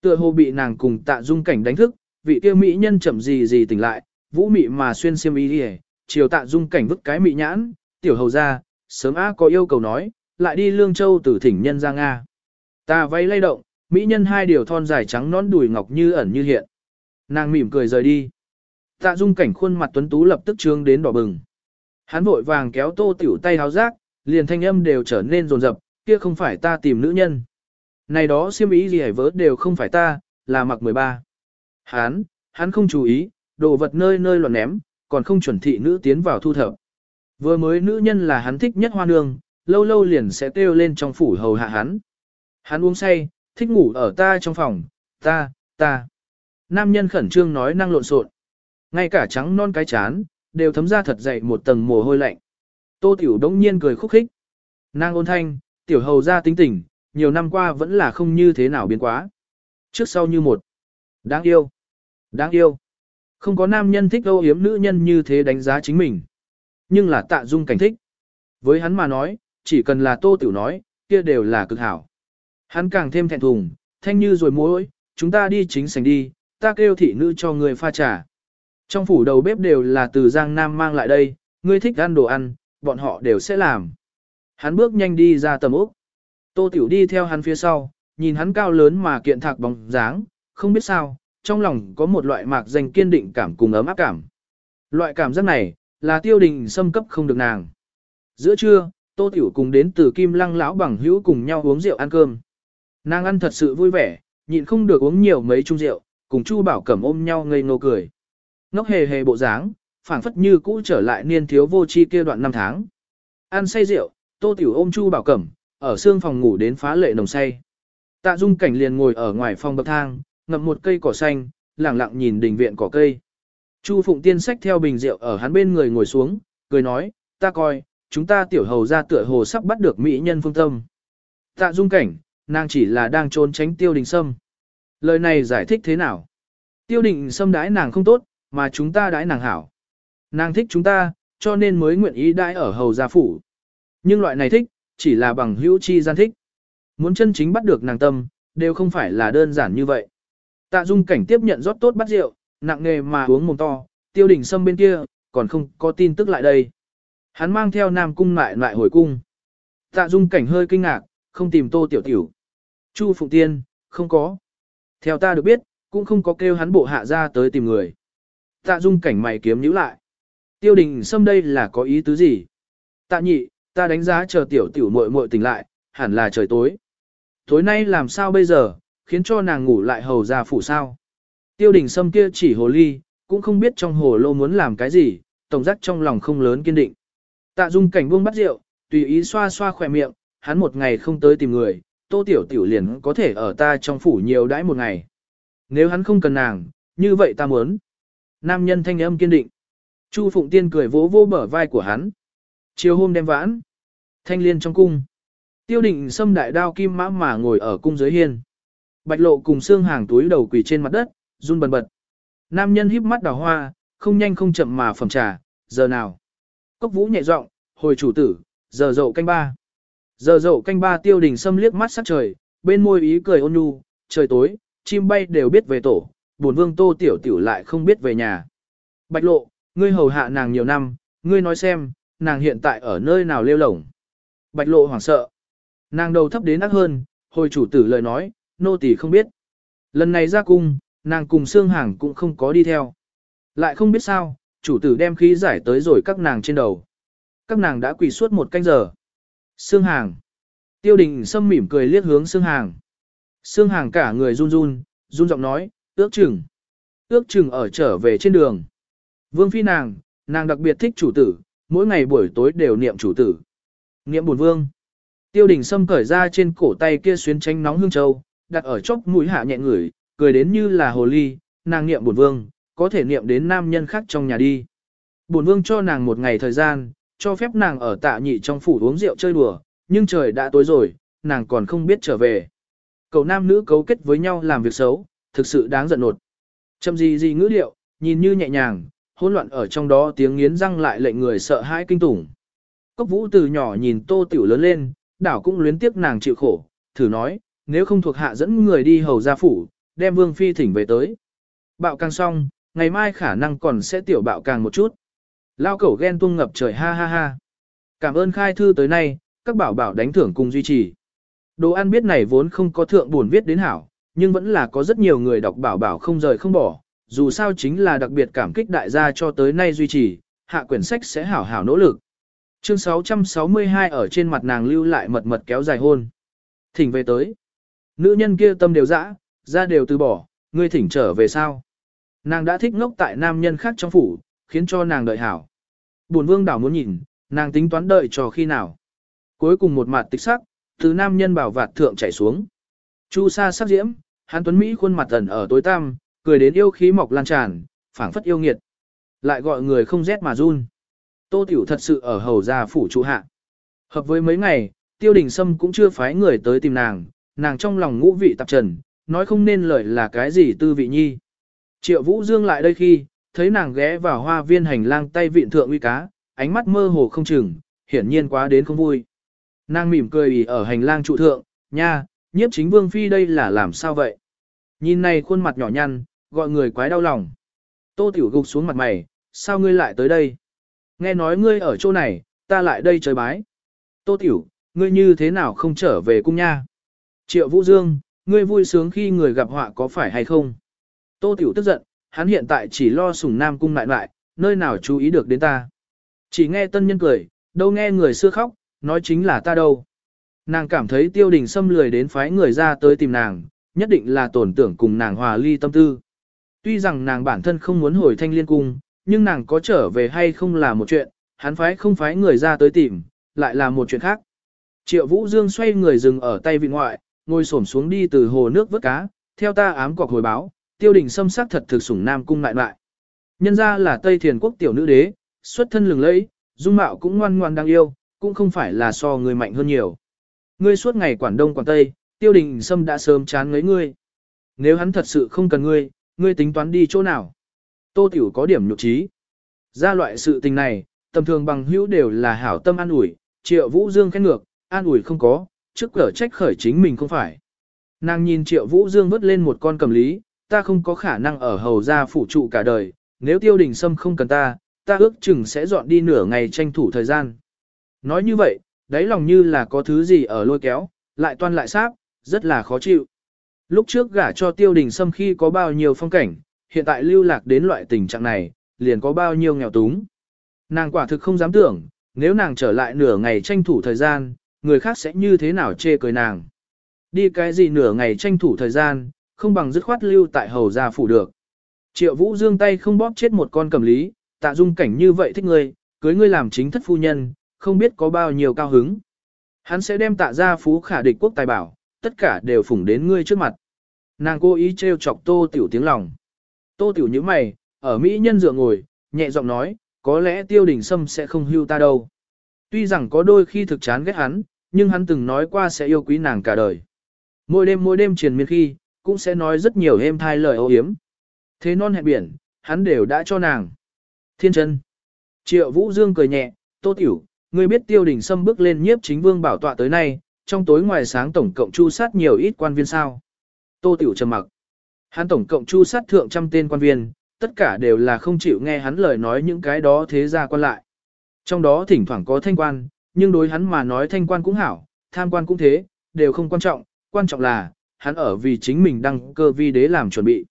Tựa hồ bị nàng cùng tạ dung cảnh đánh thức, vị kia mỹ nhân chậm gì gì tỉnh lại, vũ mị mà xuyên xiêm y đi chiều tạ dung cảnh vứt cái mị nhãn, tiểu hầu ra, sớm á có yêu cầu nói, lại đi Lương Châu từ thỉnh nhân ra Nga. Ta váy lay động, mỹ nhân hai điều thon dài trắng nón đùi ngọc như ẩn như hiện. Nàng mỉm cười rời đi. Tạ dung cảnh khuôn mặt tuấn tú lập tức trương đến đỏ bừng. Hắn vội vàng kéo tô tiểu tay háo rác, liền thanh âm đều trở nên rồn rập, kia không phải ta tìm nữ nhân. Này đó siêm ý gì hãy vớ đều không phải ta, là mặc 13. Hán, hắn không chú ý, đồ vật nơi nơi loạn ném, còn không chuẩn thị nữ tiến vào thu thập. Vừa mới nữ nhân là hắn thích nhất hoa nương, lâu lâu liền sẽ kêu lên trong phủ hầu hạ hắn. Hắn uống say, thích ngủ ở ta trong phòng, ta, ta. Nam nhân khẩn trương nói năng lộn xộn. Ngay cả trắng non cái chán, đều thấm ra thật dậy một tầng mồ hôi lạnh. Tô Tiểu đống nhiên cười khúc khích. Nàng ôn thanh, tiểu hầu ra tính tình, nhiều năm qua vẫn là không như thế nào biến quá. Trước sau như một. Đáng yêu. Đáng yêu. Không có nam nhân thích âu hiếm nữ nhân như thế đánh giá chính mình. Nhưng là tạ dung cảnh thích. Với hắn mà nói, chỉ cần là tô tiểu nói, kia đều là cực hảo. Hắn càng thêm thẹn thùng, thanh như rồi mối, chúng ta đi chính sảnh đi, ta kêu thị nữ cho người pha trà. Trong phủ đầu bếp đều là từ Giang Nam mang lại đây, ngươi thích ăn đồ ăn, bọn họ đều sẽ làm. Hắn bước nhanh đi ra tầm ốc. Tô Tiểu đi theo hắn phía sau, nhìn hắn cao lớn mà kiện thạc bóng dáng, không biết sao, trong lòng có một loại mạc danh kiên định cảm cùng ấm áp cảm. Loại cảm giác này, là tiêu đình xâm cấp không được nàng. Giữa trưa, Tô Tiểu cùng đến từ Kim Lăng lão bằng hữu cùng nhau uống rượu ăn cơm. Nàng ăn thật sự vui vẻ, nhịn không được uống nhiều mấy chung rượu, cùng Chu Bảo Cẩm ôm nhau ngây ngô cười. Ngốc hề hề bộ dáng, phảng phất như cũ trở lại niên thiếu vô chi kia đoạn năm tháng. Ăn say rượu, Tô Tiểu ôm Chu Bảo Cẩm, ở xương phòng ngủ đến phá lệ nồng say. Tạ Dung Cảnh liền ngồi ở ngoài phòng bậc thang, ngậm một cây cỏ xanh, lẳng lặng nhìn đình viện cỏ cây. Chu Phụng Tiên xách theo bình rượu ở hắn bên người ngồi xuống, cười nói, ta coi, chúng ta tiểu hầu ra tựa hồ sắp bắt được mỹ nhân phương tâm. Tạ Dung Cảnh, nàng chỉ là đang trốn tránh tiêu đình sâm. Lời này giải thích thế nào? Tiêu đình sâm đãi nàng không tốt, mà chúng ta đãi nàng hảo. Nàng thích chúng ta, cho nên mới nguyện ý đãi ở hầu gia phủ. Nhưng loại này thích, chỉ là bằng hữu chi gian thích. Muốn chân chính bắt được nàng tâm, đều không phải là đơn giản như vậy. Tạ Dung cảnh tiếp nhận rót tốt bắt rượu, nặng nghề mà uống mồm to, tiêu đỉnh sâm bên kia, còn không có tin tức lại đây. Hắn mang theo nam cung lại lại hồi cung. Tạ Dung cảnh hơi kinh ngạc, không tìm tô tiểu tiểu. Chu Phụng Tiên, không có. Theo ta được biết, cũng không có kêu hắn bộ hạ ra tới tìm người. Tạ Dung cảnh mày kiếm nhíu lại. Tiêu đình sâm đây là có ý tứ gì? Tạ nhị, ta đánh giá chờ tiểu tiểu muội muội tỉnh lại, hẳn là trời tối. Tối nay làm sao bây giờ, khiến cho nàng ngủ lại hầu ra phủ sao? Tiêu đình sâm kia chỉ hồ ly, cũng không biết trong hồ lô muốn làm cái gì, tổng giác trong lòng không lớn kiên định. Tạ dung cảnh buông bắt rượu, tùy ý xoa xoa khỏe miệng, hắn một ngày không tới tìm người, tô tiểu tiểu liền có thể ở ta trong phủ nhiều đãi một ngày. Nếu hắn không cần nàng, như vậy ta muốn. Nam nhân thanh âm kiên định. Chu Phụng Tiên cười vỗ vỗ bờ vai của hắn. Chiều hôm đêm vãn. Thanh liên trong cung. Tiêu định xâm đại đao kim mã mà ngồi ở cung dưới hiên. Bạch lộ cùng xương hàng túi đầu quỳ trên mặt đất, run bần bật. Nam nhân híp mắt đào hoa, không nhanh không chậm mà phẩm trà, giờ nào. Cốc vũ nhẹ giọng, hồi chủ tử, giờ dậu canh ba. Giờ dậu canh ba tiêu đình xâm liếc mắt sắc trời, bên môi ý cười ôn nhu, trời tối, chim bay đều biết về tổ, buồn vương tô tiểu tiểu lại không biết về nhà. Bạch lộ, ngươi hầu hạ nàng nhiều năm, ngươi nói xem, nàng hiện tại ở nơi nào lêu lổng. Bạch lộ hoảng sợ. Nàng đầu thấp đến ác hơn, hồi chủ tử lời nói, nô tỳ không biết. Lần này ra cung, nàng cùng xương hàng cũng không có đi theo. Lại không biết sao, chủ tử đem khí giải tới rồi các nàng trên đầu. Các nàng đã quỳ suốt một canh giờ. Xương hàng. Tiêu đình sâm mỉm cười liếc hướng xương hàng. xương hàng cả người run run, run giọng nói, ước chừng. Ước chừng ở trở về trên đường. Vương phi nàng, nàng đặc biệt thích chủ tử, mỗi ngày buổi tối đều niệm chủ tử. Niệm buồn vương. Tiêu đình Sâm cởi ra trên cổ tay kia xuyến tránh nóng hương châu, đặt ở chốc mũi hạ nhẹ ngửi, cười đến như là hồ ly, nàng niệm buồn vương, có thể niệm đến nam nhân khác trong nhà đi. Buồn vương cho nàng một ngày thời gian, cho phép nàng ở tạ nhị trong phủ uống rượu chơi đùa, nhưng trời đã tối rồi, nàng còn không biết trở về. Cậu nam nữ cấu kết với nhau làm việc xấu, thực sự đáng giận nột. Châm gì gì ngữ điệu, nhìn như nhẹ nhàng, hỗn loạn ở trong đó tiếng nghiến răng lại lệnh người sợ hãi kinh tủng. Cốc vũ từ nhỏ nhìn tô tiểu lớn lên, đảo cũng luyến tiếc nàng chịu khổ, thử nói, nếu không thuộc hạ dẫn người đi hầu gia phủ, đem vương phi thỉnh về tới. Bạo càng xong, ngày mai khả năng còn sẽ tiểu bạo càng một chút. Lao cẩu ghen tuông ngập trời ha ha ha. Cảm ơn khai thư tới nay, các bảo bảo đánh thưởng cùng duy trì. Đồ ăn biết này vốn không có thượng buồn viết đến hảo, nhưng vẫn là có rất nhiều người đọc bảo bảo không rời không bỏ, dù sao chính là đặc biệt cảm kích đại gia cho tới nay duy trì, hạ quyển sách sẽ hảo hảo nỗ lực. Chương 662 ở trên mặt nàng lưu lại mật mật kéo dài hôn. Thỉnh về tới. Nữ nhân kia tâm đều dã, ra đều từ bỏ, ngươi thỉnh trở về sao. Nàng đã thích ngốc tại nam nhân khác trong phủ, khiến cho nàng đợi hảo. Buồn vương đảo muốn nhìn, nàng tính toán đợi cho khi nào. Cuối cùng một mặt tích sắc, từ nam nhân bảo vạt thượng chảy xuống. Chu sa sắc diễm, hán tuấn Mỹ khuôn mặt ẩn ở tối tăm, cười đến yêu khí mọc lan tràn, phảng phất yêu nghiệt. Lại gọi người không rét mà run. Tô Tiểu thật sự ở hầu gia phủ trụ hạ. Hợp với mấy ngày, Tiêu Đình Sâm cũng chưa phái người tới tìm nàng, nàng trong lòng ngũ vị tạp trần, nói không nên lời là cái gì tư vị nhi. Triệu Vũ Dương lại đây khi, thấy nàng ghé vào hoa viên hành lang tay vịn thượng uy cá, ánh mắt mơ hồ không chừng, hiển nhiên quá đến không vui. Nàng mỉm cười ỉ ở hành lang trụ thượng, nha, nhiếp chính vương phi đây là làm sao vậy? Nhìn này khuôn mặt nhỏ nhăn, gọi người quái đau lòng. Tô Tiểu gục xuống mặt mày, sao ngươi lại tới đây? Nghe nói ngươi ở chỗ này, ta lại đây chơi bái. Tô Tiểu, ngươi như thế nào không trở về cung nha? Triệu Vũ Dương, ngươi vui sướng khi người gặp họa có phải hay không? Tô Tiểu tức giận, hắn hiện tại chỉ lo sủng nam cung lại lại, nơi nào chú ý được đến ta. Chỉ nghe tân nhân cười, đâu nghe người xưa khóc, nói chính là ta đâu. Nàng cảm thấy tiêu đình xâm lười đến phái người ra tới tìm nàng, nhất định là tổn tưởng cùng nàng hòa ly tâm tư. Tuy rằng nàng bản thân không muốn hồi thanh liên cung, nhưng nàng có trở về hay không là một chuyện, hắn phái không phái người ra tới tìm, lại là một chuyện khác. Triệu Vũ Dương xoay người dừng ở tay vị ngoại, ngồi xổm xuống đi từ hồ nước vớt cá, theo ta ám cọc hồi báo, tiêu đình xâm sắc thật thực sủng nam cung lại lại. Nhân ra là Tây Thiền quốc tiểu nữ đế, xuất thân lừng lẫy, dung mạo cũng ngoan ngoan đáng yêu, cũng không phải là so người mạnh hơn nhiều. Ngươi suốt ngày quản đông quản tây, tiêu đình sâm đã sớm chán ngấy ngươi. Nếu hắn thật sự không cần ngươi, ngươi tính toán đi chỗ nào? Tô Tiểu có điểm nhục trí. Ra loại sự tình này, tầm thường bằng hữu đều là hảo tâm an ủi, triệu vũ dương khen ngược, an ủi không có, trước cửa trách khởi chính mình không phải. Nàng nhìn triệu vũ dương vứt lên một con cầm lý, ta không có khả năng ở hầu gia phủ trụ cả đời, nếu tiêu đình sâm không cần ta, ta ước chừng sẽ dọn đi nửa ngày tranh thủ thời gian. Nói như vậy, đáy lòng như là có thứ gì ở lôi kéo, lại toan lại sáp, rất là khó chịu. Lúc trước gả cho tiêu đình sâm khi có bao nhiêu phong cảnh, hiện tại lưu lạc đến loại tình trạng này, liền có bao nhiêu nghèo túng. Nàng quả thực không dám tưởng, nếu nàng trở lại nửa ngày tranh thủ thời gian, người khác sẽ như thế nào chê cười nàng. Đi cái gì nửa ngày tranh thủ thời gian, không bằng dứt khoát lưu tại hầu gia phủ được. Triệu Vũ Dương tay không bóp chết một con cầm lý, tạ dung cảnh như vậy thích ngươi, cưới ngươi làm chính thất phu nhân, không biết có bao nhiêu cao hứng. Hắn sẽ đem tạ ra phú khả địch quốc tài bảo, tất cả đều phủng đến ngươi trước mặt. Nàng cố ý trêu chọc tô tiểu tiếng lòng. Tô tiểu như mày, ở Mỹ nhân dựa ngồi, nhẹ giọng nói, có lẽ tiêu đình sâm sẽ không hưu ta đâu. Tuy rằng có đôi khi thực chán ghét hắn, nhưng hắn từng nói qua sẽ yêu quý nàng cả đời. Mỗi đêm mỗi đêm triền miên khi, cũng sẽ nói rất nhiều êm thai lời ô hiếm. Thế non hẹn biển, hắn đều đã cho nàng. Thiên chân. Triệu Vũ Dương cười nhẹ, tô tiểu, ngươi biết tiêu đình sâm bước lên nhiếp chính vương bảo tọa tới nay, trong tối ngoài sáng tổng cộng chu sát nhiều ít quan viên sao. Tô tiểu trầm mặc. Hắn tổng cộng chu sát thượng trăm tên quan viên, tất cả đều là không chịu nghe hắn lời nói những cái đó thế ra quan lại. Trong đó thỉnh thoảng có thanh quan, nhưng đối hắn mà nói thanh quan cũng hảo, tham quan cũng thế, đều không quan trọng, quan trọng là, hắn ở vì chính mình đăng cơ vi đế làm chuẩn bị.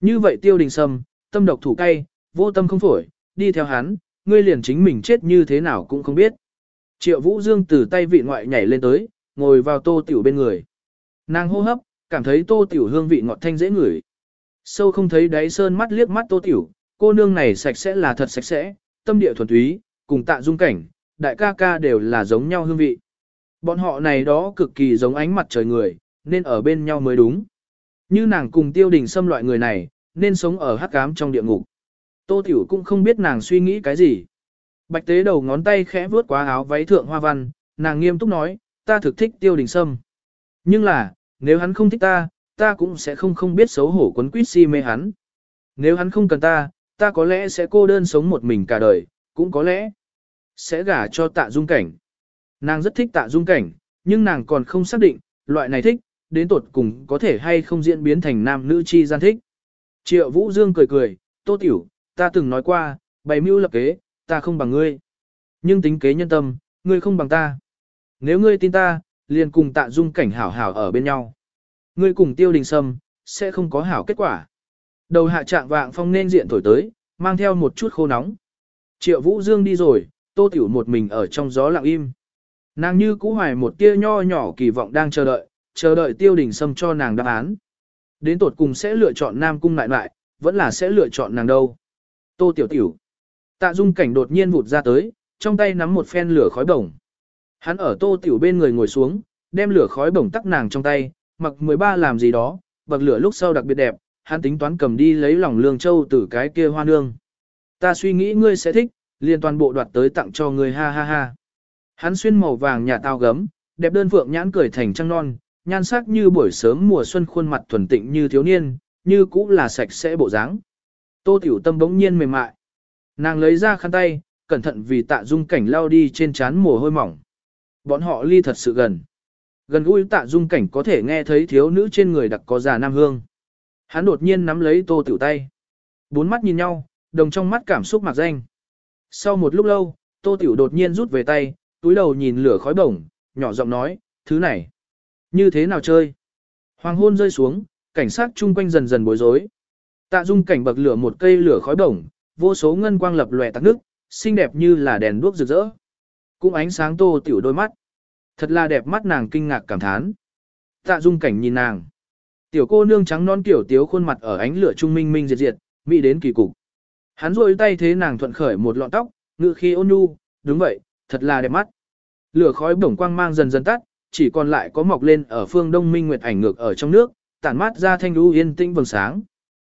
Như vậy tiêu đình sâm, tâm độc thủ cay, vô tâm không phổi, đi theo hắn, ngươi liền chính mình chết như thế nào cũng không biết. Triệu Vũ Dương từ tay vị ngoại nhảy lên tới, ngồi vào tô tiểu bên người. Nàng hô hấp, cảm thấy tô tiểu hương vị ngọt thanh dễ ngửi. Sâu không thấy đáy sơn mắt liếc mắt tô tiểu, cô nương này sạch sẽ là thật sạch sẽ, tâm địa thuần túy, cùng tạ dung cảnh, đại ca ca đều là giống nhau hương vị. Bọn họ này đó cực kỳ giống ánh mặt trời người, nên ở bên nhau mới đúng. Như nàng cùng tiêu đình xâm loại người này, nên sống ở hắc cám trong địa ngục. Tô Tiểu cũng không biết nàng suy nghĩ cái gì. Bạch tế đầu ngón tay khẽ vuốt qua áo váy thượng hoa văn, nàng nghiêm túc nói, ta thực thích tiêu đình sâm. Nhưng là, nếu hắn không thích ta, ta cũng sẽ không không biết xấu hổ quấn quýt si mê hắn. Nếu hắn không cần ta, ta có lẽ sẽ cô đơn sống một mình cả đời, cũng có lẽ sẽ gả cho tạ dung cảnh. Nàng rất thích tạ dung cảnh, nhưng nàng còn không xác định, loại này thích, đến tột cùng có thể hay không diễn biến thành nam nữ chi gian thích. Triệu Vũ Dương cười cười, tô tiểu, ta từng nói qua, bày mưu lập kế, ta không bằng ngươi. Nhưng tính kế nhân tâm, ngươi không bằng ta. Nếu ngươi tin ta, liền cùng tạ dung cảnh hảo hảo ở bên nhau. Ngươi cùng tiêu đình sâm, sẽ không có hảo kết quả. Đầu hạ trạng vạng phong nên diện thổi tới, mang theo một chút khô nóng. Triệu Vũ Dương đi rồi, tô tiểu một mình ở trong gió lặng im. Nàng như cũ hoài một tia nho nhỏ kỳ vọng đang chờ đợi, chờ đợi tiêu đình sâm cho nàng đáp án. Đến tột cùng sẽ lựa chọn nam cung lại lại, vẫn là sẽ lựa chọn nàng đâu. Tô tiểu tiểu. Tạ dung cảnh đột nhiên vụt ra tới, trong tay nắm một phen lửa khói bổng. Hắn ở tô tiểu bên người ngồi xuống, đem lửa khói bổng tắc nàng trong tay, mặc 13 làm gì đó, bậc lửa lúc sau đặc biệt đẹp, hắn tính toán cầm đi lấy lòng lương châu từ cái kia hoa nương. Ta suy nghĩ ngươi sẽ thích, liền toàn bộ đoạt tới tặng cho ngươi ha ha ha. Hắn xuyên màu vàng nhà tao gấm, đẹp đơn phượng nhãn cười thành trăng non, nhan sắc như buổi sớm mùa xuân khuôn mặt thuần tịnh như thiếu niên, như cũ là sạch sẽ bộ dáng. Tô Tiểu Tâm bỗng nhiên mềm mại. Nàng lấy ra khăn tay, cẩn thận vì tạ dung cảnh lao đi trên trán mồ hôi mỏng. Bọn họ ly thật sự gần. Gần gũi tạ dung cảnh có thể nghe thấy thiếu nữ trên người đặc có già nam hương. Hắn đột nhiên nắm lấy tô tiểu tay. Bốn mắt nhìn nhau, đồng trong mắt cảm xúc mạc danh. Sau một lúc lâu, tô tiểu đột nhiên rút về tay, túi đầu nhìn lửa khói bổng, nhỏ giọng nói, thứ này. Như thế nào chơi? Hoàng hôn rơi xuống, cảnh sát chung quanh dần dần bối rối. Tạ dung cảnh bậc lửa một cây lửa khói bổng, vô số ngân quang lập lòe tắc nước, xinh đẹp như là đèn đuốc rực rỡ. Cũng ánh sáng tô tiểu đôi mắt. Thật là đẹp mắt nàng kinh ngạc cảm thán. Tạ dung cảnh nhìn nàng. Tiểu cô nương trắng non kiểu tiếu khuôn mặt ở ánh lửa trung minh minh diệt diệt, mỹ đến kỳ cục. Hắn rôi tay thế nàng thuận khởi một lọn tóc, ngự khi ôn nhu, đúng vậy, thật là đẹp mắt. Lửa khói bổng quang mang dần dần tắt, chỉ còn lại có mọc lên ở phương đông minh nguyệt ảnh ngược ở trong nước, tản mát ra thanh đu yên tĩnh vầng sáng.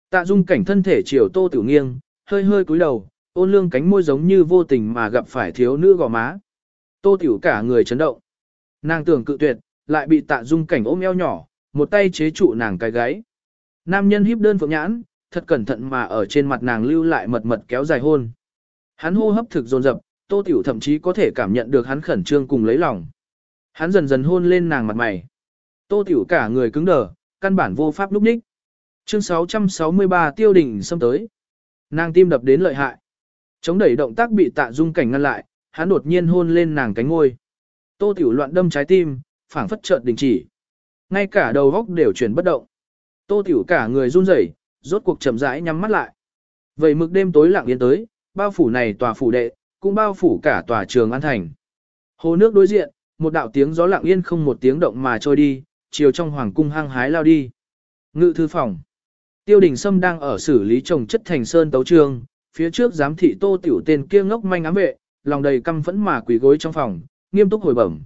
Tạ dung cảnh thân thể chiều tô tiểu nghiêng, hơi hơi cúi đầu, ôn lương cánh môi giống như vô tình mà gặp phải thiếu nữ gò má. Tô tiểu cả người chấn động. Nàng tưởng cự tuyệt, lại bị tạ dung cảnh ôm eo nhỏ, một tay chế trụ nàng cái gáy. Nam nhân híp đơn phượng nhãn, thật cẩn thận mà ở trên mặt nàng lưu lại mật mật kéo dài hôn. Hắn hô hấp thực dồn dập, tô tiểu thậm chí có thể cảm nhận được hắn khẩn trương cùng lấy lòng. Hắn dần dần hôn lên nàng mặt mày. Tô tiểu cả người cứng đờ, căn bản vô pháp lúc ních. Chương 663 tiêu đỉnh xâm tới. Nàng tim đập đến lợi hại. Chống đẩy động tác bị tạ dung cảnh ngăn lại, hắn đột nhiên hôn lên nàng cánh ngôi. Tô tiểu loạn đâm trái tim, phảng phất chợt đình chỉ. Ngay cả đầu góc đều chuyển bất động. Tô tiểu cả người run rẩy, rốt cuộc chậm rãi nhắm mắt lại. Vậy mực đêm tối lặng yên tới, bao phủ này tòa phủ đệ, cũng bao phủ cả tòa trường an thành. Hồ nước đối diện, một đạo tiếng gió lặng yên không một tiếng động mà trôi đi, chiều trong hoàng cung hăng hái lao đi. Ngự thư phòng. Tiêu đình Sâm đang ở xử lý trồng chất thành sơn tấu trương, phía trước giám thị tô tiểu tên kia ngốc manh ám vệ, lòng đầy căm phẫn mà quỳ gối trong phòng, nghiêm túc hồi bẩm,